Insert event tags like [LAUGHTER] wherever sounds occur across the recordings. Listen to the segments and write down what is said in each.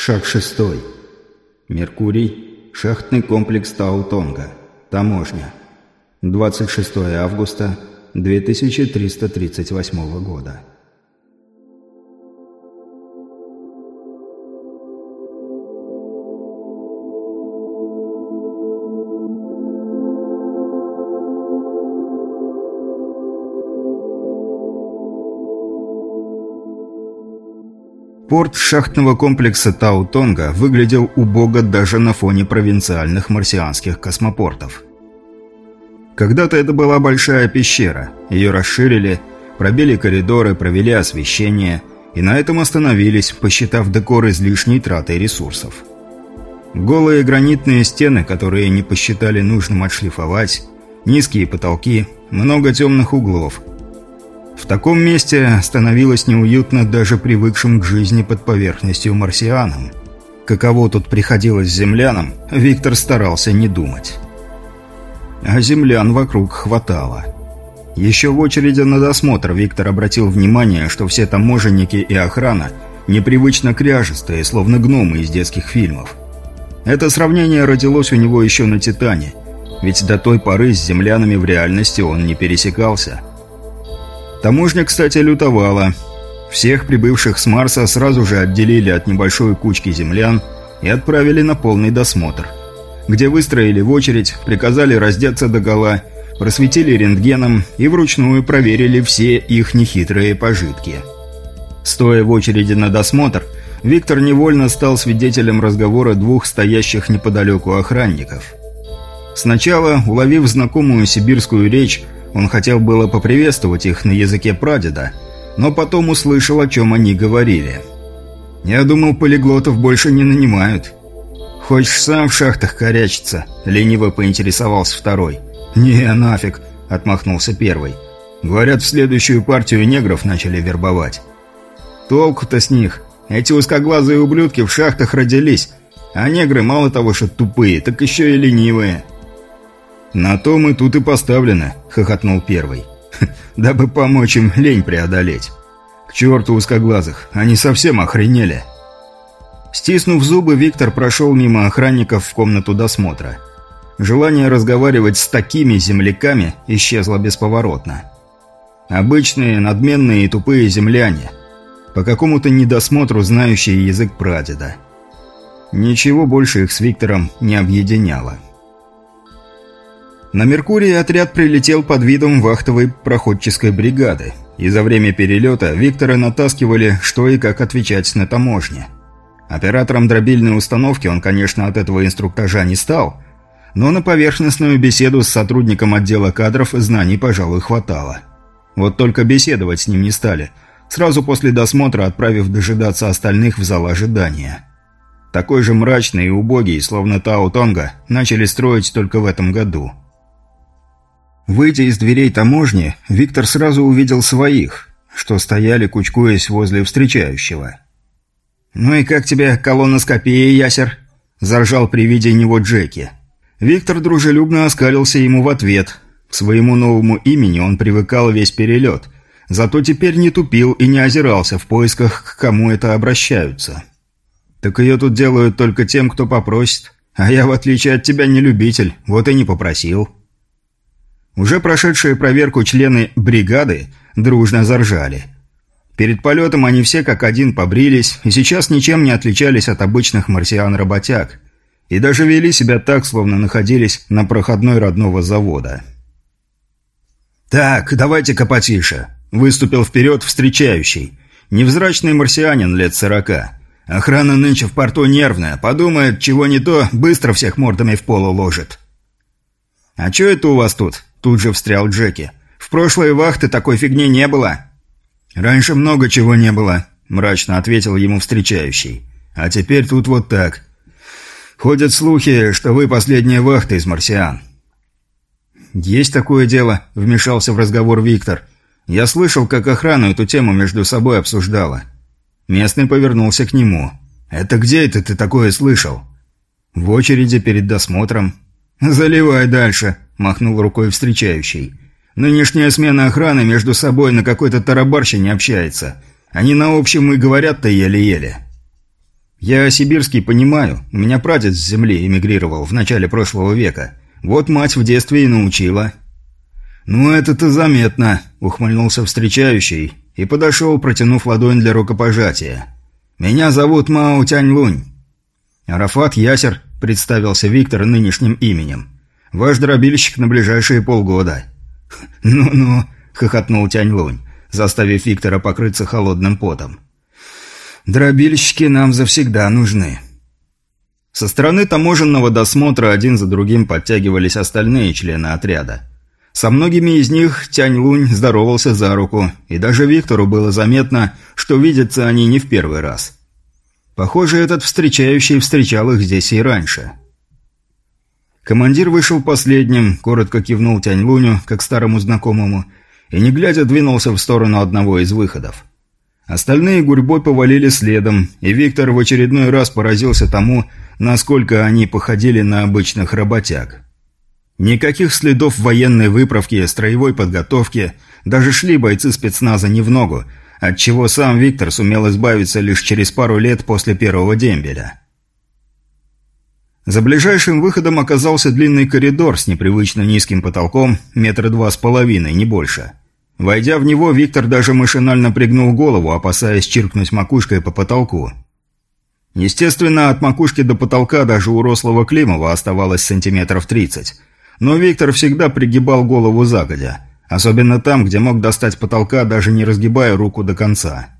Шаг шестой. Меркурий. Шахтный комплекс Таутонга. Таможня. 26 августа 2338 года. Порт шахтного комплекса Таутонга выглядел убого даже на фоне провинциальных марсианских космопортов. Когда-то это была большая пещера. Ее расширили, пробили коридоры, провели освещение и на этом остановились, посчитав декор излишней тратой ресурсов. Голые гранитные стены, которые не посчитали нужным отшлифовать, низкие потолки, много темных углов – в таком месте становилось неуютно даже привыкшим к жизни под поверхностью марсианам. Каково тут приходилось землянам, Виктор старался не думать. А землян вокруг хватало. Еще в очереди на досмотр Виктор обратил внимание, что все таможенники и охрана непривычно кряжестые, словно гномы из детских фильмов. Это сравнение родилось у него еще на «Титане», ведь до той поры с землянами в реальности он не пересекался – Таможня, кстати, лютовала. Всех прибывших с Марса сразу же отделили от небольшой кучки землян и отправили на полный досмотр, где выстроили в очередь, приказали раздеться догола, просветили рентгеном и вручную проверили все их нехитрые пожитки. Стоя в очереди на досмотр, Виктор невольно стал свидетелем разговора двух стоящих неподалеку охранников. Сначала, уловив знакомую сибирскую речь, он хотел было поприветствовать их на языке прадеда, но потом услышал, о чем они говорили. «Я думал, полиглотов больше не нанимают». «Хочешь сам в шахтах корячиться?» – лениво поинтересовался второй. «Не, нафиг», – отмахнулся первый. «Говорят, в следующую партию негров начали вербовать». «Толку-то с них. Эти узкоглазые ублюдки в шахтах родились, а негры мало того, что тупые, так еще и ленивые». «На то мы тут и поставлены», — хохотнул первый. «Дабы помочь им лень преодолеть. К черту узкоглазых, они совсем охренели». Стиснув зубы, Виктор прошел мимо охранников в комнату досмотра. Желание разговаривать с такими земляками исчезло бесповоротно. Обычные, надменные и тупые земляне, по какому-то недосмотру знающие язык прадеда. Ничего больше их с Виктором не объединяло. На Меркурии отряд прилетел под видом вахтовой проходческой бригады, и за время перелета Виктора натаскивали, что и как отвечать на таможне. Оператором дробильной установки он, конечно, от этого инструктажа не стал, но на поверхностную беседу с сотрудником отдела кадров знаний, пожалуй, хватало. Вот только беседовать с ним не стали, сразу после досмотра отправив дожидаться остальных в зал ожидания. Такой же мрачный и убогий, словно Тао Тонга, начали строить только в этом году – Выйдя из дверей таможни, Виктор сразу увидел своих, что стояли, кучкуясь возле встречающего. «Ну и как тебе колоноскопия, ясер?» – заржал при виде него Джеки. Виктор дружелюбно оскалился ему в ответ. К своему новому имени он привыкал весь перелет, зато теперь не тупил и не озирался в поисках, к кому это обращаются. «Так ее тут делают только тем, кто попросит, а я, в отличие от тебя, не любитель, вот и не попросил». Уже прошедшие проверку члены бригады дружно заржали. Перед полетом они все как один побрились и сейчас ничем не отличались от обычных марсиан-работяг. И даже вели себя так, словно находились на проходной родного завода. «Так, давайте-ка потише», – выступил вперед встречающий. Невзрачный марсианин лет сорока. Охрана нынче в порту нервная, подумает, чего не то, быстро всех мордами в пол уложит. «А что это у вас тут?» Тут же встрял Джеки. «В прошлой вахты такой фигни не было». «Раньше много чего не было», – мрачно ответил ему встречающий. «А теперь тут вот так. Ходят слухи, что вы последняя вахта из марсиан». «Есть такое дело», – вмешался в разговор Виктор. «Я слышал, как охрана эту тему между собой обсуждала». Местный повернулся к нему. «Это где это ты такое слышал?» «В очереди перед досмотром». «Заливай дальше», – махнул рукой встречающий. «Нынешняя смена охраны между собой на какой-то тарабарщине общается. Они на общем и говорят-то еле-еле». «Я сибирский понимаю. У меня прадед с земли эмигрировал в начале прошлого века. Вот мать в детстве и научила». «Ну, это-то заметно», — ухмыльнулся встречающий и подошел, протянув ладонь для рукопожатия. «Меня зовут Мао Тянь-Лунь». «Арафат Ясер», — представился Виктор нынешним именем. «Ваш дробильщик на ближайшие полгода». «Ну-ну», — хохотнул Тянь-Лунь, заставив Виктора покрыться холодным потом. «Дробильщики нам завсегда нужны». Со стороны таможенного досмотра один за другим подтягивались остальные члены отряда. Со многими из них Тянь Лунь здоровался за руку, и даже Виктору было заметно, что видятся они не в первый раз. Похоже, этот встречающий встречал их здесь и раньше. Командир вышел последним, коротко кивнул Тянь Луню, как старому знакомому, и не глядя двинулся в сторону одного из выходов. Остальные гурьбой повалили следом, и Виктор в очередной раз поразился тому, насколько они походили на обычных работяг. Никаких следов военной выправки, строевой подготовки, даже шли бойцы спецназа не в ногу, отчего сам Виктор сумел избавиться лишь через пару лет после первого дембеля. За ближайшим выходом оказался длинный коридор с непривычно низким потолком, метра два с половиной, не больше. Войдя в него, Виктор даже машинально пригнул голову, опасаясь чиркнуть макушкой по потолку. Естественно, от макушки до потолка даже у рослого Климова оставалось сантиметров тридцать – но Виктор всегда пригибал голову загодя, особенно там, где мог достать потолка, даже не разгибая руку до конца.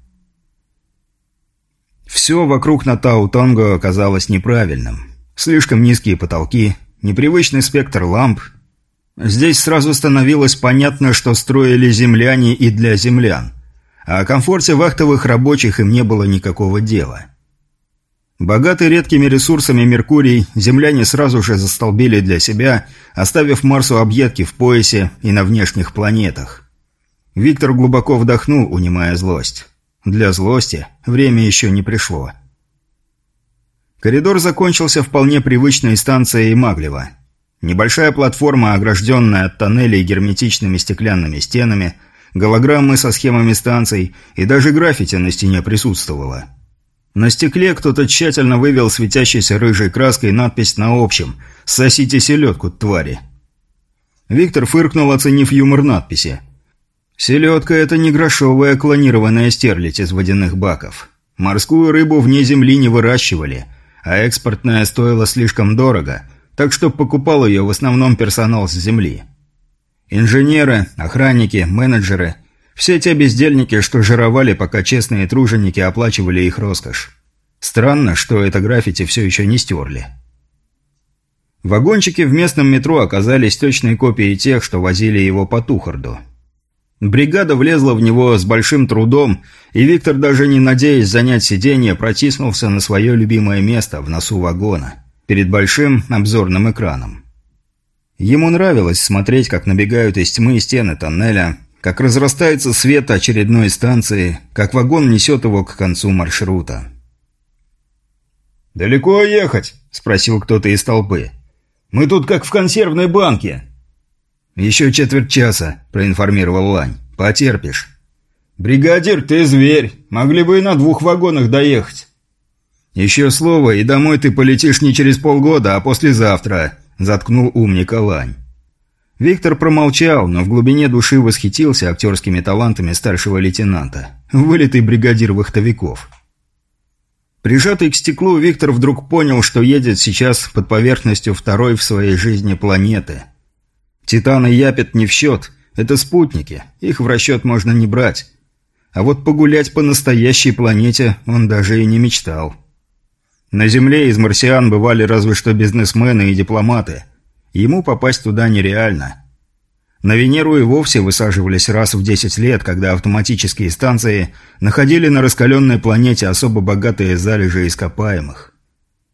Все вокруг на Тау-Тонго оказалось неправильным. Слишком низкие потолки, непривычный спектр ламп. Здесь сразу становилось понятно, что строили земляне и для землян. А о комфорте вахтовых рабочих им не было никакого дела. Богатый редкими ресурсами Меркурий, земляне сразу же застолбили для себя, оставив Марсу объедки в поясе и на внешних планетах. Виктор глубоко вдохнул, унимая злость. Для злости время еще не пришло. Коридор закончился вполне привычной станцией Маглева. Небольшая платформа, огражденная от тоннелей герметичными стеклянными стенами, голограммы со схемами станций и даже граффити на стене присутствовало. На стекле кто-то тщательно вывел светящейся рыжей краской надпись на общем «Сосите селедку, твари». Виктор фыркнул, оценив юмор надписи. «Селедка – это не грошовая клонированная стерлядь из водяных баков. Морскую рыбу вне земли не выращивали, а экспортная стоила слишком дорого, так что покупал ее в основном персонал с земли. Инженеры, охранники, менеджеры – все те бездельники, что жировали, пока честные труженики оплачивали их роскошь. Странно, что это граффити все еще не стерли. Вагончики в местном метро оказались точной копией тех, что возили его по Тухарду. Бригада влезла в него с большим трудом, и Виктор, даже не надеясь занять сиденье, протиснулся на свое любимое место в носу вагона, перед большим обзорным экраном. Ему нравилось смотреть, как набегают из тьмы стены тоннеля, как разрастается свет очередной станции, как вагон несет его к концу маршрута. «Далеко ехать?» – спросил кто-то из толпы. «Мы тут как в консервной банке». «Еще четверть часа», – проинформировал Лань. «Потерпишь». «Бригадир, ты зверь. Могли бы и на двух вагонах доехать». «Еще слово, и домой ты полетишь не через полгода, а послезавтра», – заткнул умника Лань. Виктор промолчал, но в глубине души восхитился актерскими талантами старшего лейтенанта. Вылитый бригадир вахтовиков. Прижатый к стеклу, Виктор вдруг понял, что едет сейчас под поверхностью второй в своей жизни планеты. Титан и Япет не в счет, это спутники, их в расчет можно не брать. А вот погулять по настоящей планете он даже и не мечтал. На Земле из марсиан бывали разве что бизнесмены и дипломаты – Ему попасть туда нереально. На Венеру и вовсе высаживались раз в 10 лет, когда автоматические станции находили на раскаленной планете особо богатые залежи ископаемых.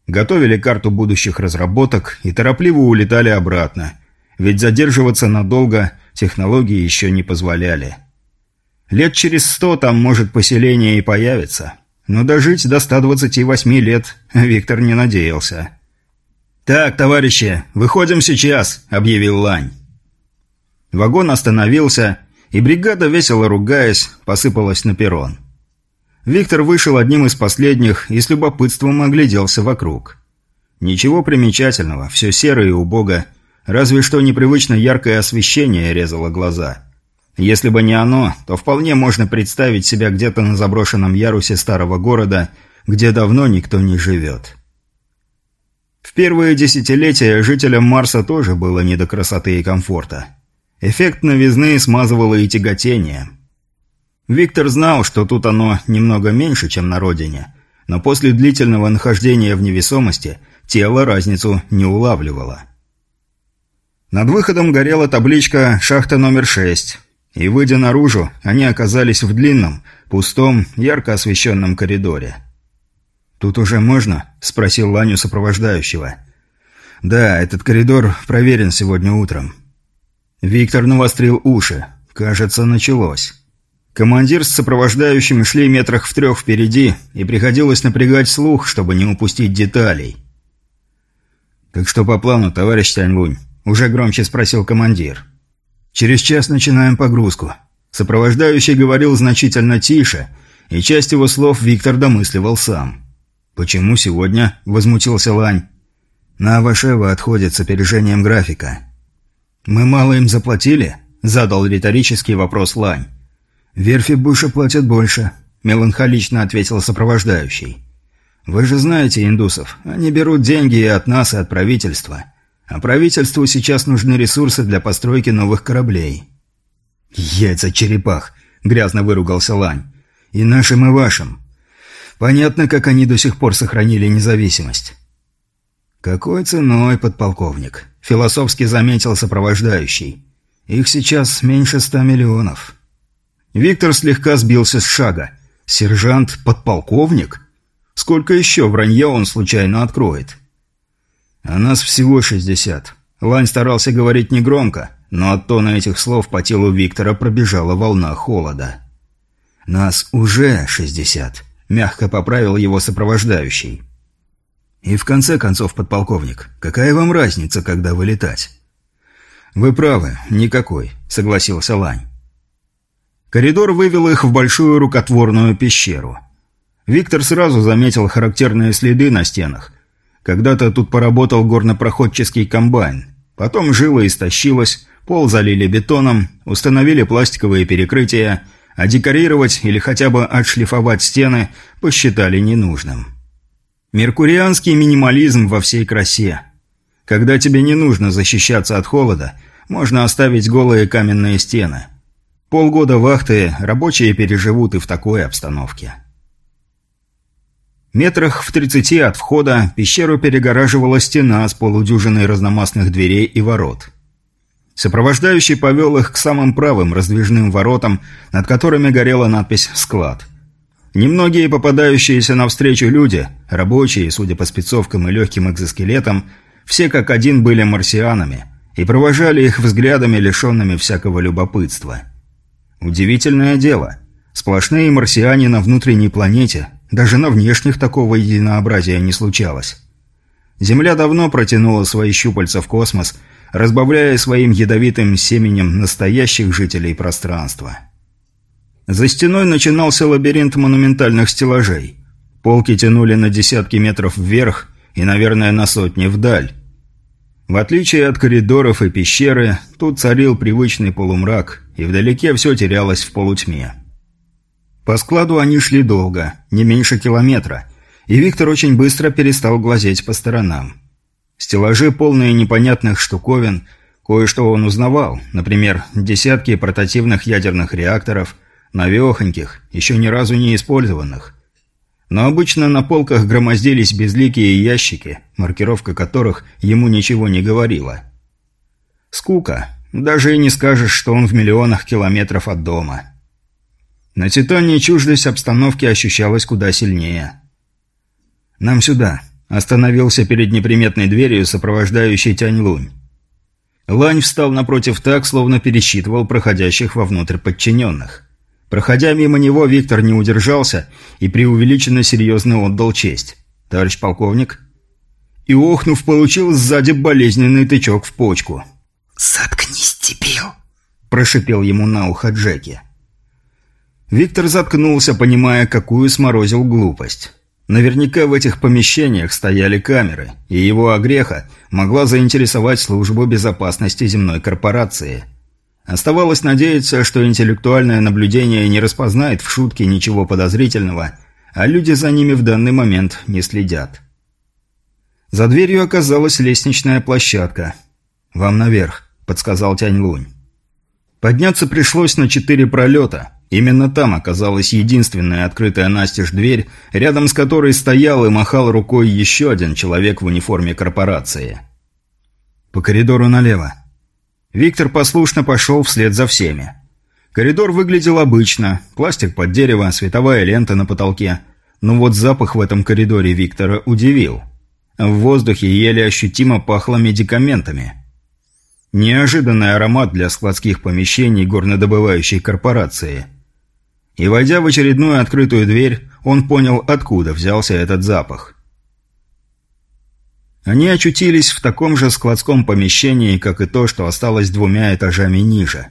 Готовили карту будущих разработок и торопливо улетали обратно, ведь задерживаться надолго технологии еще не позволяли. Лет через сто там может поселение и появиться, но дожить до 128 лет Виктор не надеялся. «Так, товарищи, выходим сейчас», — объявил Лань. Вагон остановился, и бригада, весело ругаясь, посыпалась на перрон. Виктор вышел одним из последних и с любопытством огляделся вокруг. Ничего примечательного, все серое и убого, разве что непривычно яркое освещение резало глаза. Если бы не оно, то вполне можно представить себя где-то на заброшенном ярусе старого города, где давно никто не живет. В первые десятилетия жителям Марса тоже было не до красоты и комфорта. Эффект новизны смазывало и тяготение – Виктор знал, что тут оно немного меньше, чем на родине, но после длительного нахождения в невесомости тело разницу не улавливало. Над выходом горела табличка «Шахта номер 6», и, выйдя наружу, они оказались в длинном, пустом, ярко освещенном коридоре. «Тут уже можно?» – спросил Ланю сопровождающего. «Да, этот коридор проверен сегодня утром». Виктор навострил уши. «Кажется, началось». Командир с сопровождающими шли метрах в трех впереди, и приходилось напрягать слух, чтобы не упустить деталей. «Так что по плану, товарищ Тяньлунь?» – уже громче спросил командир. «Через час начинаем погрузку». Сопровождающий говорил значительно тише, и часть его слов Виктор домысливал сам. «Почему сегодня?» – возмутился Лань. «На Авашева отходит с опережением графика». «Мы мало им заплатили?» – задал риторический вопрос Лань. «Верфи Буша платят больше», – меланхолично ответил сопровождающий. «Вы же знаете индусов. Они берут деньги и от нас, и от правительства. А правительству сейчас нужны ресурсы для постройки новых кораблей». «Яйца черепах!» – грязно выругался Лань. «И нашим, и вашим. Понятно, как они до сих пор сохранили независимость». «Какой ценой, подполковник?» – философски заметил сопровождающий. «Их сейчас меньше ста миллионов». Виктор слегка сбился с шага. «Сержант, подполковник? Сколько еще вранья он случайно откроет?» «А нас всего шестьдесят». Лань старался говорить негромко, но от тона этих слов по телу Виктора пробежала волна холода. «Нас уже шестьдесят», — мягко поправил его сопровождающий. «И в конце концов, подполковник, какая вам разница, когда вылетать?» «Вы правы, никакой», — согласился Лань. Коридор вывел их в большую рукотворную пещеру. Виктор сразу заметил характерные следы на стенах. Когда-то тут поработал горнопроходческий комбайн. Потом жило истощилось, пол залили бетоном, установили пластиковые перекрытия, а декорировать или хотя бы отшлифовать стены посчитали ненужным. Меркурианский минимализм во всей красе. Когда тебе не нужно защищаться от холода, можно оставить голые каменные стены – Полгода вахты рабочие переживут и в такой обстановке. Метрах в тридцати от входа пещеру перегораживала стена с полудюжиной разномастных дверей и ворот. Сопровождающий повел их к самым правым раздвижным воротам, над которыми горела надпись «Склад». Немногие попадающиеся навстречу люди, рабочие, судя по спецовкам и легким экзоскелетам, все как один были марсианами и провожали их взглядами, лишенными всякого любопытства – Удивительное дело. Сплошные марсиане на внутренней планете, даже на внешних такого единообразия не случалось. Земля давно протянула свои щупальца в космос, разбавляя своим ядовитым семенем настоящих жителей пространства. За стеной начинался лабиринт монументальных стеллажей. Полки тянули на десятки метров вверх и, наверное, на сотни вдаль. В отличие от коридоров и пещеры, тут царил привычный полумрак, и вдалеке все терялось в полутьме. По складу они шли долго, не меньше километра, и Виктор очень быстро перестал глазеть по сторонам. Стеллажи, полные непонятных штуковин, кое-что он узнавал, например, десятки портативных ядерных реакторов, навехоньких, еще ни разу не использованных, но обычно на полках громоздились безликие ящики, маркировка которых ему ничего не говорила. Скука. Даже и не скажешь, что он в миллионах километров от дома. На Титане чуждость обстановки ощущалась куда сильнее. «Нам сюда», – остановился перед неприметной дверью сопровождающий Тянь Лунь. Лань встал напротив так, словно пересчитывал проходящих вовнутрь подчиненных. Проходя мимо него, Виктор не удержался и преувеличенно серьезно отдал честь. «Товарищ полковник?» И, охнув, получил сзади болезненный тычок в почку. «Заткнись, дебил!» – прошипел ему на ухо Джеки. Виктор заткнулся, понимая, какую сморозил глупость. Наверняка в этих помещениях стояли камеры, и его огреха могла заинтересовать службу безопасности земной корпорации. Оставалось надеяться, что интеллектуальное наблюдение не распознает в шутке ничего подозрительного, а люди за ними в данный момент не следят. За дверью оказалась лестничная площадка. «Вам наверх», — подсказал Тянь Лунь. Подняться пришлось на четыре пролета. Именно там оказалась единственная открытая настежь дверь, рядом с которой стоял и махал рукой еще один человек в униформе корпорации. «По коридору налево». Виктор послушно пошел вслед за всеми. Коридор выглядел обычно. Пластик под дерево, световая лента на потолке. Но вот запах в этом коридоре Виктора удивил. В воздухе еле ощутимо пахло медикаментами. Неожиданный аромат для складских помещений горнодобывающей корпорации – и, войдя в очередную открытую дверь, он понял, откуда взялся этот запах. Они очутились в таком же складском помещении, как и то, что осталось двумя этажами ниже.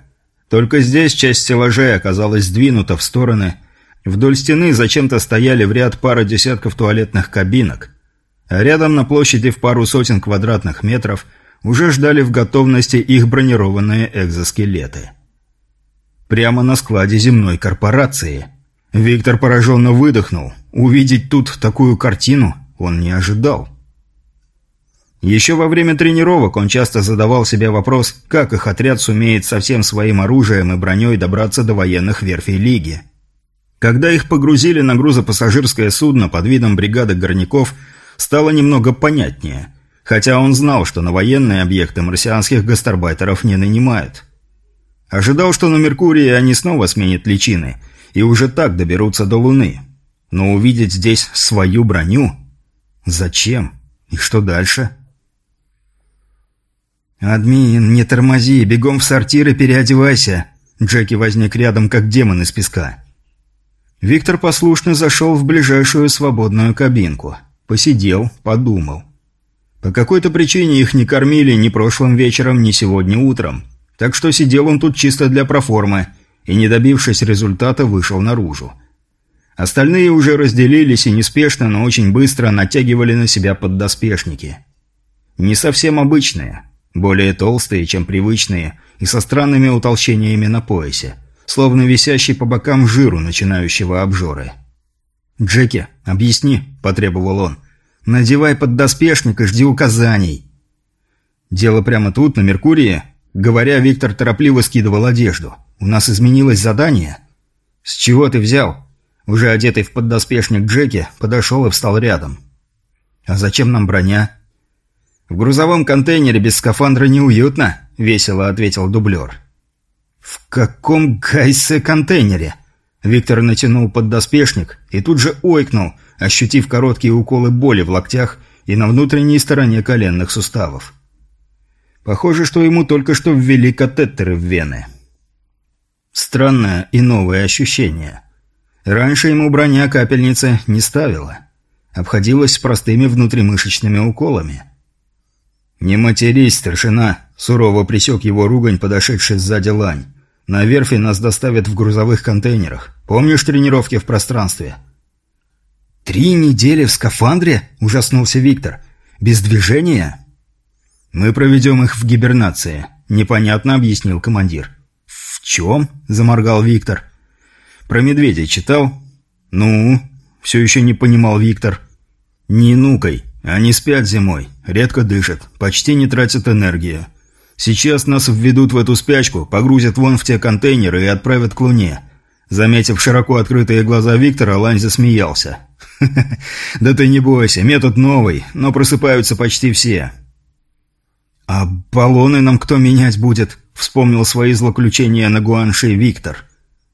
Только здесь часть стеллажей оказалась сдвинута в стороны. Вдоль стены зачем-то стояли в ряд пара десятков туалетных кабинок. А рядом на площади в пару сотен квадратных метров уже ждали в готовности их бронированные экзоскелеты прямо на складе земной корпорации. Виктор пораженно выдохнул. Увидеть тут такую картину он не ожидал. Еще во время тренировок он часто задавал себе вопрос, как их отряд сумеет со всем своим оружием и броней добраться до военных верфей Лиги. Когда их погрузили на грузопассажирское судно под видом бригады горняков, стало немного понятнее, хотя он знал, что на военные объекты марсианских гастарбайтеров не нанимают. Ожидал, что на Меркурии они снова сменят личины и уже так доберутся до Луны. Но увидеть здесь свою броню... Зачем? И что дальше? «Админ, не тормози, бегом в сортир и переодевайся!» Джеки возник рядом, как демон из песка. Виктор послушно зашел в ближайшую свободную кабинку. Посидел, подумал. По какой-то причине их не кормили ни прошлым вечером, ни сегодня утром. Так что сидел он тут чисто для проформы и, не добившись результата, вышел наружу. Остальные уже разделились и неспешно, но очень быстро натягивали на себя поддоспешники. Не совсем обычные, более толстые, чем привычные, и со странными утолщениями на поясе, словно висящий по бокам жиру начинающего обжоры. «Джеки, объясни», – потребовал он. «Надевай поддоспешник и жди указаний». «Дело прямо тут, на Меркурии?» Говоря, Виктор торопливо скидывал одежду. «У нас изменилось задание?» «С чего ты взял?» Уже одетый в поддоспешник Джеки подошел и встал рядом. «А зачем нам броня?» «В грузовом контейнере без скафандра неуютно», — весело ответил дублер. «В каком гайсе контейнере?» Виктор натянул поддоспешник и тут же ойкнул, ощутив короткие уколы боли в локтях и на внутренней стороне коленных суставов. Похоже, что ему только что ввели катетеры в вены. Странное и новое ощущение. Раньше ему броня капельницы не ставила. Обходилась простыми внутримышечными уколами. «Не матерись, старшина!» – сурово присек его ругань, подошедший сзади лань. «На верфи нас доставят в грузовых контейнерах. Помнишь тренировки в пространстве?» «Три недели в скафандре?» – ужаснулся Виктор. «Без движения?» «Мы проведем их в гибернации», – непонятно объяснил командир. «В чем?» – заморгал Виктор. «Про медведя читал?» «Ну?» – все еще не понимал Виктор. «Не нукой. Они спят зимой, редко дышат, почти не тратят энергию. Сейчас нас введут в эту спячку, погрузят вон в те контейнеры и отправят к Луне». Заметив широко открытые глаза Виктора, Лань засмеялся. [LAUGHS] «Да ты не бойся, метод новый, но просыпаются почти все. «А баллоны нам кто менять будет?» – вспомнил свои злоключения на Гуанши Виктор.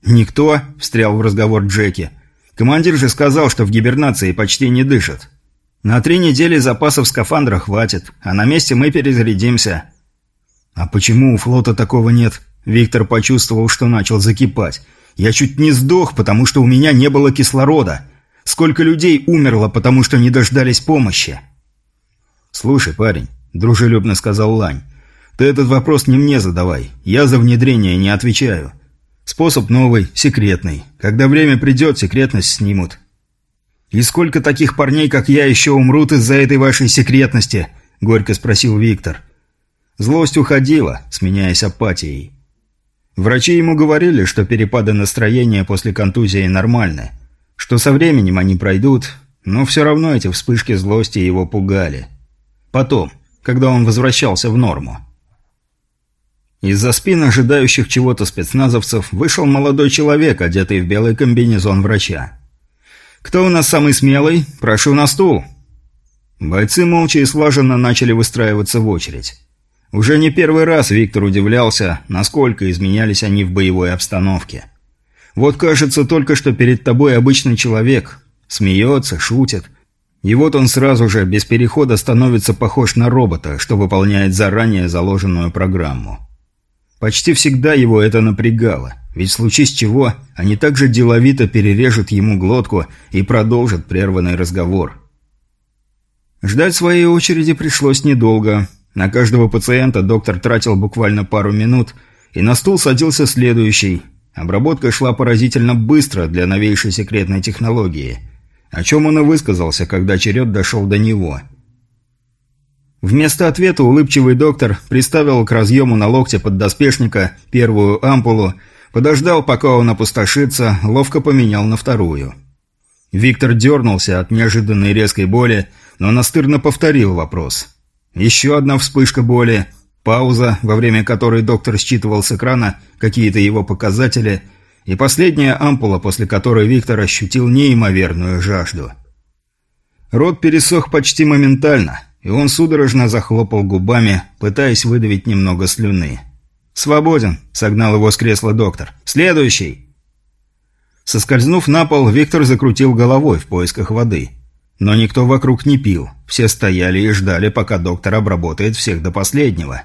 «Никто?» – встрял в разговор Джеки. «Командир же сказал, что в гибернации почти не дышит. На три недели запасов скафандра хватит, а на месте мы перезарядимся». «А почему у флота такого нет?» Виктор почувствовал, что начал закипать. «Я чуть не сдох, потому что у меня не было кислорода. Сколько людей умерло, потому что не дождались помощи?» «Слушай, парень, – дружелюбно сказал Лань. «Ты этот вопрос не мне задавай. Я за внедрение не отвечаю. Способ новый, секретный. Когда время придет, секретность снимут. «И сколько таких парней, как я, еще умрут из-за этой вашей секретности?» – горько спросил Виктор. Злость уходила, сменяясь апатией. Врачи ему говорили, что перепады настроения после контузии нормальны, что со временем они пройдут, но все равно эти вспышки злости его пугали. Потом, когда он возвращался в норму. Из-за спин ожидающих чего-то спецназовцев вышел молодой человек, одетый в белый комбинезон врача. «Кто у нас самый смелый? Прошу на стул!» Бойцы молча и слаженно начали выстраиваться в очередь. Уже не первый раз Виктор удивлялся, насколько изменялись они в боевой обстановке. Вот кажется только, что перед тобой обычный человек. Смеется, шутит. И вот он сразу же, без перехода, становится похож на робота, что выполняет заранее заложенную программу. Почти всегда его это напрягало, ведь в случае с чего, они также деловито перережут ему глотку и продолжат прерванный разговор. Ждать своей очереди пришлось недолго – на каждого пациента доктор тратил буквально пару минут, и на стул садился следующий. Обработка шла поразительно быстро для новейшей секретной технологии, о чем он и высказался, когда черед дошел до него. Вместо ответа улыбчивый доктор приставил к разъему на локте поддоспешника первую ампулу, подождал, пока он опустошится, ловко поменял на вторую. Виктор дернулся от неожиданной резкой боли, но настырно повторил вопрос – еще одна вспышка боли, пауза, во время которой доктор считывал с экрана какие-то его показатели, и последняя ампула, после которой Виктор ощутил неимоверную жажду. Рот пересох почти моментально, и он судорожно захлопал губами, пытаясь выдавить немного слюны. «Свободен», — согнал его с кресла доктор. «Следующий!» Соскользнув на пол, Виктор закрутил головой в поисках воды. Но никто вокруг не пил. Все стояли и ждали, пока доктор обработает всех до последнего.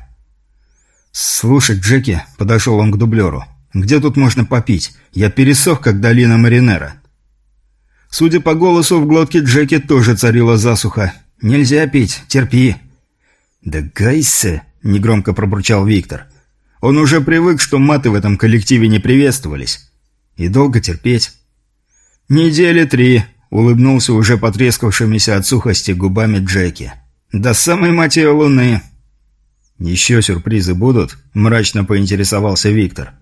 «Слушай, Джеки», — подошел он к дублеру, — «где тут можно попить? Я пересох, как долина Маринера». Судя по голосу, в глотке Джеки тоже царила засуха. «Нельзя пить, терпи». «Да гайсе», — негромко пробурчал Виктор. Он уже привык, что маты в этом коллективе не приветствовались. И долго терпеть. «Недели три», Улыбнулся уже потрескавшимися от сухости губами Джеки. «До самой мать ее луны!» «Еще сюрпризы будут?» – мрачно поинтересовался Виктор.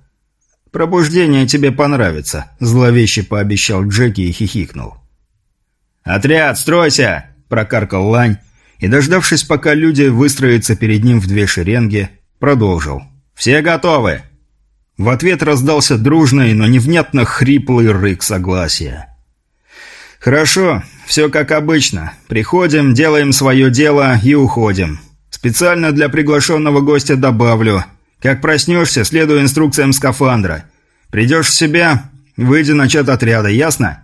«Пробуждение тебе понравится», – зловеще пообещал Джеки и хихикнул. «Отряд, стройся!» – прокаркал Лань, и, дождавшись, пока люди выстроятся перед ним в две шеренги, продолжил. «Все готовы!» В ответ раздался дружный, но невнятно хриплый рык согласия. «Хорошо, все как обычно. Приходим, делаем свое дело и уходим. Специально для приглашенного гостя добавлю. Как проснешься, следуй инструкциям скафандра. Придешь в себя, выйди на чат отряда, ясно?»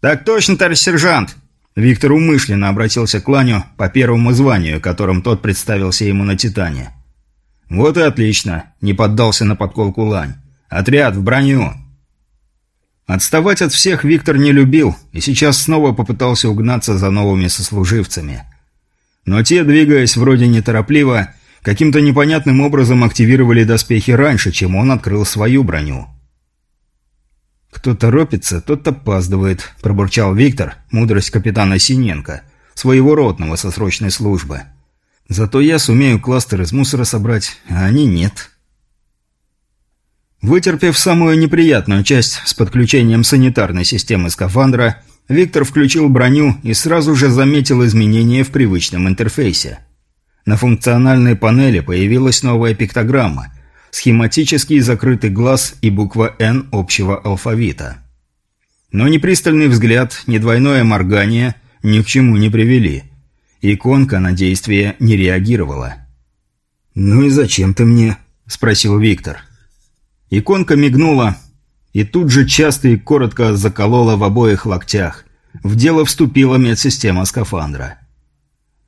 «Так точно, товарищ сержант!» Виктор умышленно обратился к Ланю по первому званию, которым тот представился ему на «Титане». «Вот и отлично», — не поддался на подколку Лань. «Отряд в броню!» Отставать от всех Виктор не любил и сейчас снова попытался угнаться за новыми сослуживцами. Но те, двигаясь вроде неторопливо, каким-то непонятным образом активировали доспехи раньше, чем он открыл свою броню. «Кто торопится, тот опаздывает», – пробурчал Виктор, мудрость капитана Синенко, своего ротного со срочной службы. «Зато я сумею кластер из мусора собрать, а они нет». Вытерпев самую неприятную часть с подключением санитарной системы скафандра, Виктор включил броню и сразу же заметил изменения в привычном интерфейсе. На функциональной панели появилась новая пиктограмма – схематический закрытый глаз и буква «Н» общего алфавита. Но ни пристальный взгляд, ни двойное моргание ни к чему не привели. Иконка на действие не реагировала. «Ну и зачем ты мне?» – спросил Виктор. – Иконка мигнула и тут же часто и коротко заколола в обоих локтях. В дело вступила медсистема скафандра.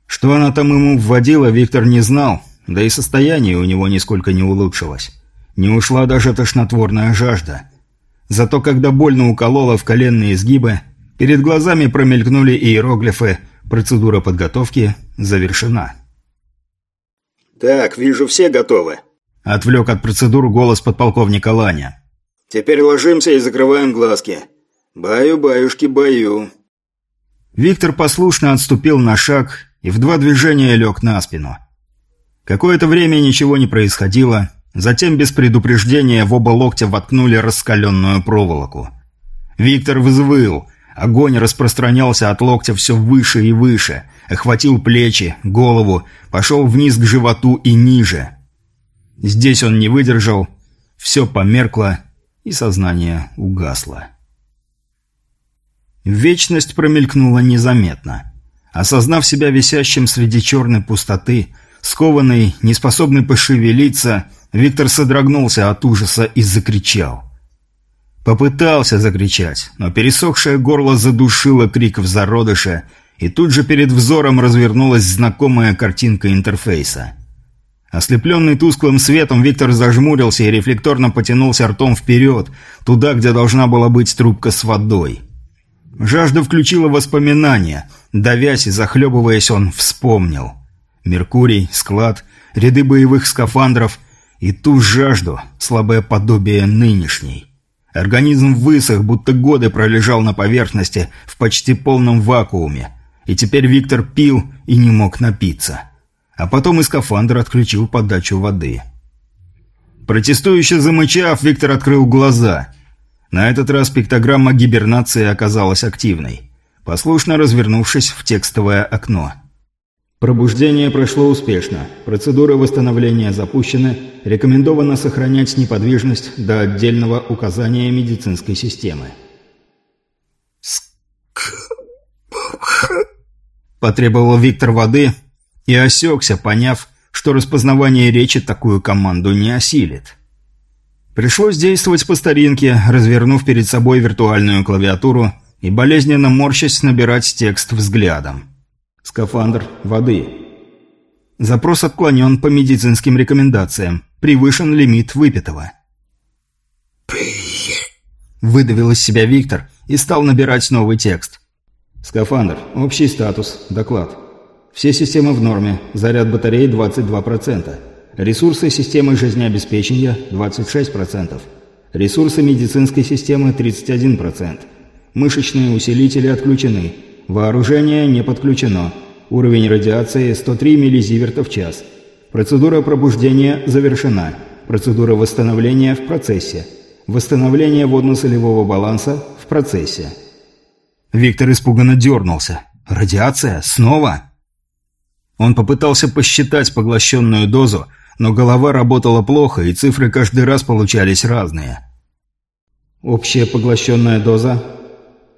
Что она там ему вводила, Виктор не знал, да и состояние у него нисколько не улучшилось. Не ушла даже тошнотворная жажда. Зато когда больно уколола в коленные изгибы, перед глазами промелькнули иероглифы «Процедура подготовки завершена». «Так, вижу, все готовы», Отвлек от процедур голос подполковника Ланя. Теперь ложимся и закрываем глазки. Баю-баюшки, баю». Виктор послушно отступил на шаг и в два движения лег на спину. Какое-то время ничего не происходило, затем без предупреждения в оба локтя воткнули раскаленную проволоку. Виктор взвыл, огонь распространялся от локтя все выше и выше, охватил плечи, голову, пошел вниз к животу и ниже. Здесь он не выдержал, все померкло, и сознание угасло. Вечность промелькнула незаметно. Осознав себя висящим среди черной пустоты, скованный, неспособный пошевелиться, Виктор содрогнулся от ужаса и закричал. Попытался закричать, но пересохшее горло задушило крик в зародыше, и тут же перед взором развернулась знакомая картинка интерфейса – Ослепленный тусклым светом, Виктор зажмурился и рефлекторно потянулся ртом вперед, туда, где должна была быть трубка с водой. Жажда включила воспоминания. Давясь и захлебываясь, он вспомнил. Меркурий, склад, ряды боевых скафандров и ту жажду, слабое подобие нынешней. Организм высох, будто годы пролежал на поверхности в почти полном вакууме. И теперь Виктор пил и не мог напиться. А потом и скафандр отключил подачу воды. Протестующе замычав, Виктор открыл глаза. На этот раз пиктограмма гибернации оказалась активной, послушно развернувшись в текстовое окно. Пробуждение прошло успешно. Процедура восстановления запущена. Рекомендовано сохранять неподвижность до отдельного указания медицинской системы. Потребовал Виктор воды, и осекся, поняв, что распознавание речи такую команду не осилит. Пришлось действовать по старинке, развернув перед собой виртуальную клавиатуру и болезненно морщась набирать текст взглядом. Скафандр воды. Запрос отклонен по медицинским рекомендациям. Превышен лимит выпитого. Выдавил из себя Виктор и стал набирать новый текст. Скафандр. Общий статус. Доклад. Все системы в норме. Заряд батареи 22%. Ресурсы системы жизнеобеспечения 26%. Ресурсы медицинской системы 31%. Мышечные усилители отключены. Вооружение не подключено. Уровень радиации 103 миллизиверта в час. Процедура пробуждения завершена. Процедура восстановления в процессе. Восстановление водно-солевого баланса в процессе. Виктор испуганно дернулся. «Радиация? Снова?» Он попытался посчитать поглощенную дозу, но голова работала плохо, и цифры каждый раз получались разные. Общая поглощенная доза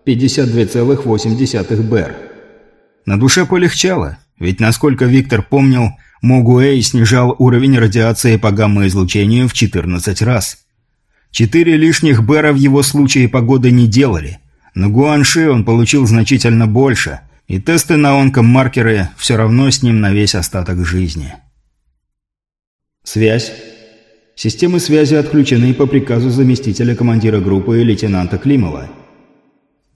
52,8 БР. На душе полегчало, ведь, насколько Виктор помнил, Могуэй снижал уровень радиации по гамма-излучению в 14 раз. Четыре лишних БРа в его случае погоды не делали. На Гуанши он получил значительно больше – и тесты на онкомаркеры все равно с ним на весь остаток жизни. Связь. Системы связи отключены по приказу заместителя командира группы лейтенанта Климова.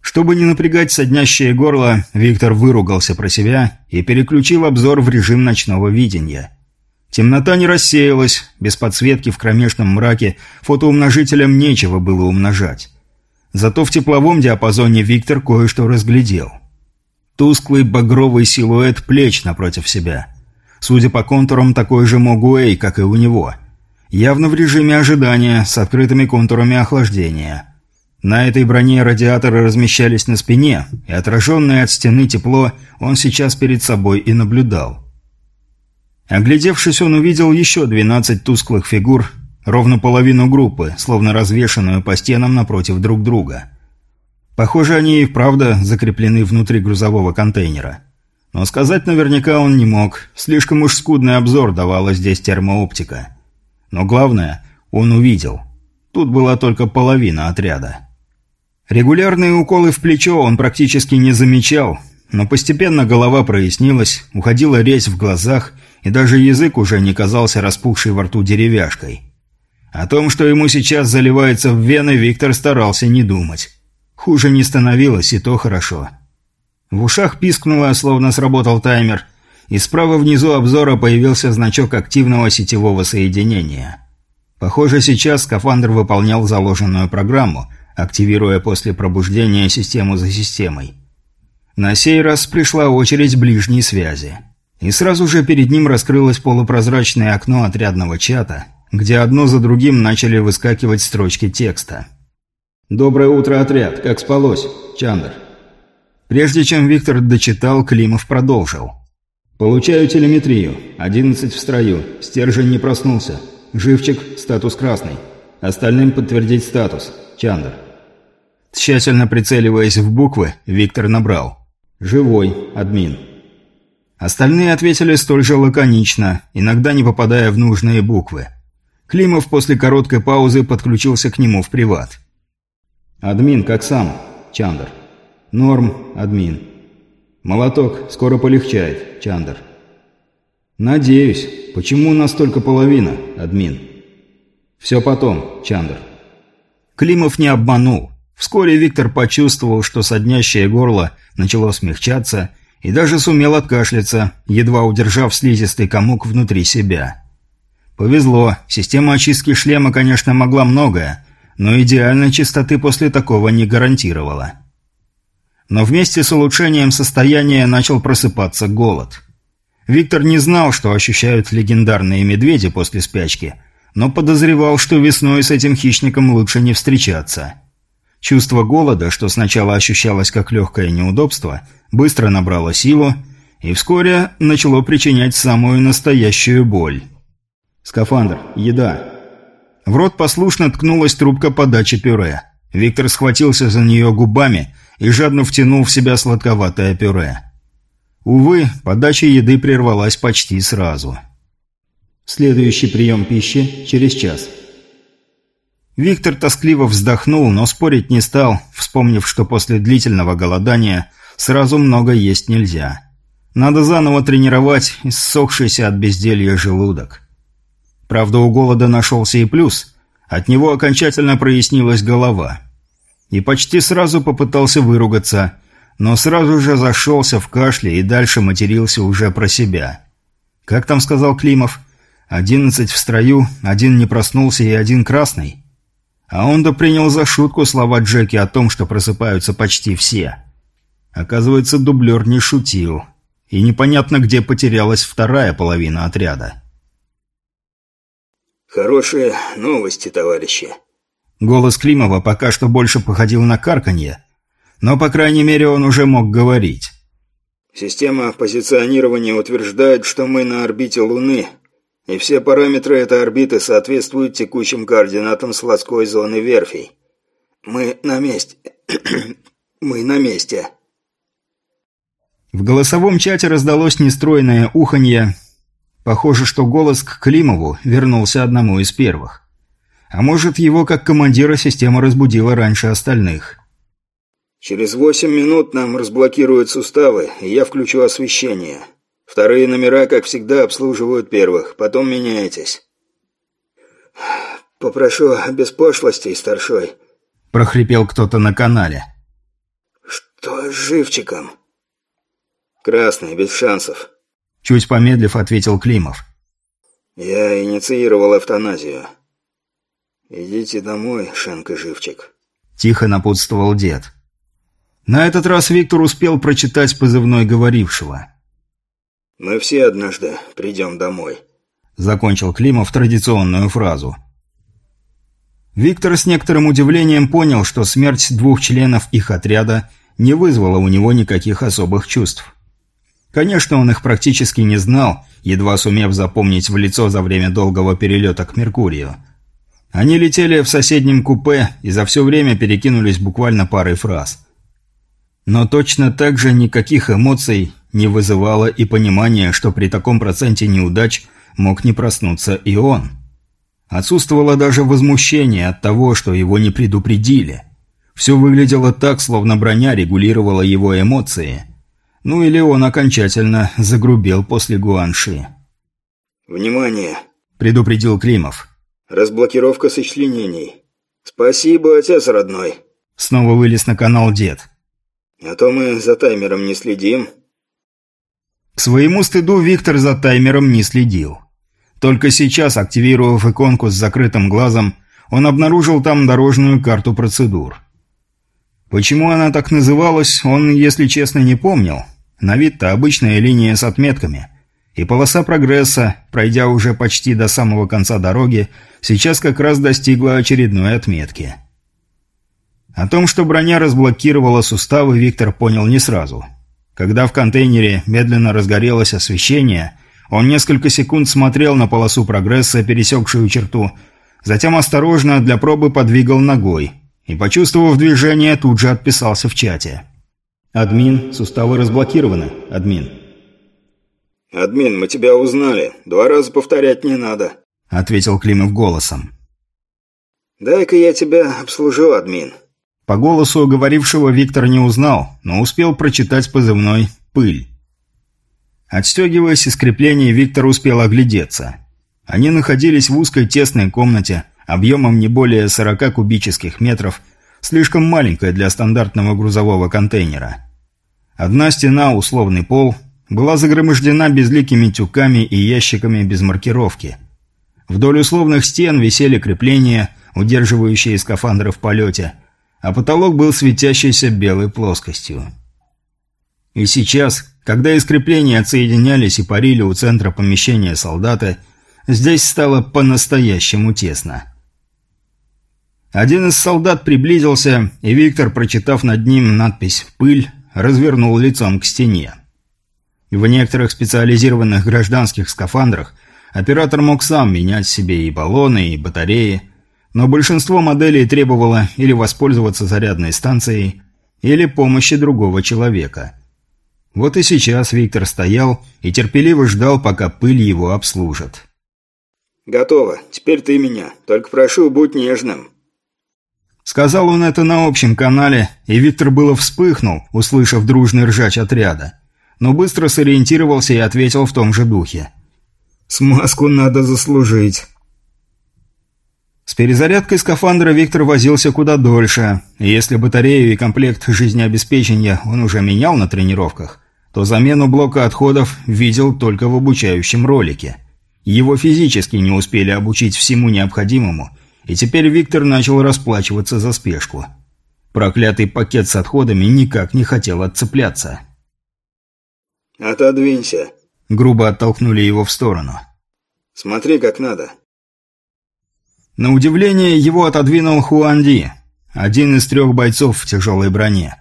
Чтобы не напрягать соднящее горло, Виктор выругался про себя и переключил обзор в режим ночного видения. Темнота не рассеялась, без подсветки в кромешном мраке фотоумножителям нечего было умножать. Зато в тепловом диапазоне Виктор кое-что разглядел – Тусклый багровый силуэт плеч напротив себя. Судя по контурам, такой же Могуэй, как и у него. Явно в режиме ожидания, с открытыми контурами охлаждения. На этой броне радиаторы размещались на спине, и отраженное от стены тепло он сейчас перед собой и наблюдал. Оглядевшись, он увидел еще 12 тусклых фигур, ровно половину группы, словно развешанную по стенам напротив друг друга. Похоже, они и вправду закреплены внутри грузового контейнера. Но сказать наверняка он не мог, слишком уж скудный обзор давала здесь термооптика. Но главное, он увидел. Тут была только половина отряда. Регулярные уколы в плечо он практически не замечал, но постепенно голова прояснилась, уходила резь в глазах, и даже язык уже не казался распухшей во рту деревяшкой. О том, что ему сейчас заливается в вены, Виктор старался не думать. Хуже не становилось, и то хорошо. В ушах пискнуло, словно сработал таймер, и справа внизу обзора появился значок активного сетевого соединения. Похоже, сейчас скафандр выполнял заложенную программу, активируя после пробуждения систему за системой. На сей раз пришла очередь ближней связи. И сразу же перед ним раскрылось полупрозрачное окно отрядного чата, где одно за другим начали выскакивать строчки текста. «Доброе утро, отряд. Как спалось? Чандр». Прежде чем Виктор дочитал, Климов продолжил. «Получаю телеметрию. Одиннадцать в строю. Стержень не проснулся. Живчик, статус красный. Остальным подтвердить статус. Чандр». Тщательно прицеливаясь в буквы, Виктор набрал. «Живой. Админ». Остальные ответили столь же лаконично, иногда не попадая в нужные буквы. Климов после короткой паузы подключился к нему в приват. «Админ, как сам?» «Чандр». «Норм, админ». «Молоток, скоро полегчает, Чандр». «Надеюсь. Почему у нас только половина, админ?» «Все потом, Чандр». Климов не обманул. Вскоре Виктор почувствовал, что соднящее горло начало смягчаться и даже сумел откашляться, едва удержав слизистый комок внутри себя. Повезло, система очистки шлема, конечно, могла многое, но идеальной чистоты после такого не гарантировала. Но вместе с улучшением состояния начал просыпаться голод. Виктор не знал, что ощущают легендарные медведи после спячки, но подозревал, что весной с этим хищником лучше не встречаться. Чувство голода, что сначала ощущалось как легкое неудобство, быстро набрало силу и вскоре начало причинять самую настоящую боль. «Скафандр, еда». В рот послушно ткнулась трубка подачи пюре. Виктор схватился за нее губами и жадно втянул в себя сладковатое пюре. Увы, подача еды прервалась почти сразу. Следующий прием пищи через час. Виктор тоскливо вздохнул, но спорить не стал, вспомнив, что после длительного голодания сразу много есть нельзя. Надо заново тренировать иссохшийся от безделья желудок. Правда, у голода нашелся и плюс. От него окончательно прояснилась голова. И почти сразу попытался выругаться, но сразу же зашелся в кашле и дальше матерился уже про себя. Как там сказал Климов? «Одиннадцать в строю, один не проснулся и один красный». А он-то принял за шутку слова Джеки о том, что просыпаются почти все. Оказывается, дублер не шутил. И непонятно, где потерялась вторая половина отряда. «Хорошие новости, товарищи». Голос Климова пока что больше походил на карканье, но, по крайней мере, он уже мог говорить. «Система позиционирования утверждает, что мы на орбите Луны, и все параметры этой орбиты соответствуют текущим координатам складской зоны верфей. Мы на месте. [CLEARS THROAT] мы на месте». В голосовом чате раздалось нестройное уханье, Похоже, что голос к Климову вернулся одному из первых. А может, его как командира система разбудила раньше остальных. «Через восемь минут нам разблокируют суставы, и я включу освещение. Вторые номера, как всегда, обслуживают первых, потом меняетесь». «Попрошу без пошлостей, старшой», – прохрипел кто-то на канале. «Что с живчиком?» «Красный, без шансов. Чуть помедлив, ответил Климов. «Я инициировал эвтаназию. Идите домой, Шенк и Живчик». Тихо напутствовал дед. На этот раз Виктор успел прочитать позывной говорившего. «Мы все однажды придем домой», — закончил Климов традиционную фразу. Виктор с некоторым удивлением понял, что смерть двух членов их отряда не вызвала у него никаких особых чувств. Конечно, он их практически не знал, едва сумев запомнить в лицо за время долгого перелета к Меркурию. Они летели в соседнем купе и за все время перекинулись буквально парой фраз. Но точно так же никаких эмоций не вызывало и понимание, что при таком проценте неудач мог не проснуться и он. Отсутствовало даже возмущение от того, что его не предупредили. Все выглядело так, словно броня регулировала его эмоции – ну или он окончательно загрубел после гуанши. «Внимание!» – предупредил Климов. «Разблокировка сочленений. Спасибо, отец родной!» Снова вылез на канал дед. «А то мы за таймером не следим». К своему стыду Виктор за таймером не следил. Только сейчас, активировав иконку с закрытым глазом, он обнаружил там дорожную карту процедур. Почему она так называлась, он, если честно, не помнил. На вид-то обычная линия с отметками. И полоса прогресса, пройдя уже почти до самого конца дороги, сейчас как раз достигла очередной отметки. О том, что броня разблокировала суставы, Виктор понял не сразу. Когда в контейнере медленно разгорелось освещение, он несколько секунд смотрел на полосу прогресса, пересекшую черту, затем осторожно для пробы подвигал ногой и, почувствовав движение, тут же отписался в чате. «Админ, суставы разблокированы. Админ». «Админ, мы тебя узнали. Два раза повторять не надо», — ответил Климов голосом. «Дай-ка я тебя обслужу, админ». По голосу говорившего Виктор не узнал, но успел прочитать позывной «Пыль». Отстегиваясь из крепления, Виктор успел оглядеться. Они находились в узкой тесной комнате, объемом не более 40 кубических метров, слишком маленькая для стандартного грузового контейнера. Одна стена, условный пол, была загромождена безликими тюками и ящиками без маркировки. Вдоль условных стен висели крепления, удерживающие скафандры в полете, а потолок был светящейся белой плоскостью. И сейчас, когда из крепления отсоединялись и парили у центра помещения солдаты, здесь стало по-настоящему тесно. Один из солдат приблизился, и Виктор, прочитав над ним надпись «Пыль», развернул лицом к стене. В некоторых специализированных гражданских скафандрах оператор мог сам менять себе и баллоны, и батареи, но большинство моделей требовало или воспользоваться зарядной станцией, или помощи другого человека. Вот и сейчас Виктор стоял и терпеливо ждал, пока пыль его обслужит. «Готово. Теперь ты меня. Только прошу, будь нежным». Сказал он это на общем канале, и Виктор было вспыхнул, услышав дружный ржач отряда но быстро сориентировался и ответил в том же духе. «Смазку надо заслужить». С перезарядкой скафандра Виктор возился куда дольше, если батарею и комплект жизнеобеспечения он уже менял на тренировках, то замену блока отходов видел только в обучающем ролике. Его физически не успели обучить всему необходимому, и теперь Виктор начал расплачиваться за спешку. Проклятый пакет с отходами никак не хотел отцепляться. «Отодвинься!» Грубо оттолкнули его в сторону. «Смотри, как надо!» На удивление его отодвинул Хуанди, один из трех бойцов в тяжелой броне.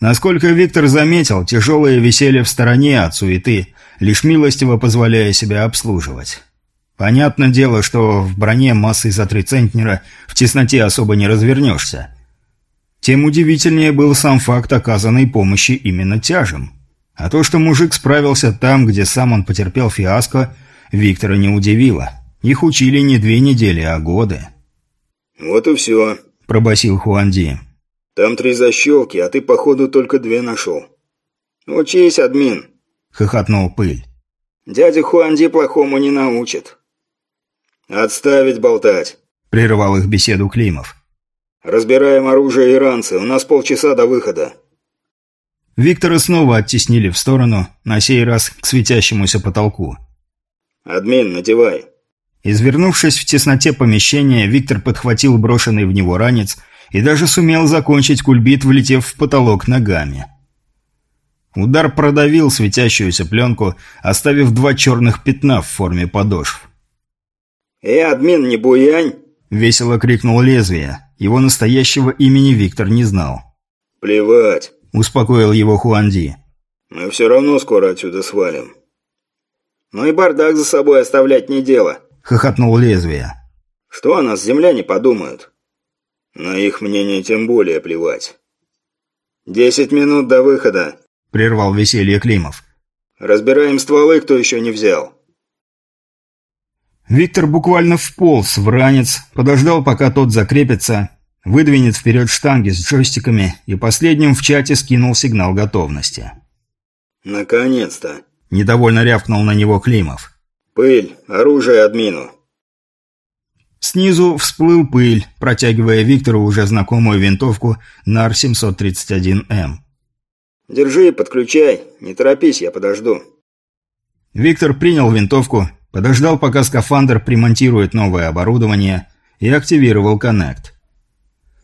Насколько Виктор заметил, тяжелые висели в стороне от суеты, лишь милостиво позволяя себя обслуживать. Понятное дело, что в броне массой за три центнера в тесноте особо не развернешься. Тем удивительнее был сам факт оказанной помощи именно тяжем. А то, что мужик справился там, где сам он потерпел фиаско, Виктора не удивило. Их учили не две недели, а годы. «Вот и все», – пробасил Хуанди. «Там три защелки, а ты, походу, только две нашел». «Учись, админ», – хохотнул Пыль. «Дядя Хуанди плохому не научит». «Отставить болтать», – прервал их беседу Климов. «Разбираем оружие иранцы, у нас полчаса до выхода». Виктора снова оттеснили в сторону, на сей раз к светящемуся потолку. «Админ, надевай». Извернувшись в тесноте помещения, Виктор подхватил брошенный в него ранец и даже сумел закончить кульбит, влетев в потолок ногами. Удар продавил светящуюся пленку, оставив два черных пятна в форме подошв. «Эй, админ, не буянь!» – весело крикнул лезвие. Его настоящего имени Виктор не знал. «Плевать!» – успокоил его Хуанди. «Мы все равно скоро отсюда свалим». «Ну и бардак за собой оставлять не дело», – хохотнул лезвие. «Что о нас земляне подумают?» «На их мнение тем более плевать». «Десять минут до выхода», – прервал веселье Климов. «Разбираем стволы, кто еще не взял». Виктор буквально вполз в ранец, подождал, пока тот закрепится, выдвинет вперед штанги с джойстиками и последним в чате скинул сигнал готовности. «Наконец-то!» – недовольно рявкнул на него Климов. «Пыль, оружие админу!» Снизу всплыл пыль, протягивая Виктору уже знакомую винтовку НАР-731М. «Держи, подключай. Не торопись, я подожду». Виктор принял винтовку подождал, пока скафандр примонтирует новое оборудование, и активировал коннект.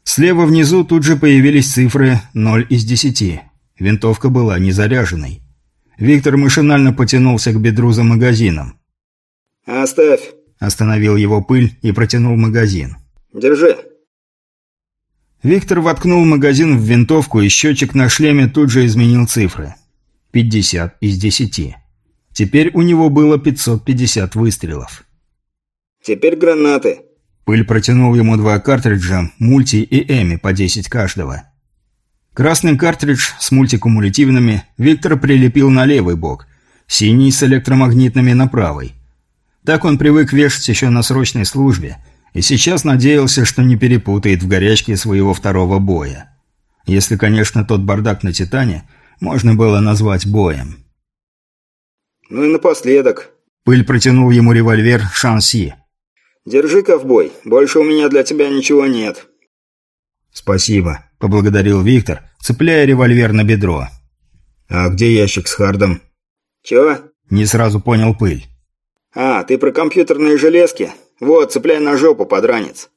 Слева внизу тут же появились цифры 0 из 10. Винтовка была не заряженной. Виктор машинально потянулся к бедру за магазином. «Оставь!» – остановил его пыль и протянул магазин. «Держи!» Виктор воткнул магазин в винтовку, и счетчик на шлеме тут же изменил цифры. 50 из 10. Теперь у него было 550 выстрелов. «Теперь гранаты». Пыль протянул ему два картриджа, мульти и эми, по 10 каждого. Красный картридж с мультикумулятивными Виктор прилепил на левый бок, синий с электромагнитными на правый. Так он привык вешать еще на срочной службе, и сейчас надеялся, что не перепутает в горячке своего второго боя. Если, конечно, тот бардак на «Титане» можно было назвать боем. «Ну и напоследок». Пыль протянул ему револьвер «Шанси». «Держи, ковбой, больше у меня для тебя ничего нет». «Спасибо», – поблагодарил Виктор, цепляя револьвер на бедро. «А где ящик с хардом?» «Чего?» – не сразу понял Пыль. «А, ты про компьютерные железки? Вот, цепляй на жопу, подранец».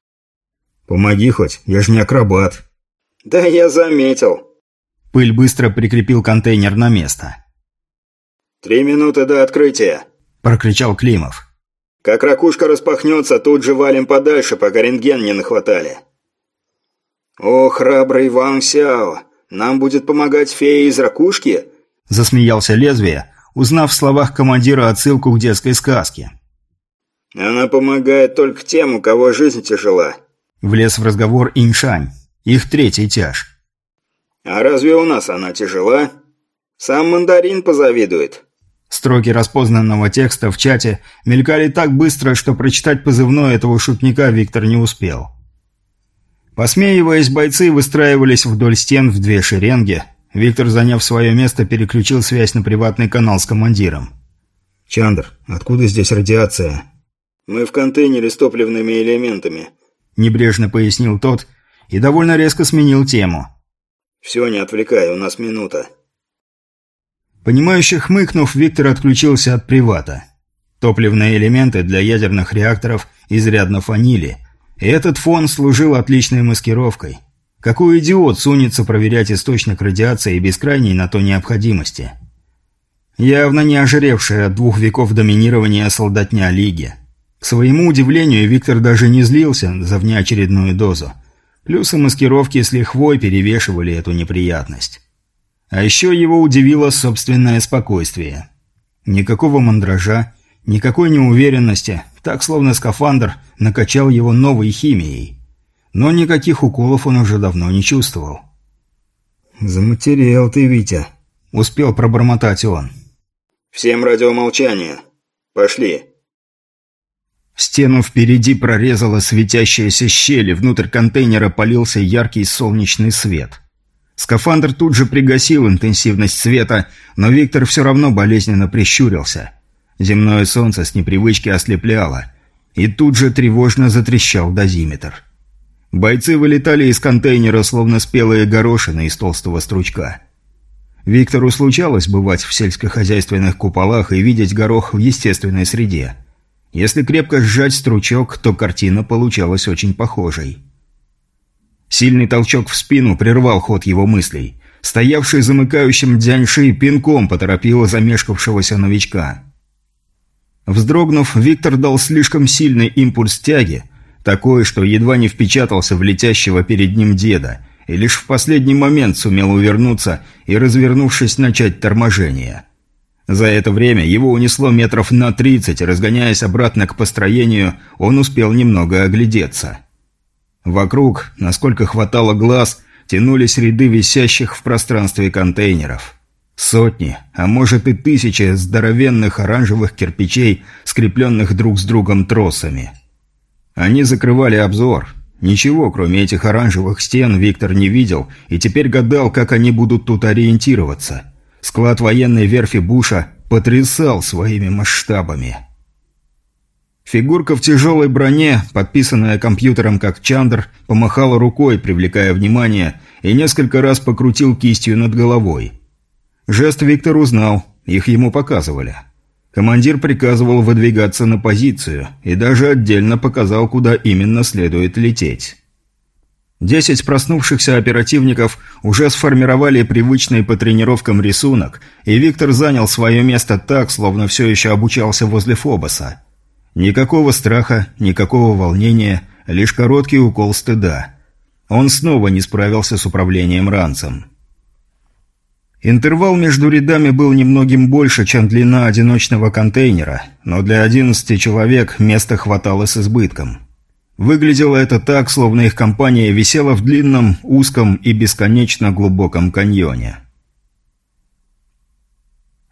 «Помоги хоть, я же не акробат». «Да я заметил». Пыль быстро прикрепил контейнер на место. «Три минуты до открытия», – прокричал Климов. «Как ракушка распахнется, тут же валим подальше, пока рентген не нахватали». «О, храбрый Ван Сяо, нам будет помогать фея из ракушки?» Засмеялся лезвие, узнав в словах командира отсылку к детской сказке. «Она помогает только тем, у кого жизнь тяжела». Влез в разговор Иншань, их третий тяж. «А разве у нас она тяжела? Сам мандарин позавидует». Строки распознанного текста в чате мелькали так быстро, что прочитать позывной этого шутника Виктор не успел. Посмеиваясь, бойцы выстраивались вдоль стен в две шеренги. Виктор, заняв свое место, переключил связь на приватный канал с командиром. «Чандр, откуда здесь радиация?» «Мы в контейнере с топливными элементами», – небрежно пояснил тот и довольно резко сменил тему. «Все, не отвлекай, у нас минута». Понимающе хмыкнув, Виктор отключился от привата. Топливные элементы для ядерных реакторов изрядно фанили – и этот фон служил отличной маскировкой. Какой идиот сунется проверять источник радиации без крайней на то необходимости? Явно не ожиревшая от двух веков доминирования солдатня Лиги. К своему удивлению, Виктор даже не злился за внеочередную дозу. Плюсы маскировки с лихвой перевешивали эту неприятность. А еще его удивило собственное спокойствие. Никакого мандража, никакой неуверенности, так, словно скафандр накачал его новой химией. Но никаких уколов он уже давно не чувствовал. «Заматерел ты, Витя», — успел пробормотать он. «Всем радиомолчание. Пошли». Стену впереди прорезала светящаяся щель, и внутрь контейнера полился яркий солнечный свет. Скафандр тут же пригасил интенсивность света, но Виктор все равно болезненно прищурился. Земное солнце с непривычки ослепляло. И тут же тревожно затрещал дозиметр. Бойцы вылетали из контейнера, словно спелые горошины из толстого стручка. Виктору случалось бывать в сельскохозяйственных куполах и видеть горох в естественной среде. Если крепко сжать стручок, то картина получалась очень похожей. Сильный толчок в спину прервал ход его мыслей. Стоявший замыкающим Дзяньши пинком поторопил замешкавшегося новичка. Вздрогнув, Виктор дал слишком сильный импульс тяги, такой, что едва не впечатался в летящего перед ним деда, и лишь в последний момент сумел увернуться и, развернувшись, начать торможение. За это время его унесло метров на тридцать, разгоняясь обратно к построению, он успел немного оглядеться. Вокруг, насколько хватало глаз, тянулись ряды висящих в пространстве контейнеров – Сотни, а может и тысячи здоровенных оранжевых кирпичей, скрепленных друг с другом тросами. Они закрывали обзор. Ничего, кроме этих оранжевых стен, Виктор не видел, и теперь гадал, как они будут тут ориентироваться. Склад военной верфи Буша потрясал своими масштабами. Фигурка в тяжелой броне, подписанная компьютером как Чандр, помахала рукой, привлекая внимание, и несколько раз покрутил кистью над головой – Жест Виктор узнал, их ему показывали. Командир приказывал выдвигаться на позицию и даже отдельно показал, куда именно следует лететь. Десять проснувшихся оперативников уже сформировали привычный по тренировкам рисунок, и Виктор занял свое место так, словно все еще обучался возле Фобоса. Никакого страха, никакого волнения, лишь короткий укол стыда. Он снова не справился с управлением ранцем. Интервал между рядами был немногим больше, чем длина одиночного контейнера, но для 11 человек места хватало с избытком. Выглядело это так, словно их компания висела в длинном, узком и бесконечно глубоком каньоне.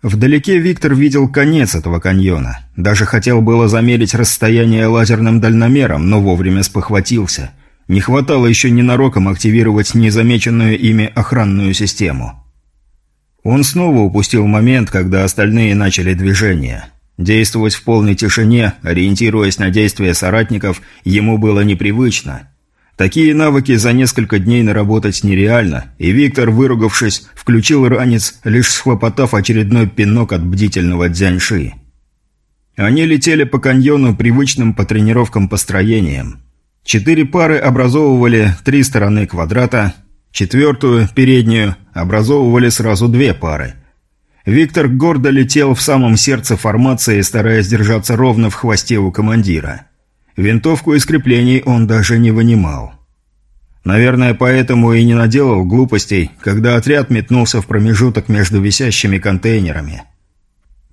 Вдалеке Виктор видел конец этого каньона. Даже хотел было замерить расстояние лазерным дальномером, но вовремя спохватился. Не хватало еще ненароком активировать незамеченную ими охранную систему. Он снова упустил момент, когда остальные начали движение. Действовать в полной тишине, ориентируясь на действия соратников, ему было непривычно. Такие навыки за несколько дней наработать нереально, и Виктор, выругавшись, включил ранец, лишь схлопотав очередной пинок от бдительного Дзяньши. Они летели по каньону привычным по тренировкам построением. Четыре пары образовывали три стороны квадрата – Четвертую, переднюю, образовывали сразу две пары. Виктор гордо летел в самом сердце формации, стараясь держаться ровно в хвосте у командира. Винтовку из креплений он даже не вынимал. Наверное, поэтому и не наделал глупостей, когда отряд метнулся в промежуток между висящими контейнерами –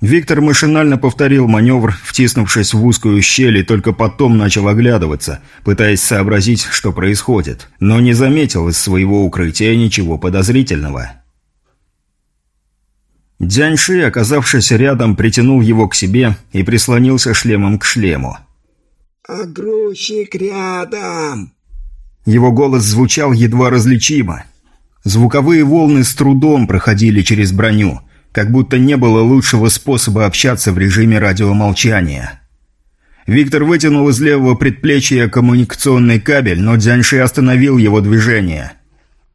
Виктор машинально повторил маневр, втиснувшись в узкую щель, и только потом начал оглядываться, пытаясь сообразить, что происходит, но не заметил из своего укрытия ничего подозрительного. Дзяньши, оказавшись рядом, притянул его к себе и прислонился шлемом к шлему. «А грузчик рядом!» Его голос звучал едва различимо. Звуковые волны с трудом проходили через броню – как будто не было лучшего способа общаться в режиме радиомолчания. Виктор вытянул из левого предплечья коммуникационный кабель, но Дзяньши остановил его движение.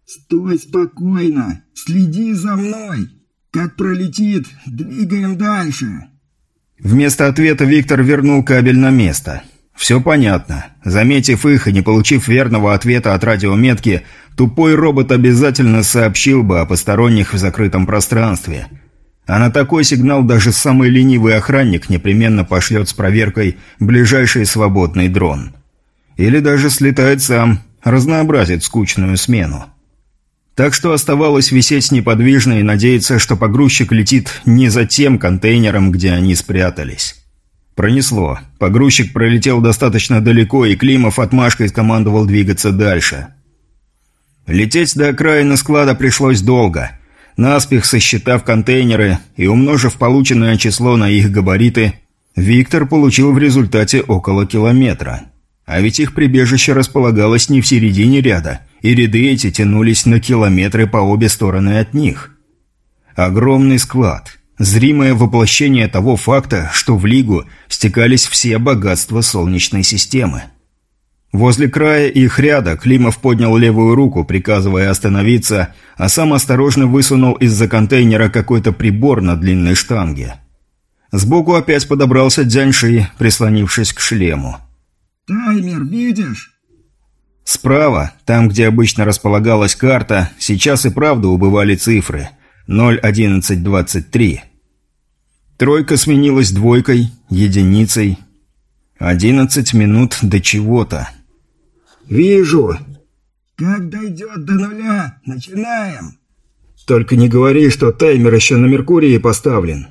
«Стой спокойно! Следи за мной! Как пролетит, двигаем дальше!» Вместо ответа Виктор вернул кабель на место. Все понятно. Заметив их и не получив верного ответа от радиометки, тупой робот обязательно сообщил бы о посторонних в закрытом пространстве – а на такой сигнал даже самый ленивый охранник непременно пошлет с проверкой ближайший свободный дрон. Или даже слетает сам, разнообразит скучную смену. Так что оставалось висеть неподвижно и надеяться, что погрузчик летит не за тем контейнером, где они спрятались. Пронесло. Погрузчик пролетел достаточно далеко, и Климов отмашкой скомандовал двигаться дальше. Лететь до окраины склада пришлось долго – Наспех сосчитав контейнеры и умножив полученное число на их габариты, Виктор получил в результате около километра. А ведь их прибежище располагалось не в середине ряда, и ряды эти тянулись на километры по обе стороны от них. Огромный склад. Зримое воплощение того факта, что в Лигу стекались все богатства Солнечной системы. Возле края их ряда Климов поднял левую руку, приказывая остановиться, а сам осторожно высунул из-за контейнера какой-то прибор на длинной штанге. Сбоку опять подобрался Дзяньши, прислонившись к шлему. «Таймер видишь?» Справа, там, где обычно располагалась карта, сейчас и правда убывали цифры. 0.11.23. Тройка сменилась двойкой, единицей. 11 минут до чего-то. «Вижу!» «Как дойдет до нуля, начинаем!» «Только не говори, что таймер еще на Меркурии поставлен!»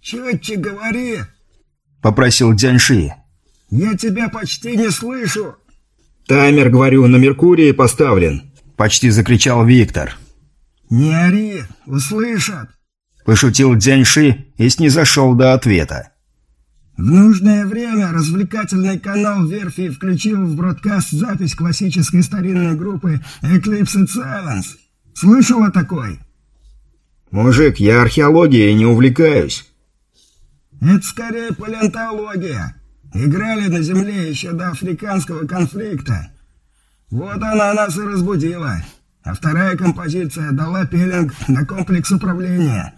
«Четче говори!» — попросил Дзяньши. «Я тебя почти не слышу!» «Таймер, говорю, на Меркурии поставлен!» — почти закричал Виктор. «Не ори, услышат!» — пошутил Дзяньши и снизошел до ответа. В нужное время развлекательный канал Верфи включил в бродкаст запись классической старинной группы Eclipse Silence. Слышал о такой? Мужик, я археологией не увлекаюсь. Это скорее палеонтология. Играли на Земле еще до африканского конфликта. Вот она нас и разбудила. А вторая композиция дала пеленг на комплекс управления.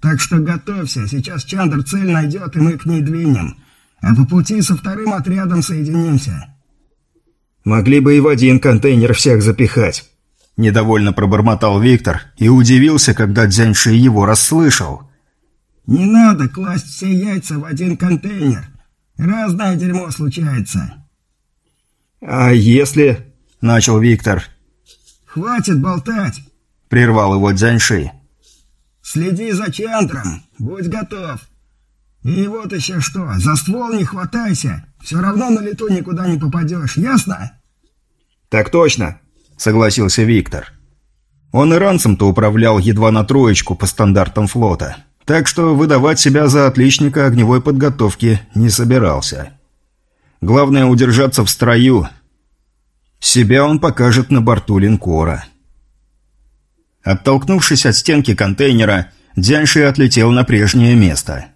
Так что готовься, сейчас Чандр цель найдет, и мы к ней двинем. А по пути со вторым отрядом соединимся». «Могли бы и в один контейнер всех запихать», – недовольно пробормотал Виктор и удивился, когда Дзяньши его расслышал. «Не надо класть все яйца в один контейнер. Разное дерьмо случается». «А если...» – начал Виктор. «Хватит болтать!» – прервал его Дзяньши. «Следи за Чандром, будь готов. И вот еще что, за ствол не хватайся, все равно на лету никуда не попадешь, ясно?» «Так точно», – согласился Виктор. Он иранцем-то управлял едва на троечку по стандартам флота, так что выдавать себя за отличника огневой подготовки не собирался. Главное удержаться в строю. Себя он покажет на борту линкора. Оттолкнувшись от стенки контейнера, Дзяньши отлетел на прежнее место –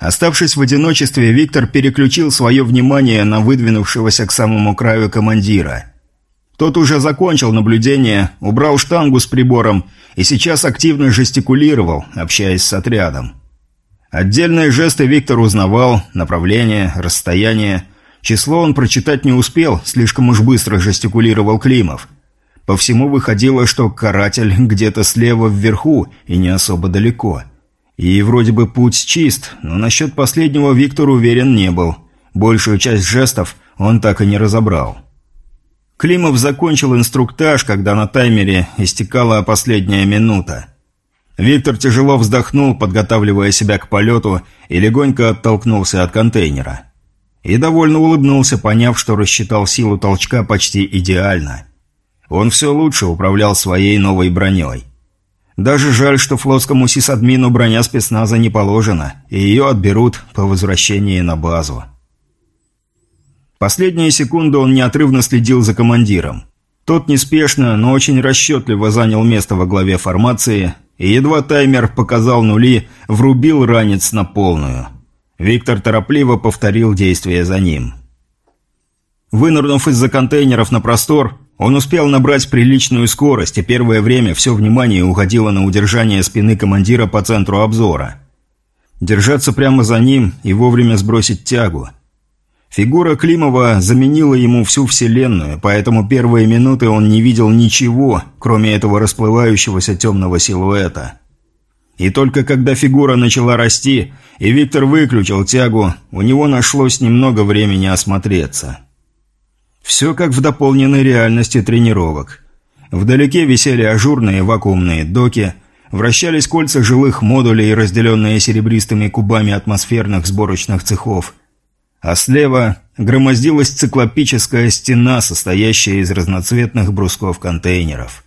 Оставшись в одиночестве, Виктор переключил свое внимание на выдвинувшегося к самому краю командира. Тот уже закончил наблюдение, убрал штангу с прибором и сейчас активно жестикулировал, общаясь с отрядом. Отдельные жесты Виктор узнавал, направление, расстояние. Число он прочитать не успел, слишком уж быстро жестикулировал Климов. По всему выходило, что каратель где-то слева вверху и не особо далеко – и вроде бы путь чист, но насчет последнего Виктор уверен не был. Большую часть жестов он так и не разобрал. Климов закончил инструктаж, когда на таймере истекала последняя минута. Виктор тяжело вздохнул, подготавливая себя к полету, и легонько оттолкнулся от контейнера. И довольно улыбнулся, поняв, что рассчитал силу толчка почти идеально. Он все лучше управлял своей новой броней. Даже жаль, что флотскому сисадмину броня спецназа не положена, и ее отберут по возвращении на базу. Последние секунды он неотрывно следил за командиром. Тот неспешно, но очень расчетливо занял место во главе формации, и едва таймер показал нули, врубил ранец на полную. Виктор торопливо повторил действия за ним. Вынырнув из-за контейнеров на простор, он успел набрать приличную скорость, и первое время все внимание уходило на удержание спины командира по центру обзора. Держаться прямо за ним и вовремя сбросить тягу. Фигура Климова заменила ему всю вселенную, поэтому первые минуты он не видел ничего, кроме этого расплывающегося темного силуэта. И только когда фигура начала расти, и Виктор выключил тягу, у него нашлось немного времени осмотреться. Все как в дополненной реальности тренировок. Вдалеке висели ажурные вакуумные доки, вращались кольца жилых модулей, разделенные серебристыми кубами атмосферных сборочных цехов. А слева громоздилась циклопическая стена, состоящая из разноцветных брусков контейнеров.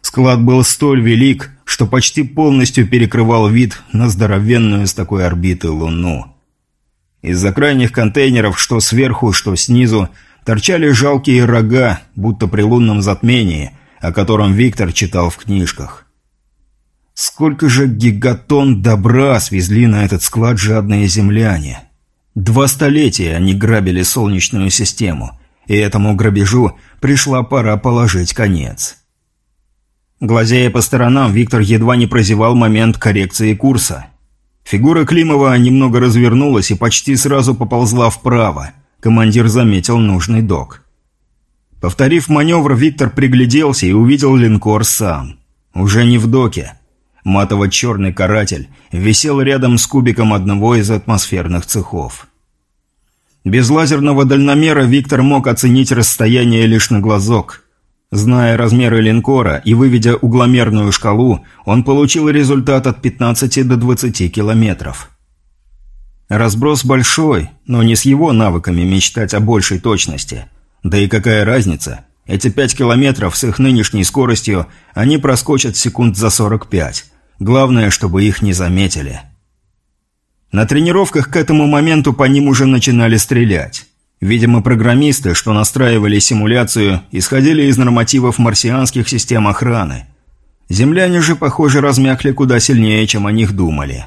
Склад был столь велик, что почти полностью перекрывал вид на здоровенную с такой орбиты Луну. Из-за крайних контейнеров, что сверху, что снизу, торчали жалкие рога, будто при лунном затмении, о котором Виктор читал в книжках. Сколько же гигатон добра свезли на этот склад жадные земляне. Два столетия они грабили Солнечную систему, и этому грабежу пришла пора положить конец. Глазея по сторонам, Виктор едва не прозевал момент коррекции курса. Фигура Климова немного развернулась и почти сразу поползла вправо – командир заметил нужный док. Повторив маневр, Виктор пригляделся и увидел линкор сам. Уже не в доке. Матово-черный каратель висел рядом с кубиком одного из атмосферных цехов. Без лазерного дальномера Виктор мог оценить расстояние лишь на глазок. Зная размеры линкора и выведя угломерную шкалу, он получил результат от 15 до 20 километров. Разброс большой, но не с его навыками мечтать о большей точности. Да и какая разница? Эти пять километров с их нынешней скоростью они проскочат секунд за 45. Главное, чтобы их не заметили. На тренировках к этому моменту по ним уже начинали стрелять. Видимо, программисты, что настраивали симуляцию, исходили из нормативов марсианских систем охраны. Земляне же, похоже, размякли куда сильнее, чем о них думали.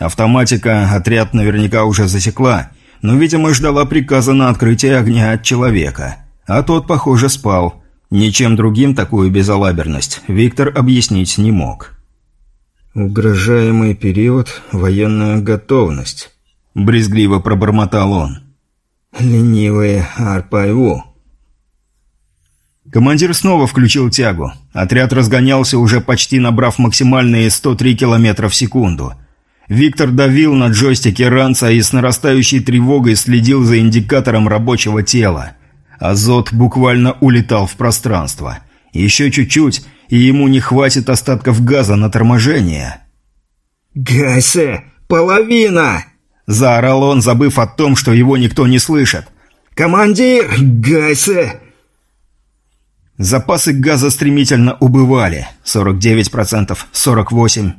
Автоматика отряд наверняка уже засекла, но, видимо, ждала приказа на открытие огня от человека. А тот, похоже, спал. Ничем другим такую безалаберность Виктор объяснить не мог. «Угрожаемый период, военная готовность», — брезгливо пробормотал он. «Ленивые Арпайву». Командир снова включил тягу. Отряд разгонялся, уже почти набрав максимальные 103 км в секунду. Виктор давил на джойстике ранца и с нарастающей тревогой следил за индикатором рабочего тела. Азот буквально улетал в пространство. Еще чуть-чуть, и ему не хватит остатков газа на торможение. «Гайсе! Половина!» – заорал он, забыв о том, что его никто не слышит. «Командир! Гайсе!» Запасы газа стремительно убывали. 49%, 48%.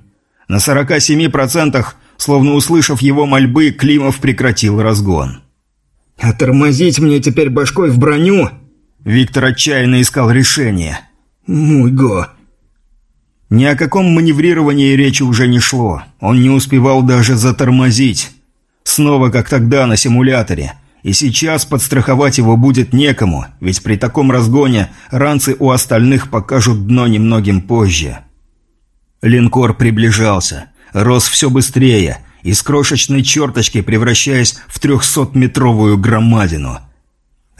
На 47%, словно услышав его мольбы, Климов прекратил разгон. «А тормозить мне теперь башкой в броню?» Виктор отчаянно искал решение. «Муйго!» Ни о каком маневрировании речи уже не шло. Он не успевал даже затормозить. Снова как тогда на симуляторе. И сейчас подстраховать его будет некому, ведь при таком разгоне ранцы у остальных покажут дно немногим позже. Линкор приближался, рос все быстрее, из крошечной черточки превращаясь в трехсотметровую громадину –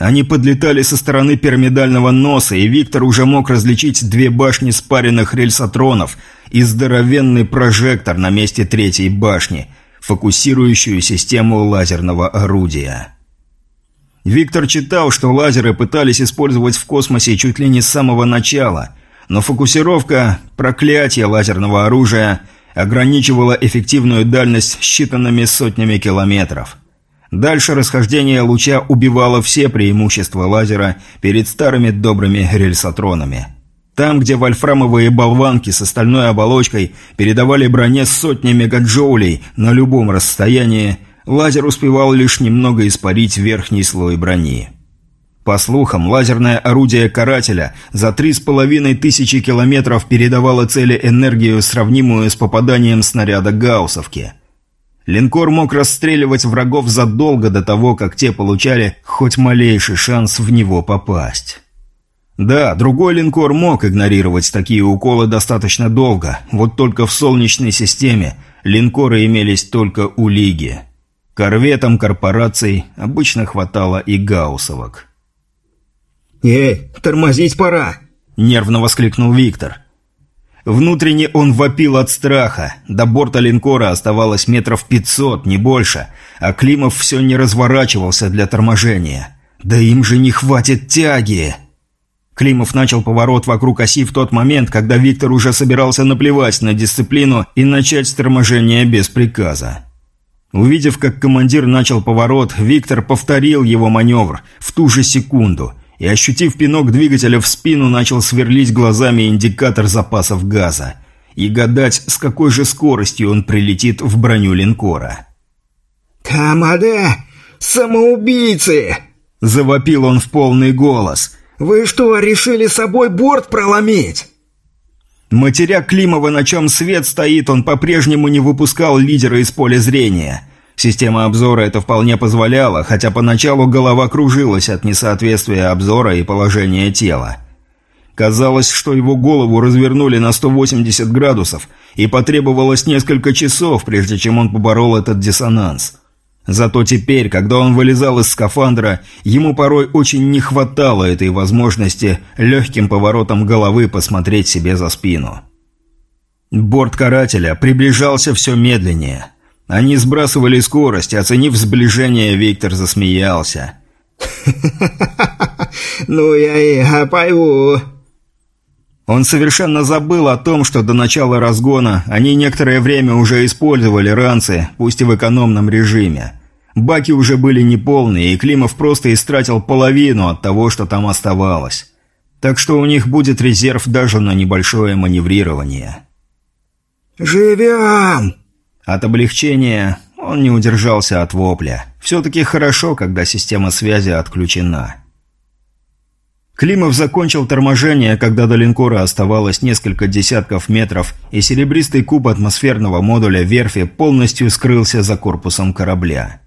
они подлетали со стороны пирамидального носа, и Виктор уже мог различить две башни спаренных рельсотронов и здоровенный прожектор на месте третьей башни, фокусирующую систему лазерного орудия. Виктор читал, что лазеры пытались использовать в космосе чуть ли не с самого начала, но фокусировка, проклятие лазерного оружия, ограничивала эффективную дальность считанными сотнями километров – Дальше расхождение луча убивало все преимущества лазера перед старыми добрыми рельсотронами. Там, где вольфрамовые болванки с остальной оболочкой передавали броне сотни мегаджоулей на любом расстоянии, лазер успевал лишь немного испарить верхний слой брони. По слухам, лазерное орудие «Карателя» за три с половиной тысячи километров передавало цели энергию, сравнимую с попаданием снаряда «Гауссовки». Линкор мог расстреливать врагов задолго до того, как те получали хоть малейший шанс в него попасть. Да, другой линкор мог игнорировать такие уколы достаточно долго, вот только в Солнечной системе линкоры имелись только у Лиги. Корветам корпораций обычно хватало и гауссовок. «Эй, тормозить пора!» – нервно воскликнул Виктор. Внутренне он вопил от страха. До борта линкора оставалось метров пятьсот, не больше, а Климов все не разворачивался для торможения. «Да им же не хватит тяги!» Климов начал поворот вокруг оси в тот момент, когда Виктор уже собирался наплевать на дисциплину и начать торможение без приказа. Увидев, как командир начал поворот, Виктор повторил его маневр в ту же секунду – и, ощутив пинок двигателя в спину, начал сверлить глазами индикатор запасов газа и гадать, с какой же скоростью он прилетит в броню линкора. «Тамаде! Самоубийцы!» – завопил он в полный голос. «Вы что, решили собой борт проломить?» Матеря Климова, на чем свет стоит, он по-прежнему не выпускал лидера из поля зрения – Система обзора это вполне позволяла, хотя поначалу голова кружилась от несоответствия обзора и положения тела. Казалось, что его голову развернули на 180 градусов, и потребовалось несколько часов, прежде чем он поборол этот диссонанс. Зато теперь, когда он вылезал из скафандра, ему порой очень не хватало этой возможности легким поворотом головы посмотреть себе за спину. Борт карателя приближался все медленнее – они сбрасывали скорость, оценив сближение, Виктор засмеялся. [LAUGHS] «Ну я и пойму». Он совершенно забыл о том, что до начала разгона они некоторое время уже использовали ранцы, пусть и в экономном режиме. Баки уже были неполные, и Климов просто истратил половину от того, что там оставалось. Так что у них будет резерв даже на небольшое маневрирование. «Живем!» От облегчения он не удержался от вопля. Все-таки хорошо, когда система связи отключена. Климов закончил торможение, когда до линкора оставалось несколько десятков метров, и серебристый куб атмосферного модуля верфи полностью скрылся за корпусом корабля.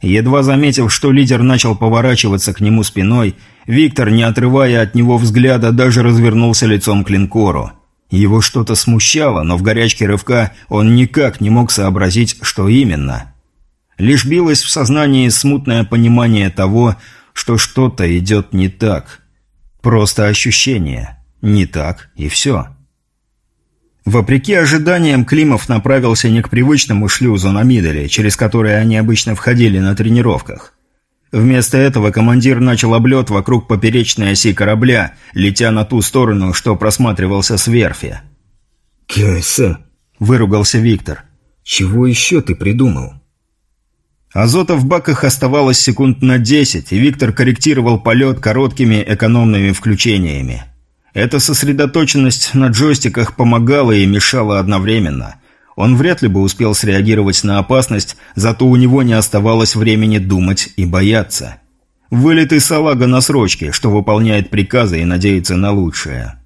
Едва заметив, что лидер начал поворачиваться к нему спиной, Виктор, не отрывая от него взгляда, даже развернулся лицом к линкору – Его что-то смущало, но в горячке рывка он никак не мог сообразить, что именно. Лишь билось в сознании смутное понимание того, что что-то идет не так. Просто ощущение. Не так, и все. Вопреки ожиданиям, Климов направился не к привычному шлюзу на Миделе, через который они обычно входили на тренировках. Вместо этого командир начал облет вокруг поперечной оси корабля, летя на ту сторону, что просматривался с верфи. «Кайса!» – выругался Виктор. «Чего еще ты придумал?» Азота в баках оставалось секунд на десять, и Виктор корректировал полет короткими экономными включениями. Эта сосредоточенность на джойстиках помогала и мешала одновременно. Он вряд ли бы успел среагировать на опасность, зато у него не оставалось времени думать и бояться. Вылитый салага на срочке, что выполняет приказы и надеется на лучшее.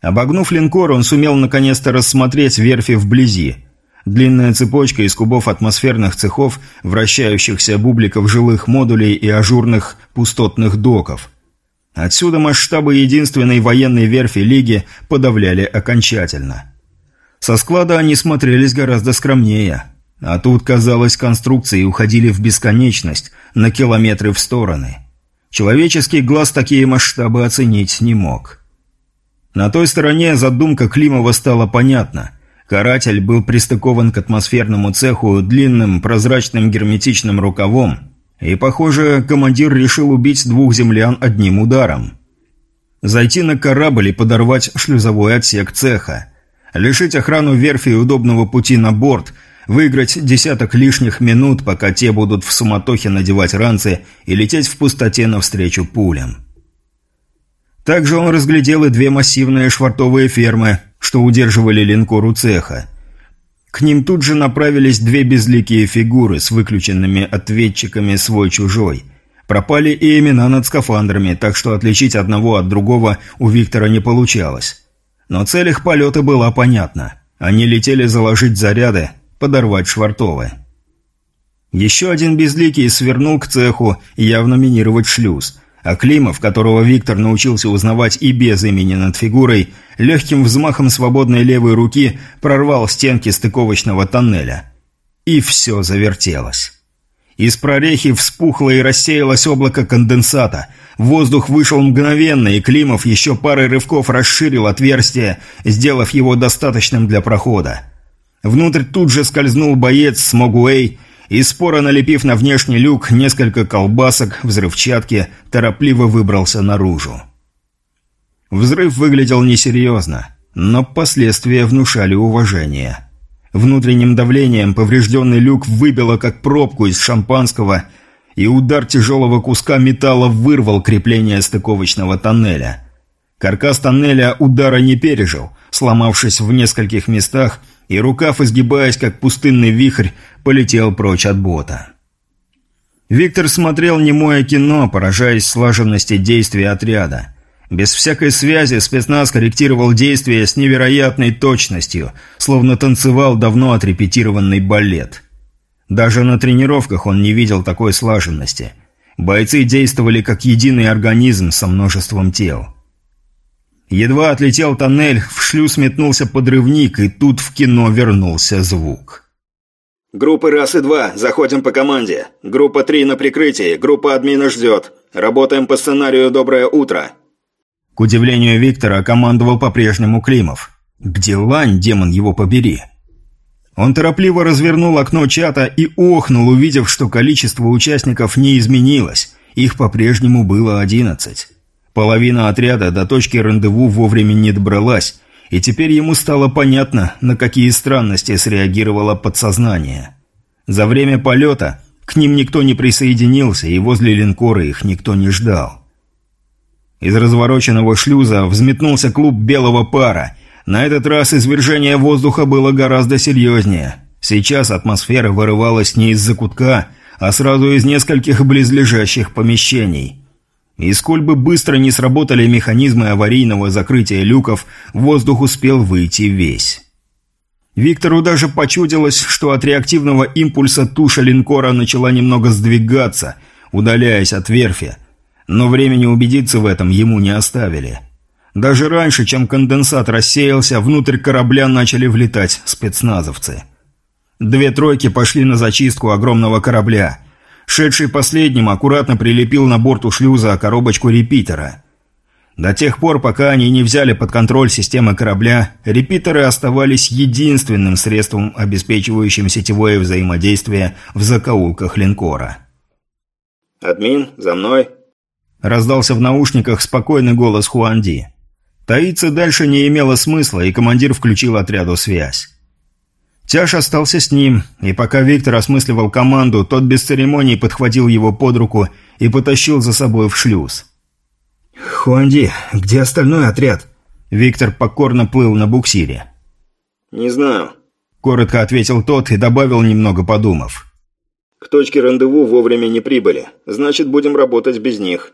Обогнув линкор, он сумел наконец-то рассмотреть верфи вблизи. Длинная цепочка из кубов атмосферных цехов, вращающихся бубликов жилых модулей и ажурных пустотных доков – Отсюда масштабы единственной военной верфи Лиги подавляли окончательно. Со склада они смотрелись гораздо скромнее. А тут, казалось, конструкции уходили в бесконечность, на километры в стороны. Человеческий глаз такие масштабы оценить не мог. На той стороне задумка Климова стала понятна. Каратель был пристыкован к атмосферному цеху длинным прозрачным герметичным рукавом, и, похоже, командир решил убить двух землян одним ударом. Зайти на корабль и подорвать шлюзовой отсек цеха. Лишить охрану верфи удобного пути на борт, выиграть десяток лишних минут, пока те будут в суматохе надевать ранцы и лететь в пустоте навстречу пулям. Также он разглядел и две массивные швартовые фермы, что удерживали линкор у цеха – к ним тут же направились две безликие фигуры с выключенными ответчиками свой-чужой. Пропали и имена над скафандрами, так что отличить одного от другого у Виктора не получалось. Но цель их полета была понятна. Они летели заложить заряды, подорвать швартовы. Еще один безликий свернул к цеху, явно минировать шлюз – а Климов, которого Виктор научился узнавать и без имени над фигурой, легким взмахом свободной левой руки прорвал стенки стыковочного тоннеля. И все завертелось. Из прорехи вспухло и рассеялось облако конденсата. Воздух вышел мгновенно, и Климов еще парой рывков расширил отверстие, сделав его достаточным для прохода. Внутрь тут же скользнул боец с Могуэй и, споро налепив на внешний люк несколько колбасок, взрывчатки, торопливо выбрался наружу. Взрыв выглядел несерьезно, но последствия внушали уважение. Внутренним давлением поврежденный люк выбило как пробку из шампанского, и удар тяжелого куска металла вырвал крепление стыковочного тоннеля. Каркас тоннеля удара не пережил, сломавшись в нескольких местах и рукав, изгибаясь как пустынный вихрь, полетел прочь от бота. Виктор смотрел немое кино, поражаясь слаженности действий отряда. Без всякой связи спецназ корректировал действия с невероятной точностью, словно танцевал давно отрепетированный балет. Даже на тренировках он не видел такой слаженности. Бойцы действовали как единый организм со множеством тел. Едва отлетел тоннель, в шлюз метнулся подрывник, и тут в кино вернулся звук. «Группы расы 2, заходим по команде. Группа 3 на прикрытии, группа админа ждет. Работаем по сценарию «Доброе утро». К удивлению Виктора, командовал по-прежнему Климов. «Где лань, демон его побери?» Он торопливо развернул окно чата и охнул, увидев, что количество участников не изменилось. Их по-прежнему было одиннадцать. Половина отряда до точки рандеву вовремя не добралась, и теперь ему стало понятно, на какие странности среагировало подсознание. За время полета к ним никто не присоединился, и возле линкора их никто не ждал. Из развороченного шлюза взметнулся клуб белого пара. На этот раз извержение воздуха было гораздо серьезнее. Сейчас атмосфера вырывалась не из-за кутка, а сразу из нескольких близлежащих помещений – и сколь бы быстро не сработали механизмы аварийного закрытия люков, воздух успел выйти весь. Виктору даже почудилось, что от реактивного импульса туша линкора начала немного сдвигаться, удаляясь от верфи, но времени убедиться в этом ему не оставили. Даже раньше, чем конденсат рассеялся, внутрь корабля начали влетать спецназовцы. Две тройки пошли на зачистку огромного корабля. Шедший последним аккуратно прилепил на борту шлюза коробочку репитера. До тех пор, пока они не взяли под контроль системы корабля, репитеры оставались единственным средством, обеспечивающим сетевое взаимодействие в закоулках линкора. «Админ, за мной!» Раздался в наушниках спокойный голос Хуанди. Таиться дальше не имело смысла, и командир включил отряду связь. Тяж остался с ним, и пока Виктор осмысливал команду, тот без церемоний подхватил его под руку и потащил за собой в шлюз. «Хуанди, где остальной отряд?» Виктор покорно плыл на буксире. «Не знаю», – коротко ответил тот и добавил, немного подумав. «К точке рандеву вовремя не прибыли. Значит, будем работать без них».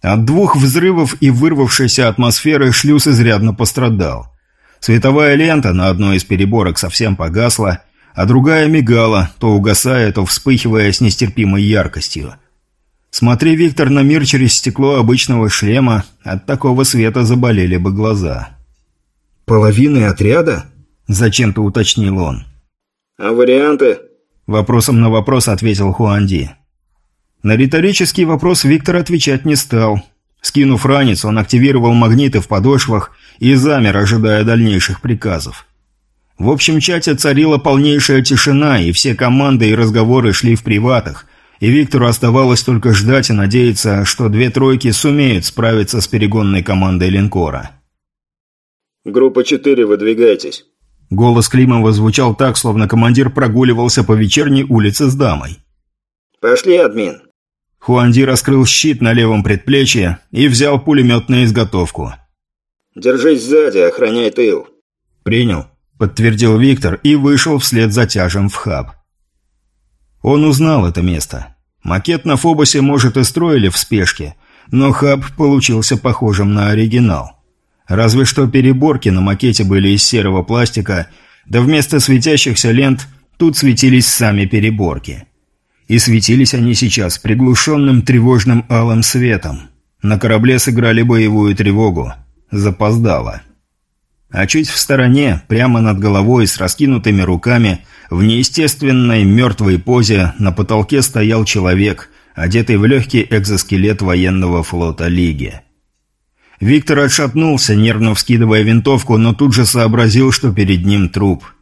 От двух взрывов и вырвавшейся атмосферы шлюз изрядно пострадал. Световая лента на одной из переборок совсем погасла, а другая мигала, то угасая, то вспыхивая с нестерпимой яркостью. Смотри, Виктор, на мир через стекло обычного шлема, от такого света заболели бы глаза. «Половины отряда?» – зачем-то уточнил он. «А варианты?» – вопросом на вопрос ответил Хуанди. На риторический вопрос Виктор отвечать не стал. Скинув ранец, он активировал магниты в подошвах и замер, ожидая дальнейших приказов. В общем чате царила полнейшая тишина, и все команды и разговоры шли в приватах, и Виктору оставалось только ждать и надеяться, что две тройки сумеют справиться с перегонной командой линкора. «Группа 4, выдвигайтесь». Голос Климова звучал так, словно командир прогуливался по вечерней улице с дамой. «Пошли, админ». Хуанди раскрыл щит на левом предплечье и взял пулемет на изготовку. «Держись сзади, охраняй тыл». «Принял», – подтвердил Виктор и вышел вслед за тяжем в хаб. Он узнал это место. Макет на Фобосе, может, и строили в спешке, но хаб получился похожим на оригинал. Разве что переборки на макете были из серого пластика, да вместо светящихся лент тут светились сами переборки. И светились они сейчас приглушенным тревожным алым светом. На корабле сыграли боевую тревогу. Запоздало. А чуть в стороне, прямо над головой, с раскинутыми руками, в неестественной мертвой позе на потолке стоял человек, одетый в легкий экзоскелет военного флота Лиги. Виктор отшатнулся, нервно вскидывая винтовку, но тут же сообразил, что перед ним труп –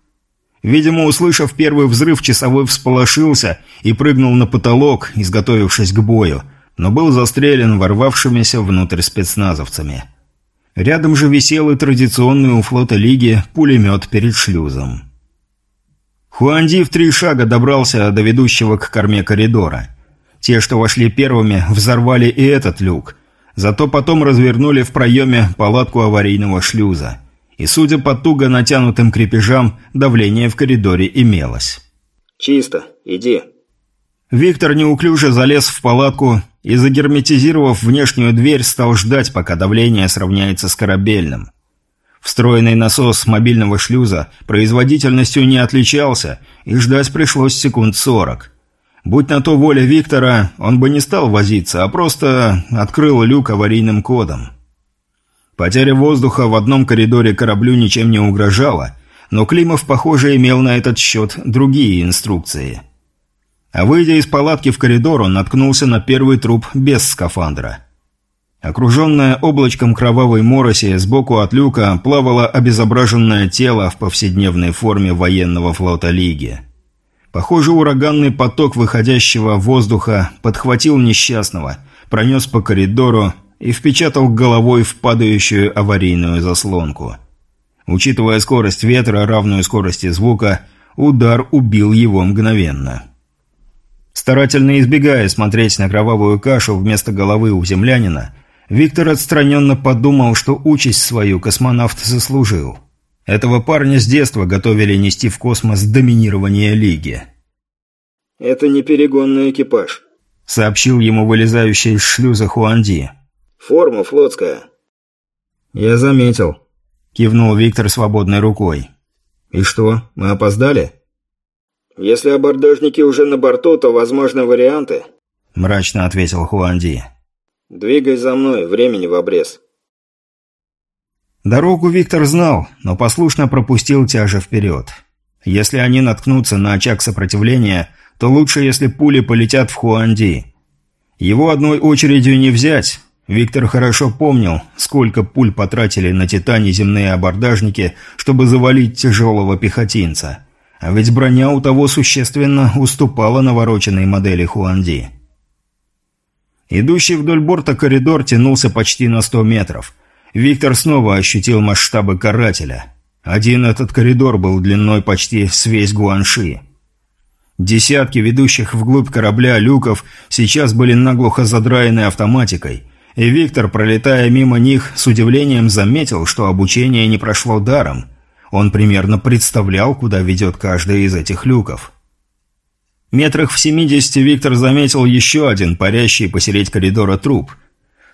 Видимо, услышав первый взрыв, часовой всполошился и прыгнул на потолок, изготовившись к бою, но был застрелен ворвавшимися внутрь спецназовцами. Рядом же висел и традиционный у флота Лиги пулемет перед шлюзом. Хуанди в три шага добрался до ведущего к корме коридора. Те, что вошли первыми, взорвали и этот люк, зато потом развернули в проеме палатку аварийного шлюза – и, судя по туго натянутым крепежам, давление в коридоре имелось. «Чисто. Иди». Виктор неуклюже залез в палатку и, загерметизировав внешнюю дверь, стал ждать, пока давление сравняется с корабельным. Встроенный насос мобильного шлюза производительностью не отличался, и ждать пришлось секунд сорок. Будь на то воля Виктора, он бы не стал возиться, а просто открыл люк аварийным кодом. Потеря воздуха в одном коридоре кораблю ничем не угрожала, но Климов, похоже, имел на этот счет другие инструкции. А выйдя из палатки в коридор, он наткнулся на первый труп без скафандра. Окруженное облачком кровавой мороси, сбоку от люка плавало обезображенное тело в повседневной форме военного флота Лиги. Похоже, ураганный поток выходящего воздуха подхватил несчастного, пронес по коридору и впечатал головой в падающую аварийную заслонку. Учитывая скорость ветра, равную скорости звука, удар убил его мгновенно. Старательно избегая смотреть на кровавую кашу вместо головы у землянина, Виктор отстраненно подумал, что участь свою космонавт заслужил. Этого парня с детства готовили нести в космос доминирование Лиги. «Это не перегонный экипаж», — сообщил ему вылезающий из шлюза Хуанди. Форма флотская». «Я заметил», – кивнул Виктор свободной рукой. «И что, мы опоздали?» «Если абордажники уже на борту, то возможны варианты», – мрачно ответил Хуанди. «Двигай за мной, времени в обрез». Дорогу Виктор знал, но послушно пропустил тяжа вперед. Если они наткнутся на очаг сопротивления, то лучше, если пули полетят в Хуанди. Его одной очередью не взять. Виктор хорошо помнил, сколько пуль потратили на «Титане» земные абордажники, чтобы завалить тяжелого пехотинца. А ведь броня у того существенно уступала навороченной модели Хуанди. Идущий вдоль борта коридор тянулся почти на 100 метров. Виктор снова ощутил масштабы карателя. Один этот коридор был длиной почти с весь Гуанши. Десятки ведущих вглубь корабля люков сейчас были наглухо задраены автоматикой, и Виктор, пролетая мимо них, с удивлением заметил, что обучение не прошло даром. Он примерно представлял, куда ведет каждый из этих люков. Метрах в семидесяти Виктор заметил еще один парящий посередь коридора труп.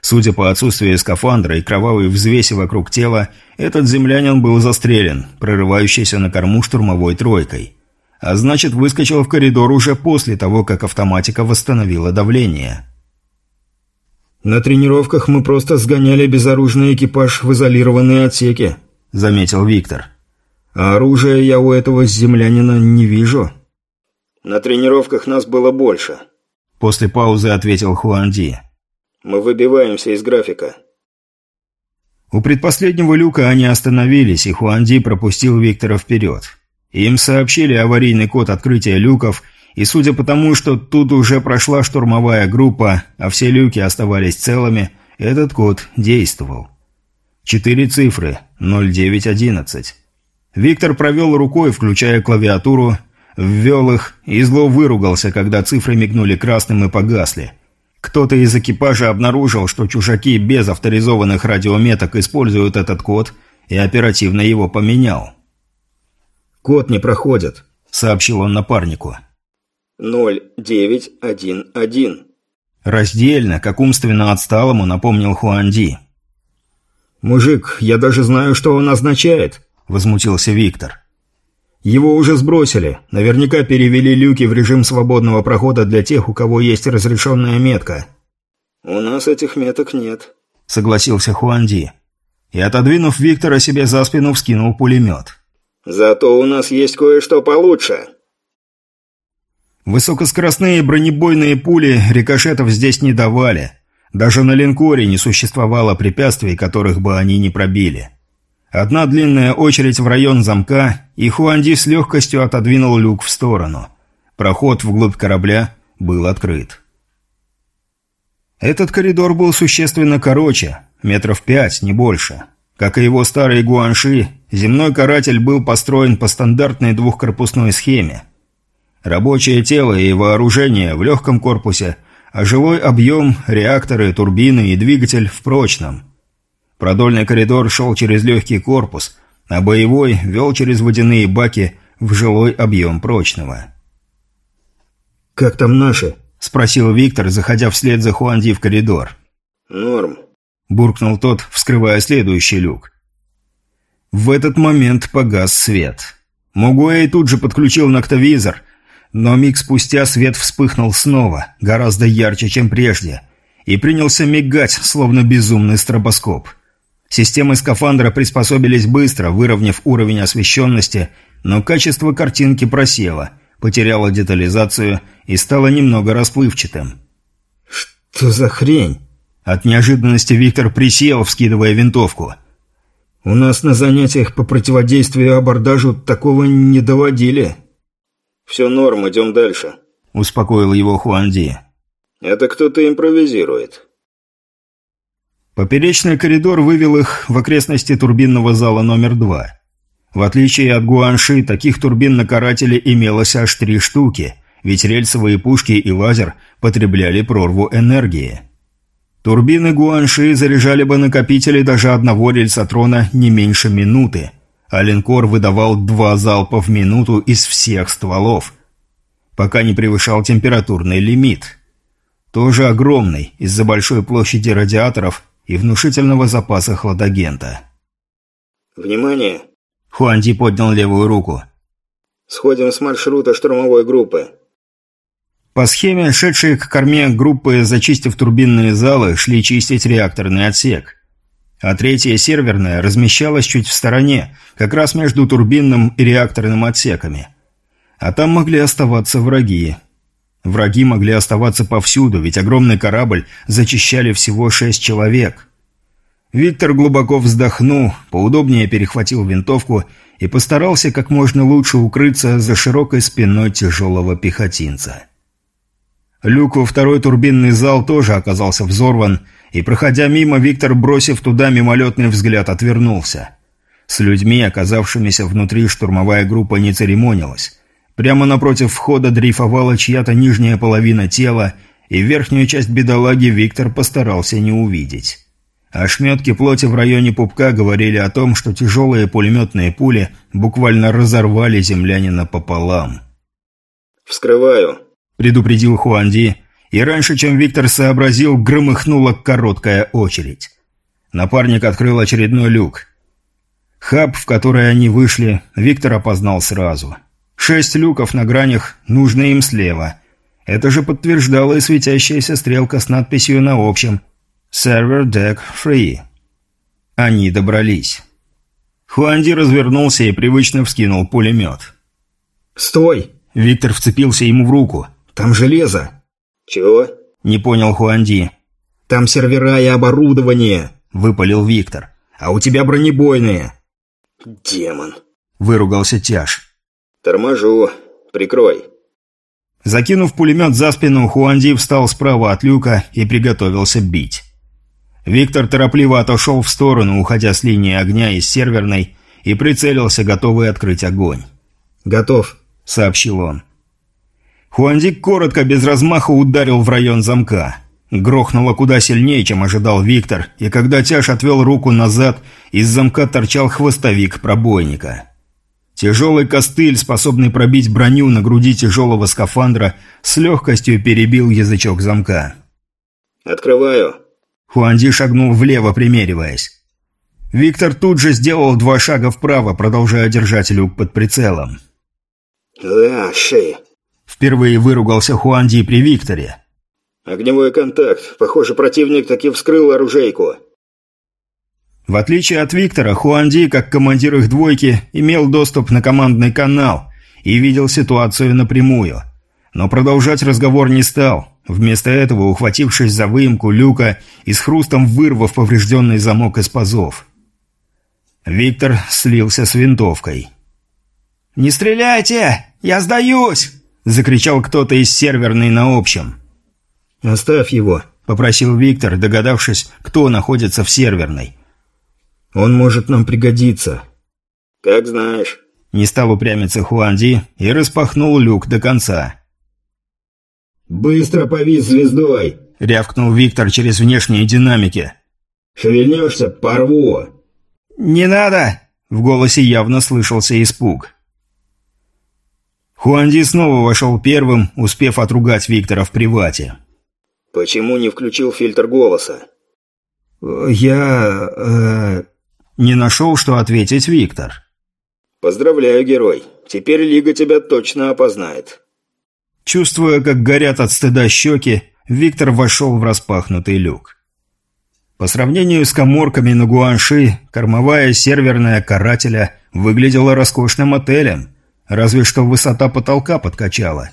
Судя по отсутствию скафандра и кровавой взвеси вокруг тела, этот землянин был застрелен, прорывающийся на корму штурмовой тройкой. А значит, выскочил в коридор уже после того, как автоматика восстановила давление. «На тренировках мы просто сгоняли безоружный экипаж в изолированные отсеки», — заметил Виктор. «А оружия я у этого землянина не вижу». «На тренировках нас было больше», – после паузы ответил Хуанди. «Мы выбиваемся из графика». У предпоследнего люка они остановились, и Хуанди пропустил Виктора вперед. Им сообщили аварийный код открытия люков, и судя по тому, что тут уже прошла штурмовая группа, а все люки оставались целыми, этот код действовал. Четыре цифры – 0911. Виктор провел рукой, включая клавиатуру, Ввел их и зло выругался, когда цифры мигнули красным и погасли. Кто-то из экипажа обнаружил, что чужаки без авторизованных радиометок используют этот код и оперативно его поменял. «Код не проходит», — сообщил он напарнику. «0911». Раздельно, как умственно отсталому, напомнил Хуанди. «Мужик, я даже знаю, что он означает», — возмутился Виктор. Его уже сбросили. Наверняка перевели люки в режим свободного прохода для тех, у кого есть разрешенная метка. «У нас этих меток нет», — согласился Хуанди. И, отодвинув Виктора себе за спину, вскинул пулемет. «Зато у нас есть кое-что получше». Высокоскоростные бронебойные пули рикошетов здесь не давали. Даже на линкоре не существовало препятствий, которых бы они не пробили. Одна длинная очередь в район замка, и Хуанди с легкостью отодвинул люк в сторону. Проход вглубь корабля был открыт. Этот коридор был существенно короче, метров пять, не больше. Как и его старый Гуанши, земной каратель был построен по стандартной двухкорпусной схеме. Рабочее тело и вооружение в легком корпусе, а жилой объем, реакторы, турбины и двигатель в прочном – Продольный коридор шел через легкий корпус, а боевой вел через водяные баки в жилой объем прочного. «Как там наши?» – спросил Виктор, заходя вслед за Хуанди в коридор. «Норм», – буркнул тот, вскрывая следующий люк. В этот момент погас свет. Мугуэй тут же подключил ноктовизор, но миг спустя свет вспыхнул снова, гораздо ярче, чем прежде, и принялся мигать, словно безумный стробоскоп – Системы скафандра приспособились быстро, выровняв уровень освещенности, но качество картинки просело, потеряло детализацию и стало немного расплывчатым. «Что за хрень?» От неожиданности Виктор присел, вскидывая винтовку. «У нас на занятиях по противодействию абордажу такого не доводили». «Все норм, идем дальше», – успокоил его Хуанди. «Это кто-то импровизирует. Поперечный коридор вывел их в окрестности турбинного зала номер два. В отличие от Гуанши, таких турбин на карателе имелось аж три штуки, ведь рельсовые пушки и лазер потребляли прорву энергии. Турбины Гуанши заряжали бы накопители даже одного рельсотрона не меньше минуты, а линкор выдавал два залпа в минуту из всех стволов, пока не превышал температурный лимит. Тоже огромный, из-за большой площади радиаторов и внушительного запаса хладагента. «Внимание!» Хуанди поднял левую руку. «Сходим с маршрута штурмовой группы». По схеме, шедшие к корме группы, зачистив турбинные залы, шли чистить реакторный отсек. А третья серверная размещалась чуть в стороне, как раз между турбинным и реакторным отсеками. А там могли оставаться враги. Враги могли оставаться повсюду, ведь огромный корабль зачищали всего шесть человек. Виктор глубоко вздохнул, поудобнее перехватил винтовку и постарался как можно лучше укрыться за широкой спиной тяжелого пехотинца. Люк во второй турбинный зал тоже оказался взорван, и, проходя мимо, Виктор, бросив туда мимолетный взгляд, отвернулся. С людьми, оказавшимися внутри, штурмовая группа не церемонилась. Прямо напротив входа дрейфовала чья-то нижняя половина тела, и верхнюю часть бедолаги Виктор постарался не увидеть. Ошметки плоти в районе пупка говорили о том, что тяжелые пулеметные пули буквально разорвали землянина пополам. «Вскрываю», предупредил Хуанди, и раньше, чем Виктор сообразил, громыхнула короткая очередь. Напарник открыл очередной люк. Хаб, в который они вышли, Виктор опознал сразу. Шесть люков на гранях, нужны им слева. Это же подтверждала и светящаяся стрелка с надписью на общем «Server Deck Free». Они добрались. Хуанди развернулся и привычно вскинул пулемет. «Стой!» Виктор вцепился ему в руку. Там железо». «Чего?» – не понял Хуанди. «Там сервера и оборудование», – выпалил Виктор. «А у тебя бронебойные». «Демон», – выругался Тяж. «Торможу. Прикрой». Закинув пулемет за спину, Хуанди встал справа от люка и приготовился бить. Виктор торопливо отошел в сторону, уходя с линии огня из серверной, и прицелился, готовый открыть огонь. «Готов», — сообщил он. Хуандик коротко, без размаха ударил в район замка. Грохнуло куда сильнее, чем ожидал Виктор, и когда Тяж отвел руку назад, из замка торчал хвостовик пробойника. Тяжелый костыль, способный пробить броню на груди тяжелого скафандра, с легкостью перебил язычок замка. «Открываю». Хуанди шагнул влево, примериваясь. Виктор тут же сделал два шага вправо, продолжая держать люк под прицелом. «Да, шея. Впервые выругался Хуанди при Викторе. «Огневой контакт. Похоже, противник таки вскрыл оружейку». В отличие от Виктора, Хуанди, как командир их двойки, имел доступ на командный канал и видел ситуацию напрямую. Но продолжать разговор не стал, вместо этого ухватившись за выемку люка и с хрустом вырвав поврежденный замок из пазов. Виктор слился с винтовкой. «Не стреляйте! Я сдаюсь!» – закричал кто-то из серверной на общем. «Оставь его», – попросил Виктор, догадавшись, кто находится в серверной. «Он может нам пригодиться». «Как знаешь». Не стал упрямиться Хуанди и распахнул люк до конца. «Быстро повис звездой!» – рявкнул Виктор через внешние динамики. «Шевельнешься – порву!» «Не надо!» – в голосе явно слышался испуг. Хуанди снова вошел первым, успев отругать Виктора в привате. «Почему не включил фильтр голоса?» «Я... Э... Не нашел, что ответить Виктор. «Поздравляю, герой. Теперь Лига тебя точно опознает». Чувствуя, как горят от стыда щеки, Виктор вошел в распахнутый люк. По сравнению с коморками на Гуанши, кормовая серверная карателя выглядела роскошным отелем – Разве что высота потолка подкачала.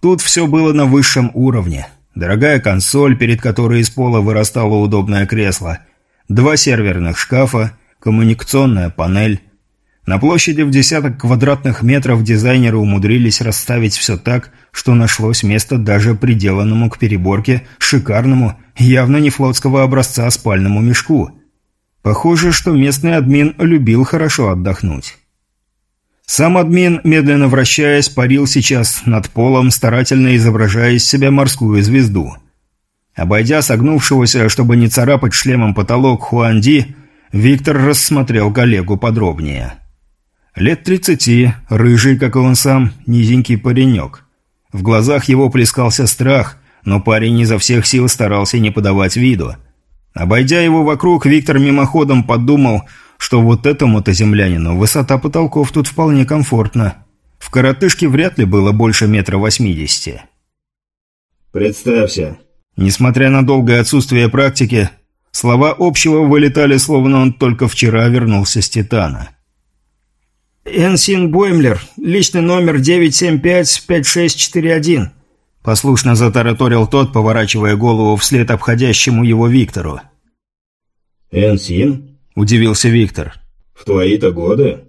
Тут все было на высшем уровне. Дорогая консоль, перед которой из пола вырастало удобное кресло. Два серверных шкафа, коммуникационная панель. На площади в десяток квадратных метров дизайнеры умудрились расставить все так, что нашлось место даже приделанному к переборке шикарному, явно не флотского образца спальному мешку. Похоже, что местный админ любил хорошо отдохнуть. Сам админ, медленно вращаясь, парил сейчас над полом, старательно изображая из себя морскую звезду. Обойдя согнувшегося, чтобы не царапать шлемом потолок Хуанди, Виктор рассмотрел коллегу подробнее. Лет тридцати, рыжий, как и он сам, низенький паренек. В глазах его плескался страх, но парень изо всех сил старался не подавать виду. Обойдя его вокруг, Виктор мимоходом подумал – что вот этому-то землянину высота потолков тут вполне комфортна. В коротышке вряд ли было больше метра восьмидесяти. «Представься». Несмотря на долгое отсутствие практики, Слова общего вылетали, словно он только вчера вернулся с Титана. «Энсин Боймлер, личный номер 975-5641», – послушно затараторил тот, поворачивая голову вслед обходящему его Виктору. «Энсин?» – удивился Виктор. «В твои-то годы?»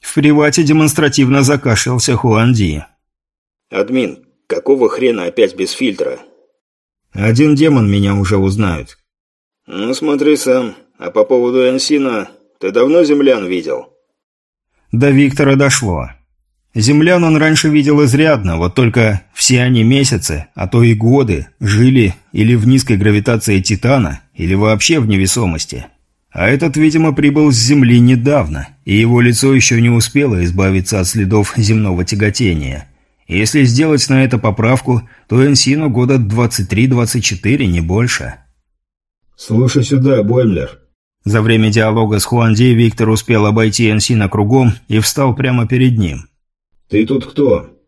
В привате демонстративно закашлялся Хуанди. «Админ, какого хрена опять без фильтра?» «Один демон меня уже узнает». «Ну смотри сам. А по поводу Энсина, ты давно землян видел?» До Виктора дошло. Землян он раньше видел изрядно, вот только все они месяцы, а то и годы, жили или в низкой гравитации Титана, или вообще в невесомости. А этот, видимо, прибыл с Земли недавно, и его лицо еще не успело избавиться от следов земного тяготения. Если сделать на это поправку, то Энсину года 23-24, не больше. «Слушай сюда, Боймлер», за время диалога с Хуанди Виктор успел обойти Энсина кругом и встал прямо перед ним. «Ты тут кто?»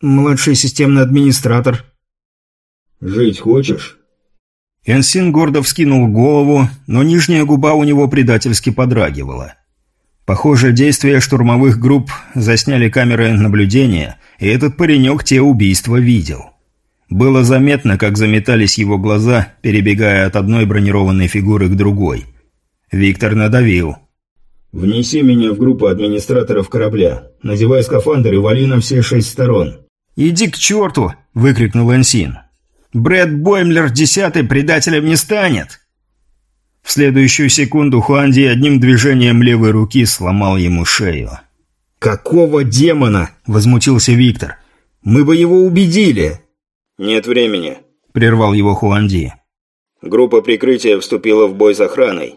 «Младший системный администратор». «Жить хочешь?» Энсин гордо вскинул голову, но нижняя губа у него предательски подрагивала. Похоже, действия штурмовых групп засняли камеры наблюдения, и этот паренек те убийства видел. Было заметно, как заметались его глаза, перебегая от одной бронированной фигуры к другой. Виктор надавил. «Внеси меня в группу администраторов корабля. Надевай скафандр и вали на все шесть сторон». «Иди к черту!» – выкрикнул Энсин. «Брэд Боймлер десятый предателем не станет!» В следующую секунду Хуанди одним движением левой руки сломал ему шею. «Какого демона?» – возмутился Виктор. «Мы бы его убедили!» «Нет времени», – прервал его Хуанди. «Группа прикрытия вступила в бой с охраной».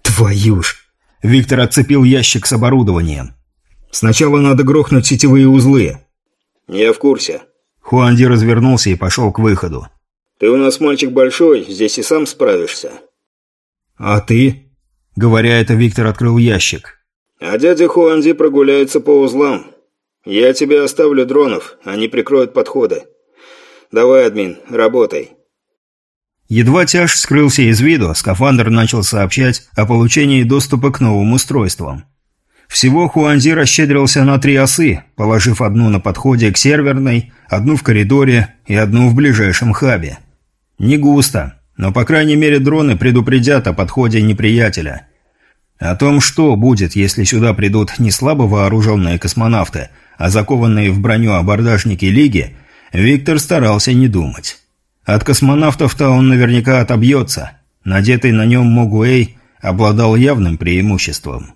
«Твою ж!» Виктор отцепил ящик с оборудованием. «Сначала надо грохнуть сетевые узлы». «Я в курсе». Хуанди развернулся и пошел к выходу. «Ты у нас мальчик большой, здесь и сам справишься». «А ты?» Говоря это, Виктор открыл ящик. «А дядя Хуанди прогуляется по узлам. Я тебе оставлю дронов, они прикроют подходы. «Давай, админ, работай». Едва тяж скрылся из виду, скафандр начал сообщать о получении доступа к новым устройствам. Всего Хуанзи расщедрился на три осы, положив одну на подходе к серверной, одну в коридоре и одну в ближайшем хабе. Не густо, но по крайней мере дроны предупредят о подходе неприятеля. О том, что будет, если сюда придут не слабо вооруженные космонавты, а закованные в броню абордажники Лиги – Виктор старался не думать. От космонавтов-то он наверняка отобьется. Надетый на нем Могуэй обладал явным преимуществом.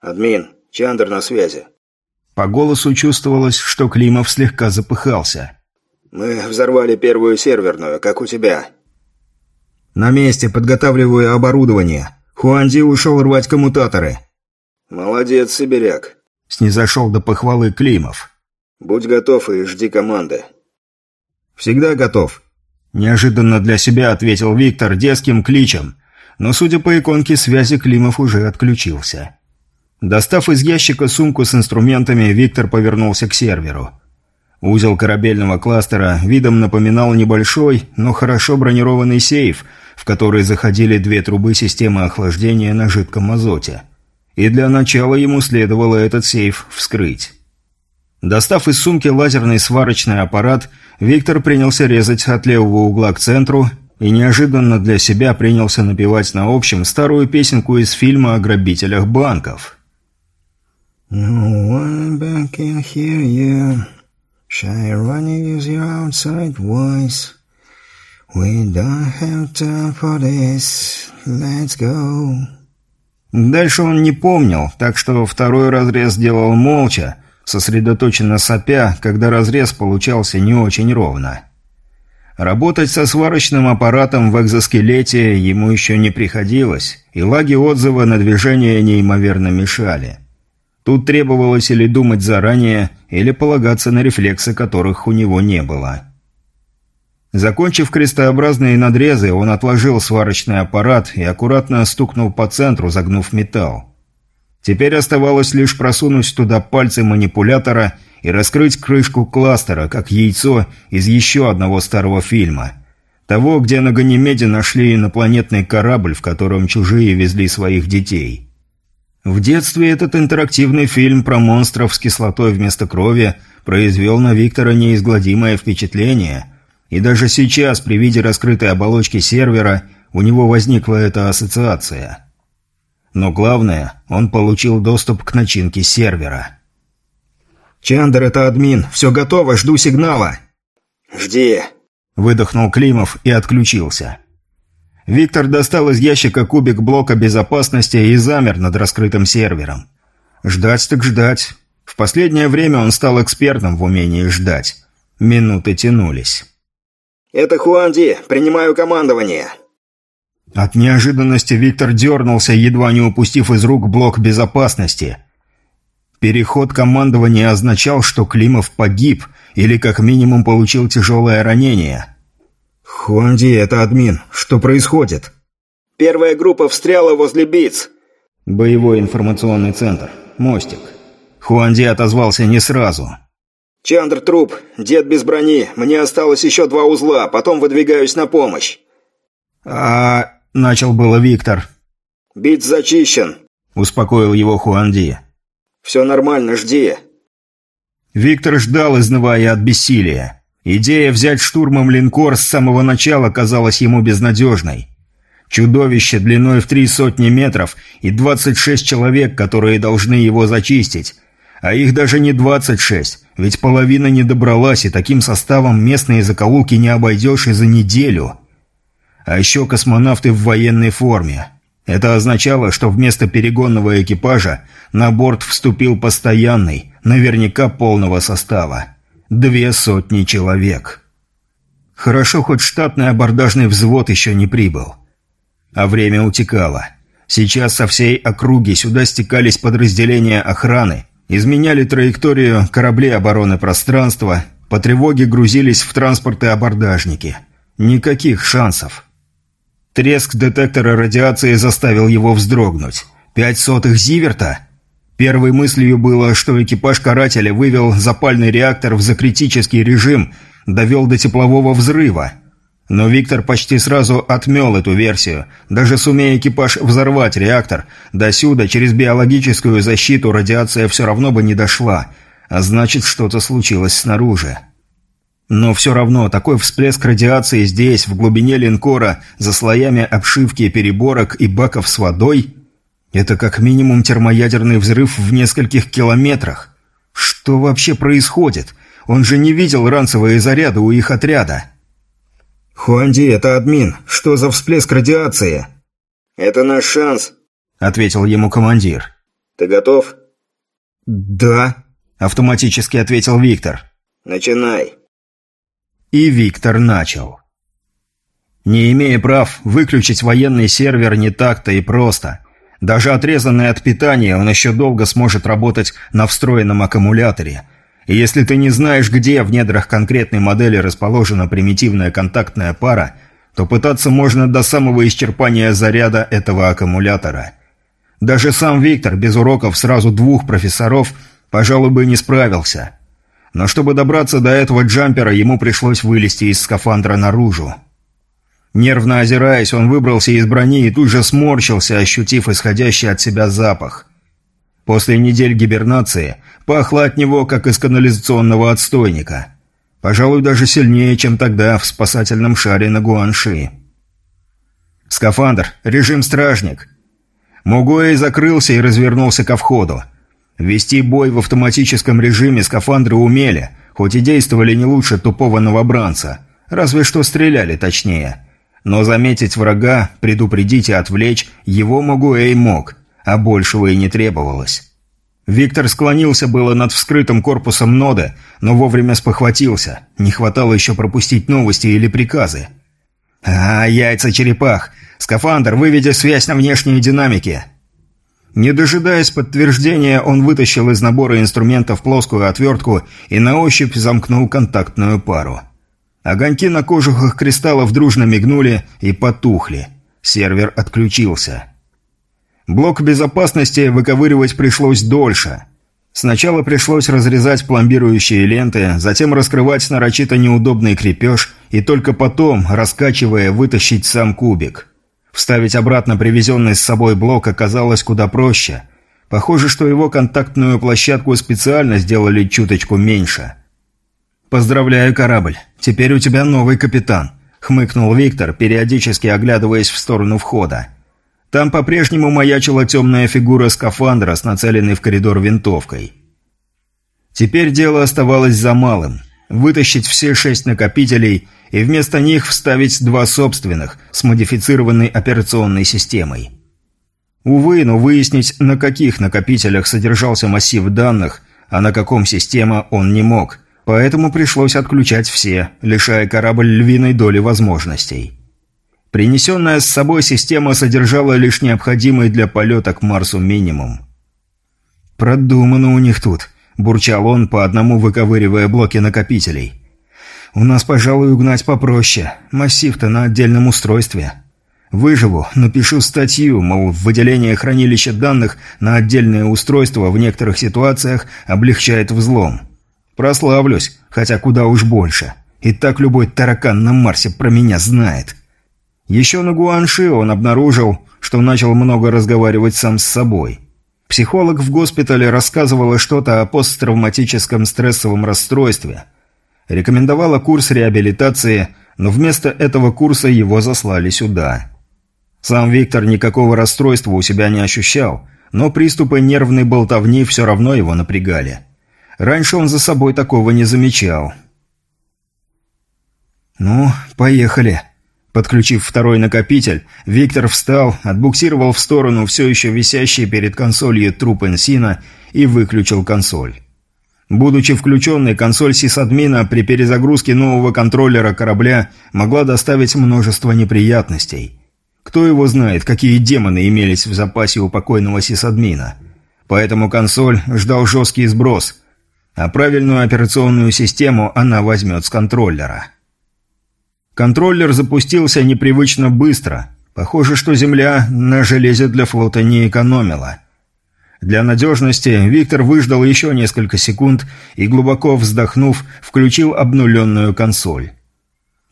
«Админ, Чандр на связи». По голосу чувствовалось, что Климов слегка запыхался. «Мы взорвали первую серверную, как у тебя». «На месте, подготавливаю оборудование. Хуанди ушел рвать коммутаторы». «Молодец, сибиряк», – снизошел до похвалы Климов. «Будь готов и жди команды». «Всегда готов», – неожиданно для себя ответил Виктор детским кличем, но, судя по иконке связи, Климов уже отключился. Достав из ящика сумку с инструментами, Виктор повернулся к серверу. Узел корабельного кластера видом напоминал небольшой, но хорошо бронированный сейф, в который заходили две трубы системы охлаждения на жидком азоте. И для начала ему следовало этот сейф вскрыть. Достав из сумки лазерный сварочный аппарат, Виктор принялся резать от левого угла к центру и неожиданно для себя принялся напевать на общем старую песенку из фильма о грабителях банков. No one can hear you. Shy running use your outside voice. We don't have time for this. Let's go. Дальше он не помнил, так что второй разрез делал молча, сосредоточенно сопя, когда разрез получался не очень ровно. Работать со сварочным аппаратом в экзоскелете ему еще не приходилось, и лаги отзыва на движение неимоверно мешали. Тут требовалось или думать заранее, или полагаться на рефлексы, которых у него не было. Закончив крестообразные надрезы, он отложил сварочный аппарат и аккуратно стукнул по центру, загнув металл. Теперь оставалось лишь просунуть туда пальцы манипулятора и раскрыть крышку кластера, как яйцо из еще одного старого фильма. Того, где на Ганимеде нашли инопланетный корабль, в котором чужие везли своих детей. В детстве этот интерактивный фильм про монстров с кислотой вместо крови произвел на Виктора неизгладимое впечатление, и даже сейчас при виде раскрытой оболочки сервера у него возникла эта ассоциация. Но главное, он получил доступ к начинке сервера. «Чандер, это админ. Все готово, жду сигнала». «Жди», Выдохнул Климов и отключился. Виктор достал из ящика кубик блока безопасности и замер над раскрытым сервером. Ждать так ждать. В последнее время он стал экспертом в умении ждать. Минуты тянулись. «Это Хуанди. Принимаю командование». От неожиданности Виктор дернулся, едва не упустив из рук блок безопасности. Переход командования означал, что Климов погиб – или как минимум получил тяжелое ранение. «Хуанди, это админ. Что происходит?» «Первая группа встряла возле Биц». «Боевой информационный центр. Мостик». Хуанди отозвался не сразу. «Чандр труп. Дед без брони. Мне осталось еще два узла. Потом выдвигаюсь на помощь». «А...» – начал было Виктор. «Биц зачищен», – успокоил его Хуанди. «Все нормально, жди». Виктор ждал, изнывая от бессилия. Идея взять штурмом линкор с самого начала казалась ему безнадежной. Чудовище длиной в три сотни метров и 26 человек, которые должны его зачистить. А их даже не 26, ведь половина не добралась, и таким составом местные закоулки не обойдешь и за неделю. А еще космонавты в военной форме. Это означало, что вместо перегонного экипажа на борт вступил постоянный, наверняка полного состава. Две сотни человек. Хорошо, хоть штатный абордажный взвод еще не прибыл. А время утекало. Сейчас со всей округи сюда стекались подразделения охраны, изменяли траекторию кораблей обороны пространства, по тревоге грузились в транспорты абордажники. Никаких шансов. Треск детектора радиации заставил его вздрогнуть. «Пять сотых зиверта?» Первой мыслью было, что экипаж «Карателя» вывел запальный реактор в закритический режим, довел до теплового взрыва. Но Виктор почти сразу отмел эту версию. Даже сумея экипаж взорвать реактор, досюда через биологическую защиту радиация все равно бы не дошла, а значит, что-то случилось снаружи. Но все равно такой всплеск радиации здесь, в глубине линкора, за слоями обшивки, переборок и баков с водой – это как минимум термоядерный взрыв в нескольких километрах. Что вообще происходит? Он же не видел ранцевые заряды у их отряда. «Хуанди, это админ. Что за всплеск радиации?» «Это наш шанс», – ответил ему командир. «Ты готов?» «Да», – автоматически ответил Виктор. «Начинай». И Виктор начал. Не имея прав, выключить военный сервер не так-то и просто. Даже отрезанный от питания, он еще долго сможет работать на встроенном аккумуляторе. И если ты не знаешь, где в недрах конкретной модели расположена примитивная контактная пара, то пытаться можно до самого исчерпания заряда этого аккумулятора. Даже сам Виктор без уроков сразу двух профессоров, пожалуй, бы не справился – но чтобы добраться до этого джампера, ему пришлось вылезти из скафандра наружу. Нервно озираясь, он выбрался из брони и тут же сморщился, ощутив исходящий от себя запах. После недель гибернации пахло от него, как из канализационного отстойника. Пожалуй, даже сильнее, чем тогда в спасательном шаре на Гуанши. «Скафандр! Режим стражник!» Мугуэй закрылся и развернулся ко входу. Вести бой в автоматическом режиме скафандры умели, хоть и действовали не лучше тупого новобранца, разве что стреляли точнее. Но заметить врага, предупредить и отвлечь его Могуэй мог, а большего и не требовалось. Виктор склонился было над вскрытым корпусом ноды, но вовремя спохватился. Не хватало еще пропустить новости или приказы. «А, яйца черепах! Скафандр, выведи связь на внешние динамики!» Не дожидаясь подтверждения, он вытащил из набора инструментов плоскую отвертку и на ощупь замкнул контактную пару. Огоньки на кожухах кристаллов дружно мигнули и потухли. Сервер отключился. Блок безопасности выковыривать пришлось дольше. Сначала пришлось разрезать пломбирующие ленты, затем раскрывать нарочито неудобный крепеж и только потом, раскачивая, вытащить сам кубик. Вставить обратно привезенный с собой блок оказалось куда проще. Похоже, что его контактную площадку специально сделали чуточку меньше. «Поздравляю, корабль. Теперь у тебя новый капитан», — хмыкнул Виктор, периодически оглядываясь в сторону входа. Там по-прежнему маячила темная фигура скафандра с нацеленной в коридор винтовкой. Теперь дело оставалось за малым – вытащить все шесть накопителей и вместо них вставить два собственных с модифицированной операционной системой. Увы, но выяснить, на каких накопителях содержался массив данных, а на каком система он не мог, поэтому пришлось отключать все, лишая корабль львиной доли возможностей. Принесенная с собой система содержала лишь необходимый для полета к Марсу минимум. «Продумано у них тут», – бурчал он, по одному выковыривая блоки накопителей. «У нас, пожалуй, угнать попроще. Массив-то на отдельном устройстве. Выживу, напишу статью, мол, выделение хранилища данных на отдельное устройство в некоторых ситуациях облегчает взлом. Прославлюсь, хотя куда уж больше. И так любой таракан на Марсе про меня знает». Еще на Гуанши он обнаружил, что начал много разговаривать сам с собой. Психолог в госпитале рассказывала что-то о посттравматическом стрессовом расстройстве. Рекомендовала курс реабилитации, но вместо этого курса его заслали сюда. Сам Виктор никакого расстройства у себя не ощущал, но приступы нервной болтовни все равно его напрягали. Раньше он за собой такого не замечал. «Ну, поехали», Подключив второй накопитель, Виктор встал, отбуксировал в сторону все еще висящий перед консолью труп Энсина и выключил консоль. Будучи включенной, консоль сисадмина при перезагрузке нового контроллера корабля могла доставить множество неприятностей. Кто его знает, какие демоны имелись в запасе у покойного сисадмина. Поэтому консоль ждал жесткий сброс, а правильную операционную систему она возьмет с контроллера. Контроллер запустился непривычно быстро. Похоже, что Земля на железе для флота не экономила. Для надежности Виктор выждал еще несколько секунд и, глубоко вздохнув, включил обнуленную консоль.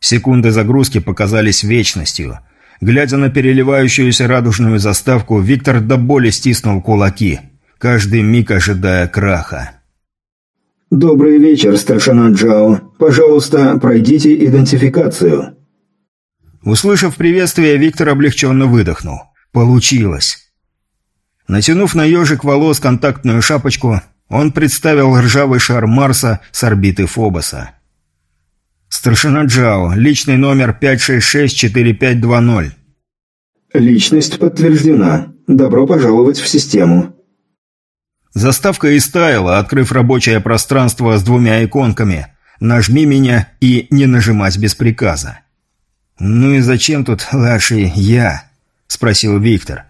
Секунды загрузки показались вечностью. Глядя на переливающуюся радужную заставку, Виктор до боли стиснул кулаки, каждый миг ожидая краха. «Добрый вечер, старшина Джао. Пожалуйста, пройдите идентификацию». Услышав приветствие, Виктор облегченно выдохнул. «Получилось». Натянув на ежик волос контактную шапочку, он представил ржавый шар Марса с орбиты Фобоса. «Старшина Джао, личный номер 5664520». «Личность подтверждена. Добро пожаловать в систему». Заставка истаяла, открыв рабочее пространство с двумя иконками «Нажми меня» и «Не нажимать без приказа». «Ну и зачем тут, Лаши, я?» – спросил Виктор.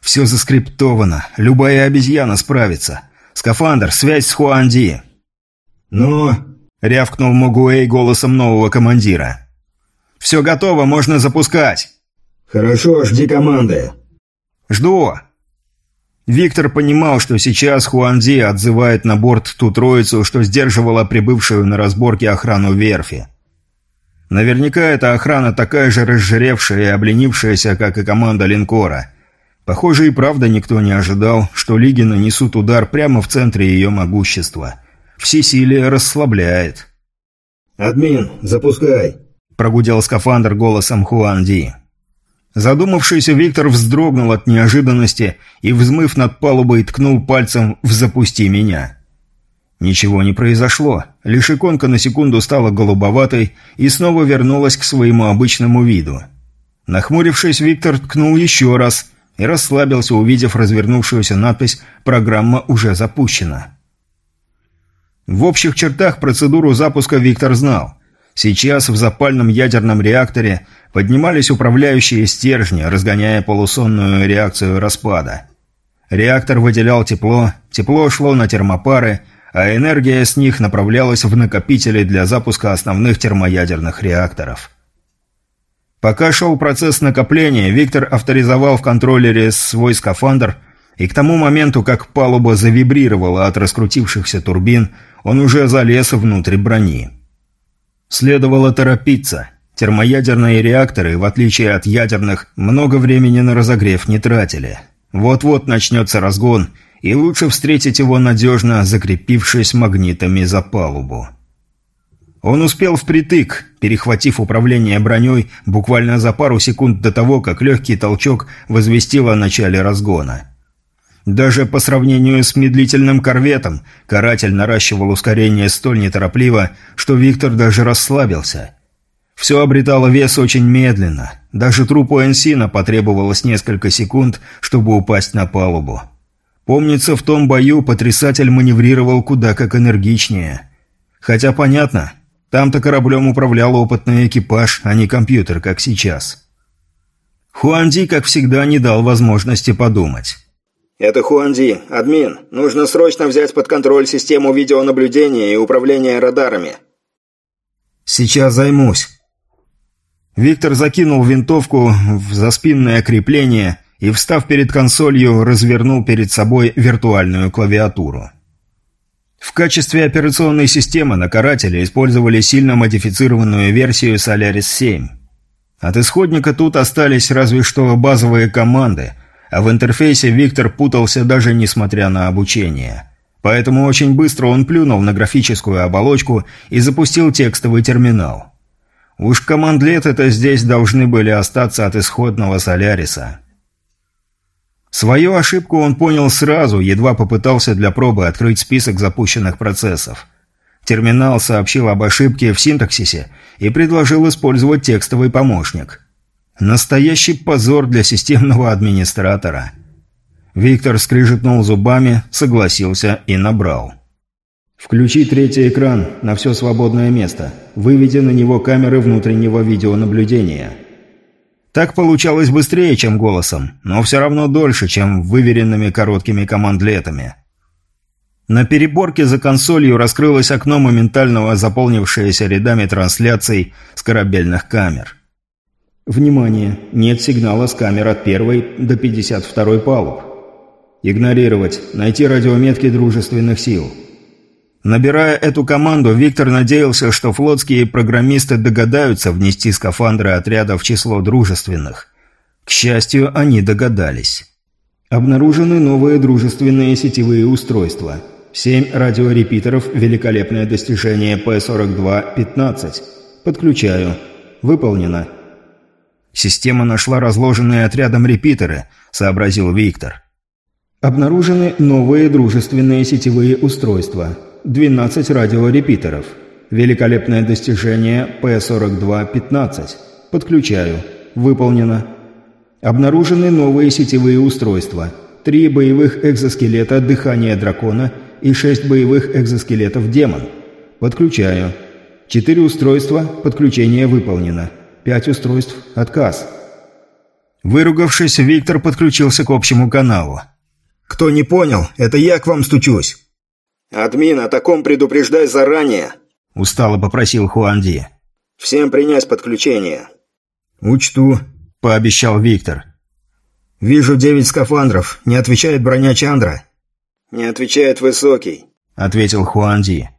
«Все заскриптовано. Любая обезьяна справится. Скафандр, связь с Хуанди». «Ну?» – рявкнул Могуэй голосом нового командира. «Все готово, можно запускать». «Хорошо, жди команды». «Жду». Виктор понимал, что сейчас Хуанди отзывает на борт ту троицу, что сдерживала прибывшую на разборке охрану верфи. Наверняка эта охрана такая же разжиревшая и обленившаяся, как и команда линкора. Похоже, и правда никто не ожидал, что лиги нанесут удар прямо в центре ее могущества. Всесилие расслабляет. «Админ, запускай!» – прогудел скафандр голосом Хуанди. Задумавшийся Виктор вздрогнул от неожиданности и, взмыв над палубой, ткнул пальцем в «запусти меня». Ничего не произошло, лишь иконка на секунду стала голубоватой и снова вернулась к своему обычному виду. Нахмурившись, Виктор ткнул еще раз и расслабился, увидев развернувшуюся надпись «Программа уже запущена». В общих чертах процедуру запуска Виктор знал. Сейчас в запальном ядерном реакторе поднимались управляющие стержни, разгоняя полусонную реакцию распада. Реактор выделял тепло, тепло шло на термопары, а энергия с них направлялась в накопители для запуска основных термоядерных реакторов. Пока шел процесс накопления, Виктор авторизовал в контроллере свой скафандр И к тому моменту, как палуба завибрировала от раскрутившихся турбин, он уже залез внутрь брони. Следовало торопиться. Термоядерные реакторы, в отличие от ядерных, много времени на разогрев не тратили. Вот-вот начнется разгон, и лучше встретить его надежно, закрепившись магнитами за палубу. Он успел впритык, перехватив управление броней буквально за пару секунд до того, как легкий толчок возвестил о начале разгона. Даже по сравнению с медлительным корветом, каратель наращивал ускорение столь неторопливо, что Виктор даже расслабился. Все обретало вес очень медленно. Даже трупу Энсина потребовалось несколько секунд, чтобы упасть на палубу. Помнится, в том бою потрясатель маневрировал куда как энергичнее. Хотя понятно, там-то кораблем управлял опытный экипаж, а не компьютер, как сейчас. Хуанди, как всегда, не дал возможности подумать. «Это Хуанди. Админ. Нужно срочно взять под контроль систему видеонаблюдения и управления радарами». «Сейчас займусь». Виктор закинул винтовку в заспинное крепление и, встав перед консолью, развернул перед собой виртуальную клавиатуру. В качестве операционной системы на «Карателе» использовали сильно модифицированную версию «Солярис-7». От исходника тут остались разве что базовые команды, а в интерфейсе Виктор путался даже несмотря на обучение. Поэтому очень быстро он плюнул на графическую оболочку и запустил текстовый терминал. Уж командлеты-то здесь должны были остаться от исходного «Соляриса». Свою ошибку он понял сразу, едва попытался для пробы открыть список запущенных процессов. Терминал сообщил об ошибке в синтаксисе и предложил использовать текстовый помощник. Настоящий позор для системного администратора. Виктор скрижетнул зубами, согласился и набрал. «Включи третий экран на все свободное место. Выведи на него камеры внутреннего видеонаблюдения». Так получалось быстрее, чем голосом, но все равно дольше, чем выверенными короткими командлетами. На переборке за консолью раскрылось окно моментального заполнившееся рядами трансляций с корабельных камер. Внимание! Нет сигнала с камер от первой до 52 палуб. Игнорировать. Найти радиометки дружественных сил. Набирая эту команду, Виктор надеялся, что флотские программисты догадаются внести скафандры отряда в число дружественных. К счастью, они догадались. Обнаружены новые дружественные сетевые устройства. Семь радиорепитеров «Великолепное достижение П-42-15». Подключаю. Выполнено. Система нашла разложенные отрядом репитеры, сообразил Виктор. Обнаружены новые дружественные сетевые устройства – 12 радиорепитеров. Великолепное достижение П-42-15. Подключаю. Выполнено. Обнаружены новые сетевые устройства. Три боевых экзоскелета «Дыхание дракона» и шесть боевых экзоскелетов «Демон». Подключаю. Четыре устройства. Подключение выполнено. Пять устройств. Отказ. Выругавшись, Виктор подключился к общему каналу. «Кто не понял, это я к вам стучусь». «Админ, о таком предупреждай заранее!» – устало попросил Хуанди. «Всем принять подключение». «Учту», – пообещал Виктор. «Вижу девять скафандров. Не отвечает броня Чандра?» «Не отвечает Высокий», – ответил Хуанди.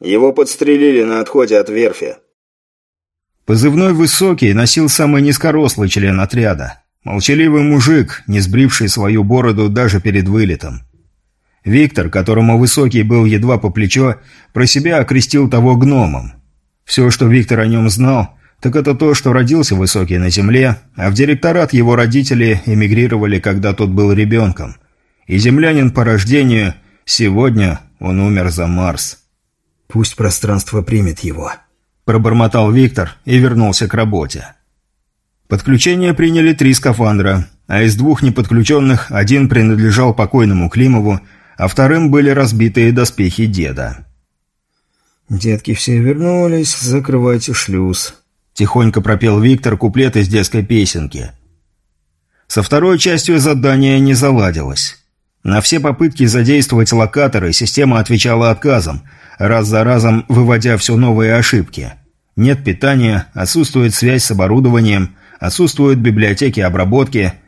«Его подстрелили на отходе от верфи». Позывной «Высокий» носил самый низкорослый член отряда. Молчаливый мужик, не сбривший свою бороду даже перед вылетом. Виктор, которому Высокий был едва по плечо, про себя окрестил того гномом. Все, что Виктор о нем знал, так это то, что родился Высокий на земле, а в директорат его родители эмигрировали, когда тот был ребенком. И землянин по рождению, сегодня он умер за Марс. «Пусть пространство примет его», – пробормотал Виктор и вернулся к работе. Подключение приняли три скафандра, а из двух неподключенных один принадлежал покойному Климову, а вторым были разбитые доспехи деда. «Детки все вернулись, закрывайте шлюз», – тихонько пропел Виктор куплет из детской песенки. Со второй частью задания не заладилось. На все попытки задействовать локаторы система отвечала отказом, раз за разом выводя все новые ошибки. Нет питания, отсутствует связь с оборудованием, отсутствуют библиотеки обработки –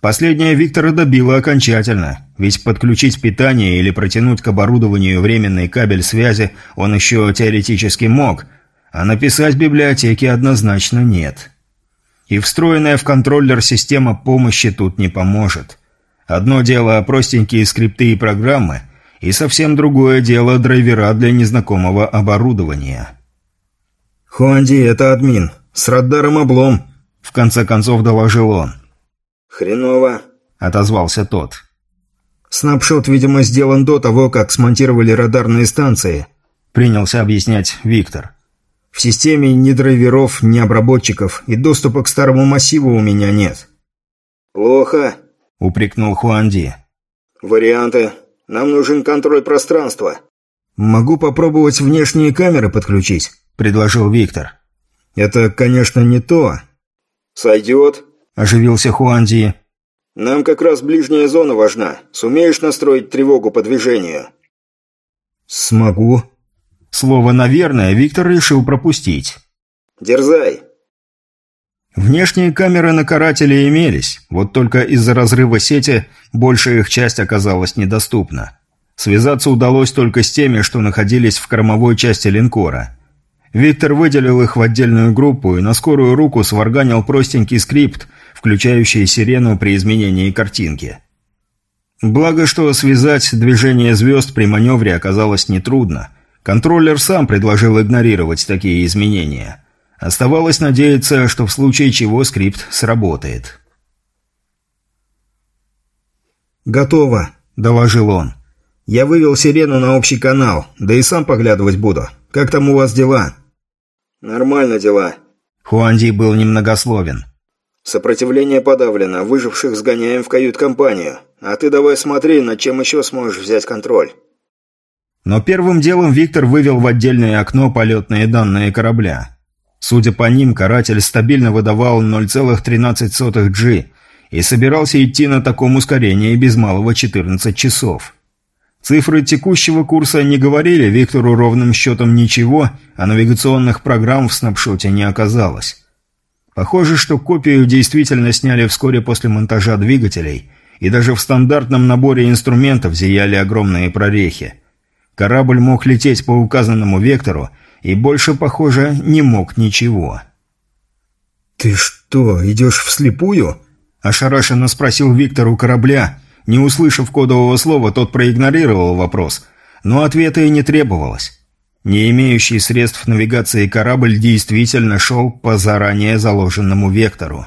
Последнее Виктора добило окончательно, ведь подключить питание или протянуть к оборудованию временный кабель связи он еще теоретически мог, а написать библиотеки однозначно нет. И встроенная в контроллер система помощи тут не поможет. Одно дело простенькие скрипты и программы, и совсем другое дело драйвера для незнакомого оборудования. «Хуанди, это админ. С радаром облом», — в конце концов доложил он. «Хреново», — отозвался тот. «Снапшот, видимо, сделан до того, как смонтировали радарные станции», — принялся объяснять Виктор. «В системе ни драйверов, ни обработчиков, и доступа к старому массиву у меня нет». «Плохо», — упрекнул Хуанди. «Варианты. Нам нужен контроль пространства». «Могу попробовать внешние камеры подключить», — предложил Виктор. «Это, конечно, не то». «Сойдет», – оживился Хуанди. «Нам как раз ближняя зона важна. Сумеешь настроить тревогу по движению?» «Смогу». Слово «наверное» Виктор решил пропустить. «Дерзай». Внешние камеры на карателе имелись, вот только из-за разрыва сети большая их часть оказалась недоступна. Связаться удалось только с теми, что находились в кормовой части линкора. Виктор выделил их в отдельную группу и на скорую руку сварганил простенький скрипт, включающий сирену при изменении картинки. Благо, что связать движение звезд при маневре оказалось нетрудно. Контроллер сам предложил игнорировать такие изменения. Оставалось надеяться, что в случае чего скрипт сработает. «Готово», – доложил он. «Я вывел сирену на общий канал, да и сам поглядывать буду. Как там у вас дела?» «Нормально дела». Хуанди был немногословен. «Сопротивление подавлено, выживших сгоняем в кают-компанию. А ты давай смотри, над чем еще сможешь взять контроль». Но первым делом Виктор вывел в отдельное окно полетные данные корабля. Судя по ним, каратель стабильно выдавал 0,13 G и собирался идти на таком ускорении без малого 14 часов. Цифры текущего курса не говорили Виктору ровным счетом ничего, а навигационных программ в снапшоте не оказалось. Похоже, что копию действительно сняли вскоре после монтажа двигателей, и даже в стандартном наборе инструментов зияли огромные прорехи. Корабль мог лететь по указанному вектору, и больше, похоже, не мог ничего. «Ты что, идешь вслепую?» – ошарашенно спросил Виктор у корабля, не услышав кодового слова, тот проигнорировал вопрос, но ответа и не требовалось. Не имеющий средств навигации корабль действительно шел по заранее заложенному вектору.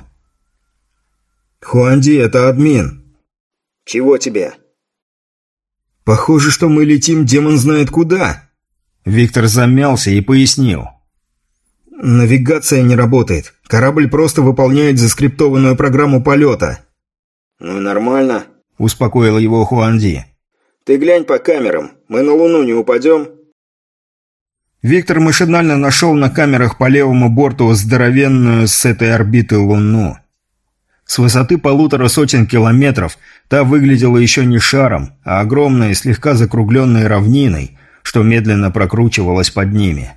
«Хуанди, это админ». «Чего тебе?» «Похоже, что мы летим демон знает куда». Виктор замялся и пояснил. «Навигация не работает. Корабль просто выполняет заскриптованную программу полета». «Ну нормально», – успокоил его Хуанди. «Ты глянь по камерам. Мы на Луну не упадем?» Виктор машинально нашел на камерах по левому борту здоровенную с этой орбиты Луну. С высоты полутора сотен километров та выглядела еще не шаром, а огромной, слегка закругленной равниной, что медленно прокручивалась под ними.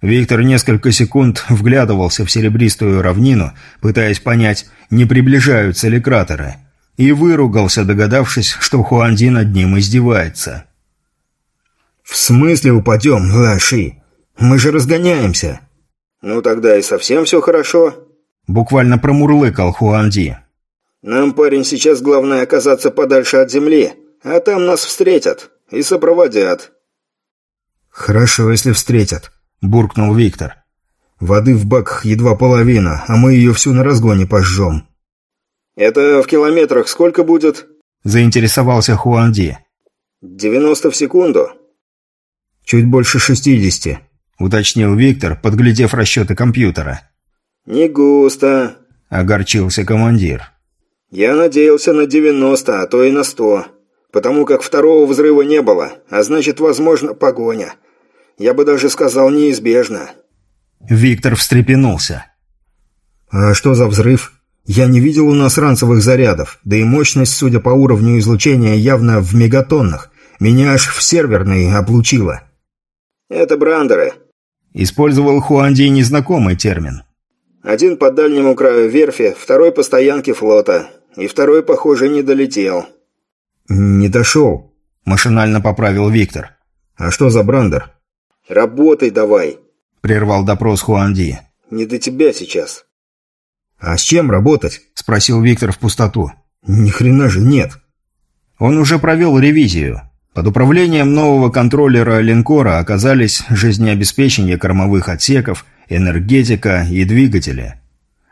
Виктор несколько секунд вглядывался в серебристую равнину, пытаясь понять, не приближаются ли кратеры – и выругался, догадавшись, что Хуанди над ним издевается. «В смысле упадем, Лаши? Мы же разгоняемся!» «Ну тогда и совсем все хорошо», – буквально промурлыкал Хуанди. «Нам, парень, сейчас главное оказаться подальше от земли, а там нас встретят и сопроводят». «Хорошо, если встретят», – буркнул Виктор. «Воды в баках едва половина, а мы ее всю на разгоне пожжем». «Это в километрах сколько будет?» – заинтересовался Хуанди. «Девяносто в секунду». «Чуть больше шестидесяти», – уточнил Виктор, подглядев расчеты компьютера. «Не густо», – огорчился командир. «Я надеялся на девяносто, а то и на сто, потому как второго взрыва не было, а значит, возможно, погоня. Я бы даже сказал, неизбежно». Виктор встрепенулся. «А что за взрыв?» Я не видел у нас ранцевых зарядов, да и мощность, судя по уровню излучения, явно в мегатоннах. Меня аж в серверной облучило. Это брандеры. Использовал Хуанди незнакомый термин. Один по дальнему краю верфи, второй по стоянке флота. И второй, похоже, не долетел». «Не дошел», – машинально поправил Виктор. «А что за брандер?» «Работай давай», – прервал допрос Хуанди. «Не до тебя сейчас». «А с чем работать?» – спросил Виктор в пустоту. «Ни хрена же нет». Он уже провел ревизию. Под управлением нового контроллера линкора оказались жизнеобеспечение кормовых отсеков, энергетика и двигатели.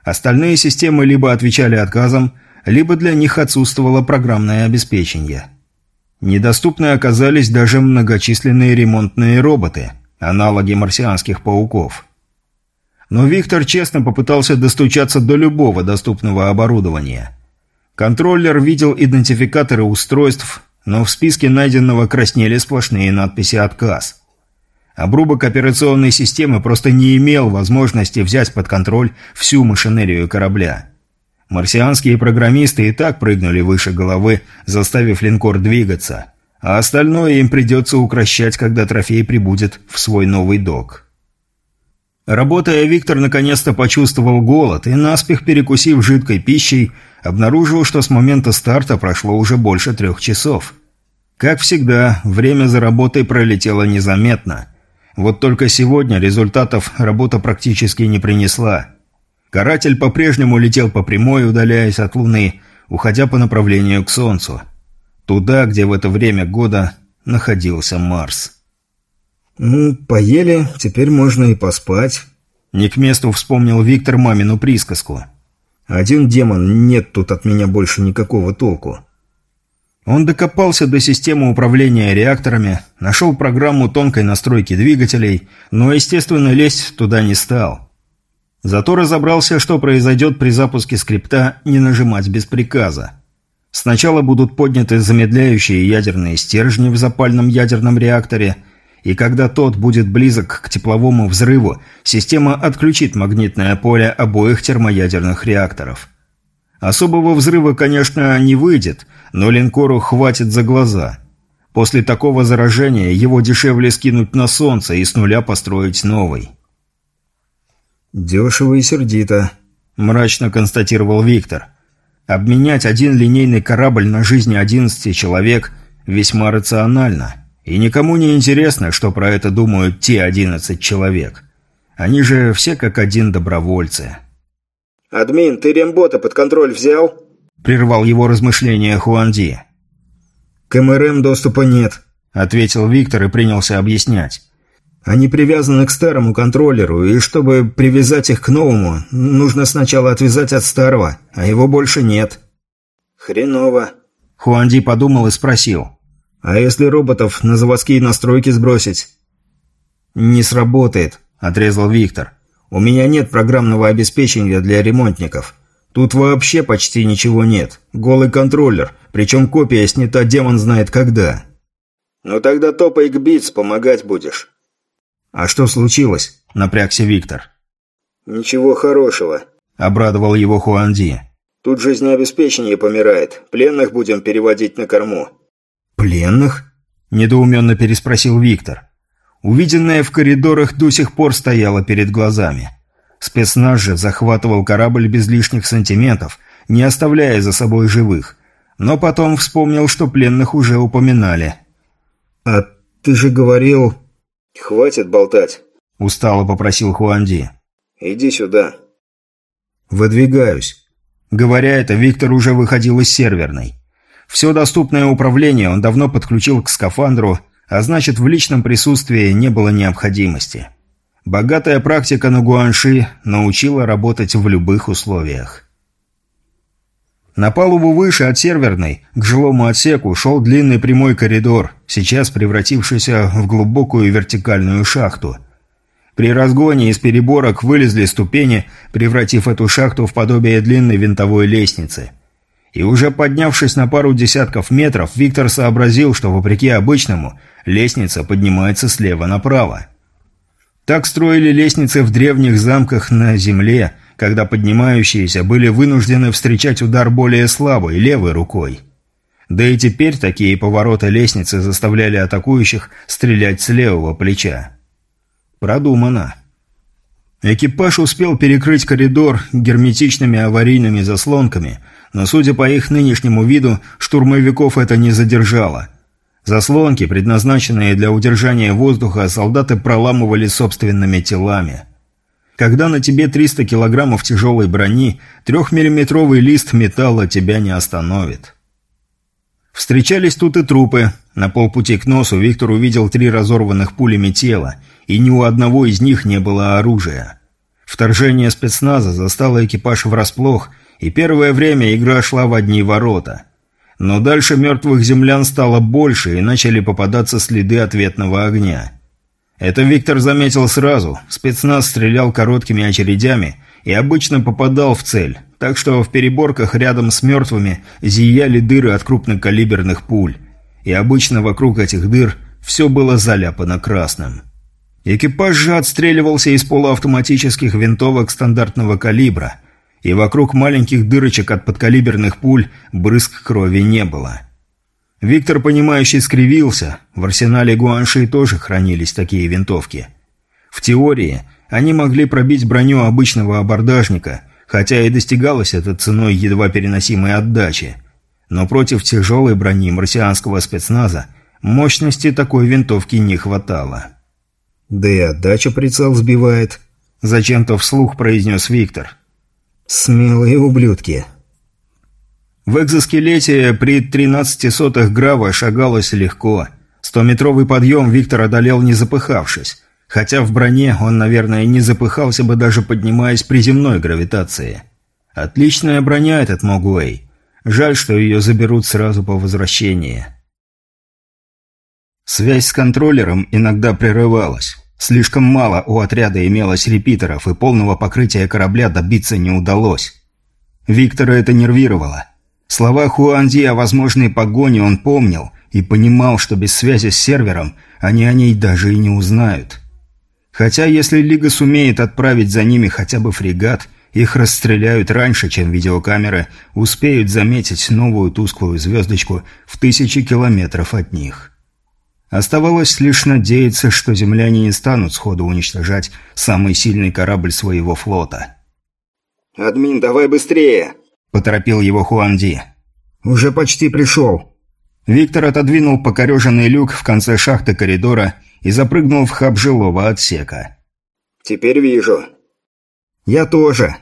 Остальные системы либо отвечали отказом, либо для них отсутствовало программное обеспечение. Недоступны оказались даже многочисленные ремонтные роботы, аналоги марсианских пауков. Но Виктор честно попытался достучаться до любого доступного оборудования. Контроллер видел идентификаторы устройств, но в списке найденного краснели сплошные надписи «Отказ». Обрубок операционной системы просто не имел возможности взять под контроль всю машинерию корабля. Марсианские программисты и так прыгнули выше головы, заставив линкор двигаться, а остальное им придется укращать, когда трофей прибудет в свой новый док. Работая, Виктор наконец-то почувствовал голод и, наспех перекусив жидкой пищей, обнаружил, что с момента старта прошло уже больше трех часов. Как всегда, время за работой пролетело незаметно. Вот только сегодня результатов работа практически не принесла. Каратель по-прежнему летел по прямой, удаляясь от Луны, уходя по направлению к Солнцу. Туда, где в это время года находился Марс. «Ну, поели, теперь можно и поспать», — не к месту вспомнил Виктор мамину присказку. «Один демон, нет тут от меня больше никакого толку». Он докопался до системы управления реакторами, нашел программу тонкой настройки двигателей, но, естественно, лезть туда не стал. Зато разобрался, что произойдет при запуске скрипта «не нажимать без приказа». Сначала будут подняты замедляющие ядерные стержни в запальном ядерном реакторе, и когда тот будет близок к тепловому взрыву, система отключит магнитное поле обоих термоядерных реакторов. Особого взрыва, конечно, не выйдет, но линкору хватит за глаза. После такого заражения его дешевле скинуть на солнце и с нуля построить новый. «Дешево и сердито», – мрачно констатировал Виктор. «Обменять один линейный корабль на жизни 11 человек весьма рационально. И никому не интересно, что про это думают те 11 человек. Они же все как один добровольцы». «Админ, ты рембота под контроль взял?» – прервал его размышления Хуанди. «К МРМ доступа нет», – ответил Виктор и принялся объяснять. «Они привязаны к старому контроллеру, и чтобы привязать их к новому, нужно сначала отвязать от старого, а его больше нет». «Хреново», – Хуанди подумал и спросил. «А если роботов на заводские настройки сбросить?» «Не сработает», – отрезал Виктор. У меня нет программного обеспечения для ремонтников. Тут вообще почти ничего нет. Голый контроллер, причем копия снята демон знает когда». «Ну тогда топай к Битс, помогать будешь». «А что случилось?» – напрягся Виктор. «Ничего хорошего», – обрадовал его Хуанди. «Тут жизнеобеспечение помирает. Пленных будем переводить на корму». «Пленных?» – недоуменно переспросил Виктор. Увиденное в коридорах до сих пор стояло перед глазами. Спецназ же захватывал корабль без лишних сантиметров, не оставляя за собой живых. Но потом вспомнил, что пленных уже упоминали. «А ты же говорил...» «Хватит болтать», — устало попросил Хуанди. «Иди сюда». «Выдвигаюсь». Говоря это, Виктор уже выходил из серверной. Все доступное управление он давно подключил к скафандру а значит в личном присутствии не было необходимости. Богатая практика на Гуанши научила работать в любых условиях. На палубу выше от серверной, к жилому отсеку, шел длинный прямой коридор, сейчас превратившийся в глубокую вертикальную шахту. При разгоне из переборок вылезли ступени, превратив эту шахту в подобие длинной винтовой лестницы – и уже поднявшись на пару десятков метров, Виктор сообразил, что, вопреки обычному, лестница поднимается слева направо. Так строили лестницы в древних замках на земле, когда поднимающиеся были вынуждены встречать удар более слабой, левой рукой. Да и теперь такие повороты лестницы заставляли атакующих стрелять с левого плеча. Продумано. Экипаж успел перекрыть коридор герметичными аварийными заслонками – но, судя по их нынешнему виду, штурмовиков это не задержало. Заслонки, предназначенные для удержания воздуха, солдаты проламывали собственными телами. Когда на тебе 300 килограммов тяжелой брони, трехмиллиметровый лист металла тебя не остановит. Встречались тут и трупы. На полпути к носу Виктор увидел три разорванных пулями тела, и ни у одного из них не было оружия. Вторжение спецназа застало экипаж врасплох, и первое время игра шла в одни ворота. Но дальше мертвых землян стало больше, и начали попадаться следы ответного огня. Это Виктор заметил сразу. Спецназ стрелял короткими очередями и обычно попадал в цель, так что в переборках рядом с мертвыми зияли дыры от крупнокалиберных пуль, и обычно вокруг этих дыр все было заляпано красным. Экипаж же отстреливался из полуавтоматических винтовок стандартного калибра, и вокруг маленьких дырочек от подкалиберных пуль брызг крови не было. Виктор, понимающий, скривился. В арсенале Гуанши тоже хранились такие винтовки. В теории они могли пробить броню обычного абордажника, хотя и достигалось это ценой едва переносимой отдачи. Но против тяжелой брони марсианского спецназа мощности такой винтовки не хватало. «Да и отдача прицел сбивает», – зачем-то вслух произнес Виктор. «Смелые ублюдки. В экзоскелете при 13 сотых грава шагалось легко. Стометровый подъем Виктор одолел не запыхавшись. Хотя в броне он, наверное, не запыхался бы даже поднимаясь при земной гравитации. Отличная броня этот Могуэй. Жаль, что ее заберут сразу по возвращении. Связь с контроллером иногда прерывалась. Слишком мало у отряда имелось репитеров, и полного покрытия корабля добиться не удалось. Виктора это нервировало. Слова Хуанди о возможной погоне он помнил и понимал, что без связи с сервером они о ней даже и не узнают. Хотя если Лига сумеет отправить за ними хотя бы фрегат, их расстреляют раньше, чем видеокамеры успеют заметить новую тусклую звездочку в тысячи километров от них. Оставалось лишь надеяться, что земляне не станут сходу уничтожать самый сильный корабль своего флота. «Админ, давай быстрее!» – поторопил его Хуанди. «Уже почти пришел». Виктор отодвинул покореженный люк в конце шахты коридора и запрыгнул в хаб жилого отсека. «Теперь вижу». «Я тоже».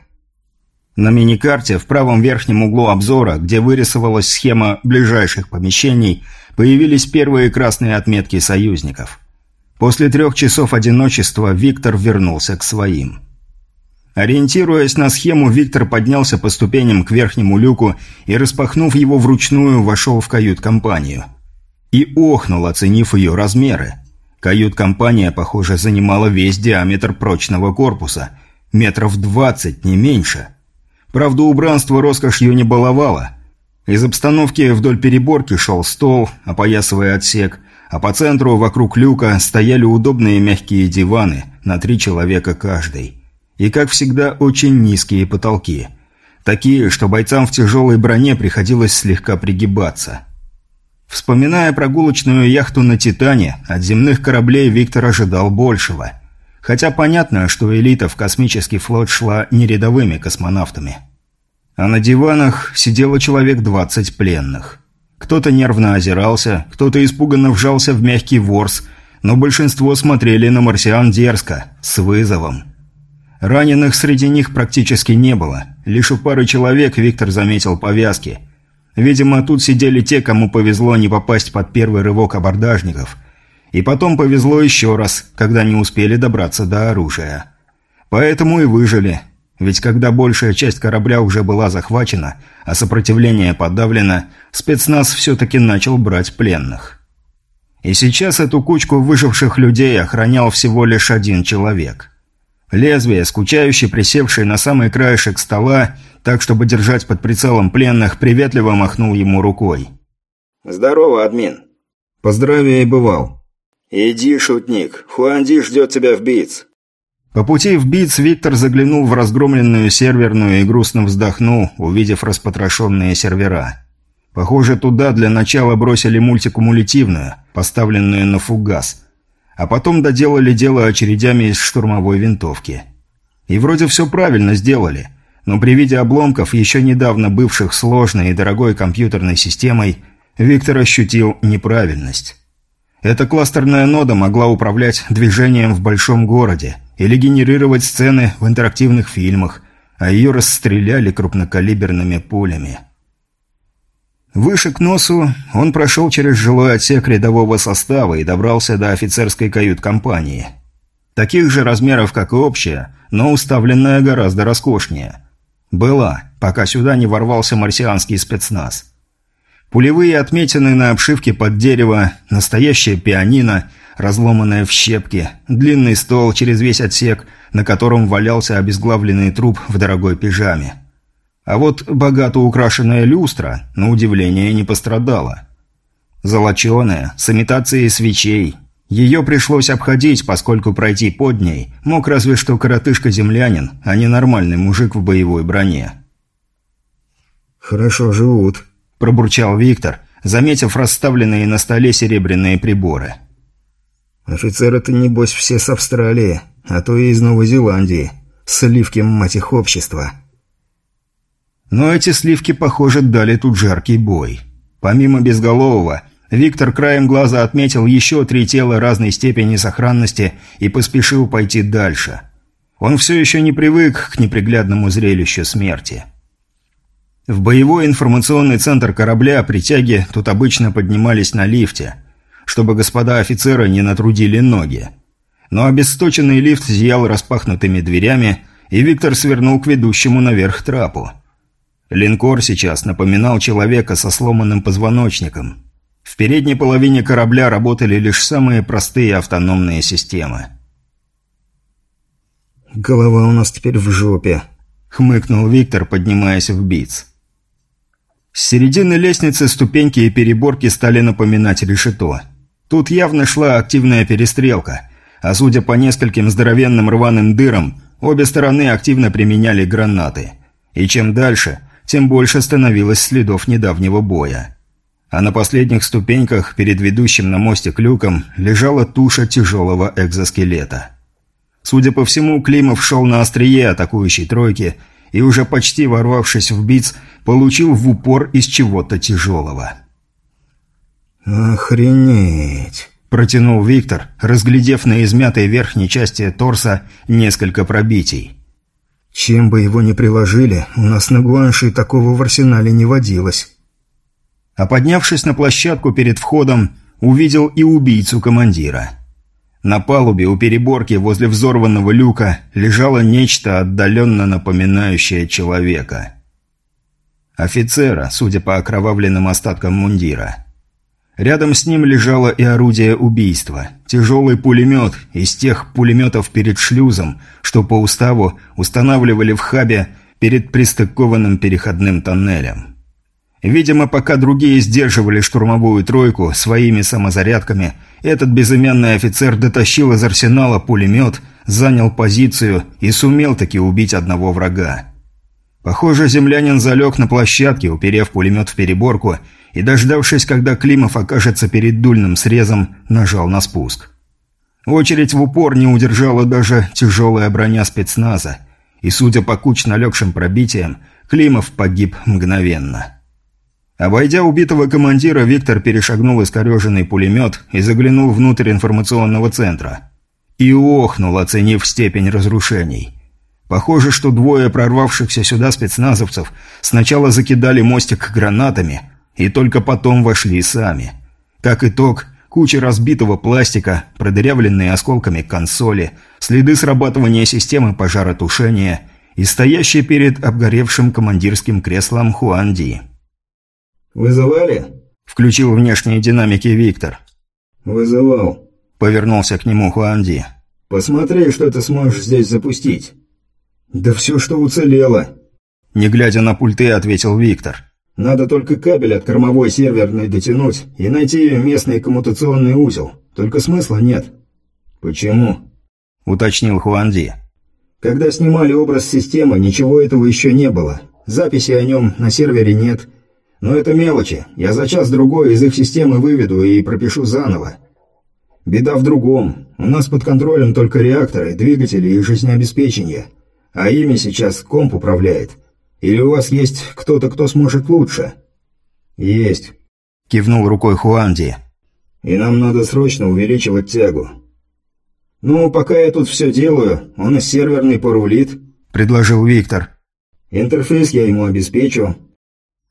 На миникарте в правом верхнем углу обзора, где вырисовалась схема ближайших помещений, появились первые красные отметки союзников. После трех часов одиночества Виктор вернулся к своим. Ориентируясь на схему, Виктор поднялся по ступеням к верхнему люку и, распахнув его вручную, вошел в кают-компанию. И охнул, оценив ее размеры. Кают-компания, похоже, занимала весь диаметр прочного корпуса. Метров двадцать, не меньше. Правда, убранство роскошью не баловало. Из обстановки вдоль переборки шел стол, опоясывая отсек, а по центру, вокруг люка, стояли удобные мягкие диваны, на три человека каждый. И, как всегда, очень низкие потолки. Такие, что бойцам в тяжелой броне приходилось слегка пригибаться. Вспоминая прогулочную яхту на «Титане», от земных кораблей Виктор ожидал большего. Хотя понятно, что элита в космический флот шла не рядовыми космонавтами. А на диванах сидело человек 20 пленных. Кто-то нервно озирался, кто-то испуганно вжался в мягкий ворс, но большинство смотрели на марсиан дерзко, с вызовом. Раненых среди них практически не было. Лишь у пары человек Виктор заметил повязки. Видимо, тут сидели те, кому повезло не попасть под первый рывок абордажников. И потом повезло еще раз, когда не успели добраться до оружия. Поэтому и выжили. Ведь когда большая часть корабля уже была захвачена, а сопротивление подавлено, спецназ все-таки начал брать пленных. И сейчас эту кучку выживших людей охранял всего лишь один человек. Лезвие, скучающе присевший на самый краешек стола, так, чтобы держать под прицелом пленных, приветливо махнул ему рукой. «Здорово, админ». «Поздравия и бывал». «Иди, шутник, Хуанди ждет тебя в БИЦ». По пути в БИЦ Виктор заглянул в разгромленную серверную и грустно вздохнул, увидев распотрошенные сервера. Похоже, туда для начала бросили мультикумулятивную, поставленную на фугас – а потом доделали дело очередями из штурмовой винтовки. И вроде все правильно сделали. но при виде обломков, еще недавно бывших сложной и дорогой компьютерной системой, Виктор ощутил неправильность. Эта кластерная нода могла управлять движением в большом городе или генерировать сцены в интерактивных фильмах, а ее расстреляли крупнокалиберными пулями. Выше к носу он прошел через жилой отсек рядового состава и добрался до офицерской кают-компании. Таких же размеров, как и общая, но уставленная гораздо роскошнее. Была, пока сюда не ворвался марсианский спецназ. Пулевые отметины на обшивке под дерево, настоящее пианино, разломанное в щепки, длинный стол через весь отсек, на котором валялся обезглавленный труп в дорогой пижаме. А вот богато украшенная люстра, на удивление, не пострадала. Золоченая, с имитацией свечей. Ее пришлось обходить, поскольку пройти под ней мог разве что коротышка-землянин, а не нормальный мужик в боевой броне. «Хорошо живут», пробурчал Виктор, заметив расставленные на столе серебряные приборы. «Офицеры-то, небось, все с Австралии, а то и из Новой Зеландии. Сливки, мать их, общества». Но эти сливки, похоже, дали тут жаркий бой. Помимо безголового, Виктор краем глаза отметил еще три тела разной степени сохранности и поспешил пойти дальше. Он все еще не привык к неприглядному зрелищу смерти. В боевой информационный центр корабля притяги тут обычно поднимались на лифте, чтобы господа офицеры не натрудили ноги. Но обесточенный лифт зиял распахнутыми дверями, и Виктор свернул к ведущему наверх трапу. Линкор сейчас напоминал человека со сломанным позвоночником. В передней половине корабля работали лишь самые простые автономные системы. «Голова у нас теперь в жопе», — хмыкнул Виктор, поднимаясь в биц. С середины лестницы ступеньки и переборки стали напоминать решето. Тут явно шла активная перестрелка, а судя по нескольким здоровенным рваным дырам, обе стороны активно применяли гранаты. И чем дальше, тем больше становилось следов недавнего боя. А на последних ступеньках перед ведущим на мостик люком лежала туша тяжелого экзоскелета. Судя по всему, Климов шел на острие атакующей тройки и уже почти ворвавшись в биц, получил в упор из чего-то тяжелого. «Охренеть!» – протянул Виктор, разглядев на измятой верхней части торса несколько пробитий. «Чем бы его ни приложили, у нас на Гуанши такого в арсенале не водилось». А поднявшись на площадку перед входом, увидел и убийцу командира – на палубе у переборки возле взорванного люка лежало нечто отдаленно напоминающее человека. Офицера, судя по окровавленным остаткам мундира. Рядом с ним лежало и орудие убийства. Тяжелый пулемет из тех пулеметов перед шлюзом, что по уставу устанавливали в хабе перед пристыкованным переходным тоннелем. Видимо, пока другие сдерживали штурмовую тройку своими самозарядками, этот безымянный офицер дотащил из арсенала пулемет, занял позицию и сумел таки убить одного врага. Похоже, землянин залег на площадке, уперев пулемет в переборку, и, дождавшись, когда Климов окажется перед дульным срезом, нажал на спуск. Очередь в упор не удержала даже тяжелая броня спецназа, и, судя по кучно легшим пробитиям, Климов погиб мгновенно. Обойдя убитого командира, Виктор перешагнул искореженный пулемет и заглянул внутрь информационного центра. И охнул, оценив степень разрушений. Похоже, что двое прорвавшихся сюда спецназовцев сначала закидали мостик гранатами и только потом вошли сами. Как итог, куча разбитого пластика, продырявленные осколками консоли, следы срабатывания системы пожаротушения и стоящий перед обгоревшим командирским креслом Хуанди. «Вызывали?» – включил внешние динамики Виктор. «Вызывал», – повернулся к нему Хуанди. «Посмотри, что ты сможешь здесь запустить». «Да все, что уцелело», – не глядя на пульты, ответил Виктор. «Надо только кабель от кормовой серверной дотянуть и найти местный коммутационный узел. Только смысла нет». «Почему?» – уточнил Хуанди. «Когда снимали образ системы, ничего этого еще не было. Записи о нем на сервере нет». Но это мелочи. Я за час-другой из их системы выведу и пропишу заново. Беда в другом. У нас под контролем только реакторы, двигатели и жизнеобеспечение. а ими сейчас комп управляет. Или у вас есть кто-то, кто сможет лучше?» «Есть», – кивнул рукой Хуанди. «И нам надо срочно увеличивать тягу». «Ну, пока я тут все делаю, он из серверной порулит», – предложил Виктор. «Интерфейс я ему обеспечу».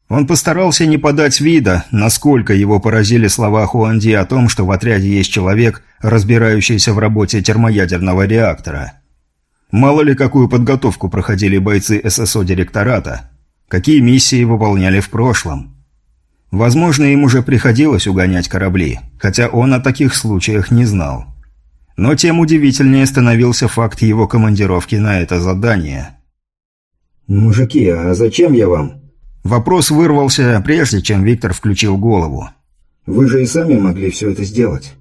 Он постарался не подать вида, насколько его поразили слова Хуанди о том, что в отряде есть человек, разбирающийся в работе термоядерного реактора. Мало ли какую подготовку проходили бойцы ССО директората, какие миссии выполняли в прошлом. Возможно, им уже приходилось угонять корабли, хотя он о таких случаях не знал. Но тем удивительнее становился факт его командировки на это задание. «Мужики, а зачем я вам?» Вопрос вырвался, прежде чем Виктор включил голову. «Вы же и сами могли все это сделать».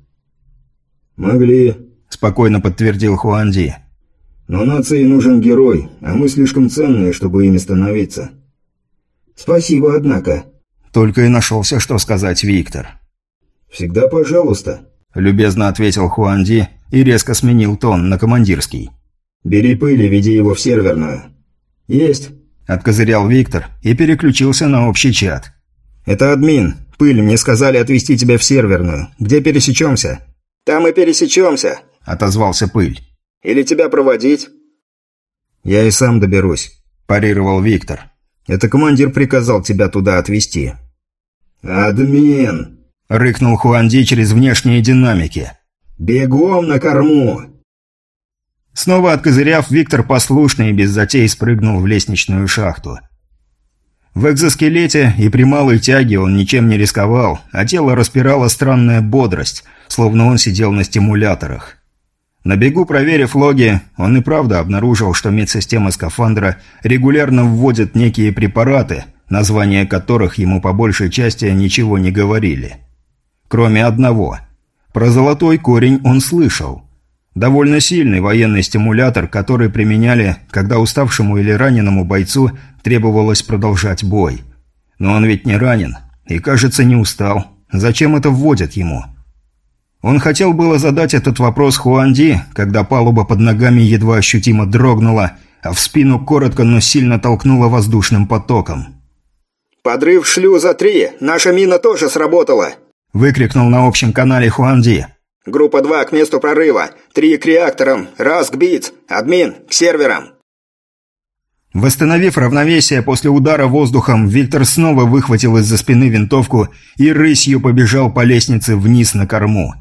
«Могли», – спокойно подтвердил Хуанди. Но нации нужен герой, а мы слишком ценные, чтобы ими становиться. Спасибо, однако. Только и нашелся, что сказать Виктор. Всегда пожалуйста. Любезно ответил Хуанди и резко сменил тон на командирский. «Бери пыль и веди его в серверную». «Есть», – откозырял Виктор и переключился на общий чат. «Это админ. Пыль, мне сказали отвезти тебя в серверную. Где пересечемся?» «Там и пересечемся», – отозвался Пыль. Или тебя проводить?» «Я и сам доберусь», – парировал Виктор. «Это командир приказал тебя туда отвезти». «Админ!» – рыкнул Хуанди через внешние динамики. «Бегом на корму!» Снова откозыряв, Виктор послушно и без затей спрыгнул в лестничную шахту. В экзоскелете и при малой тяге он ничем не рисковал, а тело распирала странная бодрость, словно он сидел на стимуляторах. На бегу проверив логи, он и правда обнаружил, что медсистема скафандра регулярно вводит некие препараты, названия которых ему по большей части ничего не говорили. Кроме одного. Про золотой корень он слышал. Довольно сильный военный стимулятор, который применяли, когда уставшему или раненому бойцу требовалось продолжать бой. Но он ведь не ранен и, кажется, не устал. Зачем это вводят ему? Он хотел было задать этот вопрос Хуанди, когда палуба под ногами едва ощутимо дрогнула, а в спину коротко, но сильно толкнула воздушным потоком. «Подрыв шлюза 3! Наша мина тоже сработала!» – выкрикнул на общем канале Хуанди. «Группа 2 к месту прорыва, 3 к реакторам, раз к бит, админ к серверам!» Восстановив равновесие после удара воздухом, Виктор снова выхватил из-за спины винтовку и рысью побежал по лестнице вниз на корму.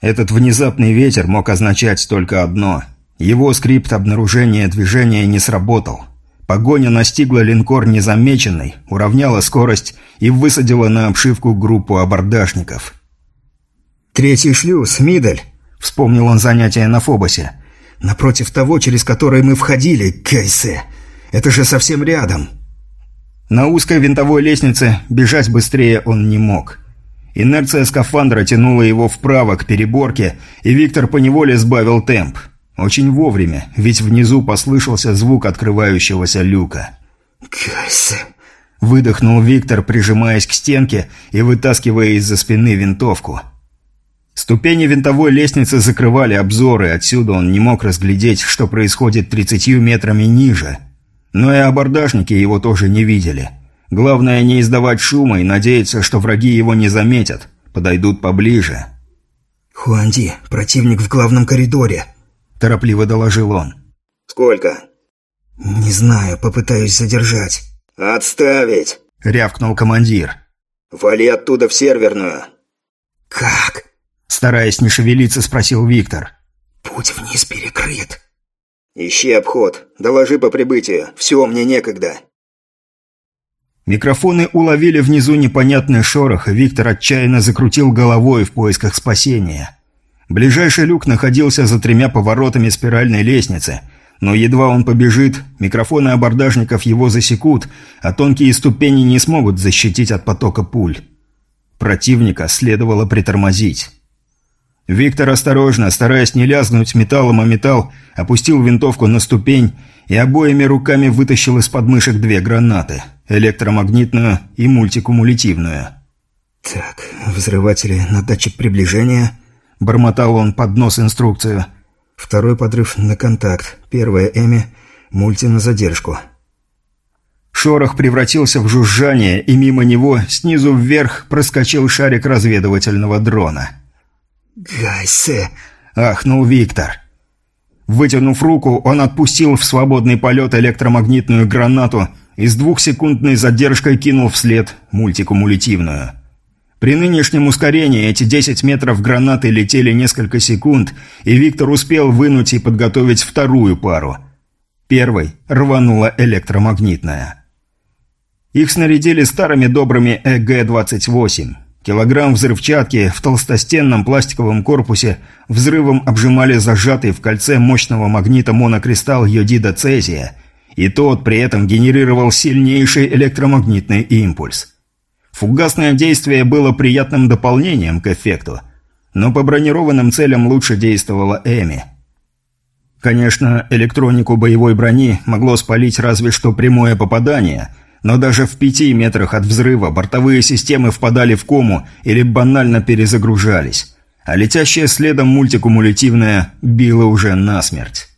Этот внезапный ветер мог означать только одно. Его скрипт обнаружения движения не сработал. Погоня настигла линкор незамеченной, уравняла скорость и высадила на обшивку группу абордажников. «Третий шлюз, Мидель», — вспомнил он занятие на Фобосе. «Напротив того, через который мы входили, Кейсе. Это же совсем рядом». На узкой винтовой лестнице бежать быстрее он не мог. Инерция скафандра тянула его вправо к переборке, и Виктор поневоле сбавил темп. Очень вовремя, ведь внизу послышался звук открывающегося люка. «Кайся!» – выдохнул Виктор, прижимаясь к стенке и вытаскивая из-за спины винтовку. Ступени винтовой лестницы закрывали обзоры, отсюда он не мог разглядеть, что происходит тридцатью метрами ниже. Но и абордажники его тоже не видели – Главное не издавать шума и надеяться, что враги его не заметят, подойдут поближе. «Хуанди, противник в главном коридоре», – торопливо доложил он. «Сколько?» «Не знаю, попытаюсь задержать». «Отставить!» – рявкнул командир. «Вали оттуда в серверную». «Как?» – стараясь не шевелиться, спросил Виктор. «Путь вниз перекрыт». «Ищи обход. Доложи по прибытию. Все, мне некогда». Микрофоны уловили внизу непонятный шорох, и Виктор отчаянно закрутил головой в поисках спасения. Ближайший люк находился за тремя поворотами спиральной лестницы, но едва он побежит, микрофоны абордажников его засекут, а тонкие ступени не смогут защитить от потока пуль. Противника следовало притормозить. Виктор осторожно, стараясь не лязнуть металлом о металл, опустил винтовку на ступень и обоими руками вытащил из подмышек две гранаты – электромагнитную и мультикумулятивную. «Так, взрыватели на датчик приближения», – бормотал он под нос инструкцию. «Второй подрыв на контакт. Первая Эми, Мульти на задержку». Шорох превратился в жужжание, и мимо него, снизу вверх, проскочил шарик разведывательного дрона. «Гайсе!» – ахнул Виктор. Вытянув руку, он отпустил в свободный полет электромагнитную гранату и с двухсекундной задержкой кинул вслед мультикумулятивную. При нынешнем ускорении эти 10 метров гранаты летели несколько секунд, и Виктор успел вынуть и подготовить вторую пару. Первой рванула электромагнитная. Их снарядили старыми добрыми ЭГ-28. Килограмм взрывчатки в толстостенном пластиковом корпусе взрывом обжимали зажатый в кольце мощного магнита монокристалл йодида цезия, и тот при этом генерировал сильнейший электромагнитный импульс. Фугасное действие было приятным дополнением к эффекту, но по бронированным целям лучше действовала Эми. Конечно, электронику боевой брони могло спалить разве что прямое попадание, но даже в пяти метрах от взрыва бортовые системы впадали в кому или банально перезагружались, а летящая следом мультикумулятивная била уже насмерть.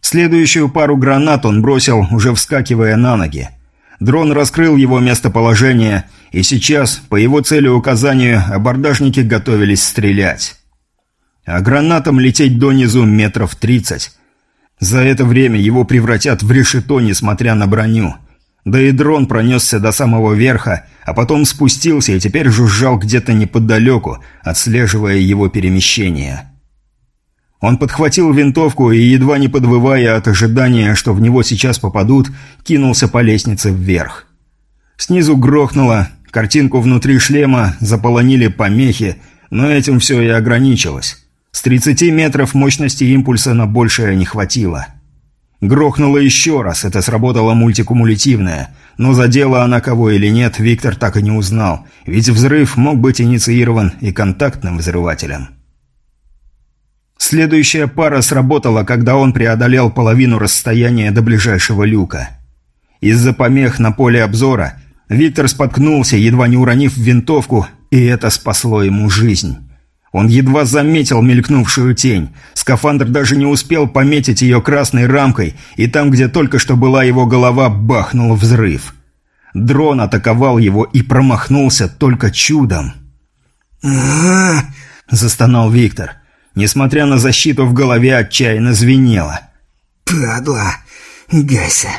Следующую пару гранат он бросил, уже вскакивая на ноги. Дрон раскрыл его местоположение, и сейчас, по его целеуказанию, абордажники готовились стрелять. А гранатам лететь донизу метров тридцать. За это время его превратят в решето, несмотря на броню. Да и дрон пронесся до самого верха, а потом спустился и теперь жужжал где-то неподалеку, отслеживая его перемещение. Он подхватил винтовку и, едва не подвывая от ожидания, что в него сейчас попадут, кинулся по лестнице вверх. Снизу грохнуло, картинку внутри шлема заполонили помехи, но этим все и ограничилось. С 30 метров мощности импульса на большее не хватило. Грохнуло еще раз, это сработало мультикумулятивное, но задела она кого или нет, Виктор так и не узнал, ведь взрыв мог быть инициирован и контактным взрывателем. Следующая пара сработала, когда он преодолел половину расстояния до ближайшего люка. Из-за помех на поле обзора Виктор споткнулся, едва не уронив винтовку, и это спасло ему жизнь. Он едва заметил мелькнувшую тень. Скафандр даже не успел пометить ее красной рамкой, и там, где только что была его голова, бахнул взрыв. Дрон атаковал его и промахнулся только чудом. застонал Виктор. Несмотря на защиту в голове, отчаянно звенело. «Падла! Гайся!»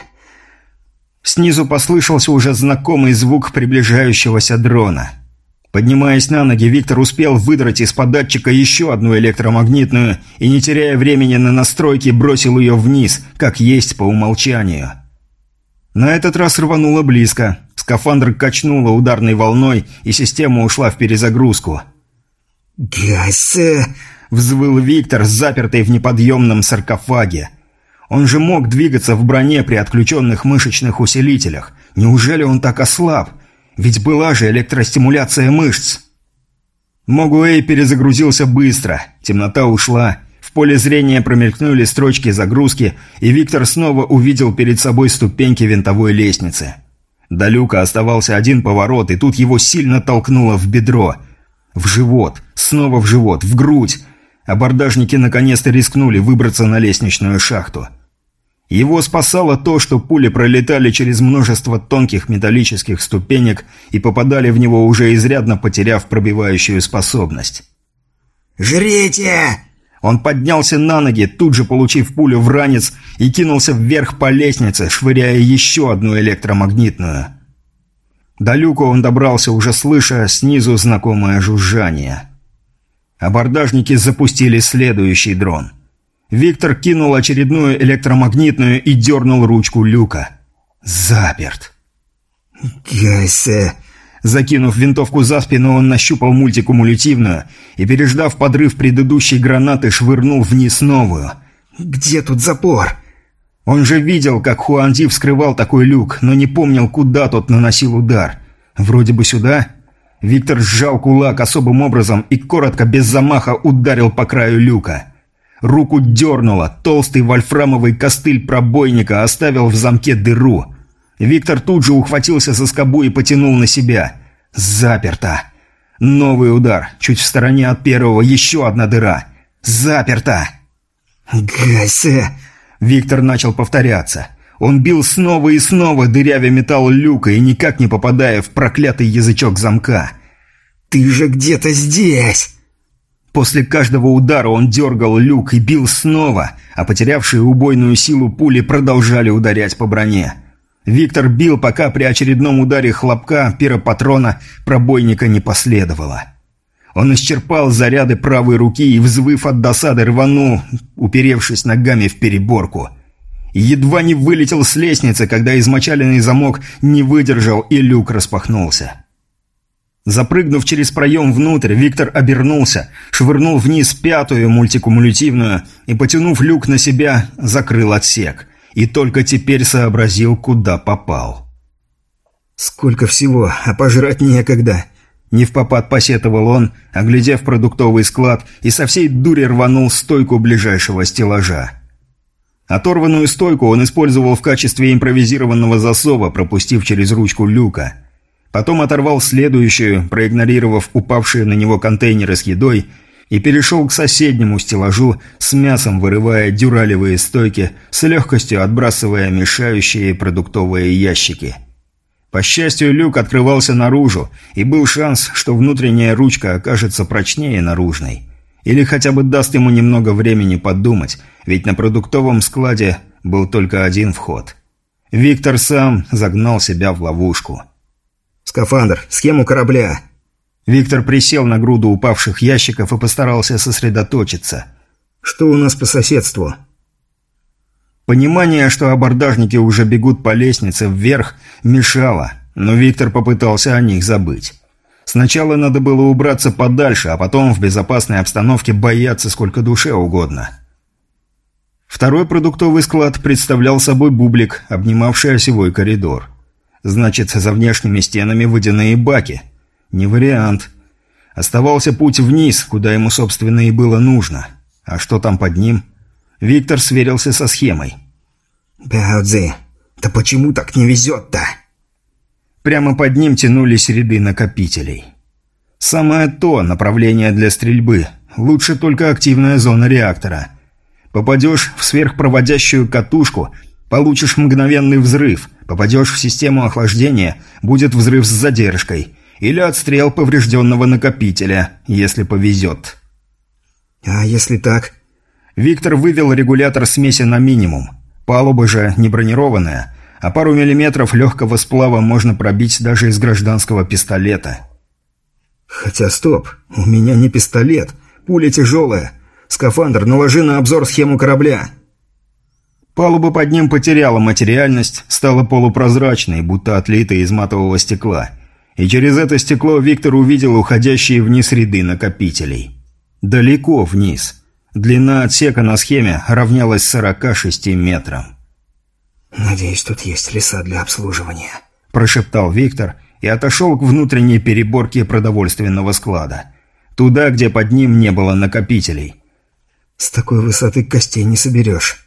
Снизу послышался уже знакомый звук приближающегося дрона. Поднимаясь на ноги, Виктор успел выдрать из-под датчика еще одну электромагнитную и, не теряя времени на настройки, бросил ее вниз, как есть по умолчанию. На этот раз рвануло близко. Скафандр качнуло ударной волной, и система ушла в перезагрузку. «Гайся!» – взвыл Виктор, запертый в неподъемном саркофаге. Он же мог двигаться в броне при отключенных мышечных усилителях. Неужели он так ослаб? Ведь была же электростимуляция мышц. Могуэй перезагрузился быстро. Темнота ушла. В поле зрения промелькнули строчки загрузки, и Виктор снова увидел перед собой ступеньки винтовой лестницы. До люка оставался один поворот, и тут его сильно толкнуло в бедро. В живот, снова в живот, в грудь. Абордажники наконец-то рискнули выбраться на лестничную шахту. Его спасало то, что пули пролетали через множество тонких металлических ступенек и попадали в него уже изрядно потеряв пробивающую способность. «Жрите!» Он поднялся на ноги, тут же получив пулю в ранец, и кинулся вверх по лестнице, швыряя еще одну электромагнитную. До люка он добрался, уже слыша снизу знакомое жужжание. Абордажники запустили следующий дрон. Виктор кинул очередную электромагнитную и дернул ручку люка. Заперт. «Гайся!» Закинув винтовку за спину, он нащупал мультикумулятивную и, переждав подрыв предыдущей гранаты, швырнул вниз новую. «Где тут запор?» Он же видел, как Хуанди вскрывал такой люк, но не помнил, куда тот наносил удар. Вроде бы сюда. Виктор сжал кулак особым образом и коротко, без замаха, ударил по краю люка. Руку дернуло, толстый вольфрамовый костыль пробойника оставил в замке дыру. Виктор тут же ухватился за скобу и потянул на себя. Заперто. Новый удар, чуть в стороне от первого, еще одна дыра. Заперто. «Гайся!» Виктор начал повторяться. Он бил снова и снова, дырявя металл люка и никак не попадая в проклятый язычок замка. «Ты же где-то здесь!» После каждого удара он дергал люк и бил снова, а потерявшие убойную силу пули продолжали ударять по броне. Виктор бил, пока при очередном ударе хлопка пиропатрона пробойника не последовало. Он исчерпал заряды правой руки и, взвыв от досады, рванул, уперевшись ногами в переборку. Едва не вылетел с лестницы, когда измочаленный замок не выдержал и люк распахнулся. Запрыгнув через проем внутрь, Виктор обернулся, швырнул вниз пятую мультикумулятивную и, потянув люк на себя, закрыл отсек. И только теперь сообразил, куда попал. «Сколько всего, а пожрать некогда!» Не в попад посетовал он, оглядев продуктовый склад, и со всей дури рванул стойку ближайшего стеллажа. Оторванную стойку он использовал в качестве импровизированного засова, пропустив через ручку люка. Потом оторвал следующую, проигнорировав упавшие на него контейнеры с едой, и перешел к соседнему стеллажу с мясом, вырывая дюралевые стойки, с легкостью отбрасывая мешающие продуктовые ящики – по счастью, люк открывался наружу, и был шанс, что внутренняя ручка окажется прочнее наружной. Или хотя бы даст ему немного времени подумать, ведь на продуктовом складе был только один вход. Виктор сам загнал себя в ловушку. «Скафандр, схему корабля!» Виктор присел на груду упавших ящиков и постарался сосредоточиться. «Что у нас по соседству?» Понимание, что абордажники уже бегут по лестнице вверх, мешало, но Виктор попытался о них забыть. Сначала надо было убраться подальше, а потом в безопасной обстановке бояться сколько душе угодно. Второй продуктовый склад представлял собой бублик, обнимавший осевой коридор. Значит, за внешними стенами водяные баки. Не вариант. Оставался путь вниз, куда ему, собственно, и было нужно. А что там под ним – Виктор сверился со схемой. «Бяодзи, да почему так не везет-то?» Прямо под ним тянулись ряды накопителей. Самое то направление для стрельбы. Лучше только активная зона реактора. Попадешь в сверхпроводящую катушку, получишь мгновенный взрыв. Попадешь в систему охлаждения, будет взрыв с задержкой. Или отстрел поврежденного накопителя, если повезет. «А если так?» Виктор вывел регулятор смеси на минимум. Палуба же не бронированная, а пару миллиметров легкого сплава можно пробить даже из гражданского пистолета. «Хотя стоп, у меня не пистолет, пуля тяжелая. Скафандр, наложи на обзор схему корабля». Палуба под ним потеряла материальность, стала полупрозрачной, будто отлитой из матового стекла. И через это стекло Виктор увидел уходящие вниз ряды накопителей. Далеко вниз. Длина отсека на схеме равнялась 46 метрам. «Надеюсь, тут есть леса для обслуживания», – прошептал Виктор и отошел к внутренней переборке продовольственного склада. Туда, где под ним не было накопителей. «С такой высоты костей не соберешь».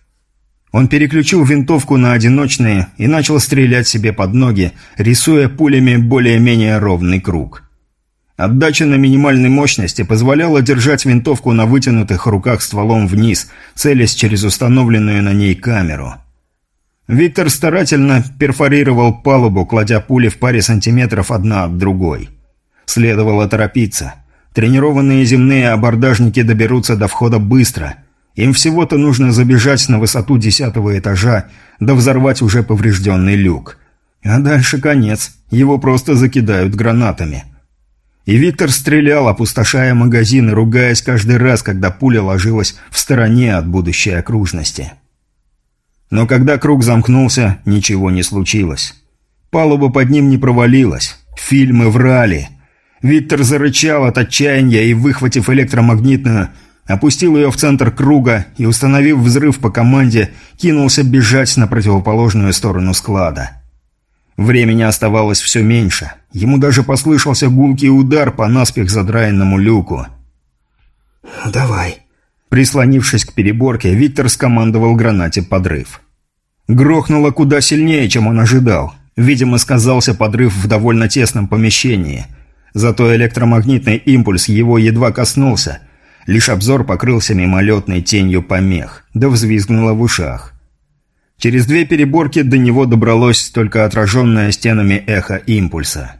Он переключил винтовку на одиночные и начал стрелять себе под ноги, рисуя пулями более-менее ровный круг. Отдача на минимальной мощности позволяла держать винтовку на вытянутых руках стволом вниз, целясь через установленную на ней камеру. Виктор старательно перфорировал палубу, кладя пули в паре сантиметров одна от другой. Следовало торопиться. Тренированные земные абордажники доберутся до входа быстро. Им всего-то нужно забежать на высоту десятого этажа, да взорвать уже поврежденный люк. А дальше конец. Его просто закидают гранатами. И Виктор стрелял, опустошая магазин и ругаясь каждый раз, когда пуля ложилась в стороне от будущей окружности. Но когда круг замкнулся, ничего не случилось. Палуба под ним не провалилась. Фильмы врали. Виктор зарычал от отчаяния и, выхватив электромагнитную, опустил ее в центр круга и, установив взрыв по команде, кинулся бежать на противоположную сторону склада. Времени оставалось все меньше. Ему даже послышался гулкий удар по наспех задраенному люку. «Давай». Прислонившись к переборке, Виктор скомандовал гранате подрыв. Грохнуло куда сильнее, чем он ожидал. Видимо, сказался подрыв в довольно тесном помещении. Зато электромагнитный импульс его едва коснулся. Лишь обзор покрылся мимолетной тенью помех, да взвизгнуло в ушах. Через две переборки до него добралось только отраженное стенами эхо импульса.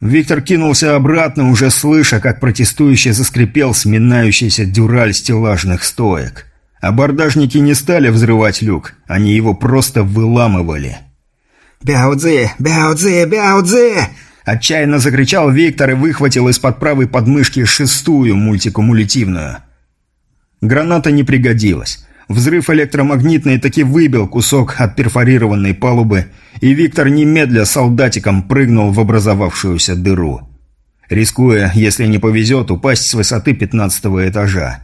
Виктор кинулся обратно, уже слыша, как протестующий заскрипел сминающийся дюраль стеллажных стоек. Абордажники не стали взрывать люк, они его просто выламывали. «Бяудзе! Бяудзе! Бяудзе!» Отчаянно закричал Виктор и выхватил из-под правой подмышки шестую мультикумулятивную. Граната не пригодилась. Взрыв электромагнитный таки выбил кусок от перфорированной палубы, и Виктор немедля солдатиком прыгнул в образовавшуюся дыру. Рискуя, если не повезет, упасть с высоты пятнадцатого этажа.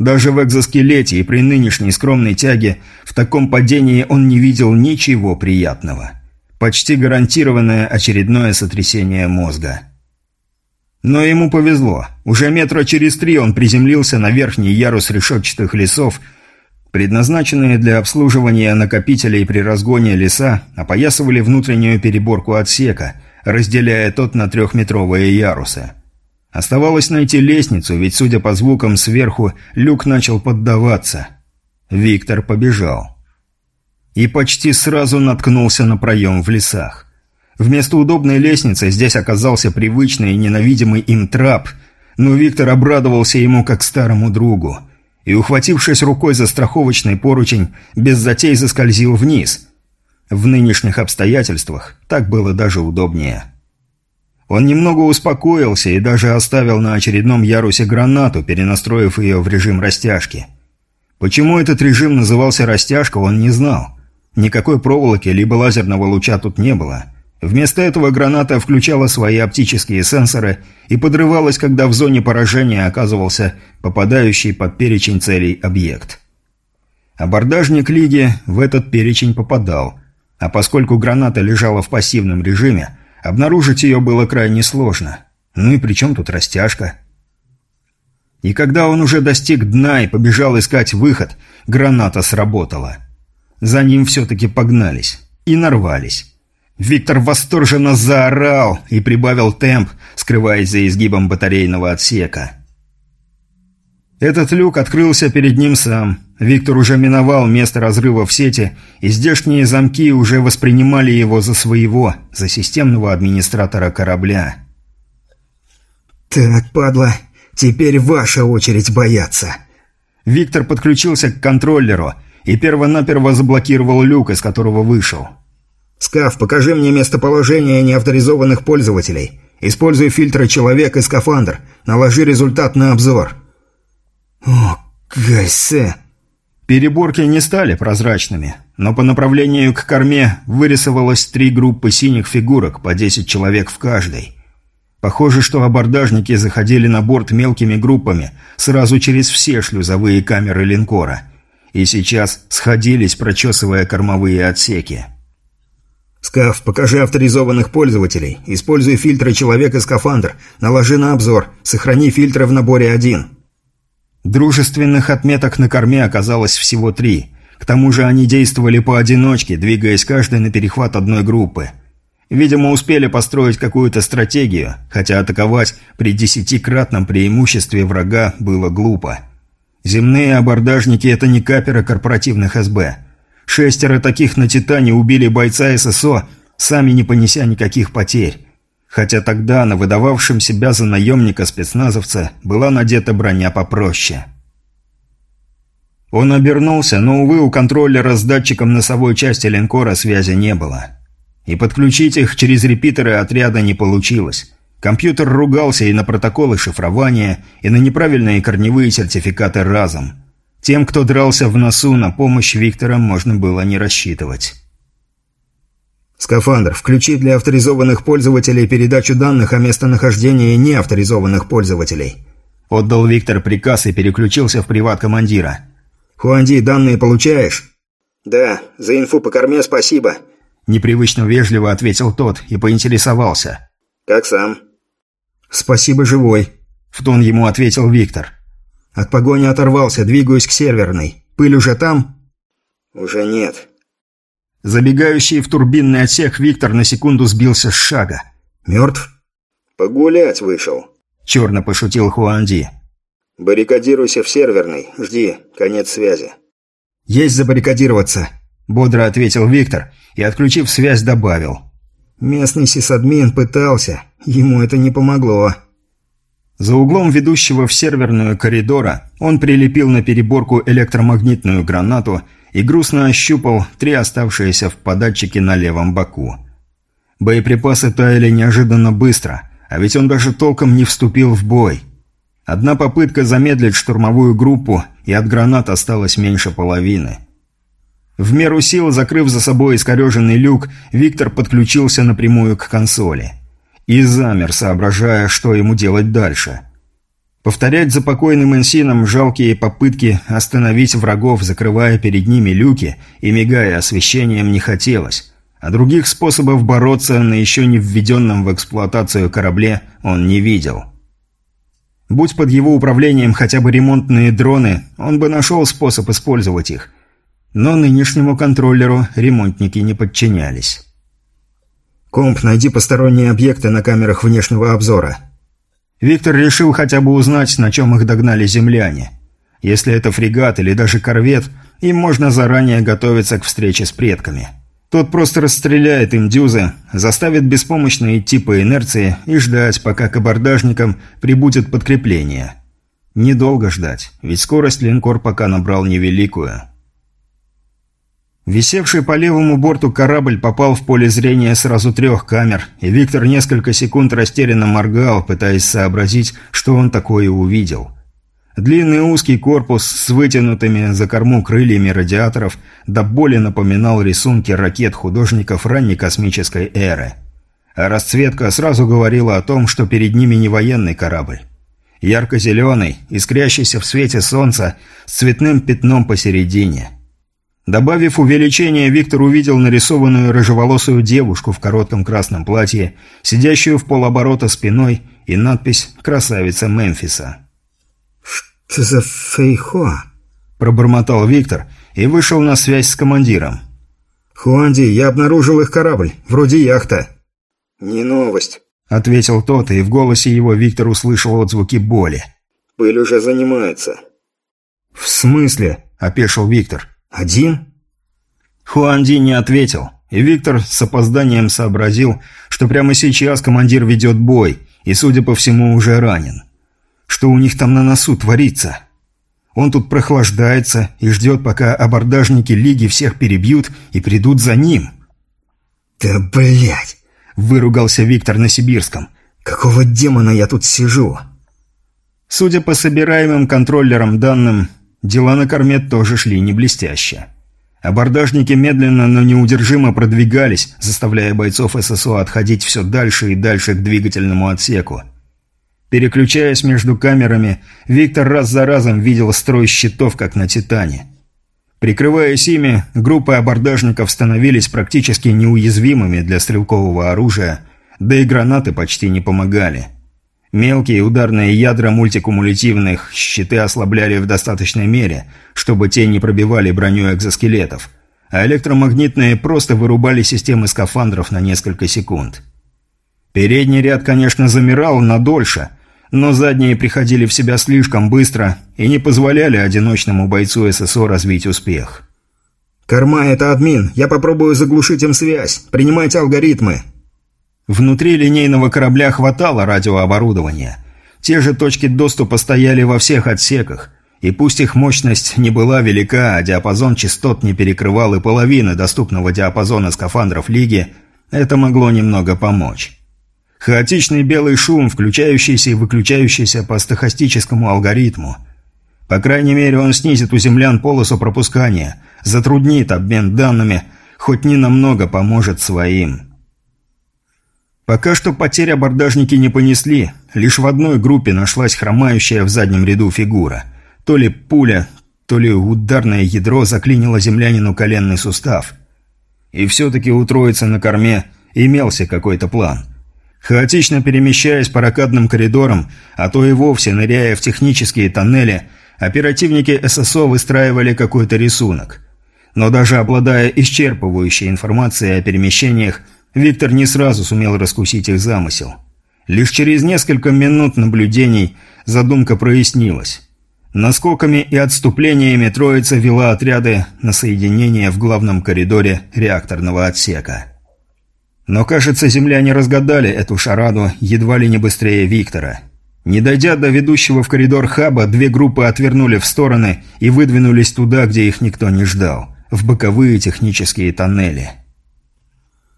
Даже в экзоскелете и при нынешней скромной тяге в таком падении он не видел ничего приятного. Почти гарантированное очередное сотрясение мозга. Но ему повезло. Уже метра через три он приземлился на верхний ярус решетчатых лесов, Предназначенные для обслуживания накопителей при разгоне леса опоясывали внутреннюю переборку отсека, разделяя тот на трехметровые ярусы. Оставалось найти лестницу, ведь, судя по звукам сверху, люк начал поддаваться. Виктор побежал. И почти сразу наткнулся на проем в лесах. Вместо удобной лестницы здесь оказался привычный и ненавидимый им трап, но Виктор обрадовался ему как старому другу – и, ухватившись рукой за страховочный поручень, без затей заскользил вниз. В нынешних обстоятельствах так было даже удобнее. Он немного успокоился и даже оставил на очередном ярусе гранату, перенастроив ее в режим растяжки. Почему этот режим назывался «растяжка», он не знал. Никакой проволоки либо лазерного луча тут не было – Вместо этого граната включала свои оптические сенсоры и подрывалась, когда в зоне поражения оказывался попадающий под перечень целей объект. Абордажник Лиги в этот перечень попадал, а поскольку граната лежала в пассивном режиме, обнаружить ее было крайне сложно. Ну и при чем тут растяжка? И когда он уже достиг дна и побежал искать выход, граната сработала. За ним все-таки погнались и нарвались. Виктор восторженно заорал и прибавил темп, скрываясь за изгибом батарейного отсека. Этот люк открылся перед ним сам. Виктор уже миновал место разрыва в сети, и здешние замки уже воспринимали его за своего, за системного администратора корабля. «Так, падла, теперь ваша очередь бояться». Виктор подключился к контроллеру и перво-наперво заблокировал люк, из которого вышел. «Скаф, покажи мне местоположение неавторизованных пользователей. Используй фильтры «Человек» и «Скафандр». Наложи результат на обзор». «О, гайсе!» Переборки не стали прозрачными, но по направлению к корме вырисовалось три группы синих фигурок, по 10 человек в каждой. Похоже, что абордажники заходили на борт мелкими группами, сразу через все шлюзовые камеры линкора. И сейчас сходились, прочесывая кормовые отсеки. «Скаф, покажи авторизованных пользователей. Используй фильтры «Человек» и «Скафандр». Наложи на обзор. Сохрани фильтры в наборе один». Дружественных отметок на корме оказалось всего три. К тому же они действовали поодиночке, двигаясь каждый на перехват одной группы. Видимо, успели построить какую-то стратегию, хотя атаковать при десятикратном преимуществе врага было глупо. Земные абордажники – это не каперы корпоративных СБ. Шестеро таких на «Титане» убили бойца ССО, сами не понеся никаких потерь. Хотя тогда на выдававшем себя за наемника спецназовца была надета броня попроще. Он обернулся, но, увы, у контроллера с датчиком носовой части линкора связи не было. И подключить их через репитеры отряда не получилось. Компьютер ругался и на протоколы шифрования, и на неправильные корневые сертификаты разом – тем, кто дрался в носу, на помощь Виктора можно было не рассчитывать. «Скафандр, включи для авторизованных пользователей передачу данных о местонахождении неавторизованных пользователей». Отдал Виктор приказ и переключился в приват командира. «Хуанди, данные получаешь?» «Да, за инфу по корме спасибо», – непривычно вежливо ответил тот и поинтересовался. «Как сам?» «Спасибо, живой», – в тон ему ответил Виктор. От погони оторвался, двигаюсь к серверной. Пыль уже там?» «Уже нет». Забегающий в турбинный отсек Виктор на секунду сбился с шага. «Мертв?» «Погулять вышел», — черно пошутил Хуанди. «Баррикадируйся в серверной. Жди. Конец связи». «Есть забаррикадироваться», – бодро ответил Виктор и, отключив связь, добавил. «Местный сисадмин пытался. Ему это не помогло». За углом ведущего в серверную коридора он прилепил на переборку электромагнитную гранату и грустно ощупал три оставшиеся в податчике на левом боку. Боеприпасы таяли неожиданно быстро, а ведь он даже толком не вступил в бой. Одна попытка замедлить штурмовую группу, и от гранат осталось меньше половины. В меру сил, закрыв за собой искореженный люк, Виктор подключился напрямую к консоли – и замер, соображая, что ему делать дальше. Повторять за покойным Энсином жалкие попытки остановить врагов, закрывая перед ними люки и мигая освещением, не хотелось, а других способов бороться на еще не введенном в эксплуатацию корабле он не видел. Будь под его управлением хотя бы ремонтные дроны, он бы нашел способ использовать их. Но нынешнему контроллеру ремонтники не подчинялись. «Комп, найди посторонние объекты на камерах внешнего обзора». Виктор решил хотя бы узнать, на чем их догнали земляне. Если это фрегат или даже корвет, им можно заранее готовиться к встрече с предками. Тот просто расстреляет им дюзы, заставит беспомощно идти по инерции и ждать, пока к абордажникам прибудет подкрепление. Недолго ждать, ведь скорость линкор пока набрал невеликую. Висевший по левому борту корабль попал в поле зрения сразу трех камер, и Виктор несколько секунд растерянно моргал, пытаясь сообразить, что он такое увидел. Длинный узкий корпус с вытянутыми за корму крыльями радиаторов до боли напоминал рисунки ракет художников ранней космической эры. А расцветка сразу говорила о том, что перед ними не военный корабль. Ярко-зеленый, искрящийся в свете солнца, с цветным пятном посередине – Добавив увеличение, Виктор увидел нарисованную рыжеволосую девушку в коротком красном платье, сидящую в полоборота спиной, и надпись «Красавица Мемфиса». «Что за фейхо?» – пробормотал Виктор и вышел на связь с командиром. «Хуанди, я обнаружил их корабль, вроде яхта». «Не новость», – ответил тот, и в голосе его Виктор услышал отзвуки боли. «Пыль уже занимается». «В смысле?» – опешил Виктор. «Один?» Хуанди не ответил, и Виктор с опозданием сообразил, что прямо сейчас командир ведет бой и, судя по всему, уже ранен. Что у них там на носу творится? Он тут прохлаждается и ждет, пока абордажники Лиги всех перебьют и придут за ним. «Да блять!» – выругался Виктор на сибирском. «Какого демона я тут сижу?» Судя по собираемым контроллерам данным, Дела на корме тоже шли не блестяще. Абордажники медленно, но неудержимо продвигались, заставляя бойцов ССО отходить все дальше и дальше к двигательному отсеку. Переключаясь между камерами, Виктор раз за разом видел строй щитов, как на «Титане». Прикрываясь ими, группы абордажников становились практически неуязвимыми для стрелкового оружия, да и гранаты почти не помогали. Мелкие ударные ядра мультикумулятивных щиты ослабляли в достаточной мере, чтобы те не пробивали броню экзоскелетов, а электромагнитные просто вырубали системы скафандров на несколько секунд. Передний ряд, конечно, замирал надольше, но задние приходили в себя слишком быстро и не позволяли одиночному бойцу ССО развить успех. «Корма – это админ. Я попробую заглушить им связь. Принимайте алгоритмы», Внутри линейного корабля хватало радиооборудования. Те же точки доступа стояли во всех отсеках, и пусть их мощность не была велика, а диапазон частот не перекрывал и половины доступного диапазона скафандров Лиги, это могло немного помочь. Хаотичный белый шум, включающийся и выключающийся по стохастическому алгоритму. По крайней мере, он снизит у землян полосу пропускания, затруднит обмен данными, хоть ненамного поможет своим. Пока что потерь абордажники не понесли, лишь в одной группе нашлась хромающая в заднем ряду фигура. То ли пуля, то ли ударное ядро заклинило землянину коленный сустав. И все-таки у троицы на корме имелся какой-то план. Хаотично перемещаясь по ракадным коридорам, а то и вовсе ныряя в технические тоннели, оперативники ССО выстраивали какой-то рисунок. Но даже обладая исчерпывающей информацией о перемещениях, Виктор не сразу сумел раскусить их замысел. Лишь через несколько минут наблюдений задумка прояснилась. Наскоками и отступлениями троица вела отряды на соединение в главном коридоре реакторного отсека. Но, кажется, земляне разгадали эту шараду едва ли не быстрее Виктора. Не дойдя до ведущего в коридор хаба, две группы отвернули в стороны и выдвинулись туда, где их никто не ждал, в боковые технические тоннели.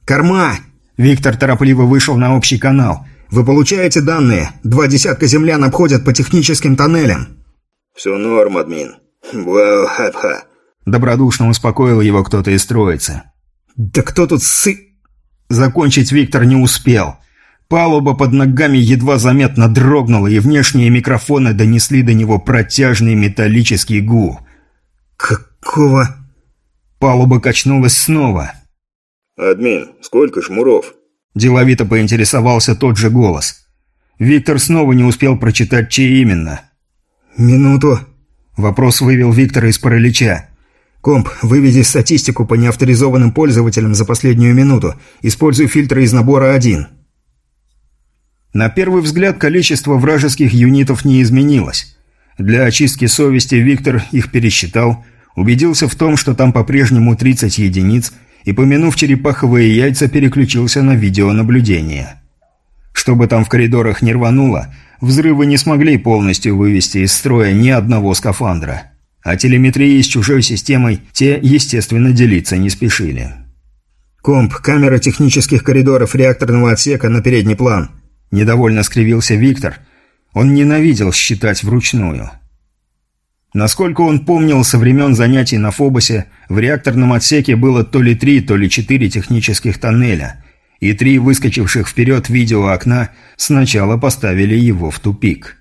«Корма!» Виктор торопливо вышел на общий канал. «Вы получаете данные? Два десятка землян обходят по техническим тоннелям». «Все норм, админ. Вау-ха-ха». Добродушно успокоил его кто-то из троицы. «Да кто тут сы...» Закончить Виктор не успел. Палуба под ногами едва заметно дрогнула, и внешние микрофоны донесли до него протяжный металлический гул. «Какого...» Палуба качнулась снова. «Админ, сколько шмуров?» Деловито поинтересовался тот же голос. Виктор снова не успел прочитать, чей именно. «Минуту». Вопрос вывел Виктора из паралича. «Комп, выведи статистику по неавторизованным пользователям за последнюю минуту. Используй фильтры из набора 1». На первый взгляд количество вражеских юнитов не изменилось. Для очистки совести Виктор их пересчитал, убедился в том, что там по-прежнему 30 единиц, и, помянув черепаховые яйца, переключился на видеонаблюдение. Чтобы там в коридорах не рвануло, взрывы не смогли полностью вывести из строя ни одного скафандра. А телеметрии с чужой системой те, естественно, делиться не спешили. «Комп, камера технических коридоров реакторного отсека на передний план», – недовольно скривился Виктор. Он ненавидел считать вручную. Насколько он помнил со времен занятий на Фобосе, в реакторном отсеке было то ли три, то ли четыре технических тоннеля, и три выскочивших вперед видеоокна сначала поставили его в тупик.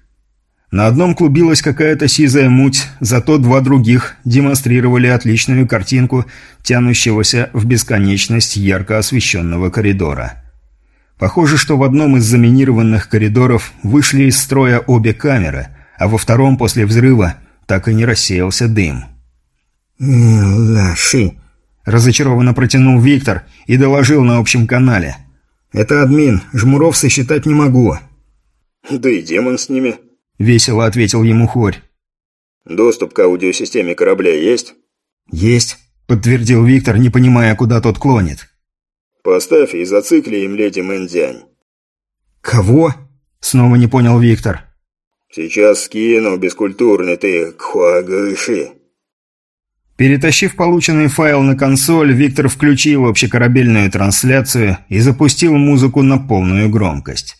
На одном клубилась какая-то сизая муть, зато два других демонстрировали отличную картинку тянущегося в бесконечность ярко освещенного коридора. Похоже, что в одном из заминированных коридоров вышли из строя обе камеры, а во втором после взрыва так и не рассеялся дым. «Лаши!» – разочарованно протянул Виктор и доложил на общем канале. «Это админ, жмуров сосчитать не могу». «Да и демон с ними», – весело ответил ему Хорь. «Доступ к аудиосистеме корабля есть?» «Есть», – подтвердил Виктор, не понимая, куда тот клонит. «Поставь и зацикли им леди Мэндзянь». «Кого?» – снова не понял Виктор. «Сейчас скину, бескультурный ты, кхуагыши». Перетащив полученный файл на консоль, Виктор включил общекорабельную трансляцию и запустил музыку на полную громкость.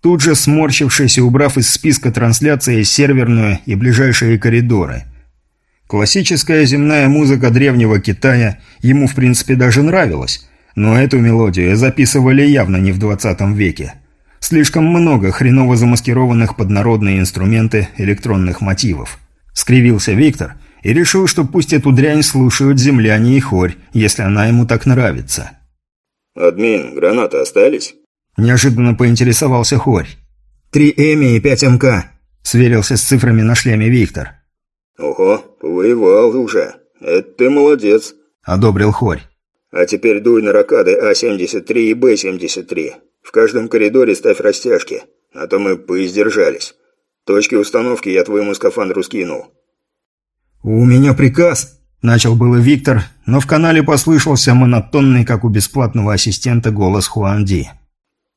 Тут же сморщившись и убрав из списка трансляции серверную и ближайшие коридоры. Классическая земная музыка древнего Китая ему в принципе даже нравилась, но эту мелодию записывали явно не в 20 веке. Слишком много хреново замаскированных под народные инструменты электронных мотивов. Скривился Виктор и решил, что пусть эту дрянь слушают земляне и хорь, если она ему так нравится. «Админ, гранаты остались?» Неожиданно поинтересовался хорь. «Три Эми и пять МК», — сверился с цифрами на шлеме Виктор. «Ого, воевал уже. Это ты молодец», — одобрил хорь. «А теперь дуй на ракады А-73 и Б-73. В каждом коридоре ставь растяжки, а то мы поиздержались. Точки установки я твоему скафандру скинул». «У меня приказ», – начал было Виктор, но в канале послышался монотонный, как у бесплатного ассистента, голос Хуанди.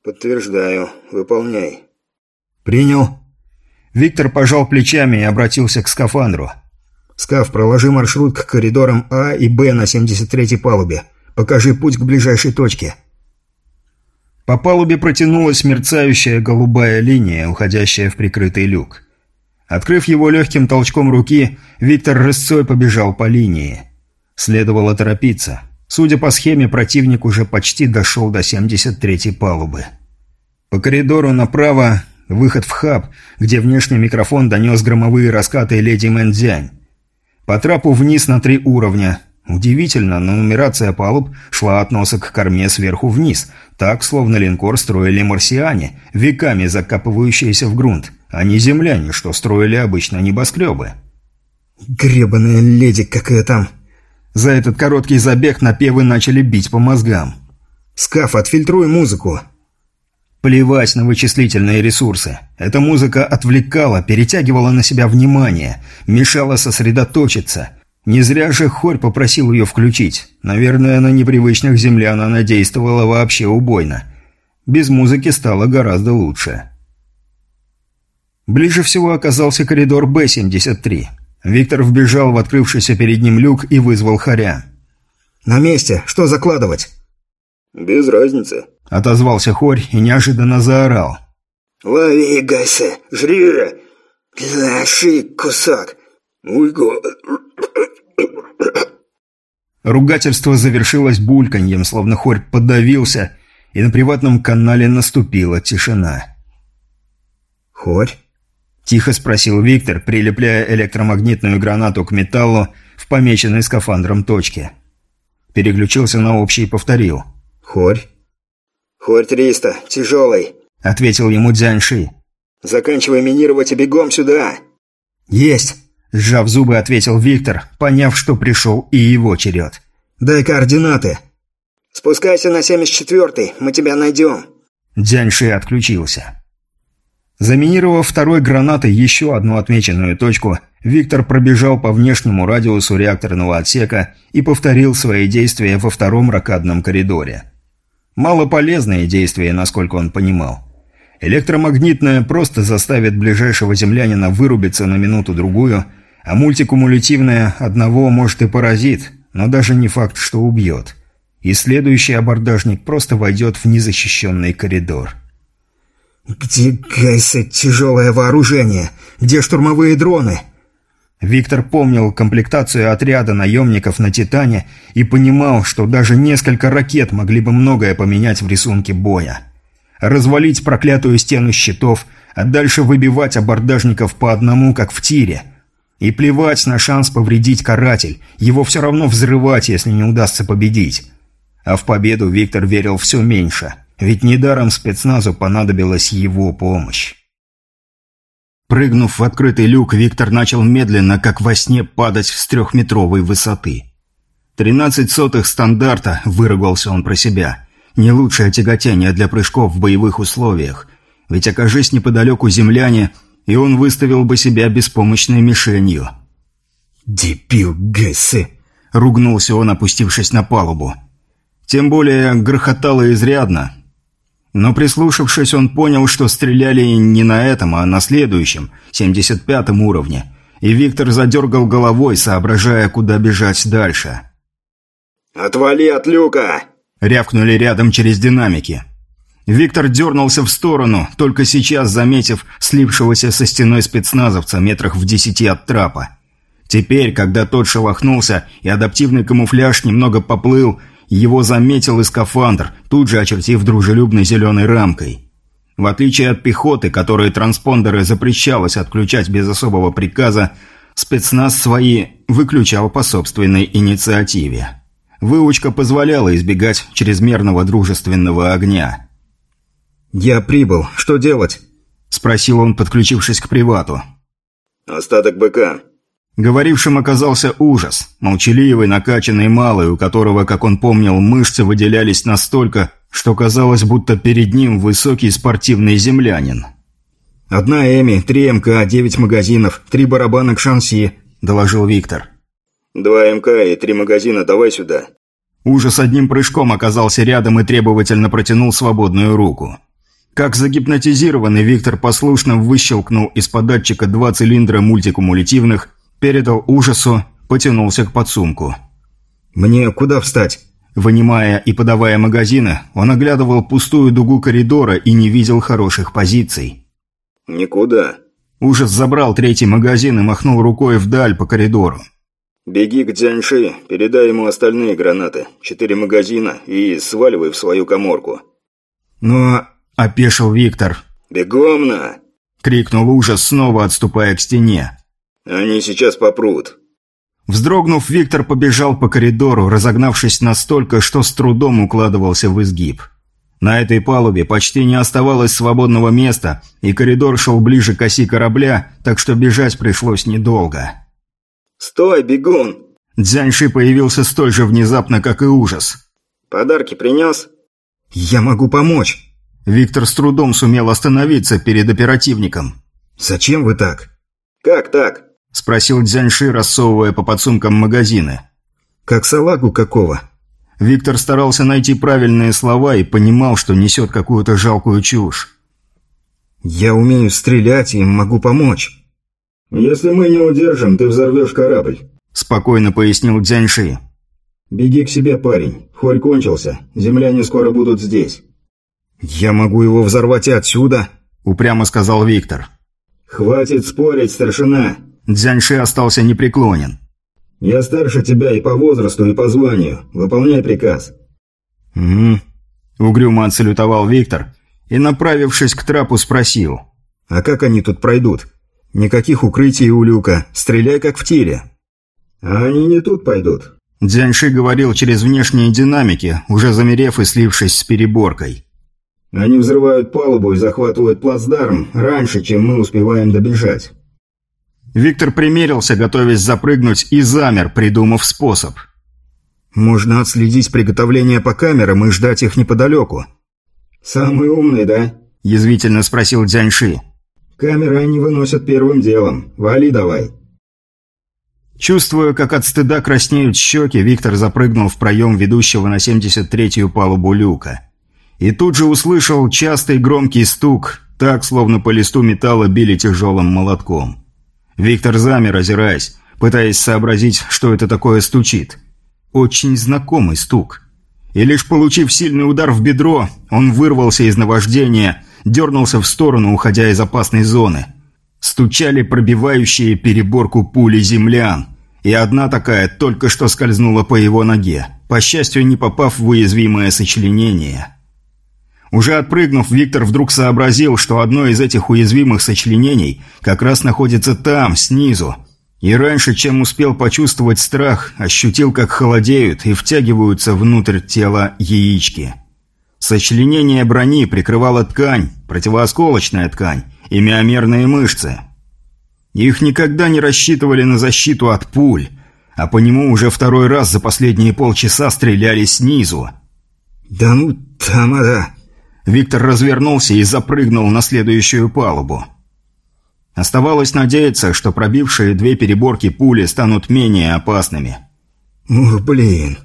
«Подтверждаю. Выполняй». «Принял». Виктор пожал плечами и обратился к скафандру. «Скаф, проложи маршрут к коридорам А и Б на 73-й палубе. Покажи путь к ближайшей точке». По палубе протянулась мерцающая голубая линия, уходящая в прикрытый люк. Открыв его легким толчком руки, Виктор рысцой побежал по линии. Следовало торопиться. Судя по схеме, противник уже почти дошел до 73-й палубы. По коридору направо выход в хаб, где внешний микрофон донес громовые раскаты леди Мэнзянь. По трапу вниз на три уровня – Удивительно, но нумерация палуб шла от носа к корме сверху вниз, так, словно линкор строили марсиане, веками закапывающиеся в грунт, а не земляне, что строили обычно небоскребы. «Гребаная леди какая там!» За этот короткий забег напевы начали бить по мозгам. «Скаф, отфильтруй музыку!» Плевать на вычислительные ресурсы. Эта музыка отвлекала, перетягивала на себя внимание, мешала сосредоточиться. Не зря же Хорь попросил ее включить. Наверное, на непривычных землян она действовала вообще убойно. Без музыки стало гораздо лучше. Ближе всего оказался коридор Б-73. Виктор вбежал в открывшийся перед ним люк и вызвал Хоря. «На месте! Что закладывать?» «Без разницы», – отозвался Хорь и неожиданно заорал. «Лови, Гайсе! Жри! Лаши кусок! Уйго!» Ругательство завершилось бульканьем, словно Хорь подавился, и на приватном канале наступила тишина. «Хорь?» – тихо спросил Виктор, прилепляя электромагнитную гранату к металлу в помеченной скафандром точке. Переключился на общий и повторил. «Хорь?» «Хорь 300, тяжелый», — ответил ему Дзяньши. «Заканчивай минировать и бегом сюда!» «Есть!» — сжав зубы, ответил Виктор, поняв, что пришел и его черед. «Дай координаты!» «Спускайся на 74-й, мы тебя найдем!» Дзяньши отключился. Заминировав второй гранатой еще одну отмеченную точку, Виктор пробежал по внешнему радиусу реакторного отсека и повторил свои действия во втором ракадном коридоре. Малополезные действия, насколько он понимал. Электромагнитное просто заставит ближайшего землянина вырубиться на минуту-другую, а мультикумулятивное одного может и поразит, но даже не факт, что убьет. И следующий абордажник просто войдет в незащищенный коридор. «Где, Гайса, тяжелое вооружение? Где штурмовые дроны?» Виктор помнил комплектацию отряда наемников на «Титане» и понимал, что даже несколько ракет могли бы многое поменять в рисунке боя. Развалить проклятую стену щитов, а дальше выбивать абордажников по одному, как в тире. И плевать на шанс повредить каратель, его все равно взрывать, если не удастся победить. А в победу Виктор верил все меньше, ведь недаром спецназу понадобилась его помощь. Прыгнув в открытый люк, Виктор начал медленно, как во сне, падать с трехметровой высоты. «Тринадцать сотых стандарта», – выругался он про себя. «Не лучшее тяготение для прыжков в боевых условиях. Ведь окажись неподалеку земляне, и он выставил бы себя беспомощной мишенью». «Дебил Гэссы!» – ругнулся он, опустившись на палубу. Тем более грохотало изрядно. Но прислушавшись, он понял, что стреляли не на этом, а на следующем, 75-м уровне. И Виктор задергал головой, соображая, куда бежать дальше. «Отвали от люка!» – рявкнули рядом через динамики. Виктор дернулся в сторону, только сейчас заметив слившегося со стеной спецназовца метрах в десяти от трапа. Теперь, когда тот шелохнулся и адаптивный камуфляж немного поплыл – его заметил и скафандр, тут же очертив дружелюбной зеленой рамкой. В отличие от пехоты, которые транспондеры запрещалось отключать без особого приказа, спецназ свои выключал по собственной инициативе. Выучка позволяла избегать чрезмерного дружественного огня. «Я прибыл. Что делать?» – спросил он, подключившись к привату. «Остаток БК. Говорившим оказался ужас. Молчаливый, накачанный малый, у которого, как он помнил, мышцы выделялись настолько, что казалось, будто перед ним высокий спортивный землянин. «Одна Эми, три МК, девять магазинов, три барабана к шанси», – доложил Виктор. «Два МК и три магазина, давай сюда». Ужас одним прыжком оказался рядом и требовательно протянул свободную руку. Как загипнотизированный, Виктор послушно выщелкнул из-под датчика два цилиндра мультикумулятивных передал ужасу, потянулся к подсумку. «Мне куда встать?» Вынимая и подавая магазины, он оглядывал пустую дугу коридора и не видел хороших позиций. «Никуда». Ужас забрал третий магазин и махнул рукой вдаль по коридору. «Беги к Дзяньши, передай ему остальные гранаты, четыре магазина и сваливай в свою коморку». «Но...» – опешил Виктор. «Бегом на!» – крикнул ужас, снова отступая к стене. Они сейчас попрут». Вздрогнув, Виктор побежал по коридору, разогнавшись настолько, что с трудом укладывался в изгиб. На этой палубе почти не оставалось свободного места, и коридор шел ближе к оси корабля, так что бежать пришлось недолго. «Стой, бегун!» Дзяньши появился столь же внезапно, как и ужас. «Подарки принес?» «Я могу помочь!» Виктор с трудом сумел остановиться перед оперативником. «Зачем вы так?» «Как так?» – спросил Дзяньши, рассовывая по подсумкам магазины. «Как салагу какого?» Виктор старался найти правильные слова и понимал, что несет какую-то жалкую чушь. «Я умею стрелять и могу помочь». «Если мы не удержим, ты взорвешь корабль», – спокойно пояснил Дзяньши. «Беги к себе, парень. Хорь кончился. Земляне скоро будут здесь». «Я могу его взорвать и отсюда», – упрямо сказал Виктор. «Хватит спорить, старшина!» Дзяньши остался непреклонен. «Я старше тебя и по возрасту, и по званию. Выполняй приказ». «Угу». Угрюмо отсалютовал Виктор и, направившись к трапу, спросил. «А как они тут пройдут? Никаких укрытий у люка. Стреляй, как в тире». «А они не тут пойдут». Дзяньши говорил через внешние динамики, уже замерев и слившись с переборкой. Они взрывают палубу и захватывают плацдарм раньше, чем мы успеваем добежать. Виктор примерился, готовясь запрыгнуть, и замер, придумав способ. «Можно отследить приготовление по камерам и ждать их неподалеку». «Самый умный, да?» – язвительно спросил Дзяньши. «Камеры они выносят первым делом. Вали давай». Чувствуя, как от стыда краснеют щеки, Виктор запрыгнул в проем ведущего на 73-ю палубу люка и тут же услышал частый громкий стук, так, словно по листу металла били тяжелым молотком. Виктор замер, озираясь, пытаясь сообразить, что это такое стучит. Очень знакомый стук. И лишь получив сильный удар в бедро, он вырвался из наваждения, дернулся в сторону, уходя из опасной зоны. Стучали пробивающие переборку пули землян, и одна такая только что скользнула по его ноге, по счастью, не попав в уязвимое сочленение. Уже отпрыгнув, Виктор вдруг сообразил, что одно из этих уязвимых сочленений как раз находится там, снизу. И раньше, чем успел почувствовать страх, ощутил, как холодеют и втягиваются внутрь тела яички. Сочленение брони прикрывала ткань, противоосколочная ткань и миомерные мышцы. Их никогда не рассчитывали на защиту от пуль, а по нему уже второй раз за последние полчаса стреляли снизу. «Да ну, тамада!» Виктор развернулся и запрыгнул на следующую палубу. Оставалось надеяться, что пробившие две переборки пули станут менее опасными. «Ух, блин!»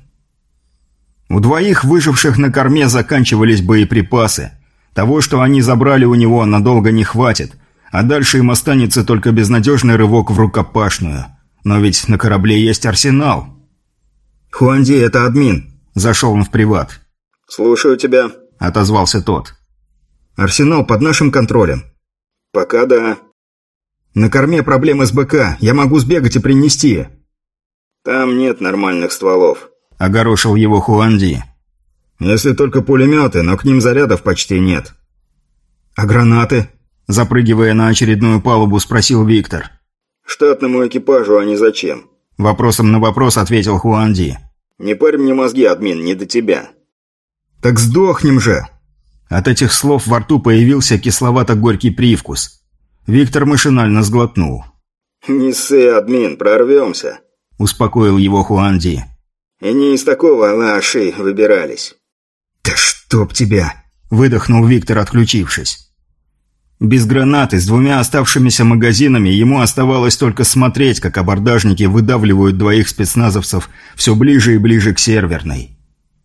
У двоих выживших на корме заканчивались боеприпасы. Того, что они забрали у него, надолго не хватит, а дальше им останется только безнадежный рывок в рукопашную. Но ведь на корабле есть арсенал. «Хуанди, это админ», – зашел он в приват. «Слушаю тебя», – отозвался тот. «Арсенал под нашим контролем». «Пока да». «На корме проблемы с БК. Я могу сбегать и принести». «Там нет нормальных стволов», – огорошил его Хуанди. «Если только пулеметы, но к ним зарядов почти нет». «А гранаты?» – запрыгивая на очередную палубу, спросил Виктор. «Штатному экипажу они зачем?» Вопросом на вопрос ответил Хуанди. «Не парь мне мозги, админ, не до тебя». «Так сдохнем же!» От этих слов во рту появился кисловато-горький привкус. Виктор машинально сглотнул. «Не ссы, админ, прорвемся», – успокоил его Хуанди. «И не из такого лаши выбирались». «Да чтоб тебя!» – выдохнул Виктор, отключившись. Без гранаты, с двумя оставшимися магазинами, ему оставалось только смотреть, как абордажники выдавливают двоих спецназовцев все ближе и ближе к серверной.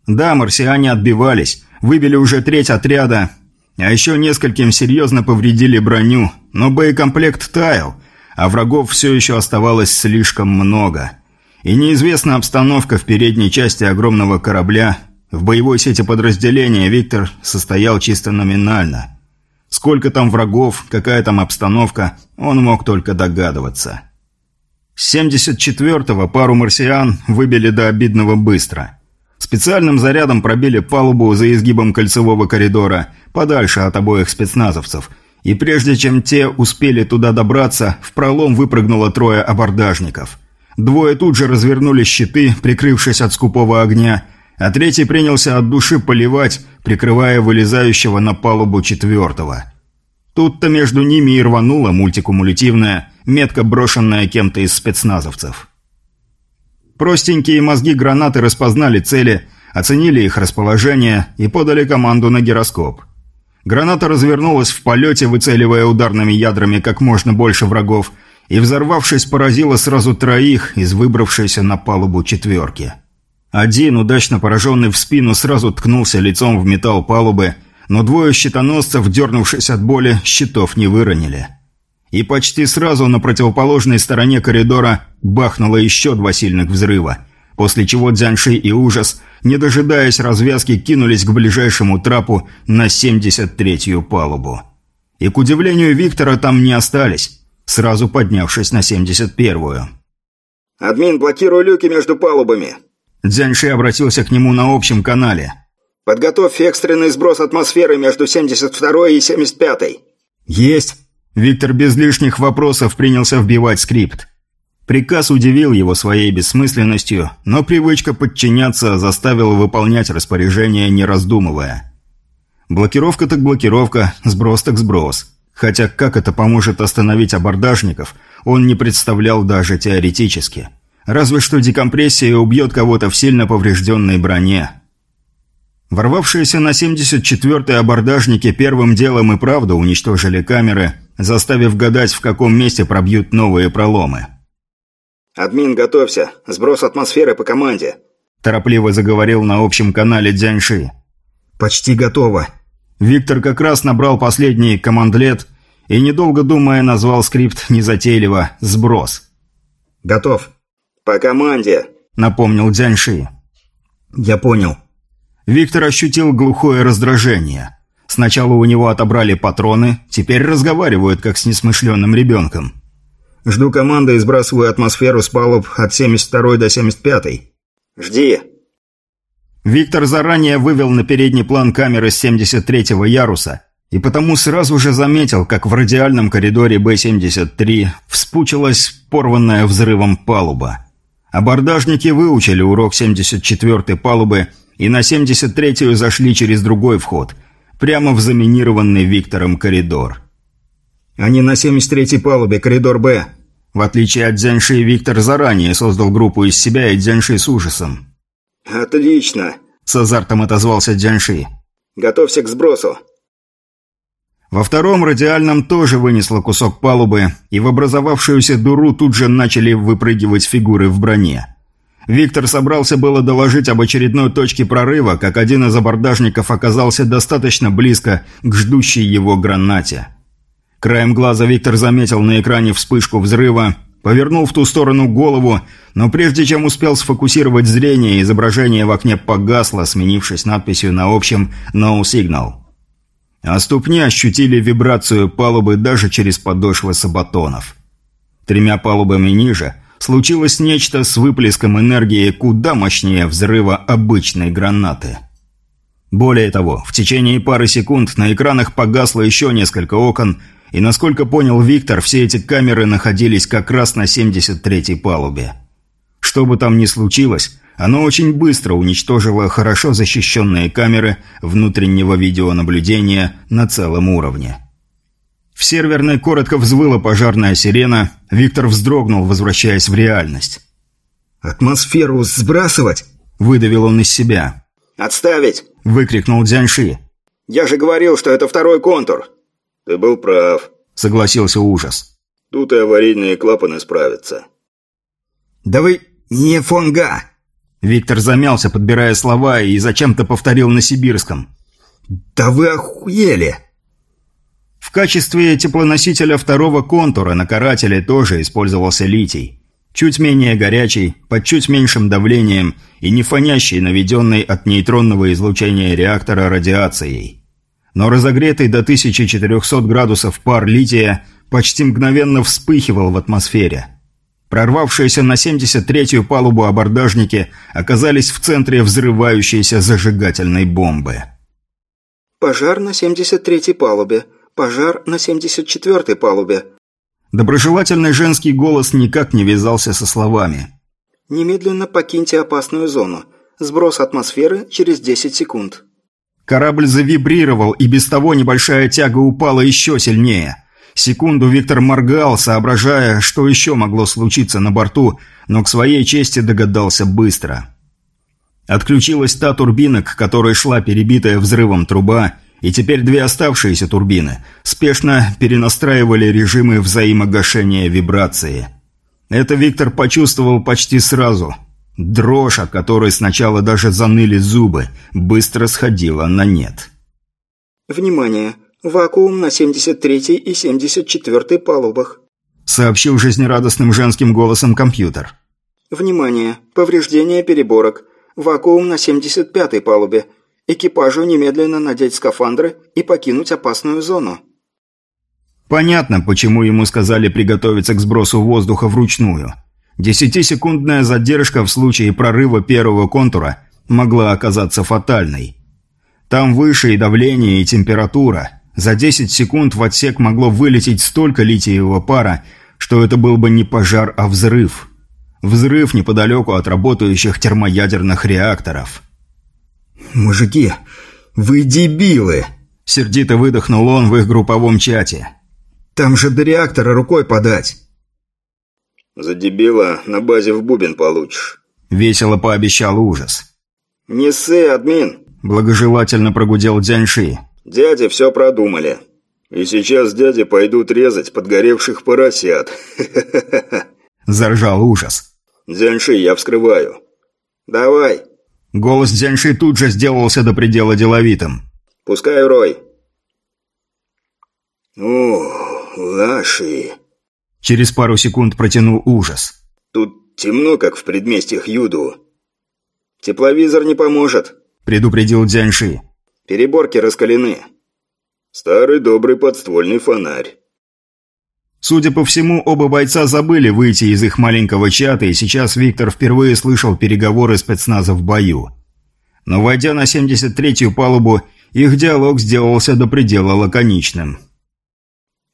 Да, марсиане отбивались, выбили уже треть отряда, а еще нескольким серьезно повредили броню, но боекомплект таял, а врагов все еще оставалось слишком много. И неизвестна обстановка в передней части огромного корабля. В боевой сети подразделения Виктор состоял чисто номинально. Сколько там врагов, какая там обстановка, он мог только догадываться. С 74-го пару марсиан выбили до обидного быстро – Специальным зарядом пробили палубу за изгибом кольцевого коридора, подальше от обоих спецназовцев. И прежде чем те успели туда добраться, в пролом выпрыгнуло трое абордажников. Двое тут же развернули щиты, прикрывшись от скупого огня, а третий принялся от души поливать, прикрывая вылезающего на палубу четвертого. Тут-то между ними и рванула мультикумулятивная, метко брошенная кем-то из спецназовцев. Простенькие мозги гранаты распознали цели, оценили их расположение и подали команду на гироскоп. Граната развернулась в полете, выцеливая ударными ядрами как можно больше врагов, и, взорвавшись, поразила сразу троих из выбравшейся на палубу четверки. Один, удачно пораженный в спину, сразу ткнулся лицом в металл палубы, но двое щитоносцев, дернувшись от боли, щитов не выронили. И почти сразу на противоположной стороне коридора бахнуло еще два сильных взрыва, после чего Дзянши и Ужас, не дожидаясь развязки, кинулись к ближайшему трапу на 73-ю палубу. И, к удивлению Виктора, там не остались, сразу поднявшись на 71-ю. «Админ, блокируй люки между палубами!» Дзянши обратился к нему на общем канале. «Подготовь экстренный сброс атмосферы между 72-й и 75-й». «Есть!» Виктор без лишних вопросов принялся вбивать скрипт. Приказ удивил его своей бессмысленностью, но привычка подчиняться заставила выполнять распоряжение, не раздумывая. Блокировка так блокировка, сброс так сброс. Хотя как это поможет остановить абордажников, он не представлял даже теоретически. Разве что декомпрессия убьет кого-то в сильно поврежденной броне. Ворвавшиеся на 74-й абордажники первым делом и правда уничтожили камеры, заставив гадать, в каком месте пробьют новые проломы. «Админ, готовься! Сброс атмосферы по команде!» Торопливо заговорил на общем канале Дзяньши. «Почти готово!» Виктор как раз набрал последний командлет и, недолго думая, назвал скрипт незатейливо «Сброс». «Готов!» «По команде!» – напомнил Дзяньши. «Я понял». Виктор ощутил глухое раздражение. Сначала у него отобрали патроны, теперь разговаривают, как с несмышленным ребенком. «Жду команды и сбрасываю атмосферу с палуб от 72 до 75 «Жди!» Виктор заранее вывел на передний план камеры с 73-го яруса, и потому сразу же заметил, как в радиальном коридоре Б-73 вспучилась порванная взрывом палуба. Абордажники выучили урок 74-й палубы и на 73-ю зашли через другой вход, прямо в заминированный Виктором коридор. «Они на 73-й палубе, коридор Б». В отличие от Дзянши, Виктор заранее создал группу из себя и Дзянши с ужасом. «Отлично!» – с азартом отозвался Дзянши. «Готовься к сбросу!» Во втором радиальном тоже вынесло кусок палубы, и в образовавшуюся дуру тут же начали выпрыгивать фигуры в броне. Виктор собрался было доложить об очередной точке прорыва, как один из абордажников оказался достаточно близко к ждущей его гранате. Краем глаза Виктор заметил на экране вспышку взрыва, повернул в ту сторону голову, но прежде чем успел сфокусировать зрение, изображение в окне погасло, сменившись надписью на общем «No Signal». А ступни ощутили вибрацию палубы даже через подошвы сабатонов. Тремя палубами ниже случилось нечто с выплеском энергии куда мощнее взрыва обычной гранаты. Более того, в течение пары секунд на экранах погасло еще несколько окон, и, насколько понял Виктор, все эти камеры находились как раз на 73-й палубе. Что бы там ни случилось, оно очень быстро уничтожило хорошо защищенные камеры внутреннего видеонаблюдения на целом уровне. В серверной коротко взвыла пожарная сирена, Виктор вздрогнул, возвращаясь в реальность. «Атмосферу сбрасывать?» – выдавил он из себя. «Отставить!» – выкрикнул Дзянши. «Я же говорил, что это второй контур!» «Ты был прав», — согласился ужас. «Тут и аварийные клапаны справятся». «Да вы не фонга!» Виктор замялся, подбирая слова, и зачем-то повторил на сибирском. «Да вы охуели!» Качестве теплоносителя второго контура на карателе тоже использовался литий. Чуть менее горячий, под чуть меньшим давлением и не фонящий, наведенный от нейтронного излучения реактора радиацией но разогретый до 1400 градусов пар лития почти мгновенно вспыхивал в атмосфере. Прорвавшиеся на 73-ю палубу абордажники оказались в центре взрывающейся зажигательной бомбы. «Пожар на 73-й палубе. Пожар на 74-й палубе». Доброжелательный женский голос никак не вязался со словами. «Немедленно покиньте опасную зону. Сброс атмосферы через 10 секунд». Корабль завибрировал, и без того небольшая тяга упала еще сильнее. Секунду Виктор моргал, соображая, что еще могло случиться на борту, но к своей чести догадался быстро. Отключилась та турбина, к которой шла перебитая взрывом труба, и теперь две оставшиеся турбины спешно перенастраивали режимы взаимогашения вибрации. Это Виктор почувствовал почти сразу. Дрожь, от которой сначала даже заныли зубы, быстро сходила на нет. «Внимание! Вакуум на 73 и 74 палубах», сообщил жизнерадостным женским голосом компьютер. «Внимание! Повреждение переборок. Вакуум на 75-й палубе. Экипажу немедленно надеть скафандры и покинуть опасную зону». Понятно, почему ему сказали приготовиться к сбросу воздуха вручную. Десятисекундная задержка в случае прорыва первого контура могла оказаться фатальной. Там выше и давление, и температура. За 10 секунд в отсек могло вылететь столько литиевого пара, что это был бы не пожар, а взрыв. Взрыв неподалеку от работающих термоядерных реакторов. «Мужики, вы дебилы!» – сердито выдохнул он в их групповом чате. «Там же до реактора рукой подать!» «За дебила на базе в бубен получишь», – весело пообещал ужас. «Не ссы, админ!» – благожелательно прогудел Дзяньши. «Дяди все продумали. И сейчас дяди пойдут резать подгоревших поросят. [LAUGHS] Заржал ужас. «Дзяньши, я вскрываю». «Давай». Голос Дзяньши тут же сделался до предела деловитым. «Пускай рой». «О, лаши». Через пару секунд протянул ужас. «Тут темно, как в предместьях Юду. Тепловизор не поможет», – предупредил Дзяньши. «Переборки раскалены. Старый добрый подствольный фонарь». Судя по всему, оба бойца забыли выйти из их маленького чата, и сейчас Виктор впервые слышал переговоры спецназа в бою. Но войдя на 73-ю палубу, их диалог сделался до предела лаконичным.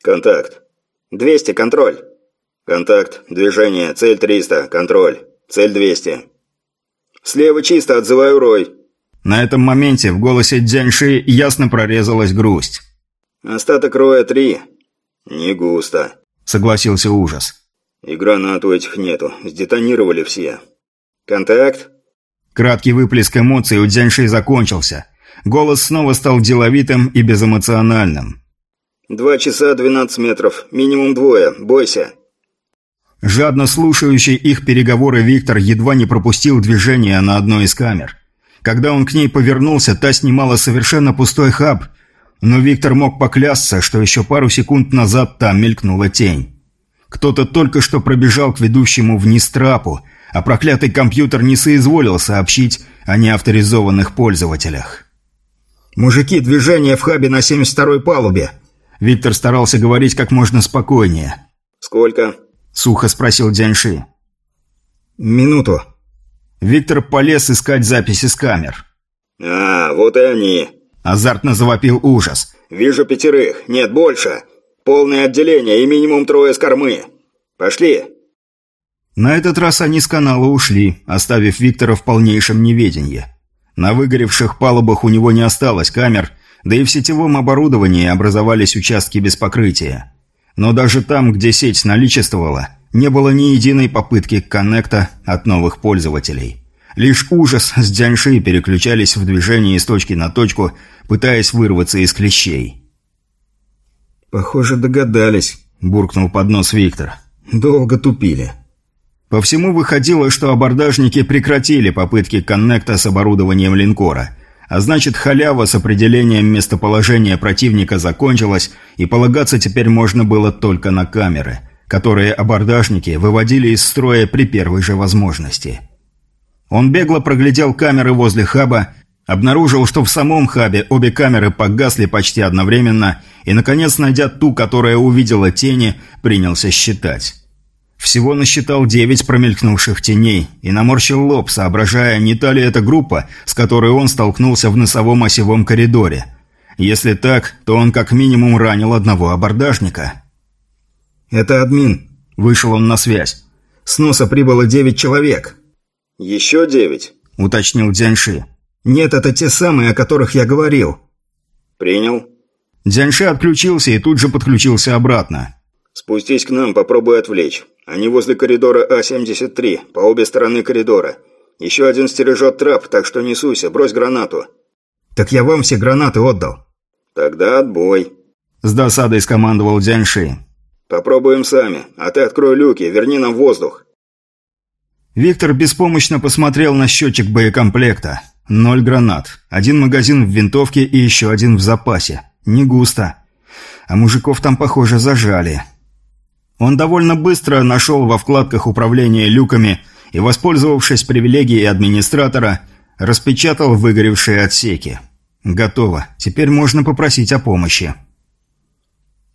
«Контакт. 200, контроль. Контакт, движение, цель 300, контроль. Цель 200. Слева чисто, отзываю рой». На этом моменте в голосе Дзяньши ясно прорезалась грусть. «Остаток роя 3. Не густо» согласился ужас. «И гранат у этих нету. Сдетонировали все. Контакт?» Краткий выплеск эмоций у Дзяньши закончился. Голос снова стал деловитым и безэмоциональным. «Два часа двенадцать метров. Минимум двое. Бойся». Жадно слушающий их переговоры Виктор едва не пропустил движение на одной из камер. Когда он к ней повернулся, та снимала совершенно пустой хаб – но Виктор мог поклясться, что еще пару секунд назад там мелькнула тень. Кто-то только что пробежал к ведущему вниз трапу, а проклятый компьютер не соизволил сообщить о неавторизованных пользователях. «Мужики, движение в хабе на 72-й палубе!» Виктор старался говорить как можно спокойнее. «Сколько?» – сухо спросил Дзяньши. «Минуту». Виктор полез искать записи с камер. «А, вот и они!» Азартно завопил ужас. «Вижу пятерых. Нет, больше. Полное отделение и минимум трое с кормы. Пошли!» На этот раз они с канала ушли, оставив Виктора в полнейшем неведении. На выгоревших палубах у него не осталось камер, да и в сетевом оборудовании образовались участки без покрытия. Но даже там, где сеть наличествовала, не было ни единой попытки коннекта от новых пользователей. Лишь ужас с Дзяньши переключались в движении с точки на точку, пытаясь вырваться из клещей. «Похоже, догадались», – буркнул под нос Виктор. «Долго тупили». По всему выходило, что абордажники прекратили попытки коннекта с оборудованием линкора, а значит халява с определением местоположения противника закончилась, и полагаться теперь можно было только на камеры, которые абордажники выводили из строя при первой же возможности. Он бегло проглядел камеры возле хаба, обнаружил, что в самом хабе обе камеры погасли почти одновременно и, наконец, найдя ту, которая увидела тени, принялся считать. Всего насчитал девять промелькнувших теней и наморщил лоб, соображая, не та ли эта группа, с которой он столкнулся в носовом осевом коридоре. Если так, то он как минимум ранил одного абордажника. «Это админ», – вышел он на связь. «С носа прибыло девять человек». «Еще девять?» – уточнил Дзяньши. «Нет, это те самые, о которых я говорил». «Принял». Дзяньши отключился и тут же подключился обратно. «Спустись к нам, попробуй отвлечь. Они возле коридора А-73, по обе стороны коридора. Еще один стережет трап, так что не суйся, брось гранату». «Так я вам все гранаты отдал». «Тогда отбой», – с досадой скомандовал Дзяньши. «Попробуем сами, а ты открой люки, верни нам воздух». Виктор беспомощно посмотрел на счетчик боекомплекта. Ноль гранат, один магазин в винтовке и еще один в запасе. Не густо. А мужиков там, похоже, зажали. Он довольно быстро нашел во вкладках управления люками и, воспользовавшись привилегией администратора, распечатал выгоревшие отсеки. Готово. Теперь можно попросить о помощи.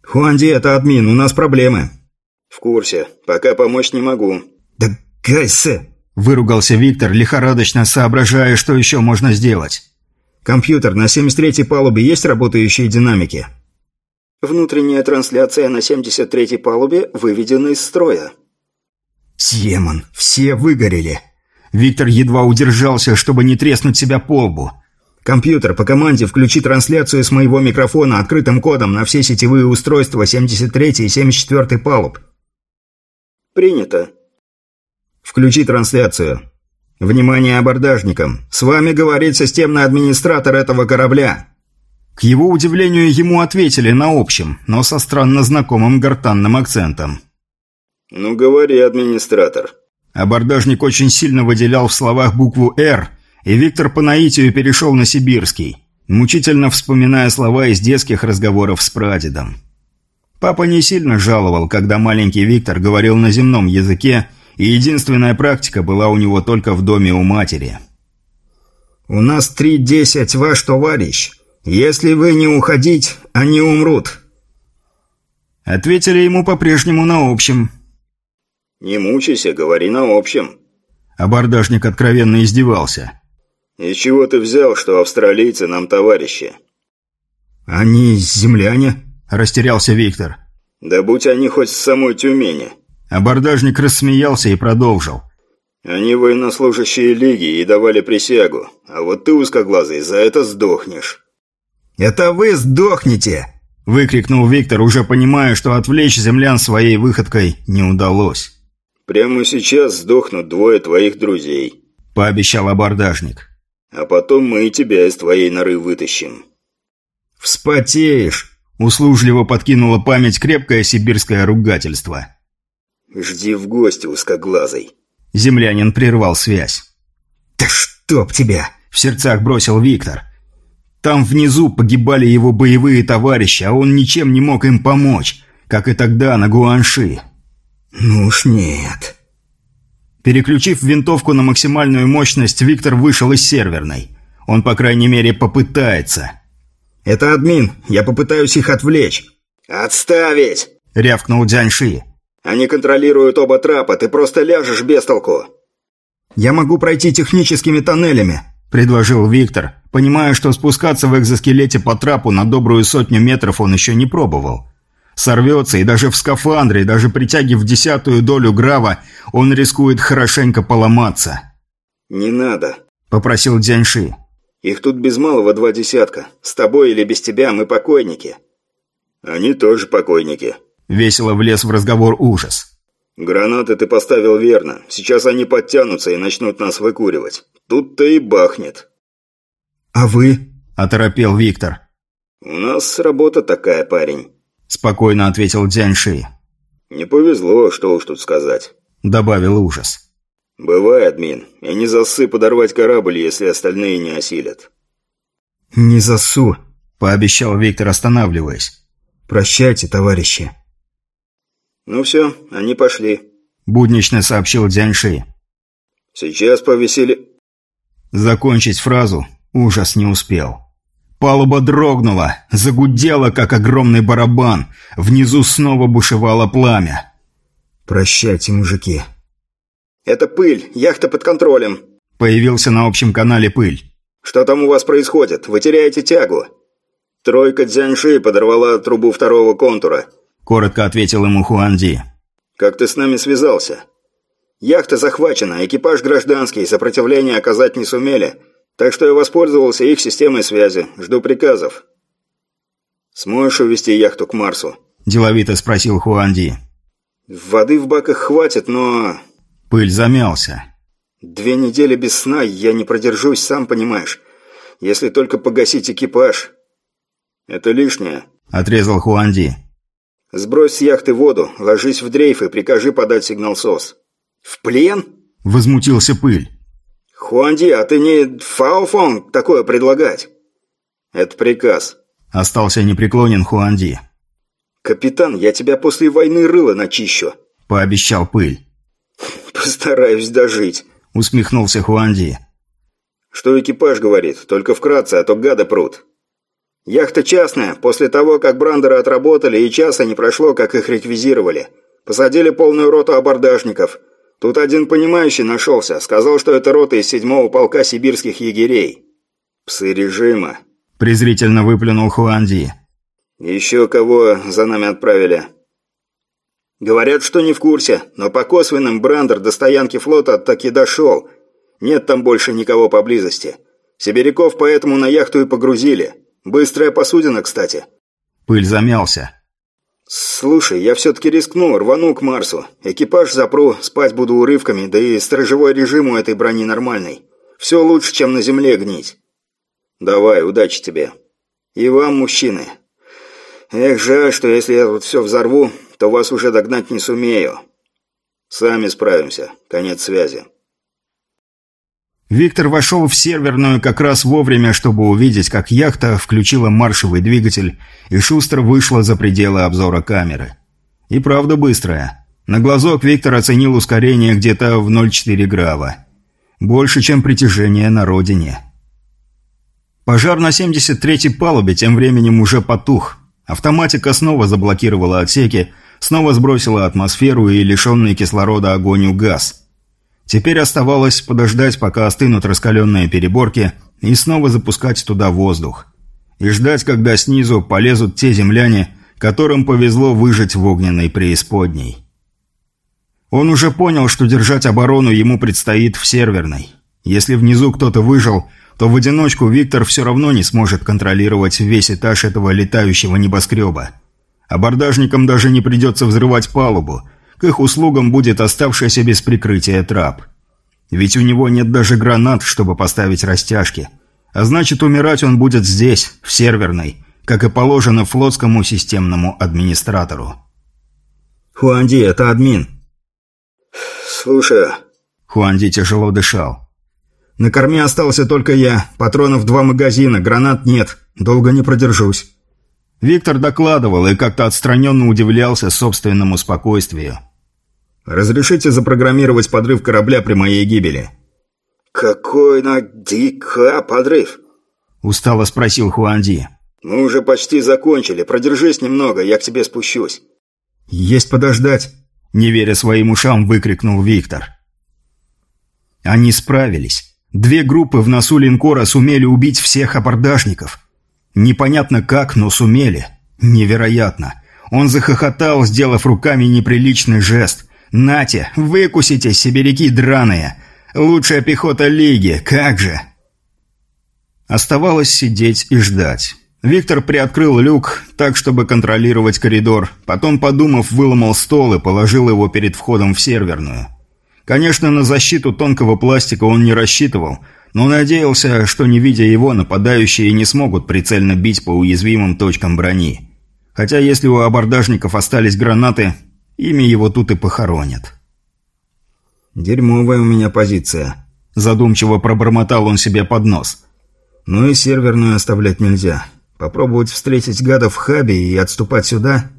«Хуанди, это админ, у нас проблемы». «В курсе. Пока помочь не могу». «Да гайсе!» – выругался Виктор, лихорадочно соображая, что еще можно сделать. «Компьютер, на 73-й палубе есть работающие динамики?» Внутренняя трансляция на 73-й палубе выведена из строя. «Демон, все выгорели!» Виктор едва удержался, чтобы не треснуть себя по лбу. «Компьютер, по команде включи трансляцию с моего микрофона открытым кодом на все сетевые устройства 73 и 74 палуб». «Принято». «Включи трансляцию». «Внимание абордажникам! С вами говорит системный администратор этого корабля!» К его удивлению, ему ответили на общем, но со странно знакомым гортанным акцентом. «Ну, говори, администратор». Абордажник очень сильно выделял в словах букву «Р», и Виктор по наитию перешел на сибирский, мучительно вспоминая слова из детских разговоров с прадедом. Папа не сильно жаловал, когда маленький Виктор говорил на земном языке, и единственная практика была у него только в доме у матери. «У нас три десять, ваш товарищ. «Если вы не уходить, они умрут». Ответили ему по-прежнему на общем. «Не мучайся, говори на общем». Абордажник откровенно издевался. «Из чего ты взял, что австралийцы нам товарищи?» «Они земляне?» – растерялся Виктор. «Да будь они хоть с самой Тюмени». Абордажник рассмеялся и продолжил. «Они военнослужащие Лиги и давали присягу, а вот ты, узкоглазый, за это сдохнешь». «Это вы сдохнете!» – выкрикнул Виктор, уже понимая, что отвлечь землян своей выходкой не удалось. «Прямо сейчас сдохнут двое твоих друзей», – пообещал абордажник. «А потом мы и тебя из твоей норы вытащим». «Вспотеешь!» – услужливо подкинула память крепкое сибирское ругательство. «Жди в гости, узкоглазый». Землянин прервал связь. «Да чтоб тебя!» – в сердцах бросил Виктор – там внизу погибали его боевые товарищи, а он ничем не мог им помочь, как и тогда на Гуанши. «Ну уж нет». Переключив винтовку на максимальную мощность, Виктор вышел из серверной. Он, по крайней мере, попытается. «Это админ. Я попытаюсь их отвлечь». «Отставить!» — рявкнул Дзяньши. «Они контролируют оба трапа, ты просто ляжешь без толку». «Я могу пройти техническими тоннелями», — предложил Виктор, понимая, что спускаться в экзоскелете по трапу на добрую сотню метров он еще не пробовал. Сорвется, и даже в скафандре, даже притягив десятую долю грава, он рискует хорошенько поломаться. «Не надо», — попросил Дзяньши. «Их тут без малого два десятка. С тобой или без тебя мы покойники». «Они тоже покойники», — весело влез в разговор ужас. «Гранаты ты поставил верно. Сейчас они подтянутся и начнут нас выкуривать. Тут-то и бахнет». «А вы?» – оторопел Виктор. «У нас работа такая, парень», – спокойно ответил Дзяньши. «Не повезло, что уж тут сказать», – добавил ужас. «Бывай, админ, и не зассы подорвать корабль, если остальные не осилят». «Не засу», – пообещал Виктор, останавливаясь. «Прощайте, товарищи». «Ну все, они пошли», – буднично сообщил Дзяньши. «Сейчас повесели...» Закончить фразу ужас не успел. Палуба дрогнула, загудела, как огромный барабан. Внизу снова бушевало пламя. «Прощайте, мужики». «Это пыль, яхта под контролем», — появился на общем канале пыль. «Что там у вас происходит? Вы теряете тягу». «Тройка Дзяньши подорвала трубу второго контура», — коротко ответил ему Хуанди. «Как ты с нами связался?» Яхта захвачена, экипаж гражданский, сопротивление оказать не сумели, так что я воспользовался их системой связи. Жду приказов. Сможешь увести яхту к Марсу? Деловито спросил Хуанди. Воды в баках хватит, но... Пыль замялся. Две недели без сна я не продержусь, сам понимаешь. Если только погасить экипаж. «Это лишнее», – отрезал Хуанди. «Сбрось с яхты воду, ложись в дрейф и прикажи подать сигнал СОС». «В плен?» – возмутился Пыль. «Хуанди, а ты не Фаофон такое предлагать?» «Это приказ», – остался непреклонен Хуанди. «Капитан, я тебя после войны рыло начищу», – пообещал Пыль. «Постараюсь дожить», – усмехнулся Хуанди. «Что экипаж говорит? Только вкратце, а то гады прут». «Яхта частная. После того, как брандеры отработали, и часа не прошло, как их реквизировали. Посадили полную роту абордажников. Тут один понимающий нашелся. Сказал, что это рота из седьмого полка сибирских егерей. Псы режима». Презрительно выплюнул Хуанди. «Еще кого за нами отправили?» «Говорят, что не в курсе, но по косвенным Брандер до стоянки флота таки дошел. Нет там больше никого поблизости. Сибиряков поэтому на яхту и погрузили». Быстрая посудина, кстати». Пыль замялся. «Слушай, я все-таки рискну, рвану к Марсу. Экипаж запру, спать буду урывками, да и сторожевой режим у этой брони нормальный. Все лучше, чем на земле гнить. Давай, удачи тебе. И вам, мужчины. Эх, жаль, что если я тут все взорву, то вас уже догнать не сумею. Сами справимся. Конец связи». Виктор вошел в серверную как раз вовремя, чтобы увидеть, как яхта включила маршевый двигатель и шустро вышла за пределы обзора камеры. И правда быстрая. На глазок Виктор оценил ускорение где-то в 0,4 грава. Больше, чем притяжение на родине. Пожар на 73-й палубе тем временем уже потух. Автоматика снова заблокировала отсеки, снова сбросила атмосферу и лишенный кислорода огонь угас – Теперь оставалось подождать, пока остынут раскаленные переборки, и снова запускать туда воздух. И ждать, когда снизу полезут те земляне, которым повезло выжить в огненной преисподней. Он уже понял, что держать оборону ему предстоит в серверной. Если внизу кто-то выжил, то в одиночку Виктор все равно не сможет контролировать весь этаж этого летающего небоскреба. Абордажникам даже не придется взрывать палубу – к их услугам будет оставшийся без прикрытия трап. Ведь у него нет даже гранат, чтобы поставить растяжки. А значит, умирать он будет здесь, в серверной, как и положено флотскому системному администратору. «Хуанди, это админ». «Слушаю». Хуанди тяжело дышал. «На корме остался только я. Патронов два магазина, гранат нет. Долго не продержусь». Виктор докладывал и как-то отстраненно удивлялся собственному спокойствию. «Разрешите запрограммировать подрыв корабля при моей гибели?» «Какой на дика подрыв?» – устало спросил Хуанди. «Мы уже почти закончили. Продержись немного, я к тебе спущусь». «Есть подождать!» – не веря своим ушам, выкрикнул Виктор. Они справились. Две группы в носу линкора сумели убить всех абордажников – Непонятно как, но сумели. Невероятно. Он захохотал, сделав руками неприличный жест. «Нате, выкусите, сибиряки драные! Лучшая пехота лиги, как же!» Оставалось сидеть и ждать. Виктор приоткрыл люк так, чтобы контролировать коридор, потом, подумав, выломал стол и положил его перед входом в серверную. Конечно, на защиту тонкого пластика он не рассчитывал – но надеялся, что не видя его, нападающие не смогут прицельно бить по уязвимым точкам брони. Хотя если у абордажников остались гранаты, ими его тут и похоронят. «Дерьмовая у меня позиция», – задумчиво пробормотал он себе под нос. «Ну и серверную оставлять нельзя. Попробовать встретить гадов в хабе и отступать сюда?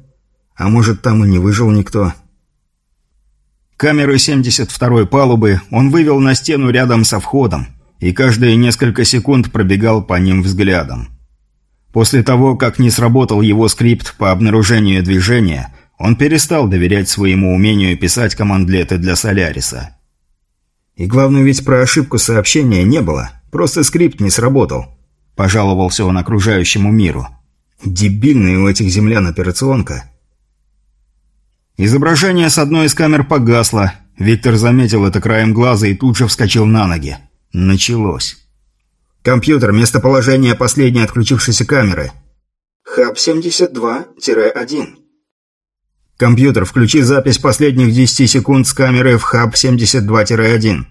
А может, там и не выжил никто?» Камеры 72-й палубы он вывел на стену рядом со входом, и каждые несколько секунд пробегал по ним взглядом. После того, как не сработал его скрипт по обнаружению движения, он перестал доверять своему умению писать командлеты для Соляриса. «И главное ведь про ошибку сообщения не было, просто скрипт не сработал», – пожаловался он окружающему миру. «Дебильная у этих землян операционка». Изображение с одной из камер погасло. Виктор заметил это краем глаза и тут же вскочил на ноги. Началось. «Компьютер, местоположение последней отключившейся камеры». «Хаб-72-1». «Компьютер, включи запись последних 10 секунд с камеры в Хаб-72-1».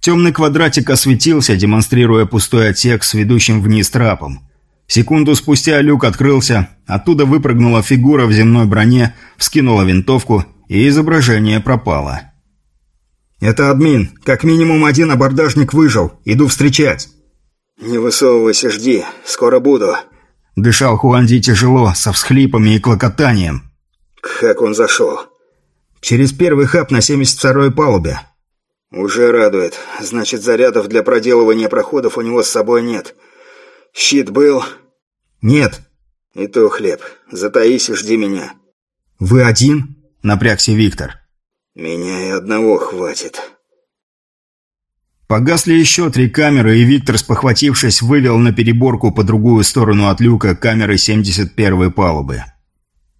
Темный квадратик осветился, демонстрируя пустой отсек с ведущим вниз трапом. Секунду спустя люк открылся, оттуда выпрыгнула фигура в земной броне, вскинула винтовку, и изображение пропало. «Это админ. Как минимум один абордажник выжил. Иду встречать». «Не высовывайся, жди. Скоро буду». Дышал Хуанди тяжело, со всхлипами и клокотанием. «Как он зашел?» «Через первый хаб на 72-й палубе». «Уже радует. Значит, зарядов для проделывания проходов у него с собой нет. Щит был?» «Нет». «И то хлеб. Затаись и жди меня». «Вы один?» – напрягся Виктор. «Меня и одного хватит». Погасли еще три камеры, и Виктор, спохватившись, вывел на переборку по другую сторону от люка камеры 71-й палубы.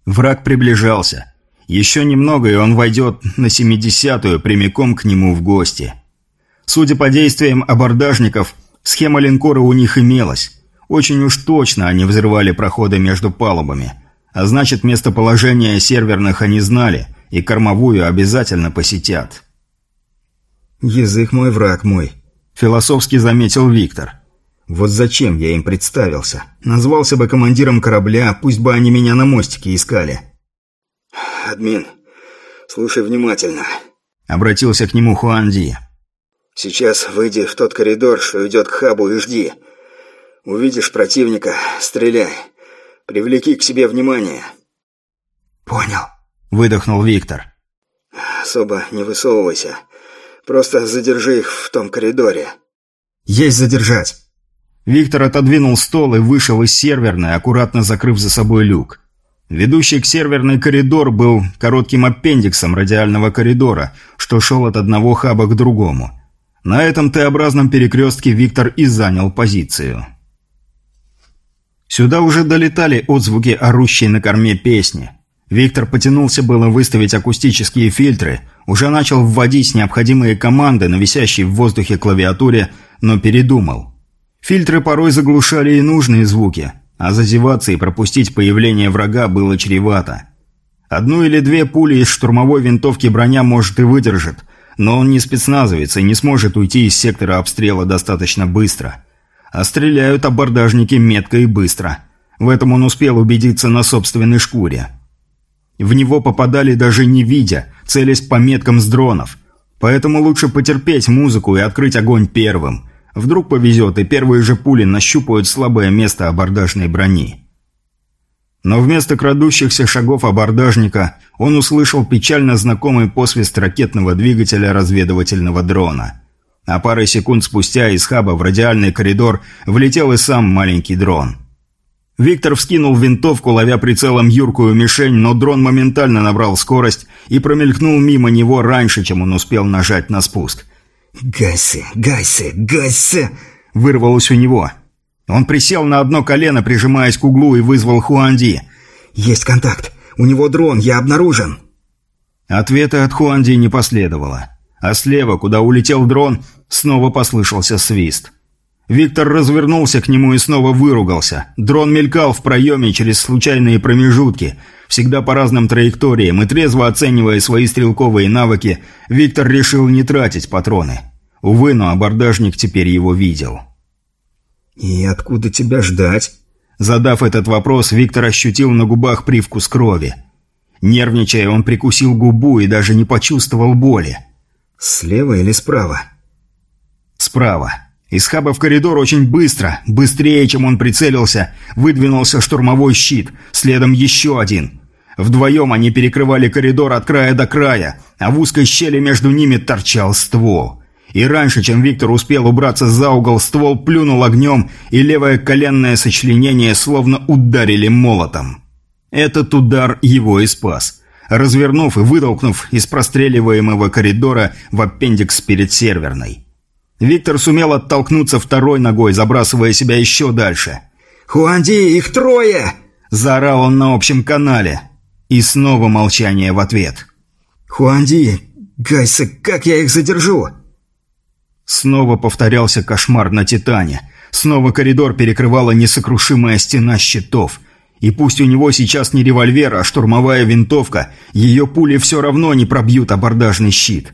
Враг приближался. Еще немного, и он войдет на 70-ю прямиком к нему в гости. Судя по действиям абордажников, схема линкора у них имелась. Очень уж точно они взрывали проходы между палубами. А значит, местоположение серверных они знали, и кормовую обязательно посетят. «Язык мой, враг мой», – философски заметил Виктор. «Вот зачем я им представился? Назвался бы командиром корабля, пусть бы они меня на мостике искали». «Админ, слушай внимательно», – обратился к нему Хуанди. «Сейчас выйди в тот коридор, что идет к хабу, и жди. Увидишь противника – стреляй. Привлеки к себе внимание». «Понял», – выдохнул Виктор. «Особо не высовывайся. Просто задержи их в том коридоре». «Есть задержать». Виктор отодвинул стол и вышел из серверной, аккуратно закрыв за собой люк. Ведущий к серверный коридор был коротким аппендиксом радиального коридора, что шел от одного хаба к другому. На этом Т-образном перекрестке Виктор и занял позицию. Сюда уже долетали отзвуки орущей на корме песни. Виктор потянулся было выставить акустические фильтры, уже начал вводить необходимые команды на висящей в воздухе клавиатуре, но передумал. Фильтры порой заглушали и нужные звуки, а зазеваться и пропустить появление врага было чревато. Одну или две пули из штурмовой винтовки броня может и выдержит, но он не спецназовец и не сможет уйти из сектора обстрела достаточно быстро. А стреляют абордажники метко и быстро. В этом он успел убедиться на собственной шкуре. В него попадали даже не видя, целясь по меткам с дронов. Поэтому лучше потерпеть музыку и открыть огонь первым. Вдруг повезет, и первые же пули нащупают слабое место абордажной брони. Но вместо крадущихся шагов абордажника он услышал печально знакомый посвист ракетного двигателя разведывательного дрона. А парой секунд спустя из хаба в радиальный коридор влетел и сам маленький дрон – Виктор вскинул винтовку, ловя прицелом юркую мишень, но дрон моментально набрал скорость и промелькнул мимо него раньше, чем он успел нажать на спуск. «Гайсы, гайсы, гайсы!» – вырвалось у него. Он присел на одно колено, прижимаясь к углу, и вызвал Хуанди. «Есть контакт! У него дрон, я обнаружен!» Ответа от Хуанди не последовало. А слева, куда улетел дрон, снова послышался свист. Виктор развернулся к нему и снова выругался. Дрон мелькал в проеме через случайные промежутки, всегда по разным траекториям, и трезво оценивая свои стрелковые навыки, Виктор решил не тратить патроны. Увы, но абордажник теперь его видел. «И откуда тебя ждать?» Задав этот вопрос, Виктор ощутил на губах привкус крови. Нервничая, он прикусил губу и даже не почувствовал боли. «Слева или справа?» «Справа». Из хаба в коридор очень быстро, быстрее, чем он прицелился, выдвинулся штурмовой щит, следом еще один. Вдвоем они перекрывали коридор от края до края, а в узкой щели между ними торчал ствол. И раньше, чем Виктор успел убраться за угол, ствол плюнул огнем, и левое коленное сочленение словно ударили молотом. Этот удар его и спас. Развернув и вытолкнув из простреливаемого коридора в аппендикс перед серверной. Виктор сумел оттолкнуться второй ногой, забрасывая себя еще дальше. «Хуанди, их трое!» – заорал он на общем канале. И снова молчание в ответ. «Хуанди, Гайса, как я их задержу?» Снова повторялся кошмар на «Титане». Снова коридор перекрывала несокрушимая стена щитов. И пусть у него сейчас не револьвер, а штурмовая винтовка, ее пули все равно не пробьют абордажный щит.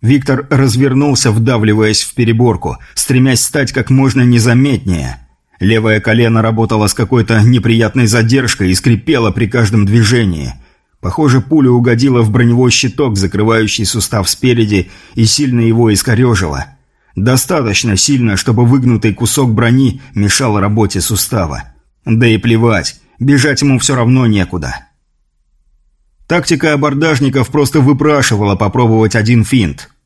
Виктор развернулся, вдавливаясь в переборку, стремясь стать как можно незаметнее. Левое колено работало с какой-то неприятной задержкой и скрипело при каждом движении. Похоже, пуля угодила в броневой щиток, закрывающий сустав спереди, и сильно его искорежило. Достаточно сильно, чтобы выгнутый кусок брони мешал работе сустава. Да и плевать, бежать ему все равно некуда. Тактика абордажников просто выпрашивала попробовать один финт –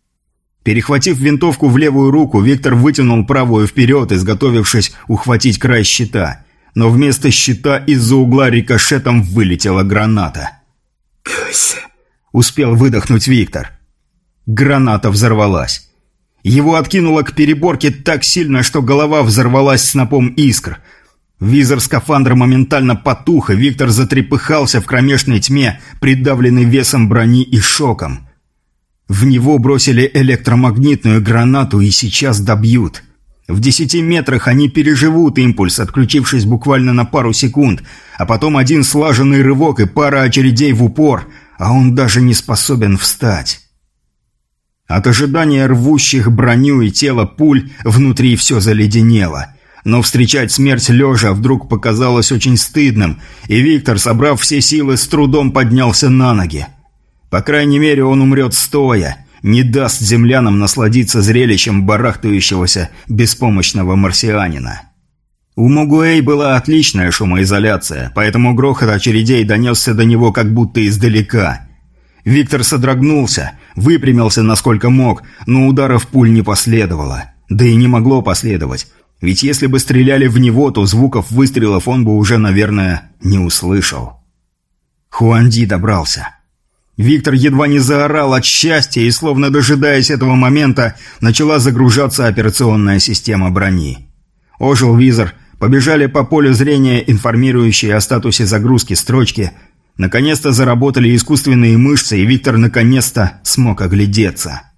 Перехватив винтовку в левую руку, Виктор вытянул правую вперед, изготовившись ухватить край щита. Но вместо щита из-за угла рикошетом вылетела граната. «Кайся!» – успел выдохнуть Виктор. Граната взорвалась. Его откинуло к переборке так сильно, что голова взорвалась снопом искр. Визор скафандра моментально потух, и Виктор затрепыхался в кромешной тьме, придавленный весом брони и шоком – в него бросили электромагнитную гранату и сейчас добьют. В десяти метрах они переживут импульс, отключившись буквально на пару секунд, а потом один слаженный рывок и пара очередей в упор, а он даже не способен встать. От ожидания рвущих броню и тело пуль внутри все заледенело. Но встречать смерть лежа вдруг показалось очень стыдным, и Виктор, собрав все силы, с трудом поднялся на ноги. По крайней мере, он умрет стоя, не даст землянам насладиться зрелищем барахтающегося беспомощного марсианина. У Могуэй была отличная шумоизоляция, поэтому грохот очередей донесся до него как будто издалека. Виктор содрогнулся, выпрямился насколько мог, но ударов пуль не последовало. Да и не могло последовать, ведь если бы стреляли в него, то звуков выстрелов он бы уже, наверное, не услышал. Хуанди добрался. Виктор едва не заорал от счастья и, словно дожидаясь этого момента, начала загружаться операционная система брони. Ожил визор, побежали по полю зрения информирующие о статусе загрузки строчки. Наконец-то заработали искусственные мышцы, и Виктор наконец-то смог оглядеться.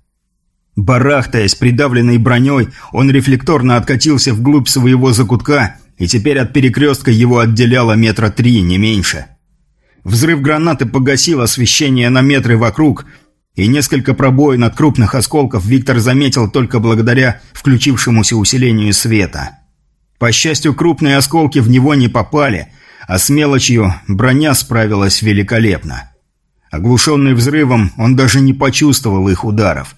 Барахтаясь, придавленной броней, он рефлекторно откатился вглубь своего закутка, и теперь от перекрестка его отделяло метра три, не меньше – Взрыв гранаты погасил освещение на метры вокруг, и несколько пробоин от крупных осколков Виктор заметил только благодаря включившемуся усилению света. По счастью, крупные осколки в него не попали, а с мелочью броня справилась великолепно. Оглушенный взрывом, он даже не почувствовал их ударов.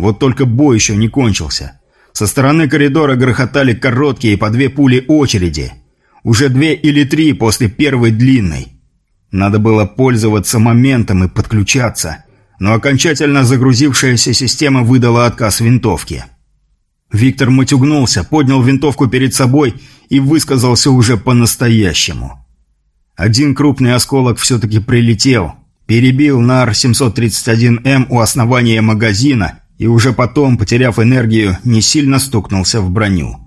Вот только бой еще не кончился. Со стороны коридора грохотали короткие по две пули очереди. Уже две или три после первой длинной. Надо было пользоваться моментом и подключаться, но окончательно загрузившаяся система выдала отказ винтовки. Виктор матюгнулся, поднял винтовку перед собой и высказался уже по-настоящему. Один крупный осколок все-таки прилетел, перебил НАР-731М у основания магазина и уже потом, потеряв энергию, не сильно стукнулся в броню.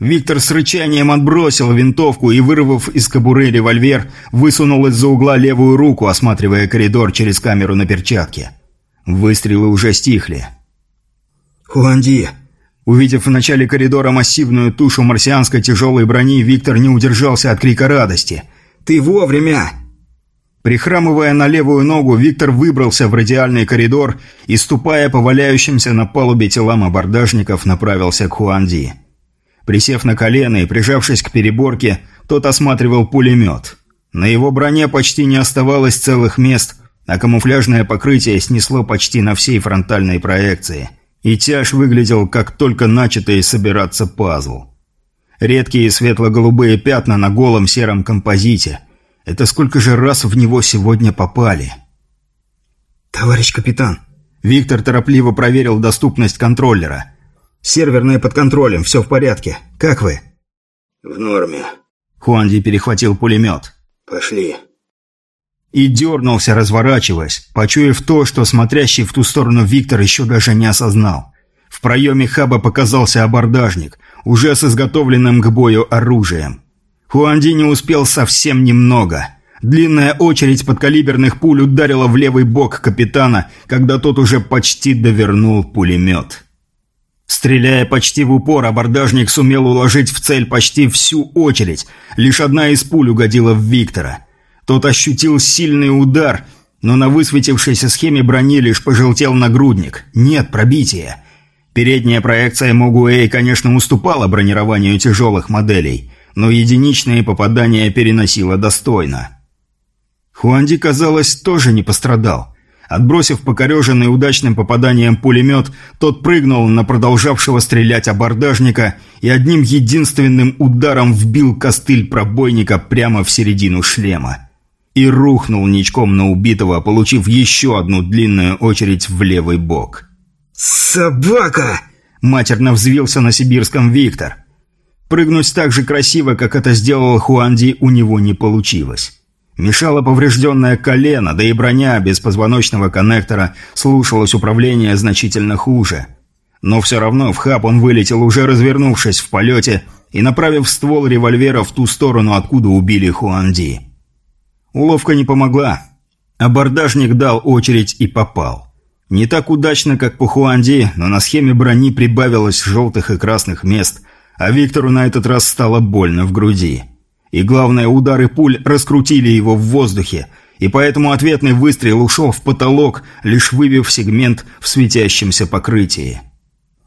Виктор с рычанием отбросил винтовку и, вырвав из кобуры револьвер, высунул из-за угла левую руку, осматривая коридор через камеру на перчатке. Выстрелы уже стихли. «Хуанди!» Увидев в начале коридора массивную тушу марсианской тяжелой брони, Виктор не удержался от крика радости. «Ты вовремя!» Прихрамывая на левую ногу, Виктор выбрался в радиальный коридор и, ступая по валяющимся на палубе телам абордажников, направился к Хуанди. Присев на колено и прижавшись к переборке, тот осматривал пулемет. На его броне почти не оставалось целых мест, а камуфляжное покрытие снесло почти на всей фронтальной проекции. И тяж выглядел как только начатый собираться пазл. Редкие светло-голубые пятна на голом сером композите. Это сколько же раз в него сегодня попали? «Товарищ капитан!» Виктор торопливо проверил доступность контроллера – Серверное под контролем, все в порядке. Как вы?» «В норме». Хуанди перехватил пулемет. «Пошли». И дернулся, разворачиваясь, почуяв то, что смотрящий в ту сторону Виктор еще даже не осознал. В проеме хаба показался абордажник, уже с изготовленным к бою оружием. Хуанди не успел совсем немного. Длинная очередь подкалиберных пуль ударила в левый бок капитана, когда тот уже почти довернул пулемет. Стреляя почти в упор, абордажник сумел уложить в цель почти всю очередь. Лишь одна из пуль угодила в Виктора. Тот ощутил сильный удар, но на высветившейся схеме брони лишь пожелтел нагрудник. Нет пробития. Передняя проекция Могуэй, конечно, уступала бронированию тяжелых моделей – но единичные попадания переносила достойно. Хуанди, казалось, тоже не пострадал. Отбросив покореженный удачным попаданием пулемет, тот прыгнул на продолжавшего стрелять абордажника и одним единственным ударом вбил костыль пробойника прямо в середину шлема. И рухнул ничком на убитого, получив еще одну длинную очередь в левый бок. «Собака!» – матерно взвился на сибирском Виктор. Прыгнуть так же красиво, как это сделал Хуанди, у него не получилось. Мешало поврежденное колено, да и броня без позвоночного коннектора слушалась управление значительно хуже. Но все равно в хаб он вылетел, уже развернувшись в полете и направив ствол револьвера в ту сторону, откуда убили Хуанди. Уловка не помогла. Абордажник дал очередь и попал. Не так удачно, как по Хуанди, но на схеме брони прибавилось желтых и красных мест, а Виктору на этот раз стало больно в груди. И главное, удары пуль раскрутили его в воздухе, и поэтому ответный выстрел ушел в потолок, лишь выбив сегмент в светящемся покрытии.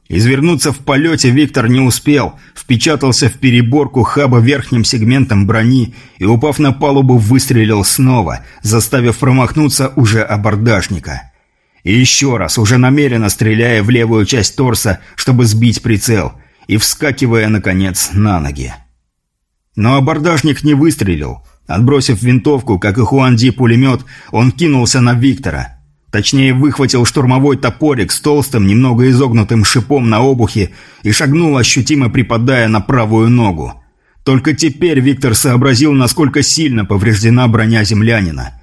Извернуться в полете Виктор не успел, впечатался в переборку хаба верхним сегментом брони и, упав на палубу, выстрелил снова, заставив промахнуться уже абордажника. И еще раз, уже намеренно стреляя в левую часть торса, чтобы сбить прицел, и вскакивая, наконец, на ноги. Но абордажник не выстрелил. Отбросив винтовку, как и Хуанди пулемет, он кинулся на Виктора. Точнее, выхватил штурмовой топорик с толстым, немного изогнутым шипом на обухе и шагнул, ощутимо припадая на правую ногу. Только теперь Виктор сообразил, насколько сильно повреждена броня землянина.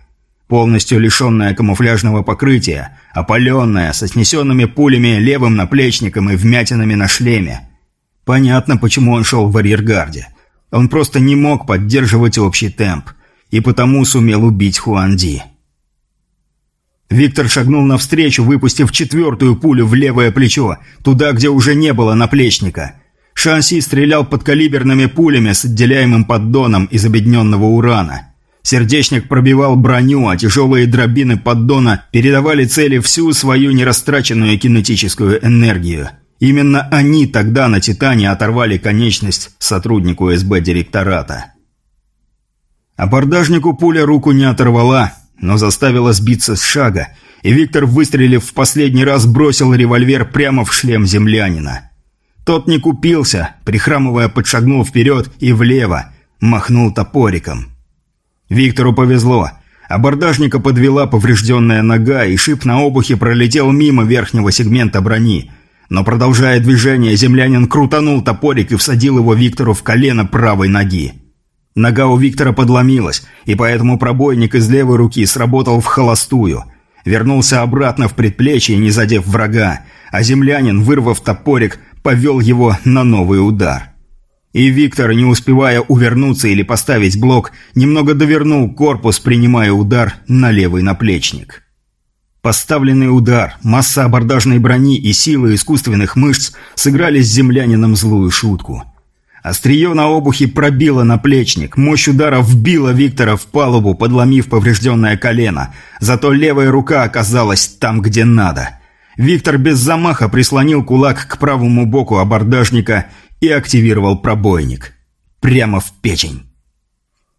Полностью лишенная камуфляжного покрытия, опаленная, со снесенными пулями, левым наплечником и вмятинами на шлеме. Понятно, почему он шел в арьергарде. Он просто не мог поддерживать общий темп, и потому сумел убить Хуанди. Виктор шагнул навстречу, выпустив четвертую пулю в левое плечо, туда, где уже не было наплечника. Шанси стрелял подкалиберными пулями с отделяемым поддоном из обедненного урана. Сердечник пробивал броню, а тяжелые дробины поддона передавали цели всю свою нерастраченную кинетическую энергию – Именно они тогда на «Титане» оторвали конечность сотруднику СБ директората. Абордажнику пуля руку не оторвала, но заставила сбиться с шага, и Виктор, выстрелив в последний раз, бросил револьвер прямо в шлем землянина. Тот не купился, прихрамывая, подшагнул вперед и влево, махнул топориком. Виктору повезло. Абордажника подвела поврежденная нога, и шип на обухе пролетел мимо верхнего сегмента брони – но продолжая движение, землянин крутанул топорик и всадил его Виктору в колено правой ноги. Нога у Виктора подломилась, и поэтому пробойник из левой руки сработал в холостую. Вернулся обратно в предплечье, не задев врага, а землянин, вырвав топорик, повел его на новый удар. И Виктор, не успевая увернуться или поставить блок, немного довернул корпус, принимая удар на левый наплечник. Поставленный удар, масса абордажной брони и силы искусственных мышц сыграли с землянином злую шутку. Острие на обухе пробило наплечник, мощь удара вбила Виктора в палубу, подломив поврежденное колено, зато левая рука оказалась там, где надо. Виктор без замаха прислонил кулак к правому боку абордажника и активировал пробойник. Прямо в печень.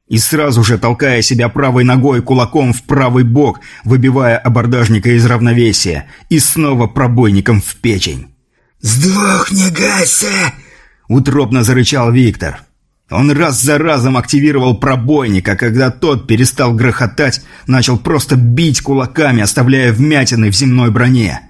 И сразу же, толкая себя правой ногой кулаком в правый бок, выбивая абордажника из равновесия, и снова пробойником в печень. «Сдохни, Гася!» – утробно зарычал Виктор. Он раз за разом активировал пробойник, а когда тот перестал грохотать, начал просто бить кулаками, оставляя вмятины в земной броне.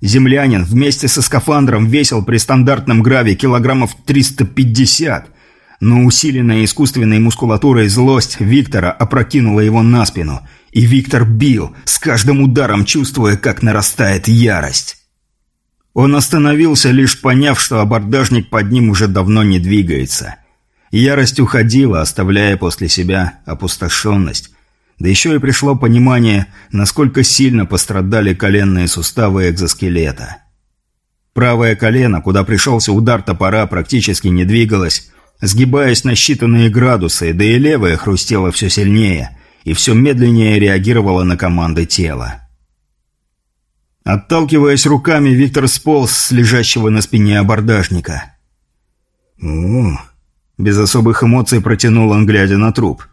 Землянин вместе со скафандром весил при стандартном граве килограммов 350 – но усиленная искусственной мускулатурой злость Виктора опрокинула его на спину, и Виктор бил, с каждым ударом чувствуя, как нарастает ярость. Он остановился, лишь поняв, что абордажник под ним уже давно не двигается. Ярость уходила, оставляя после себя опустошенность. Да еще и пришло понимание, насколько сильно пострадали коленные суставы экзоскелета. Правое колено, куда пришелся удар топора, практически не двигалось, сгибаясь на считанные градусы, да и левая хрустела все сильнее и все медленнее реагировала на команды тела. Отталкиваясь руками, Виктор сполз с лежащего на спине абордажника. «О, Без особых эмоций протянул он, глядя на труп.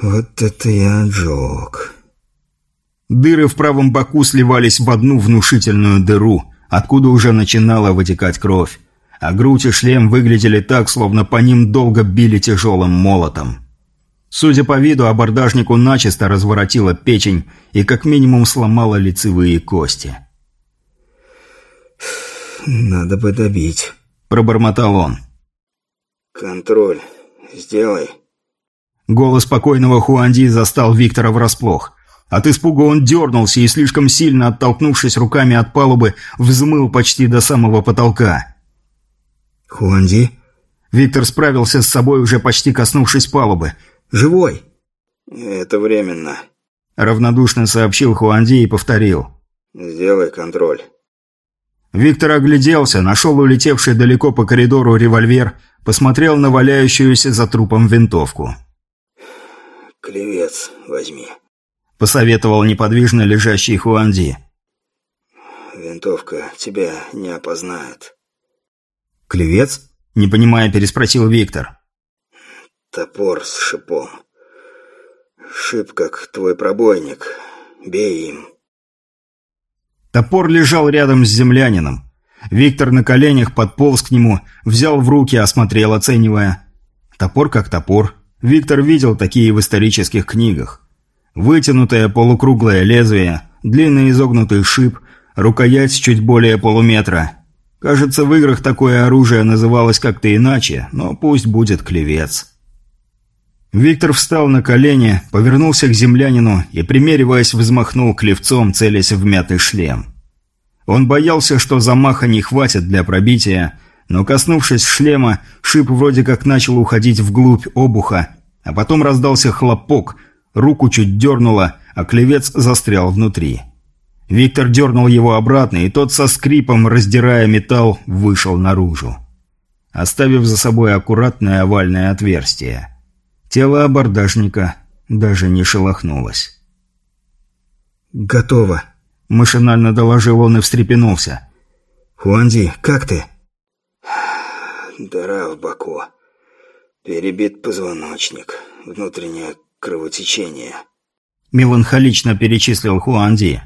«Вот это я джок!» Дыры в правом боку сливались в одну внушительную дыру, откуда уже начинала вытекать кровь, а грудь и шлем выглядели так, словно по ним долго били тяжелым молотом. Судя по виду, абордажнику начисто разворотила печень и как минимум сломала лицевые кости. «Надо бы добить», – пробормотал он. «Контроль. Сделай». Голос покойного Хуанди застал Виктора врасплох. От испуга он дернулся и, слишком сильно оттолкнувшись руками от палубы, взмыл почти до самого потолка. «Хуанди?» Виктор справился с собой, уже почти коснувшись палубы. «Живой!» «Это временно», — равнодушно сообщил Хуанди и повторил. «Сделай контроль». Виктор огляделся, нашел улетевший далеко по коридору револьвер, посмотрел на валяющуюся за трупом винтовку. «Клевец возьми», посоветовал неподвижно лежащий Хуанди. «Винтовка тебя не опознает». «Клевец?» – не понимая, переспросил Виктор. «Топор с шипом. Шип, как твой пробойник. Бей им». Топор лежал рядом с землянином. Виктор на коленях подполз к нему, взял в руки, осмотрел, оценивая. Топор как топор. Виктор видел такие в исторических книгах. Вытянутое полукруглое лезвие, длинный изогнутый шип, рукоять чуть более полуметра. Кажется, в играх такое оружие называлось как-то иначе, но пусть будет клевец. Виктор встал на колени, повернулся к землянину и, примериваясь, взмахнул клевцом, целясь в мятый шлем. Он боялся, что замаха не хватит для пробития, но, коснувшись шлема, шип вроде как начал уходить вглубь обуха, а потом раздался хлопок – Руку чуть дернуло, а клевец застрял внутри. Виктор дернул его обратно, и тот со скрипом, раздирая металл, вышел наружу. Оставив за собой аккуратное овальное отверстие. Тело абордажника даже не шелохнулось. «Готово», – машинально доложил он и встрепенулся. «Хуанди, как ты?» «Дыра в боку. Перебит позвоночник. Внутренняя кровотечение. Меланхолично перечислил Хуанди.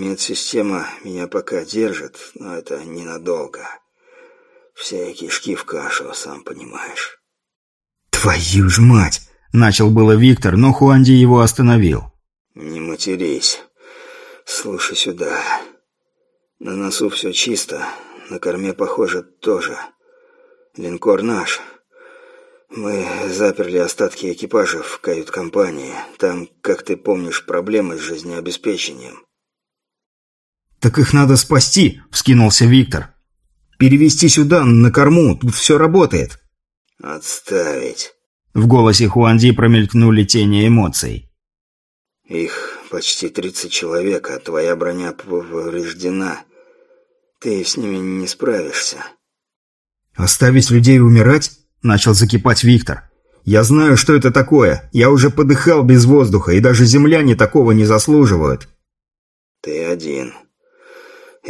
Медсистема меня пока держит, но это ненадолго. Все кишки в кашу, сам понимаешь. Твою ж мать! Начал было Виктор, но Хуанди его остановил. Не матерись. Слушай сюда. На носу все чисто, на корме, похоже, тоже. Линкор наш. Мы заперли остатки экипажа в кают-компании. Там, как ты помнишь, проблемы с жизнеобеспечением. «Так их надо спасти!» – вскинулся Виктор. «Перевести сюда, на корму, тут все работает!» «Отставить!» В голосе Хуанди промелькнули тени эмоций. «Их почти тридцать человек, а твоя броня повреждена. Ты с ними не справишься». «Оставить людей умирать?» Начал закипать Виктор. «Я знаю, что это такое. Я уже подыхал без воздуха, и даже земляне такого не заслуживают». «Ты один.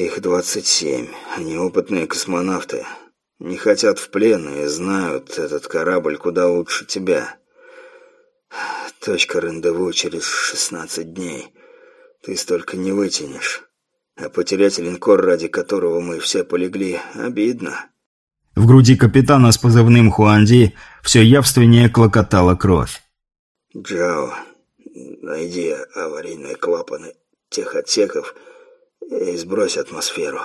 Их двадцать семь. Они опытные космонавты. Не хотят в плен и знают этот корабль куда лучше тебя. Точка рандеву через шестнадцать дней. Ты столько не вытянешь. А потерять линкор, ради которого мы все полегли, обидно». В груди капитана с позывным Хуанди все явственнее клокотала кровь. «Джао, найди аварийные клапаны тех отсеков и сбрось атмосферу.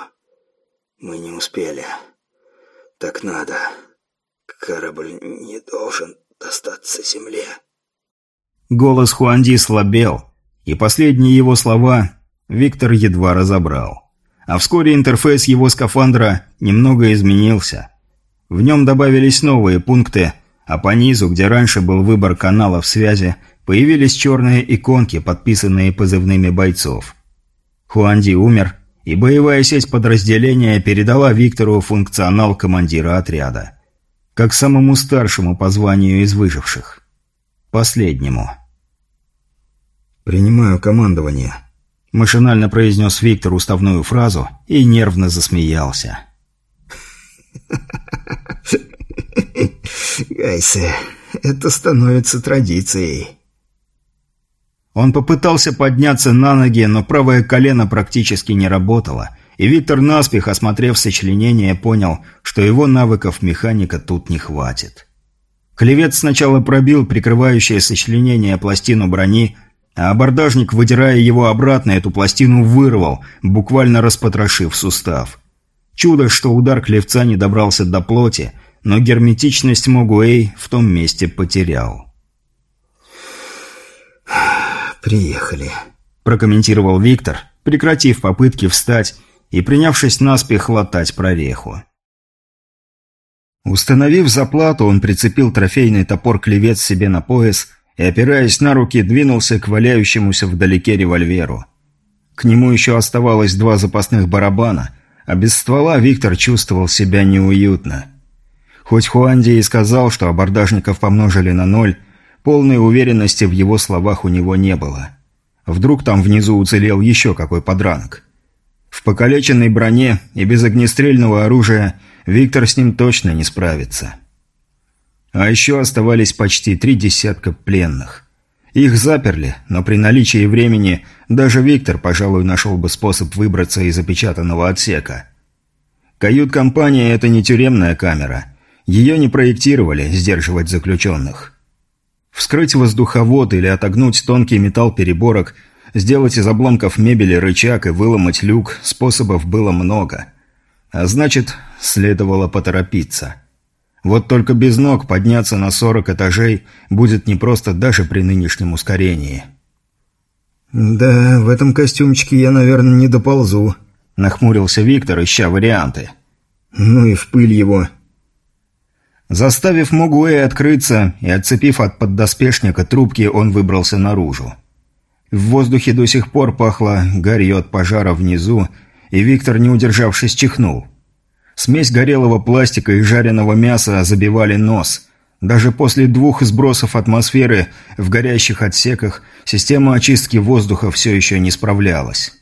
Мы не успели. Так надо. Корабль не должен достаться земле». Голос Хуанди слабел, и последние его слова Виктор едва разобрал. А вскоре интерфейс его скафандра немного изменился – в нем добавились новые пункты, а по низу, где раньше был выбор каналов связи, появились черные иконки, подписанные позывными бойцов. Хуанди умер, и боевая сеть подразделения передала Виктору функционал командира отряда. Как самому старшему по званию из выживших. Последнему. «Принимаю командование», – машинально произнес Виктор уставную фразу и нервно засмеялся. Кайсе, это становится традицией». Он попытался подняться на ноги, но правое колено практически не работало, и Виктор наспех, осмотрев сочленение, понял, что его навыков механика тут не хватит. Клевец сначала пробил прикрывающее сочленение пластину брони, а абордажник, выдирая его обратно, эту пластину вырвал, буквально распотрошив сустав. Чудо, что удар клевца не добрался до плоти, но герметичность Могуэй в том месте потерял. «Приехали», – прокомментировал Виктор, прекратив попытки встать и принявшись наспех латать прореху. Установив заплату, он прицепил трофейный топор-клевец себе на пояс и, опираясь на руки, двинулся к валяющемуся вдалеке револьверу. К нему еще оставалось два запасных барабана, а без ствола Виктор чувствовал себя неуютно. Хоть Хуанди и сказал, что абордажников помножили на ноль, полной уверенности в его словах у него не было. Вдруг там внизу уцелел еще какой подранок. В покалеченной броне и без огнестрельного оружия Виктор с ним точно не справится. А еще оставались почти три десятка пленных. Их заперли, но при наличии времени даже Виктор, пожалуй, нашел бы способ выбраться из запечатанного отсека. Кают-компания – это не тюремная камера. Ее не проектировали сдерживать заключенных. Вскрыть воздуховод или отогнуть тонкий металл переборок, сделать из обломков мебели рычаг и выломать люк способов было много. А значит, следовало поторопиться – вот только без ног подняться на 40 этажей будет непросто даже при нынешнем ускорении. «Да, в этом костюмчике я, наверное, не доползу», – нахмурился Виктор, ища варианты. «Ну и в пыль его». Заставив Могуэ открыться и отцепив от поддоспешника трубки, он выбрался наружу. В воздухе до сих пор пахло гарью от пожара внизу, и Виктор, не удержавшись, чихнул – Смесь горелого пластика и жареного мяса забивали нос. Даже после двух сбросов атмосферы в горящих отсеках система очистки воздуха все еще не справлялась.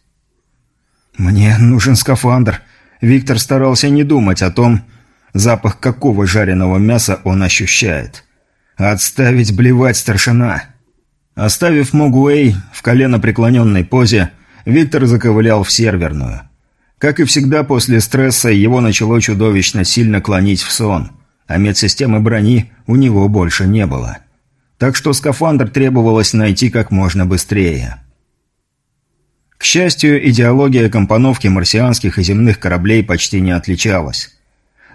«Мне нужен скафандр». Виктор старался не думать о том, запах какого жареного мяса он ощущает. «Отставить блевать, старшина!» Оставив Могуэй в колено преклоненной позе, Виктор заковылял в серверную – как и всегда после стресса, его начало чудовищно сильно клонить в сон, а медсистемы брони у него больше не было. Так что скафандр требовалось найти как можно быстрее. К счастью, идеология компоновки марсианских и земных кораблей почти не отличалась.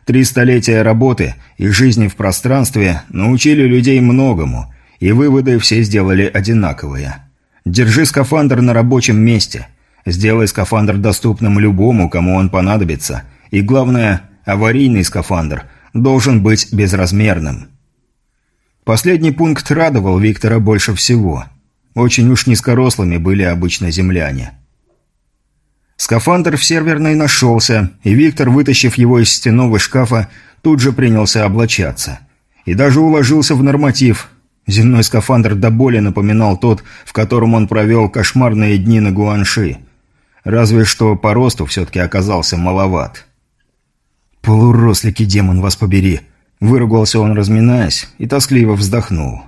Три столетия работы и жизни в пространстве научили людей многому, и выводы все сделали одинаковые. Держи скафандр на рабочем месте – Сделай скафандр доступным любому, кому он понадобится. И главное, аварийный скафандр должен быть безразмерным. Последний пункт радовал Виктора больше всего. Очень уж низкорослыми были обычно земляне. Скафандр в серверной нашелся, и Виктор, вытащив его из стенового шкафа, тут же принялся облачаться. И даже уложился в норматив. Земной скафандр до боли напоминал тот, в котором он провел кошмарные дни на Гуанши. Разве что по росту все-таки оказался маловат. «Полурослики, демон, вас побери!» Выругался он, разминаясь, и тоскливо вздохнул.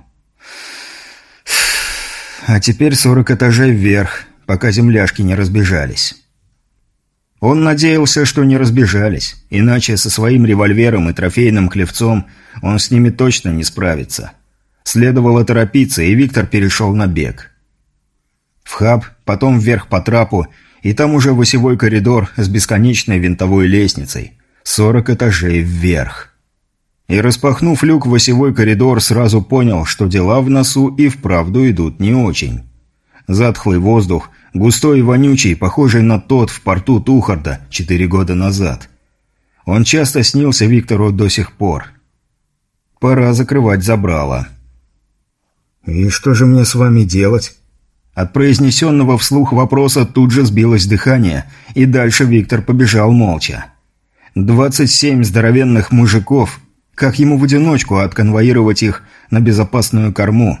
А теперь сорок этажей вверх, пока земляшки не разбежались. Он надеялся, что не разбежались, иначе со своим револьвером и трофейным клевцом он с ними точно не справится. Следовало торопиться, и Виктор перешел на бег. В хаб, потом вверх по трапу и там уже восевой коридор с бесконечной винтовой лестницей. Сорок этажей вверх. И распахнув люк в осевой коридор, сразу понял, что дела в носу и вправду идут не очень. Затхлый воздух, густой и вонючий, похожий на тот в порту Тухарда четыре года назад. Он часто снился Виктору до сих пор. Пора закрывать забрало. «И что же мне с вами делать?» От произнесенного вслух вопроса тут же сбилось дыхание, и дальше Виктор побежал молча. Двадцать семь здоровенных мужиков, как ему в одиночку отконвоировать их на безопасную корму?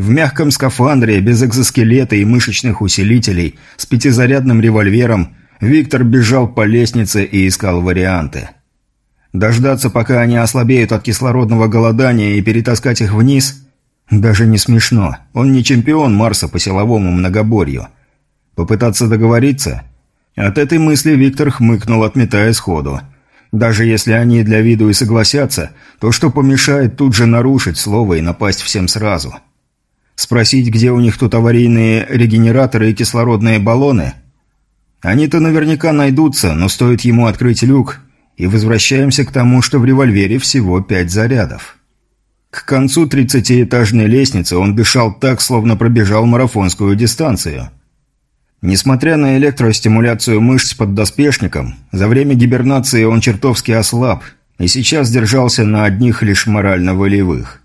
В мягком скафандре, без экзоскелета и мышечных усилителей, с пятизарядным револьвером, Виктор бежал по лестнице и искал варианты. Дождаться, пока они ослабеют от кислородного голодания и перетаскать их вниз? Даже не смешно. Он не чемпион Марса по силовому многоборью. Попытаться договориться? От этой мысли Виктор хмыкнул, отметая сходу. Даже если они для виду и согласятся, то что помешает тут же нарушить слово и напасть всем сразу? Спросить, где у них тут аварийные регенераторы и кислородные баллоны? Они-то наверняка найдутся, но стоит ему открыть люк, и возвращаемся к тому, что в револьвере всего пять зарядов. К концу тридцатиэтажной лестницы он дышал так, словно пробежал марафонскую дистанцию. Несмотря на электростимуляцию мышц под доспешником, за время гибернации он чертовски ослаб и сейчас держался на одних лишь морально-волевых.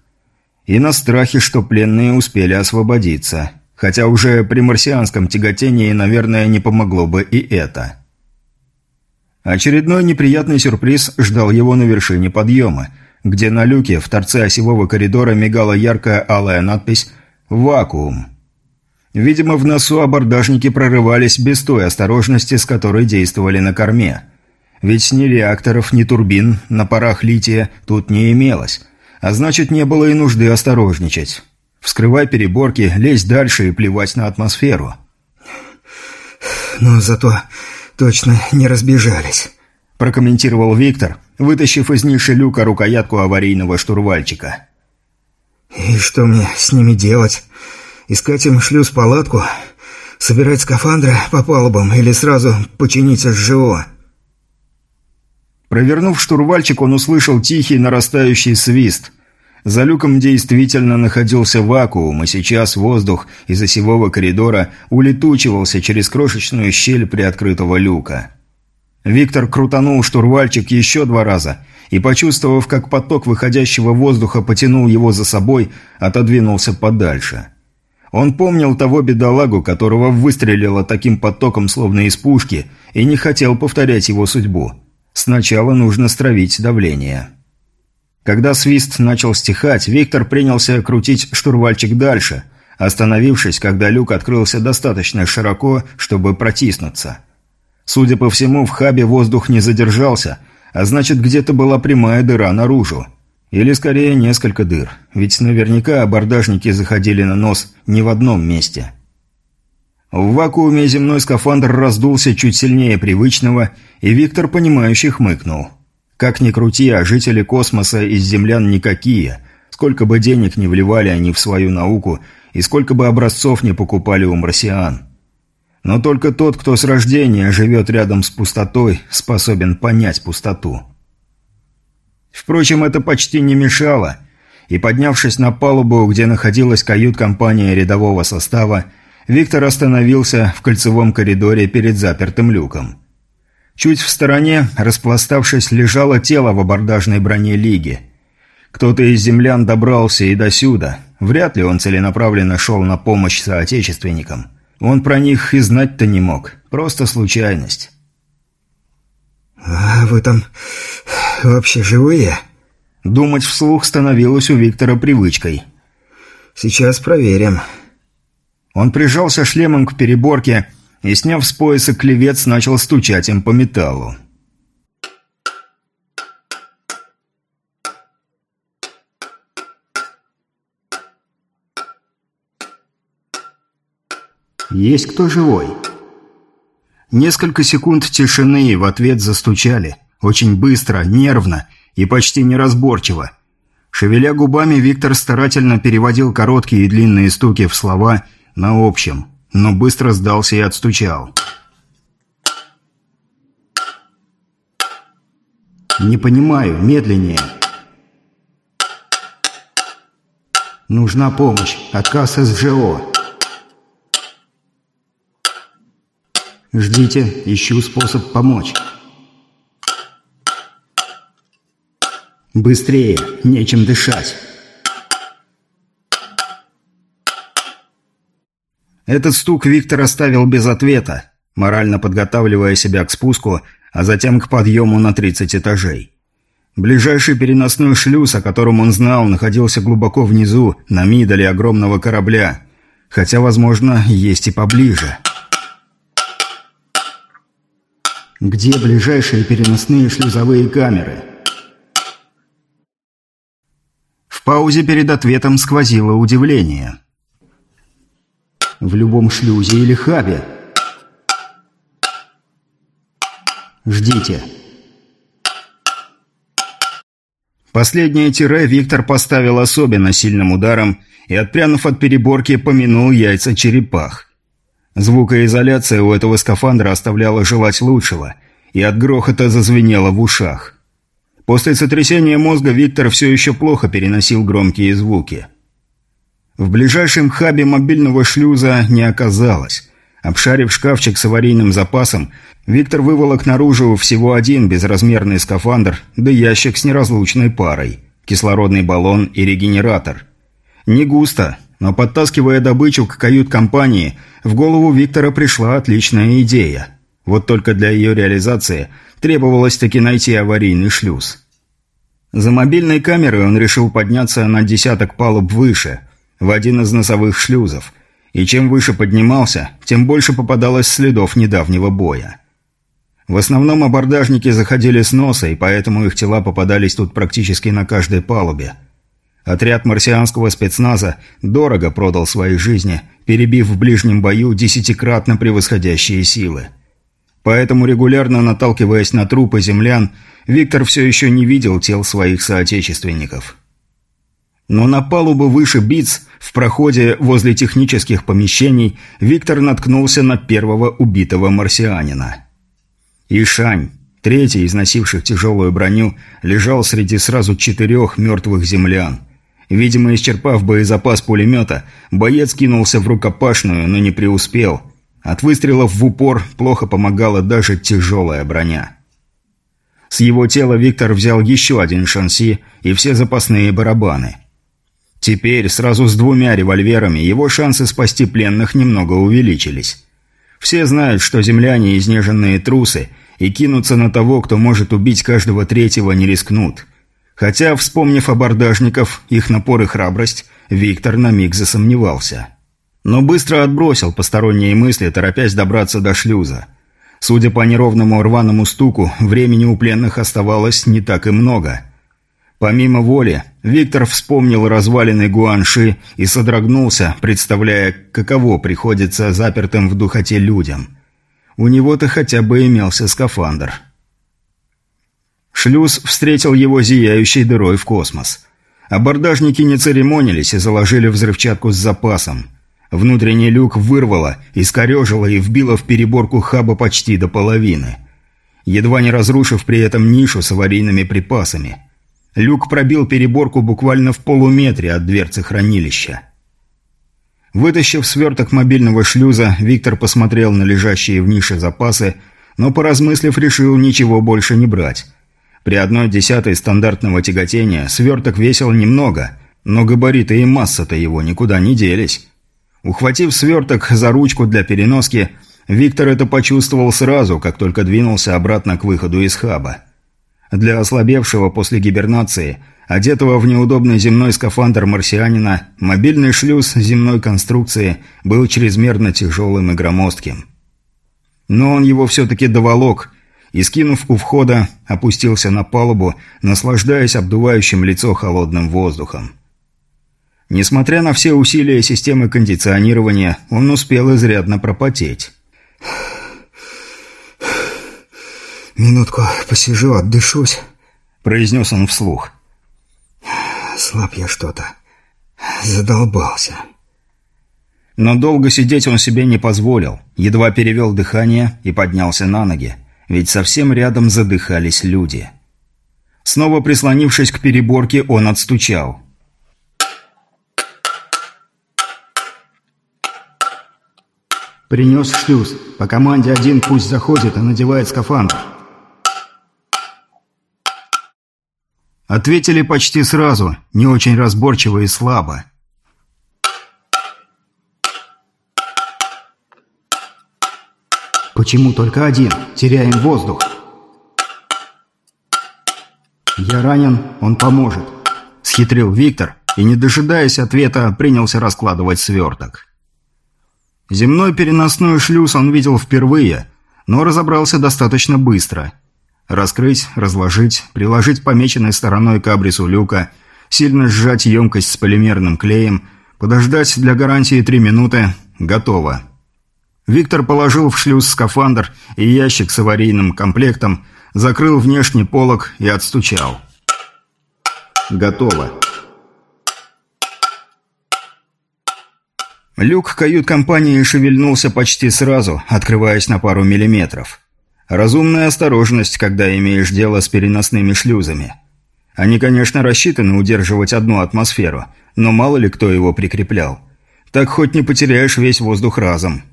И на страхе, что пленные успели освободиться. Хотя уже при марсианском тяготении, наверное, не помогло бы и это. Очередной неприятный сюрприз ждал его на вершине подъема, где на люке в торце осевого коридора мигала яркая алая надпись «Вакуум». Видимо, в носу абордажники прорывались без той осторожности, с которой действовали на корме. Ведь ни реакторов, ни турбин на парах лития тут не имелось, а значит, не было и нужды осторожничать. Вскрывай переборки, лезь дальше и плевать на атмосферу. «Но зато точно не разбежались», – прокомментировал Виктор, вытащив из ниши люка рукоятку аварийного штурвальчика. «И что мне с ними делать? Искать им шлюз-палатку? Собирать скафандры по палубам или сразу починить СЖО?» Провернув штурвальчик, он услышал тихий нарастающий свист. За люком действительно находился вакуум, и сейчас воздух из осевого коридора улетучивался через крошечную щель приоткрытого люка. Виктор крутанул штурвальчик еще два раза и, почувствовав, как поток выходящего воздуха потянул его за собой, отодвинулся подальше. Он помнил того бедолагу, которого выстрелило таким потоком, словно из пушки, и не хотел повторять его судьбу. Сначала нужно стравить давление. Когда свист начал стихать, Виктор принялся крутить штурвальчик дальше, остановившись, когда люк открылся достаточно широко, чтобы протиснуться. Судя по всему, в хабе воздух не задержался, а значит, где-то была прямая дыра наружу. Или, скорее, несколько дыр, ведь наверняка абордажники заходили на нос не в одном месте. В вакууме земной скафандр раздулся чуть сильнее привычного, и Виктор, понимающе хмыкнул. Как ни крути, а жители космоса из землян никакие. Сколько бы денег не вливали они в свою науку, и сколько бы образцов не покупали у марсиан. Но только тот, кто с рождения живет рядом с пустотой, способен понять пустоту. Впрочем, это почти не мешало, и поднявшись на палубу, где находилась кают-компания рядового состава, Виктор остановился в кольцевом коридоре перед запертым люком. Чуть в стороне, распластавшись, лежало тело в абордажной броне Лиги. Кто-то из землян добрался и досюда. Вряд ли он целенаправленно шел на помощь соотечественникам. Он про них и знать-то не мог. Просто случайность. «А вы там вообще живые?» Думать вслух становилось у Виктора привычкой. «Сейчас проверим». Он прижался шлемом к переборке и, сняв с пояса клевец, начал стучать им по металлу. «Есть кто живой?» Несколько секунд тишины и в ответ застучали. Очень быстро, нервно и почти неразборчиво. Шевеля губами, Виктор старательно переводил короткие и длинные стуки в слова на общем – но быстро сдался и отстучал. «Не понимаю, медленнее». «Нужна помощь. Отказ СЖО». «Ждите, ищу способ помочь». «Быстрее, нечем дышать». Этот стук Виктор оставил без ответа, морально подготавливая себя к спуску, а затем к подъему на 30 этажей. Ближайший переносной шлюз, о котором он знал, находился глубоко внизу, на мидоле огромного корабля, хотя, возможно, есть и поближе. Где ближайшие переносные шлюзовые камеры? В паузе перед ответом сквозило удивление – «В любом шлюзе или хабе?» «Ждите». Последнее тире Виктор поставил особенно сильным ударом и, отпрянув от переборки, помянул яйца черепах. Звукоизоляция у этого скафандра оставляла желать лучшего, и от грохота зазвенело в ушах. После сотрясения мозга Виктор все еще плохо переносил громкие звуки. В ближайшем хабе мобильного шлюза не оказалось. Обшарив шкафчик с аварийным запасом, Виктор выволок наружу всего один безразмерный скафандр, да ящик с неразлучной парой, кислородный баллон и регенератор. Не густо, но подтаскивая добычу к кают-компании, в голову Виктора пришла отличная идея. Вот только для ее реализации требовалось таки найти аварийный шлюз. За мобильной камерой он решил подняться на десяток палуб выше, в один из носовых шлюзов, и чем выше поднимался, тем больше попадалось следов недавнего боя. В основном абордажники заходили с носа, и поэтому их тела попадались тут практически на каждой палубе. Отряд марсианского спецназа дорого продал свои жизни, перебив в ближнем бою десятикратно превосходящие силы. Поэтому, регулярно наталкиваясь на трупы землян, Виктор все еще не видел тел своих соотечественников. Но на палубу выше БИЦ, в проходе возле технических помещений, Виктор наткнулся на первого убитого марсианина. Ишань, третий из носивших тяжелую броню, лежал среди сразу четырех мертвых землян. Видимо, исчерпав боезапас пулемета, боец кинулся в рукопашную, но не преуспел. От выстрелов в упор плохо помогала даже тяжелая броня. С его тела Виктор взял еще один шанси и все запасные барабаны – Теперь сразу с двумя револьверами его шансы спасти пленных немного увеличились. Все знают, что земляне изнеженные трусы, и кинуться на того, кто может убить каждого третьего, не рискнут. Хотя, вспомнив абордажников, их напор и храбрость, Виктор на миг засомневался. Но быстро отбросил посторонние мысли, торопясь добраться до шлюза. Судя по неровному рваному стуку, времени у пленных оставалось не так и много – Помимо воли, Виктор вспомнил развалины Гуанши и содрогнулся, представляя, каково приходится запертым в духоте людям. У него-то хотя бы имелся скафандр. Шлюз встретил его зияющей дырой в космос. Абордажники не церемонились и заложили взрывчатку с запасом. Внутренний люк вырвало, искорежило и вбило в переборку хаба почти до половины. Едва не разрушив при этом нишу с аварийными припасами – Люк пробил переборку буквально в полуметре от дверцы хранилища. Вытащив сверток мобильного шлюза, Виктор посмотрел на лежащие в нише запасы, но, поразмыслив, решил ничего больше не брать. При одной десятой стандартного тяготения сверток весил немного, но габариты и масса-то его никуда не делись. Ухватив сверток за ручку для переноски, Виктор это почувствовал сразу, как только двинулся обратно к выходу из хаба. Для ослабевшего после гибернации, одетого в неудобный земной скафандр марсианина, мобильный шлюз земной конструкции был чрезмерно тяжелым и громоздким. Но он его все-таки доволок и, скинув у входа, опустился на палубу, наслаждаясь обдувающим лицо холодным воздухом. Несмотря на все усилия системы кондиционирования, он успел изрядно пропотеть. «Минутку посижу, отдышусь», — произнес он вслух. «Слаб я что-то. Задолбался». Но долго сидеть он себе не позволил, едва перевел дыхание и поднялся на ноги, ведь совсем рядом задыхались люди. Снова прислонившись к переборке, он отстучал. «Принес шлюз. По команде один пусть заходит и надевает скафандр». Ответили почти сразу, не очень разборчиво и слабо. «Почему только один? Теряем воздух!» «Я ранен, он поможет», — схитрил Виктор и, не дожидаясь ответа, принялся раскладывать сверток. Земной переносной шлюз он видел впервые, но разобрался достаточно быстро — Раскрыть, разложить, приложить помеченной стороной к абрису люка, сильно сжать емкость с полимерным клеем, подождать для гарантии три минуты. Готово. Виктор положил в шлюз скафандр и ящик с аварийным комплектом, закрыл внешний полог и отстучал. Готово. Люк кают-компании шевельнулся почти сразу, открываясь на пару миллиметров. Разумная осторожность, когда имеешь дело с переносными шлюзами. Они, конечно, рассчитаны удерживать одну атмосферу, но мало ли кто его прикреплял. Так хоть не потеряешь весь воздух разом.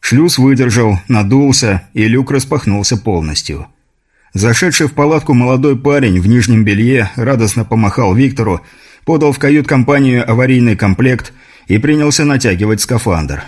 Шлюз выдержал, надулся, и люк распахнулся полностью. Зашедший в палатку молодой парень в нижнем белье радостно помахал Виктору, подал в кают-компанию аварийный комплект и принялся натягивать скафандр.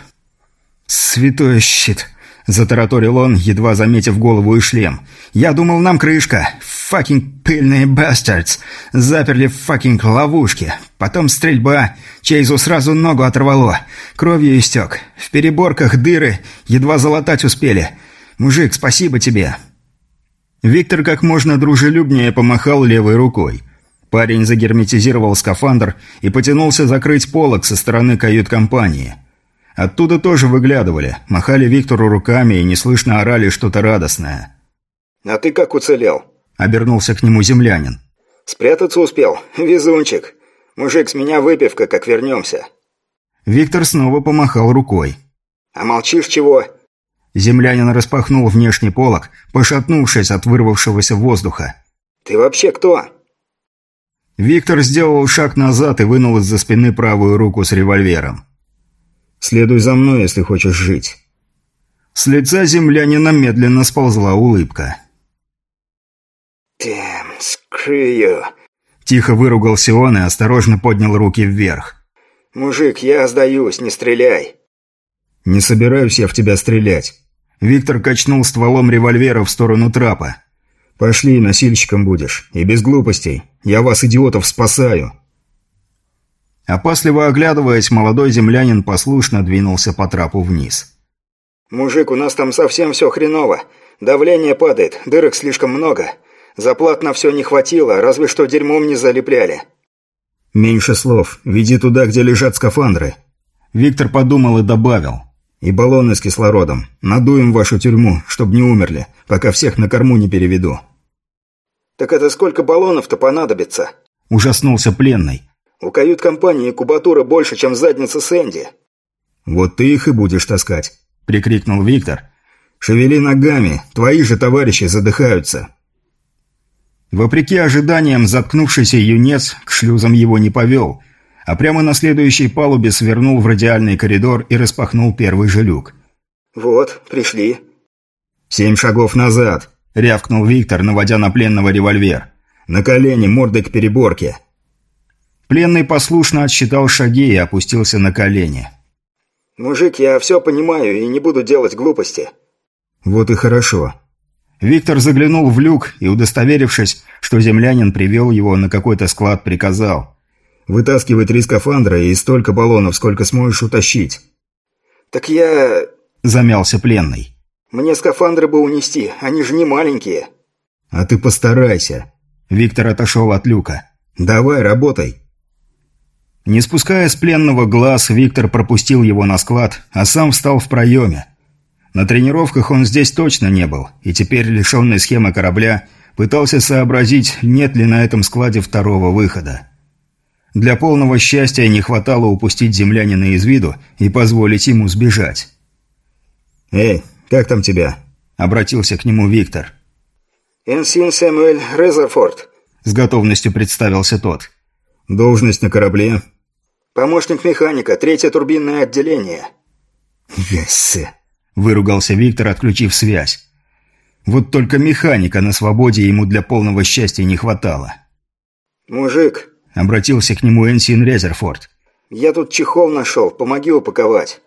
«Святой щит!» – затараторил он, едва заметив голову и шлем. «Я думал, нам крышка. Факинг пыльные бастардс. Заперли в fucking ловушки. Потом стрельба. Чейзу сразу ногу оторвало. Кровью истек. В переборках дыры. Едва залатать успели. Мужик, спасибо тебе». Виктор как можно дружелюбнее помахал левой рукой. Парень загерметизировал скафандр и потянулся закрыть полог со стороны кают-компании. Оттуда тоже выглядывали, махали Виктору руками и неслышно орали что-то радостное. «А ты как уцелел?» – обернулся к нему землянин. «Спрятаться успел? Везунчик. Мужик, с меня выпивка, как вернемся». Виктор снова помахал рукой. «А молчишь чего?» Землянин распахнул внешний полог, пошатнувшись от вырвавшегося воздуха. «Ты вообще кто?» Виктор сделал шаг назад и вынул из-за спины правую руку с револьвером. «Следуй за мной, если хочешь жить». С лица землянина медленно сползла улыбка. «Damn, screw you!» Тихо выругался он и осторожно поднял руки вверх. «Мужик, я сдаюсь, не стреляй!» «Не собираюсь я в тебя стрелять». Виктор качнул стволом револьвера в сторону трапа. «Пошли, носильщиком будешь. И без глупостей. Я вас, идиотов, спасаю». Опасливо оглядываясь, молодой землянин послушно двинулся по трапу вниз. «Мужик, у нас там совсем все хреново. Давление падает, дырок слишком много. Заплат на все не хватило, разве что дерьмом не залепляли». «Меньше слов. Веди туда, где лежат скафандры». Виктор подумал и добавил. «И баллоны с кислородом. Надуем вашу тюрьму, чтобы не умерли, пока всех на корму не переведу». «Так это сколько баллонов-то понадобится?» Ужаснулся пленный. «У кают-компании кубатура больше, чем задница Сэнди». «Вот ты их и будешь таскать», – прикрикнул Виктор. «Шевели ногами, твои же товарищи задыхаются». Вопреки ожиданиям, заткнувшийся юнец к шлюзам его не повел, а прямо на следующей палубе свернул в радиальный коридор и распахнул первый же люк. «Вот, пришли». «Семь шагов назад», — рявкнул Виктор, наводя на пленного револьвер. «На колени, мордой к переборке». Пленный послушно отсчитал шаги и опустился на колени. «Мужик, я все понимаю и не буду делать глупости». «Вот и хорошо». Виктор заглянул в люк и, удостоверившись, что землянин привел его на какой-то склад, приказал. «Вытаскивай три скафандра и столько баллонов, сколько сможешь утащить». «Так я...» – замялся пленный. «Мне скафандры бы унести, они же не маленькие». «А ты постарайся». Виктор отошел от люка. «Давай, работай». Не спуская с пленного глаз, Виктор пропустил его на склад, а сам встал в проеме. На тренировках он здесь точно не был, и теперь, лишенный схемы корабля, пытался сообразить, нет ли на этом складе второго выхода. Для полного счастья не хватало упустить землянина из виду и позволить ему сбежать. «Эй, как там тебя?» – обратился к нему Виктор. «Энсин Сэмюэль Резерфорд», – с готовностью представился тот. «Должность на корабле?» «Помощник механика, третье турбинное отделение». «Есе», – выругался Виктор, отключив связь. Вот только механика на свободе ему для полного счастья не хватало. «Мужик», – обратился к нему Энсин Резерфорд. «Я тут чехол нашел, помоги упаковать».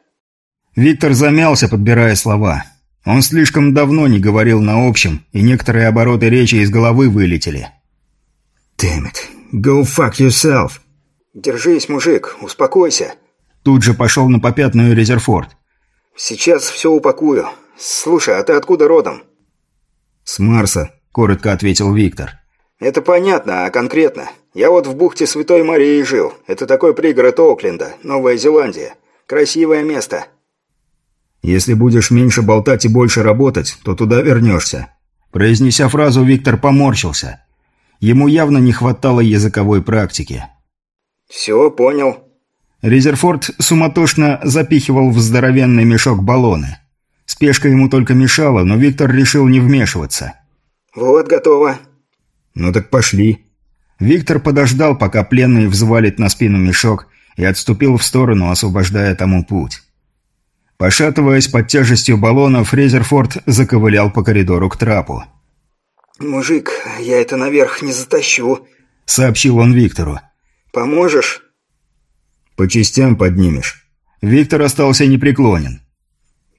Виктор замялся, подбирая слова. Он слишком давно не говорил на общем, и некоторые обороты речи из головы вылетели. «Damn it. Go fuck yourself!» «Держись, мужик, успокойся». Тут же пошел на попятную Резерфорд. «Сейчас все упакую. Слушай, а ты откуда родом?» «С Марса», — коротко ответил Виктор. «Это понятно, а конкретно? Я вот в бухте Святой Марии жил. Это такой пригород Окленда, Новая Зеландия. Красивое место». «Если будешь меньше болтать и больше работать, то туда вернешься». Произнеся фразу, Виктор поморщился. Ему явно не хватало языковой практики. «Все, понял». Резерфорд суматошно запихивал в здоровенный мешок баллоны. Спешка ему только мешала, но Виктор решил не вмешиваться. «Вот, готово». «Ну так пошли». Виктор подождал, пока пленный взвалит на спину мешок, и отступил в сторону, освобождая тому путь. Пошатываясь под тяжестью баллона, Фрезерфорд заковылял по коридору к трапу. «Мужик, я это наверх не затащу», — сообщил он Виктору. «Поможешь?» «По частям поднимешь». Виктор остался непреклонен.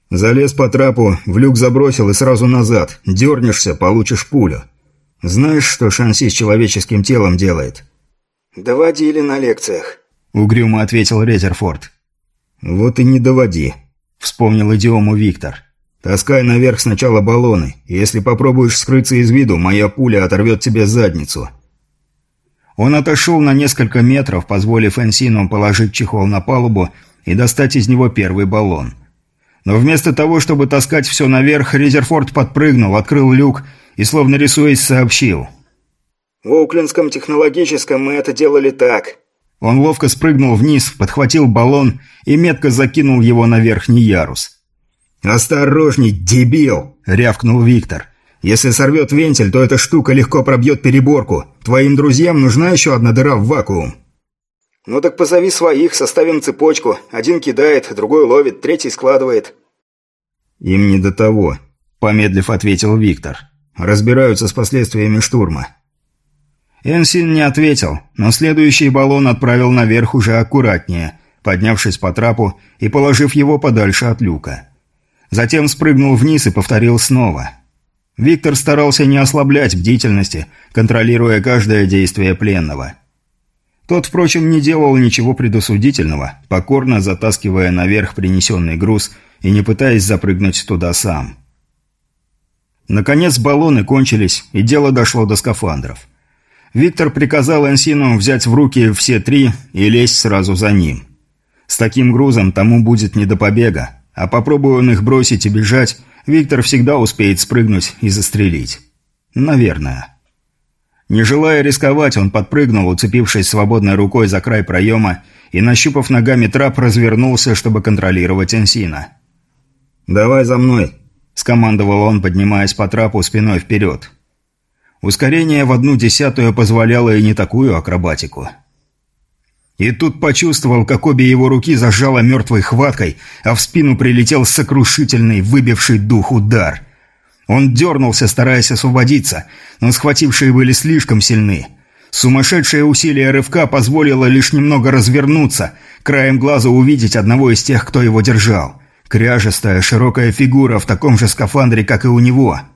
«Залез по трапу, в люк забросил и сразу назад. Дернешься, получишь пулю. Знаешь, что Шанси с человеческим телом делает?» «Доводили на лекциях», — угрюмо ответил Резерфорд. «Вот и не доводи», Вспомнил идиому Виктор. «Таскай наверх сначала баллоны. Если попробуешь скрыться из виду, моя пуля оторвет тебе задницу». Он отошел на несколько метров, позволив Энсину положить чехол на палубу и достать из него первый баллон. Но вместо того, чтобы таскать все наверх, Резерфорд подпрыгнул, открыл люк и, словно рисуясь, сообщил. «В Оуклендском технологическом мы это делали так. Он ловко спрыгнул вниз, подхватил баллон и метко закинул его на верхний ярус. «Осторожней, дебил!» – рявкнул Виктор. «Если сорвет вентиль, то эта штука легко пробьет переборку. Твоим друзьям нужна еще одна дыра в вакуум». «Ну так позови своих, составим цепочку. Один кидает, другой ловит, третий складывает». «Им не до того», – помедлив ответил Виктор. «Разбираются с последствиями штурма». Энсин не ответил, но следующий баллон отправил наверх уже аккуратнее, поднявшись по трапу и положив его подальше от люка. Затем спрыгнул вниз и повторил снова. Виктор старался не ослаблять бдительности, контролируя каждое действие пленного. Тот, впрочем, не делал ничего предосудительного, покорно затаскивая наверх принесенный груз и не пытаясь запрыгнуть туда сам. Наконец баллоны кончились, и дело дошло до скафандров – Виктор приказал Энсину взять в руки все три и лезть сразу за ним. С таким грузом тому будет не до побега, а попробуя он их бросить и бежать, Виктор всегда успеет спрыгнуть и застрелить. Наверное. Не желая рисковать, он подпрыгнул, уцепившись свободной рукой за край проема, и, нащупав ногами трап, развернулся, чтобы контролировать Энсина. «Давай за мной», – скомандовал он, поднимаясь по трапу спиной вперед. Ускорение в одну десятую позволяло и не такую акробатику. И тут почувствовал, как обе его руки зажало мертвой хваткой, а в спину прилетел сокрушительный, выбивший дух удар. Он дернулся, стараясь освободиться, но схватившие были слишком сильны. Сумасшедшее усилие рывка позволило лишь немного развернуться, краем глаза увидеть одного из тех, кто его держал. Кряжестая, широкая фигура в таком же скафандре, как и у него –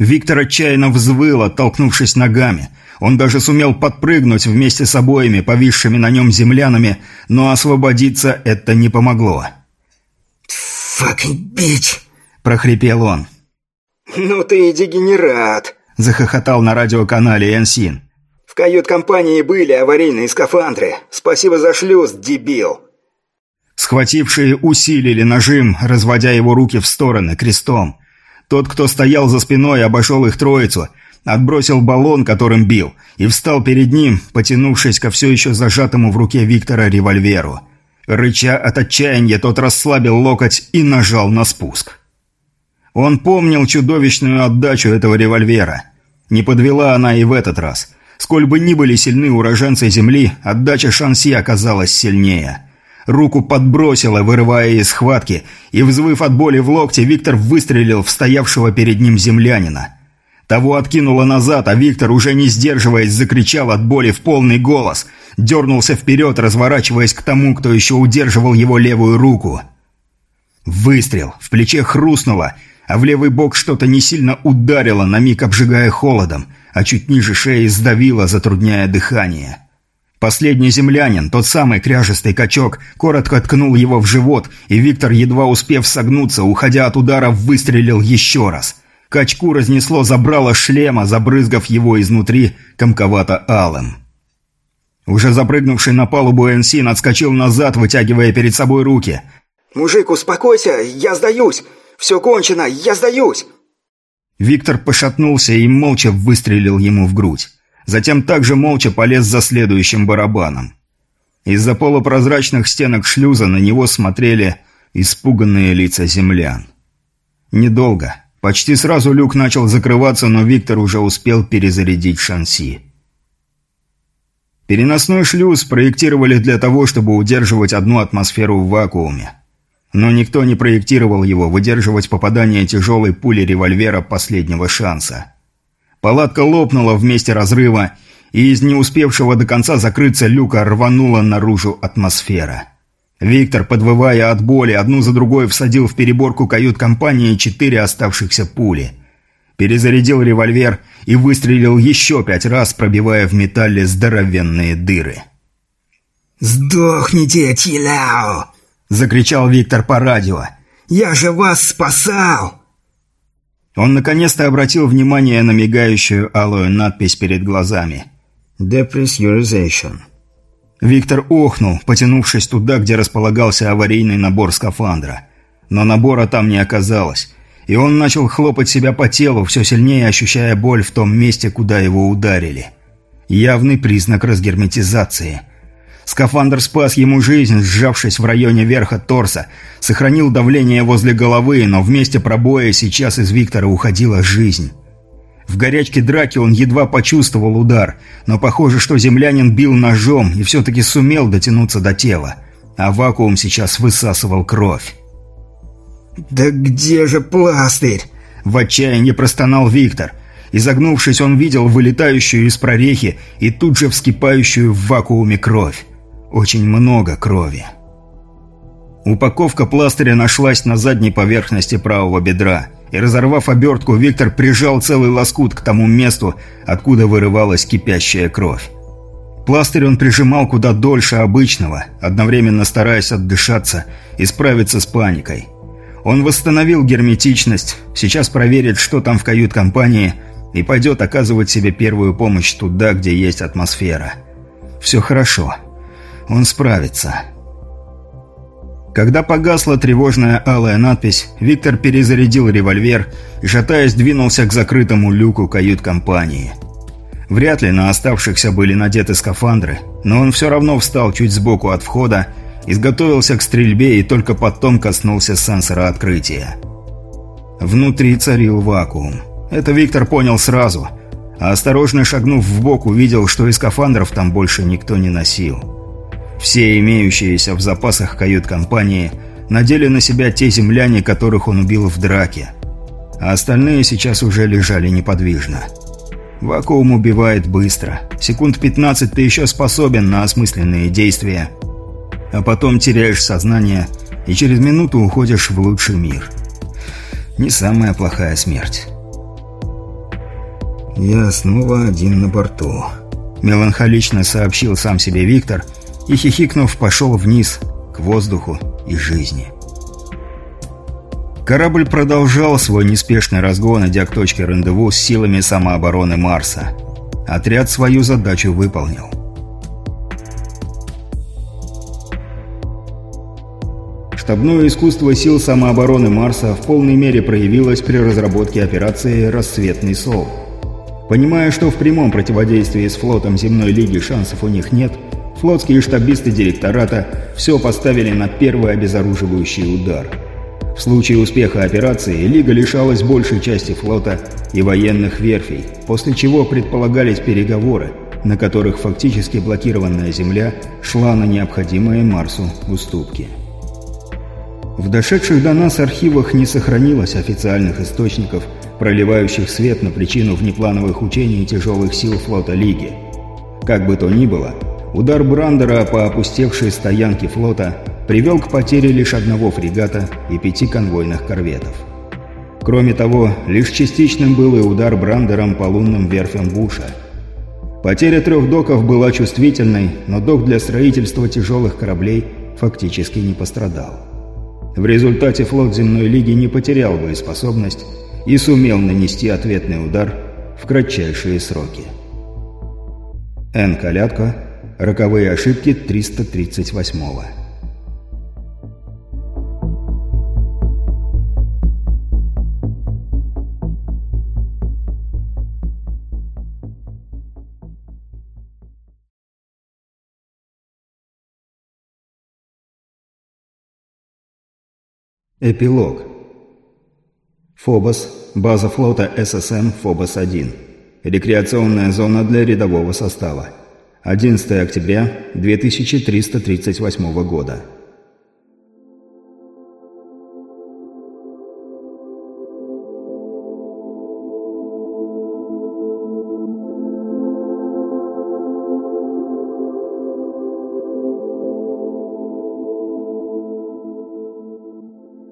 Виктор отчаянно взвыл, оттолкнувшись ногами. Он даже сумел подпрыгнуть вместе с обоими, повисшими на нем землянами, но освободиться это не помогло. «Fucking bitch!» – прохрипел он. «Ну ты и дегенерат!» – захохотал на радиоканале Энсин. «В кают-компании были аварийные скафандры. Спасибо за шлюз, дебил!» Схватившие усилили нажим, разводя его руки в стороны крестом. Тот, кто стоял за спиной, обошел их троицу, отбросил баллон, которым бил, и встал перед ним, потянувшись ко все еще зажатому в руке Виктора револьверу. Рыча от отчаяния, тот расслабил локоть и нажал на спуск. Он помнил чудовищную отдачу этого револьвера. Не подвела она и в этот раз. Сколь бы ни были сильны уроженцы Земли, отдача Шанси оказалась сильнее – Руку подбросило, вырывая из схватки, и, взвыв от боли в локте, Виктор выстрелил в стоявшего перед ним землянина. Того откинуло назад, а Виктор, уже не сдерживаясь, закричал от боли в полный голос. Дернулся вперед, разворачиваясь к тому, кто еще удерживал его левую руку. Выстрел. В плече хрустнуло, а в левый бок что-то не сильно ударило, на миг обжигая холодом, а чуть ниже шеи сдавило, затрудняя дыхание. Последний землянин, тот самый кряжестый качок, коротко ткнул его в живот, и Виктор, едва успев согнуться, уходя от удара, выстрелил еще раз. Качку разнесло забрало шлема, забрызгав его изнутри комковато-алым. Уже запрыгнувший на палубу Энсин отскочил назад, вытягивая перед собой руки. «Мужик, успокойся! Я сдаюсь! Все кончено! Я сдаюсь!» Виктор пошатнулся и молча выстрелил ему в грудь. Затем также молча полез за следующим барабаном. Из-за полупрозрачных стенок шлюза на него смотрели испуганные лица землян. Недолго. Почти сразу люк начал закрываться, но Виктор уже успел перезарядить шанси. Переносной шлюз проектировали для того, чтобы удерживать одну атмосферу в вакууме. Но никто не проектировал его выдерживать попадание тяжелой пули револьвера последнего шанса. Палатка лопнула вместе разрыва, и из не успевшего до конца закрыться люка рванула наружу атмосфера. Виктор, подвывая от боли, одну за другой всадил в переборку кают-компании четыре оставшихся пули. Перезарядил револьвер и выстрелил еще пять раз, пробивая в металле здоровенные дыры. «Сдохните, Тиляо!» – закричал Виктор по радио. «Я же вас спасал!» Он наконец-то обратил внимание на мигающую алую надпись перед глазами. «Depressurization». Виктор охнул, потянувшись туда, где располагался аварийный набор скафандра. Но набора там не оказалось, и он начал хлопать себя по телу, все сильнее ощущая боль в том месте, куда его ударили. Явный признак разгерметизации. Скафандр спас ему жизнь, сжавшись в районе верха торса, сохранил давление возле головы, но вместе пробоя сейчас из Виктора уходила жизнь. В горячке драки он едва почувствовал удар, но похоже, что землянин бил ножом и все-таки сумел дотянуться до тела, а вакуум сейчас высасывал кровь. «Да где же пластырь?» В отчаянии простонал Виктор. Изогнувшись, он видел вылетающую из прорехи и тут же вскипающую в вакууме кровь. Очень много крови. Упаковка пластыря нашлась на задней поверхности правого бедра – и, разорвав обертку, Виктор прижал целый лоскут к тому месту, откуда вырывалась кипящая кровь. Пластырь он прижимал куда дольше обычного, одновременно стараясь отдышаться и справиться с паникой. Он восстановил герметичность, сейчас проверит, что там в кают-компании, и пойдет оказывать себе первую помощь туда, где есть атмосфера. Все хорошо. Он справится. Когда погасла тревожная алая надпись, Виктор перезарядил револьвер и, шатаясь, двинулся к закрытому люку кают-компании. Вряд ли на оставшихся были надеты скафандры, но он все равно встал чуть сбоку от входа, изготовился к стрельбе и только потом коснулся сенсора открытия. Внутри царил вакуум. Это Виктор понял сразу, а осторожно шагнув в бок, увидел, что и скафандров там больше никто не носил. Все имеющиеся в запасах кают-компании надели на себя те земляне, которых он убил в драке. А остальные сейчас уже лежали неподвижно. Вакуум убивает быстро. Секунд 15 ты еще способен на осмысленные действия. А потом теряешь сознание и через минуту уходишь в лучший мир. Не самая плохая смерть. «Я снова один на борту», – меланхолично сообщил сам себе Виктор – и, хихикнув, пошел вниз, к воздуху и жизни. Корабль продолжал свой неспешный разгон, идя к точке рандеву с силами самообороны Марса. Отряд свою задачу выполнил. Штабное искусство сил самообороны Марса в полной мере проявилось при разработке операции «Рассветный Сол». Понимая, что в прямом противодействии с флотом Земной Лиги шансов у них нет – Флотские штабисты директората все поставили на первый обезоруживающий удар. В случае успеха операции Лига лишалась большей части флота и военных верфей, после чего предполагались переговоры, на которых фактически блокированная Земля шла на необходимые Марсу уступки. В дошедших до нас архивах не сохранилось официальных источников, проливающих свет на причину внеплановых учений тяжелых сил флота Лиги. Как бы то ни было, Удар Брандера по опустевшей стоянке флота привел к потере лишь одного фрегата и пяти конвойных корветов. Кроме того, лишь частичным был и удар Брандером по лунным верфям Буша. Потеря трех доков была чувствительной, но док для строительства тяжелых кораблей фактически не пострадал. В результате флот Земной Лиги не потерял боеспособность и сумел нанести ответный удар в кратчайшие сроки. Н. Калятко. Роковые ошибки 338-го. Эпилог. Фобос. База флота ССМ Фобос-1. Рекреационная зона для рядового состава. 11 октября 2338 года.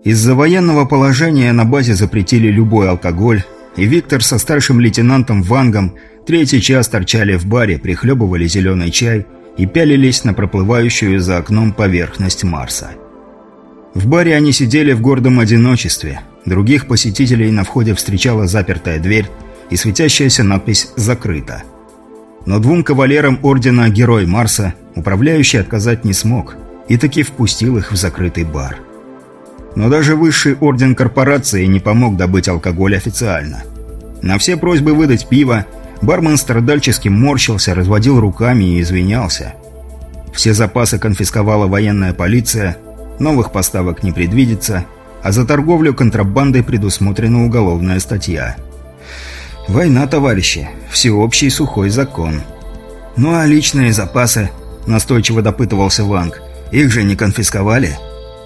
Из-за военного положения на базе запретили любой алкоголь, и Виктор со старшим лейтенантом Вангом третий час торчали в баре, прихлебывали зеленый чай и пялились на проплывающую за окном поверхность Марса. В баре они сидели в гордом одиночестве. Других посетителей на входе встречала запертая дверь и светящаяся надпись «Закрыто». Но двум кавалерам ордена Герой Марса управляющий отказать не смог и таки впустил их в закрытый бар. Но даже высший орден корпорации не помог добыть алкоголь официально. На все просьбы выдать пиво бармен страдальчески морщился, разводил руками и извинялся. Все запасы конфисковала военная полиция, новых поставок не предвидится, а за торговлю контрабандой предусмотрена уголовная статья. «Война, товарищи, всеобщий сухой закон». «Ну а личные запасы?» – настойчиво допытывался Ванг. «Их же не конфисковали?»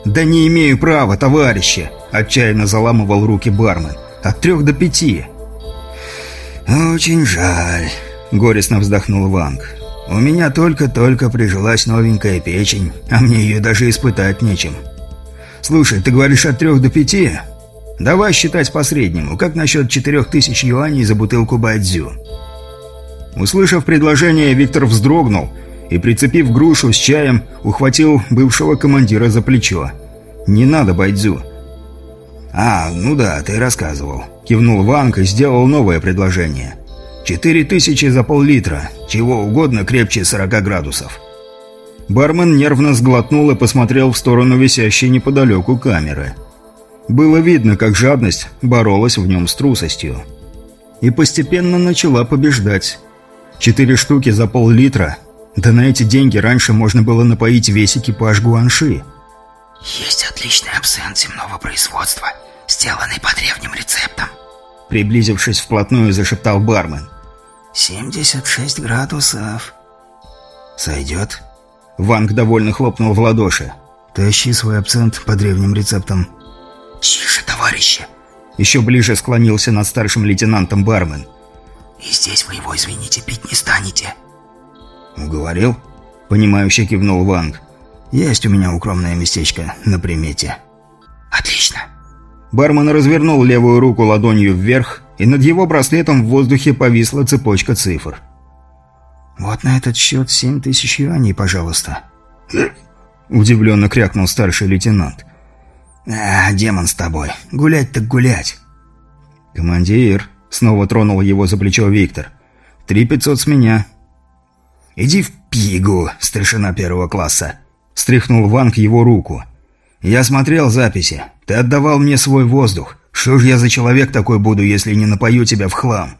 «Да не имею права, товарищи!» – отчаянно заламывал руки бармен. «От трех до пяти!» «Очень жаль», – горестно вздохнул Ванг. «У меня только-только прижилась новенькая печень, а мне ее даже испытать нечем. Слушай, ты говоришь от трех до пяти? Давай считать по-среднему. Как насчет четырех тысяч юаней за бутылку бадзю?» Услышав предложение, Виктор вздрогнул – и, прицепив грушу с чаем, ухватил бывшего командира за плечо. «Не надо, Байдзю!» «А, ну да, ты рассказывал», – кивнул Ванг и сделал новое предложение. «Четыре тысячи за пол-литра, чего угодно крепче сорока градусов». Бармен нервно сглотнул и посмотрел в сторону висящей неподалеку камеры. Было видно, как жадность боролась в нем с трусостью. И постепенно начала побеждать. Четыре штуки за пол-литра да на эти деньги раньше можно было напоить весь экипаж Гуанши. «Есть отличный абсент земного производства, сделанный по древним рецептам», приблизившись вплотную, зашептал бармен. «Семьдесят шесть градусов». «Сойдет?» Ванг довольно хлопнул в ладоши. «Тащи свой абсент по древним рецептам». «Тише, товарищи!» Еще ближе склонился над старшим лейтенантом бармен. «И здесь вы его, извините, пить не станете». «Уговорил?» – понимающе кивнул Ванг. «Есть у меня укромное местечко на примете». «Отлично!» Бармен развернул левую руку ладонью вверх, и над его браслетом в воздухе повисла цепочка цифр. «Вот на этот счет семь тысяч юаней, пожалуйста». [CLEARS THROAT] Удивленно крякнул старший лейтенант. «А, демон с тобой. Гулять так гулять». «Командир», — снова тронул его за плечо Виктор. «Три пятьсот с меня. «Иди в пигу, старшина первого класса!» Стряхнул Ванг его руку. «Я смотрел записи. Ты отдавал мне свой воздух. Что ж я за человек такой буду, если не напою тебя в хлам?»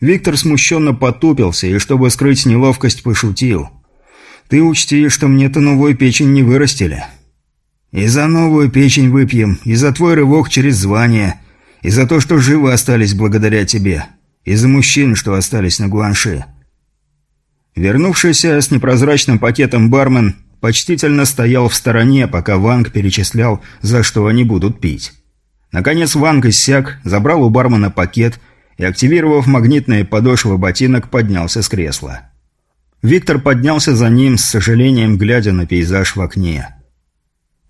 Виктор смущенно потупился и, чтобы скрыть неловкость, пошутил. «Ты учти, что мне-то новую печень не вырастили. И за новую печень выпьем, и за твой рывок через звание, и за то, что живы остались благодаря тебе, и за мужчин, что остались на Гуанши. Вернувшийся с непрозрачным пакетом бармен почтительно стоял в стороне, пока Ванг перечислял, за что они будут пить. Наконец Ванг иссяк, забрал у бармена пакет и, активировав магнитные подошвы ботинок, поднялся с кресла. Виктор поднялся за ним, с сожалением глядя на пейзаж в окне.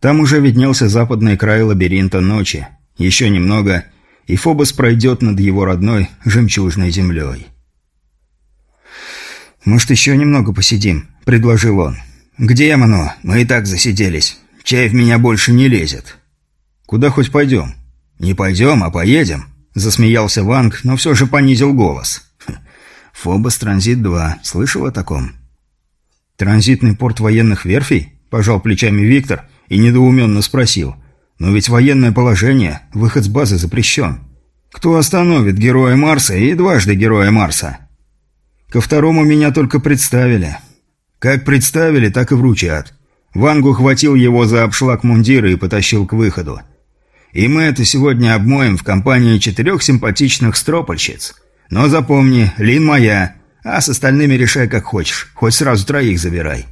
Там уже виднелся западный край лабиринта ночи. Еще немного, и Фобос пройдет над его родной жемчужной землей. «Может, еще немного посидим?» – предложил он. «К демону! Мы и так засиделись. Чай в меня больше не лезет». «Куда хоть пойдем?» «Не пойдем, а поедем», – засмеялся Ванг, но все же понизил голос. «Хм, «Фобос Транзит-2. Слышал о таком?» «Транзитный порт военных верфей?» – пожал плечами Виктор и недоуменно спросил. «Но ведь военное положение, выход с базы запрещен. Кто остановит героя Марса и дважды героя Марса?» «Ко второму меня только представили». «Как представили, так и вручат». Вангу хватил его за обшлаг мундира и потащил к выходу. И мы это сегодня обмоем в компании четырех симпатичных стропольщиц. Но запомни, Лин моя, а с остальными решай как хочешь, хоть сразу троих забирай».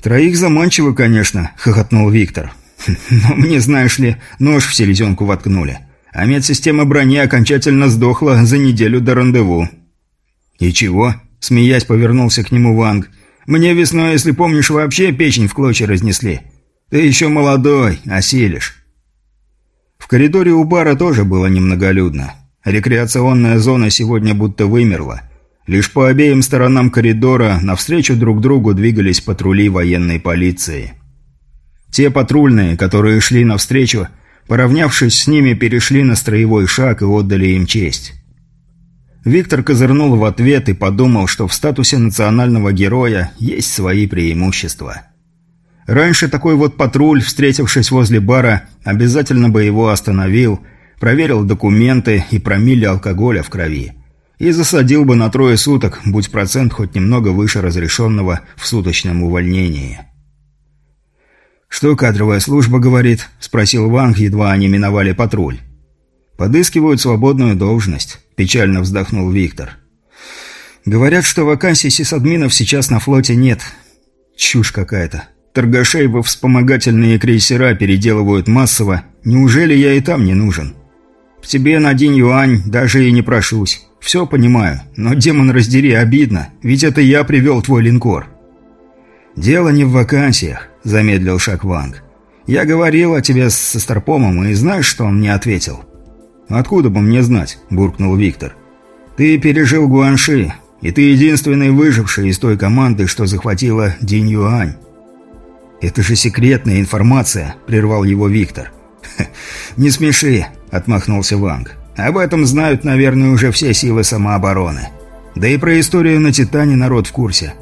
«Троих заманчиво, конечно», — хохотнул Виктор. [LAUGHS] «Но мне, знаешь ли, нож в селезенку воткнули. А медсистема брони окончательно сдохла за неделю до рандеву». «И чего?» — смеясь повернулся к нему Ванг. «Мне весной, если помнишь, вообще печень в клочья разнесли. Ты еще молодой, осилишь». В коридоре у бара тоже было немноголюдно. Рекреационная зона сегодня будто вымерла. Лишь по обеим сторонам коридора навстречу друг другу двигались патрули военной полиции. Те патрульные, которые шли навстречу, поравнявшись с ними, перешли на строевой шаг и отдали им честь. Виктор козырнул в ответ и подумал, что в статусе национального героя есть свои преимущества – Раньше такой вот патруль, встретившись возле бара, обязательно бы его остановил, проверил документы и промили алкоголя в крови. И засадил бы на трое суток, будь процент хоть немного выше разрешенного в суточном увольнении. «Что кадровая служба говорит?» – спросил Ванг, едва они миновали патруль. «Подыскивают свободную должность», – печально вздохнул Виктор. «Говорят, что вакансий сисадминов сейчас на флоте нет. Чушь какая-то. Торгашей во вспомогательные крейсера переделывают массово. Неужели я и там не нужен? К тебе на день юань даже и не прошусь. Все понимаю, но, демон раздери, обидно, ведь это я привел твой линкор». «Дело не в вакансиях», – замедлил шаг Ванг. «Я говорил о тебе со Старпомом, и знаешь, что он мне ответил?» «Откуда бы мне знать?» – буркнул Виктор. «Ты пережил Гуанши, и ты единственный выживший из той команды, что захватила Динь Юань. «Это же секретная информация», – прервал его Виктор. «Не смеши», – отмахнулся Ванг. «Об этом знают, наверное, уже все силы самообороны. Да и про историю на Титане народ в курсе.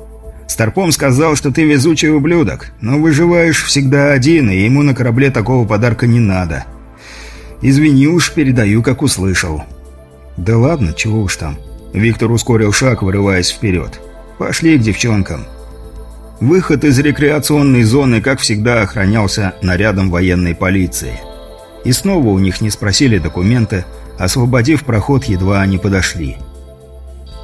Старпом сказал, что ты везучий ублюдок, но выживаешь всегда один, и ему на корабле такого подарка не надо. Извини уж, передаю, как услышал». «Да ладно, чего уж там». Виктор ускорил шаг, вырываясь вперед. «Пошли к девчонкам». Выход из рекреационной зоны, как всегда, охранялся нарядом военной полиции. И снова у них не спросили документы, освободив проход, едва они подошли.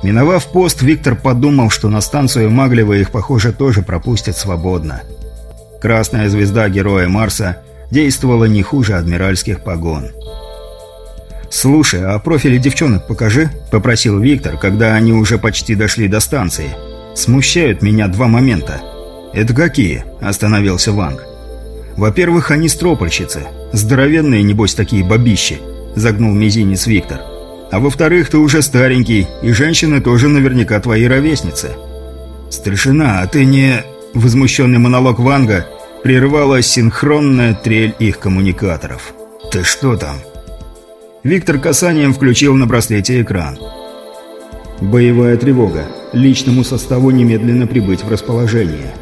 Миновав пост, Виктор подумал, что на станцию Маглева их, похоже, тоже пропустят свободно. Красная звезда Героя Марса действовала не хуже адмиральских погон. «Слушай, а профили девчонок покажи», – попросил Виктор, когда они уже почти дошли до станции – Смущают меня два момента. «Это какие?» – остановился Ванг. «Во-первых, они стропольщицы. Здоровенные, небось, такие бабищи», – загнул мизинец Виктор. «А во-вторых, ты уже старенький, и женщины тоже наверняка твои ровесницы». «Старшина, а ты не...» – возмущенный монолог Ванга прервала синхронная трель их коммуникаторов. «Ты что там?» Виктор касанием включил на браслете экран. Боевая тревога. Личному составу немедленно прибыть в расположение.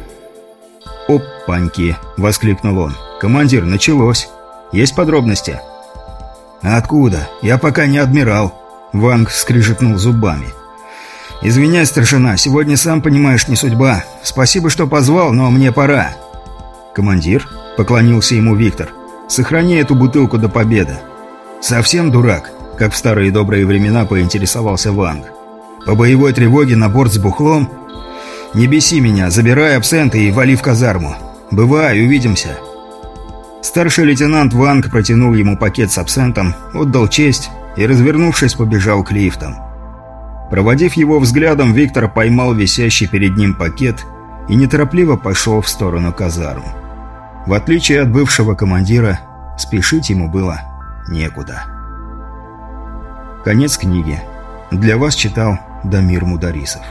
«Опаньки!» – воскликнул он. «Командир, началось. Есть подробности?» «Откуда? Я пока не адмирал», – Ванг скрижетнул зубами. «Извиняй, старшина, сегодня, сам понимаешь, не судьба. Спасибо, что позвал, но мне пора». «Командир?» – поклонился ему Виктор. «Сохрани эту бутылку до победы». «Совсем дурак?» – как в старые добрые времена поинтересовался Ванг. По боевой тревоге на борт с бухлом? Не беси меня, забирай абсенты и вали в казарму. Бывай, увидимся». Старший лейтенант Ванг протянул ему пакет с абсентом, отдал честь и, развернувшись, побежал к лифтам. Проводив его взглядом, Виктор поймал висящий перед ним пакет и неторопливо пошел в сторону казарм. В отличие от бывшего командира, спешить ему было некуда. Конец книги. Для вас читал Дамир Мударисов.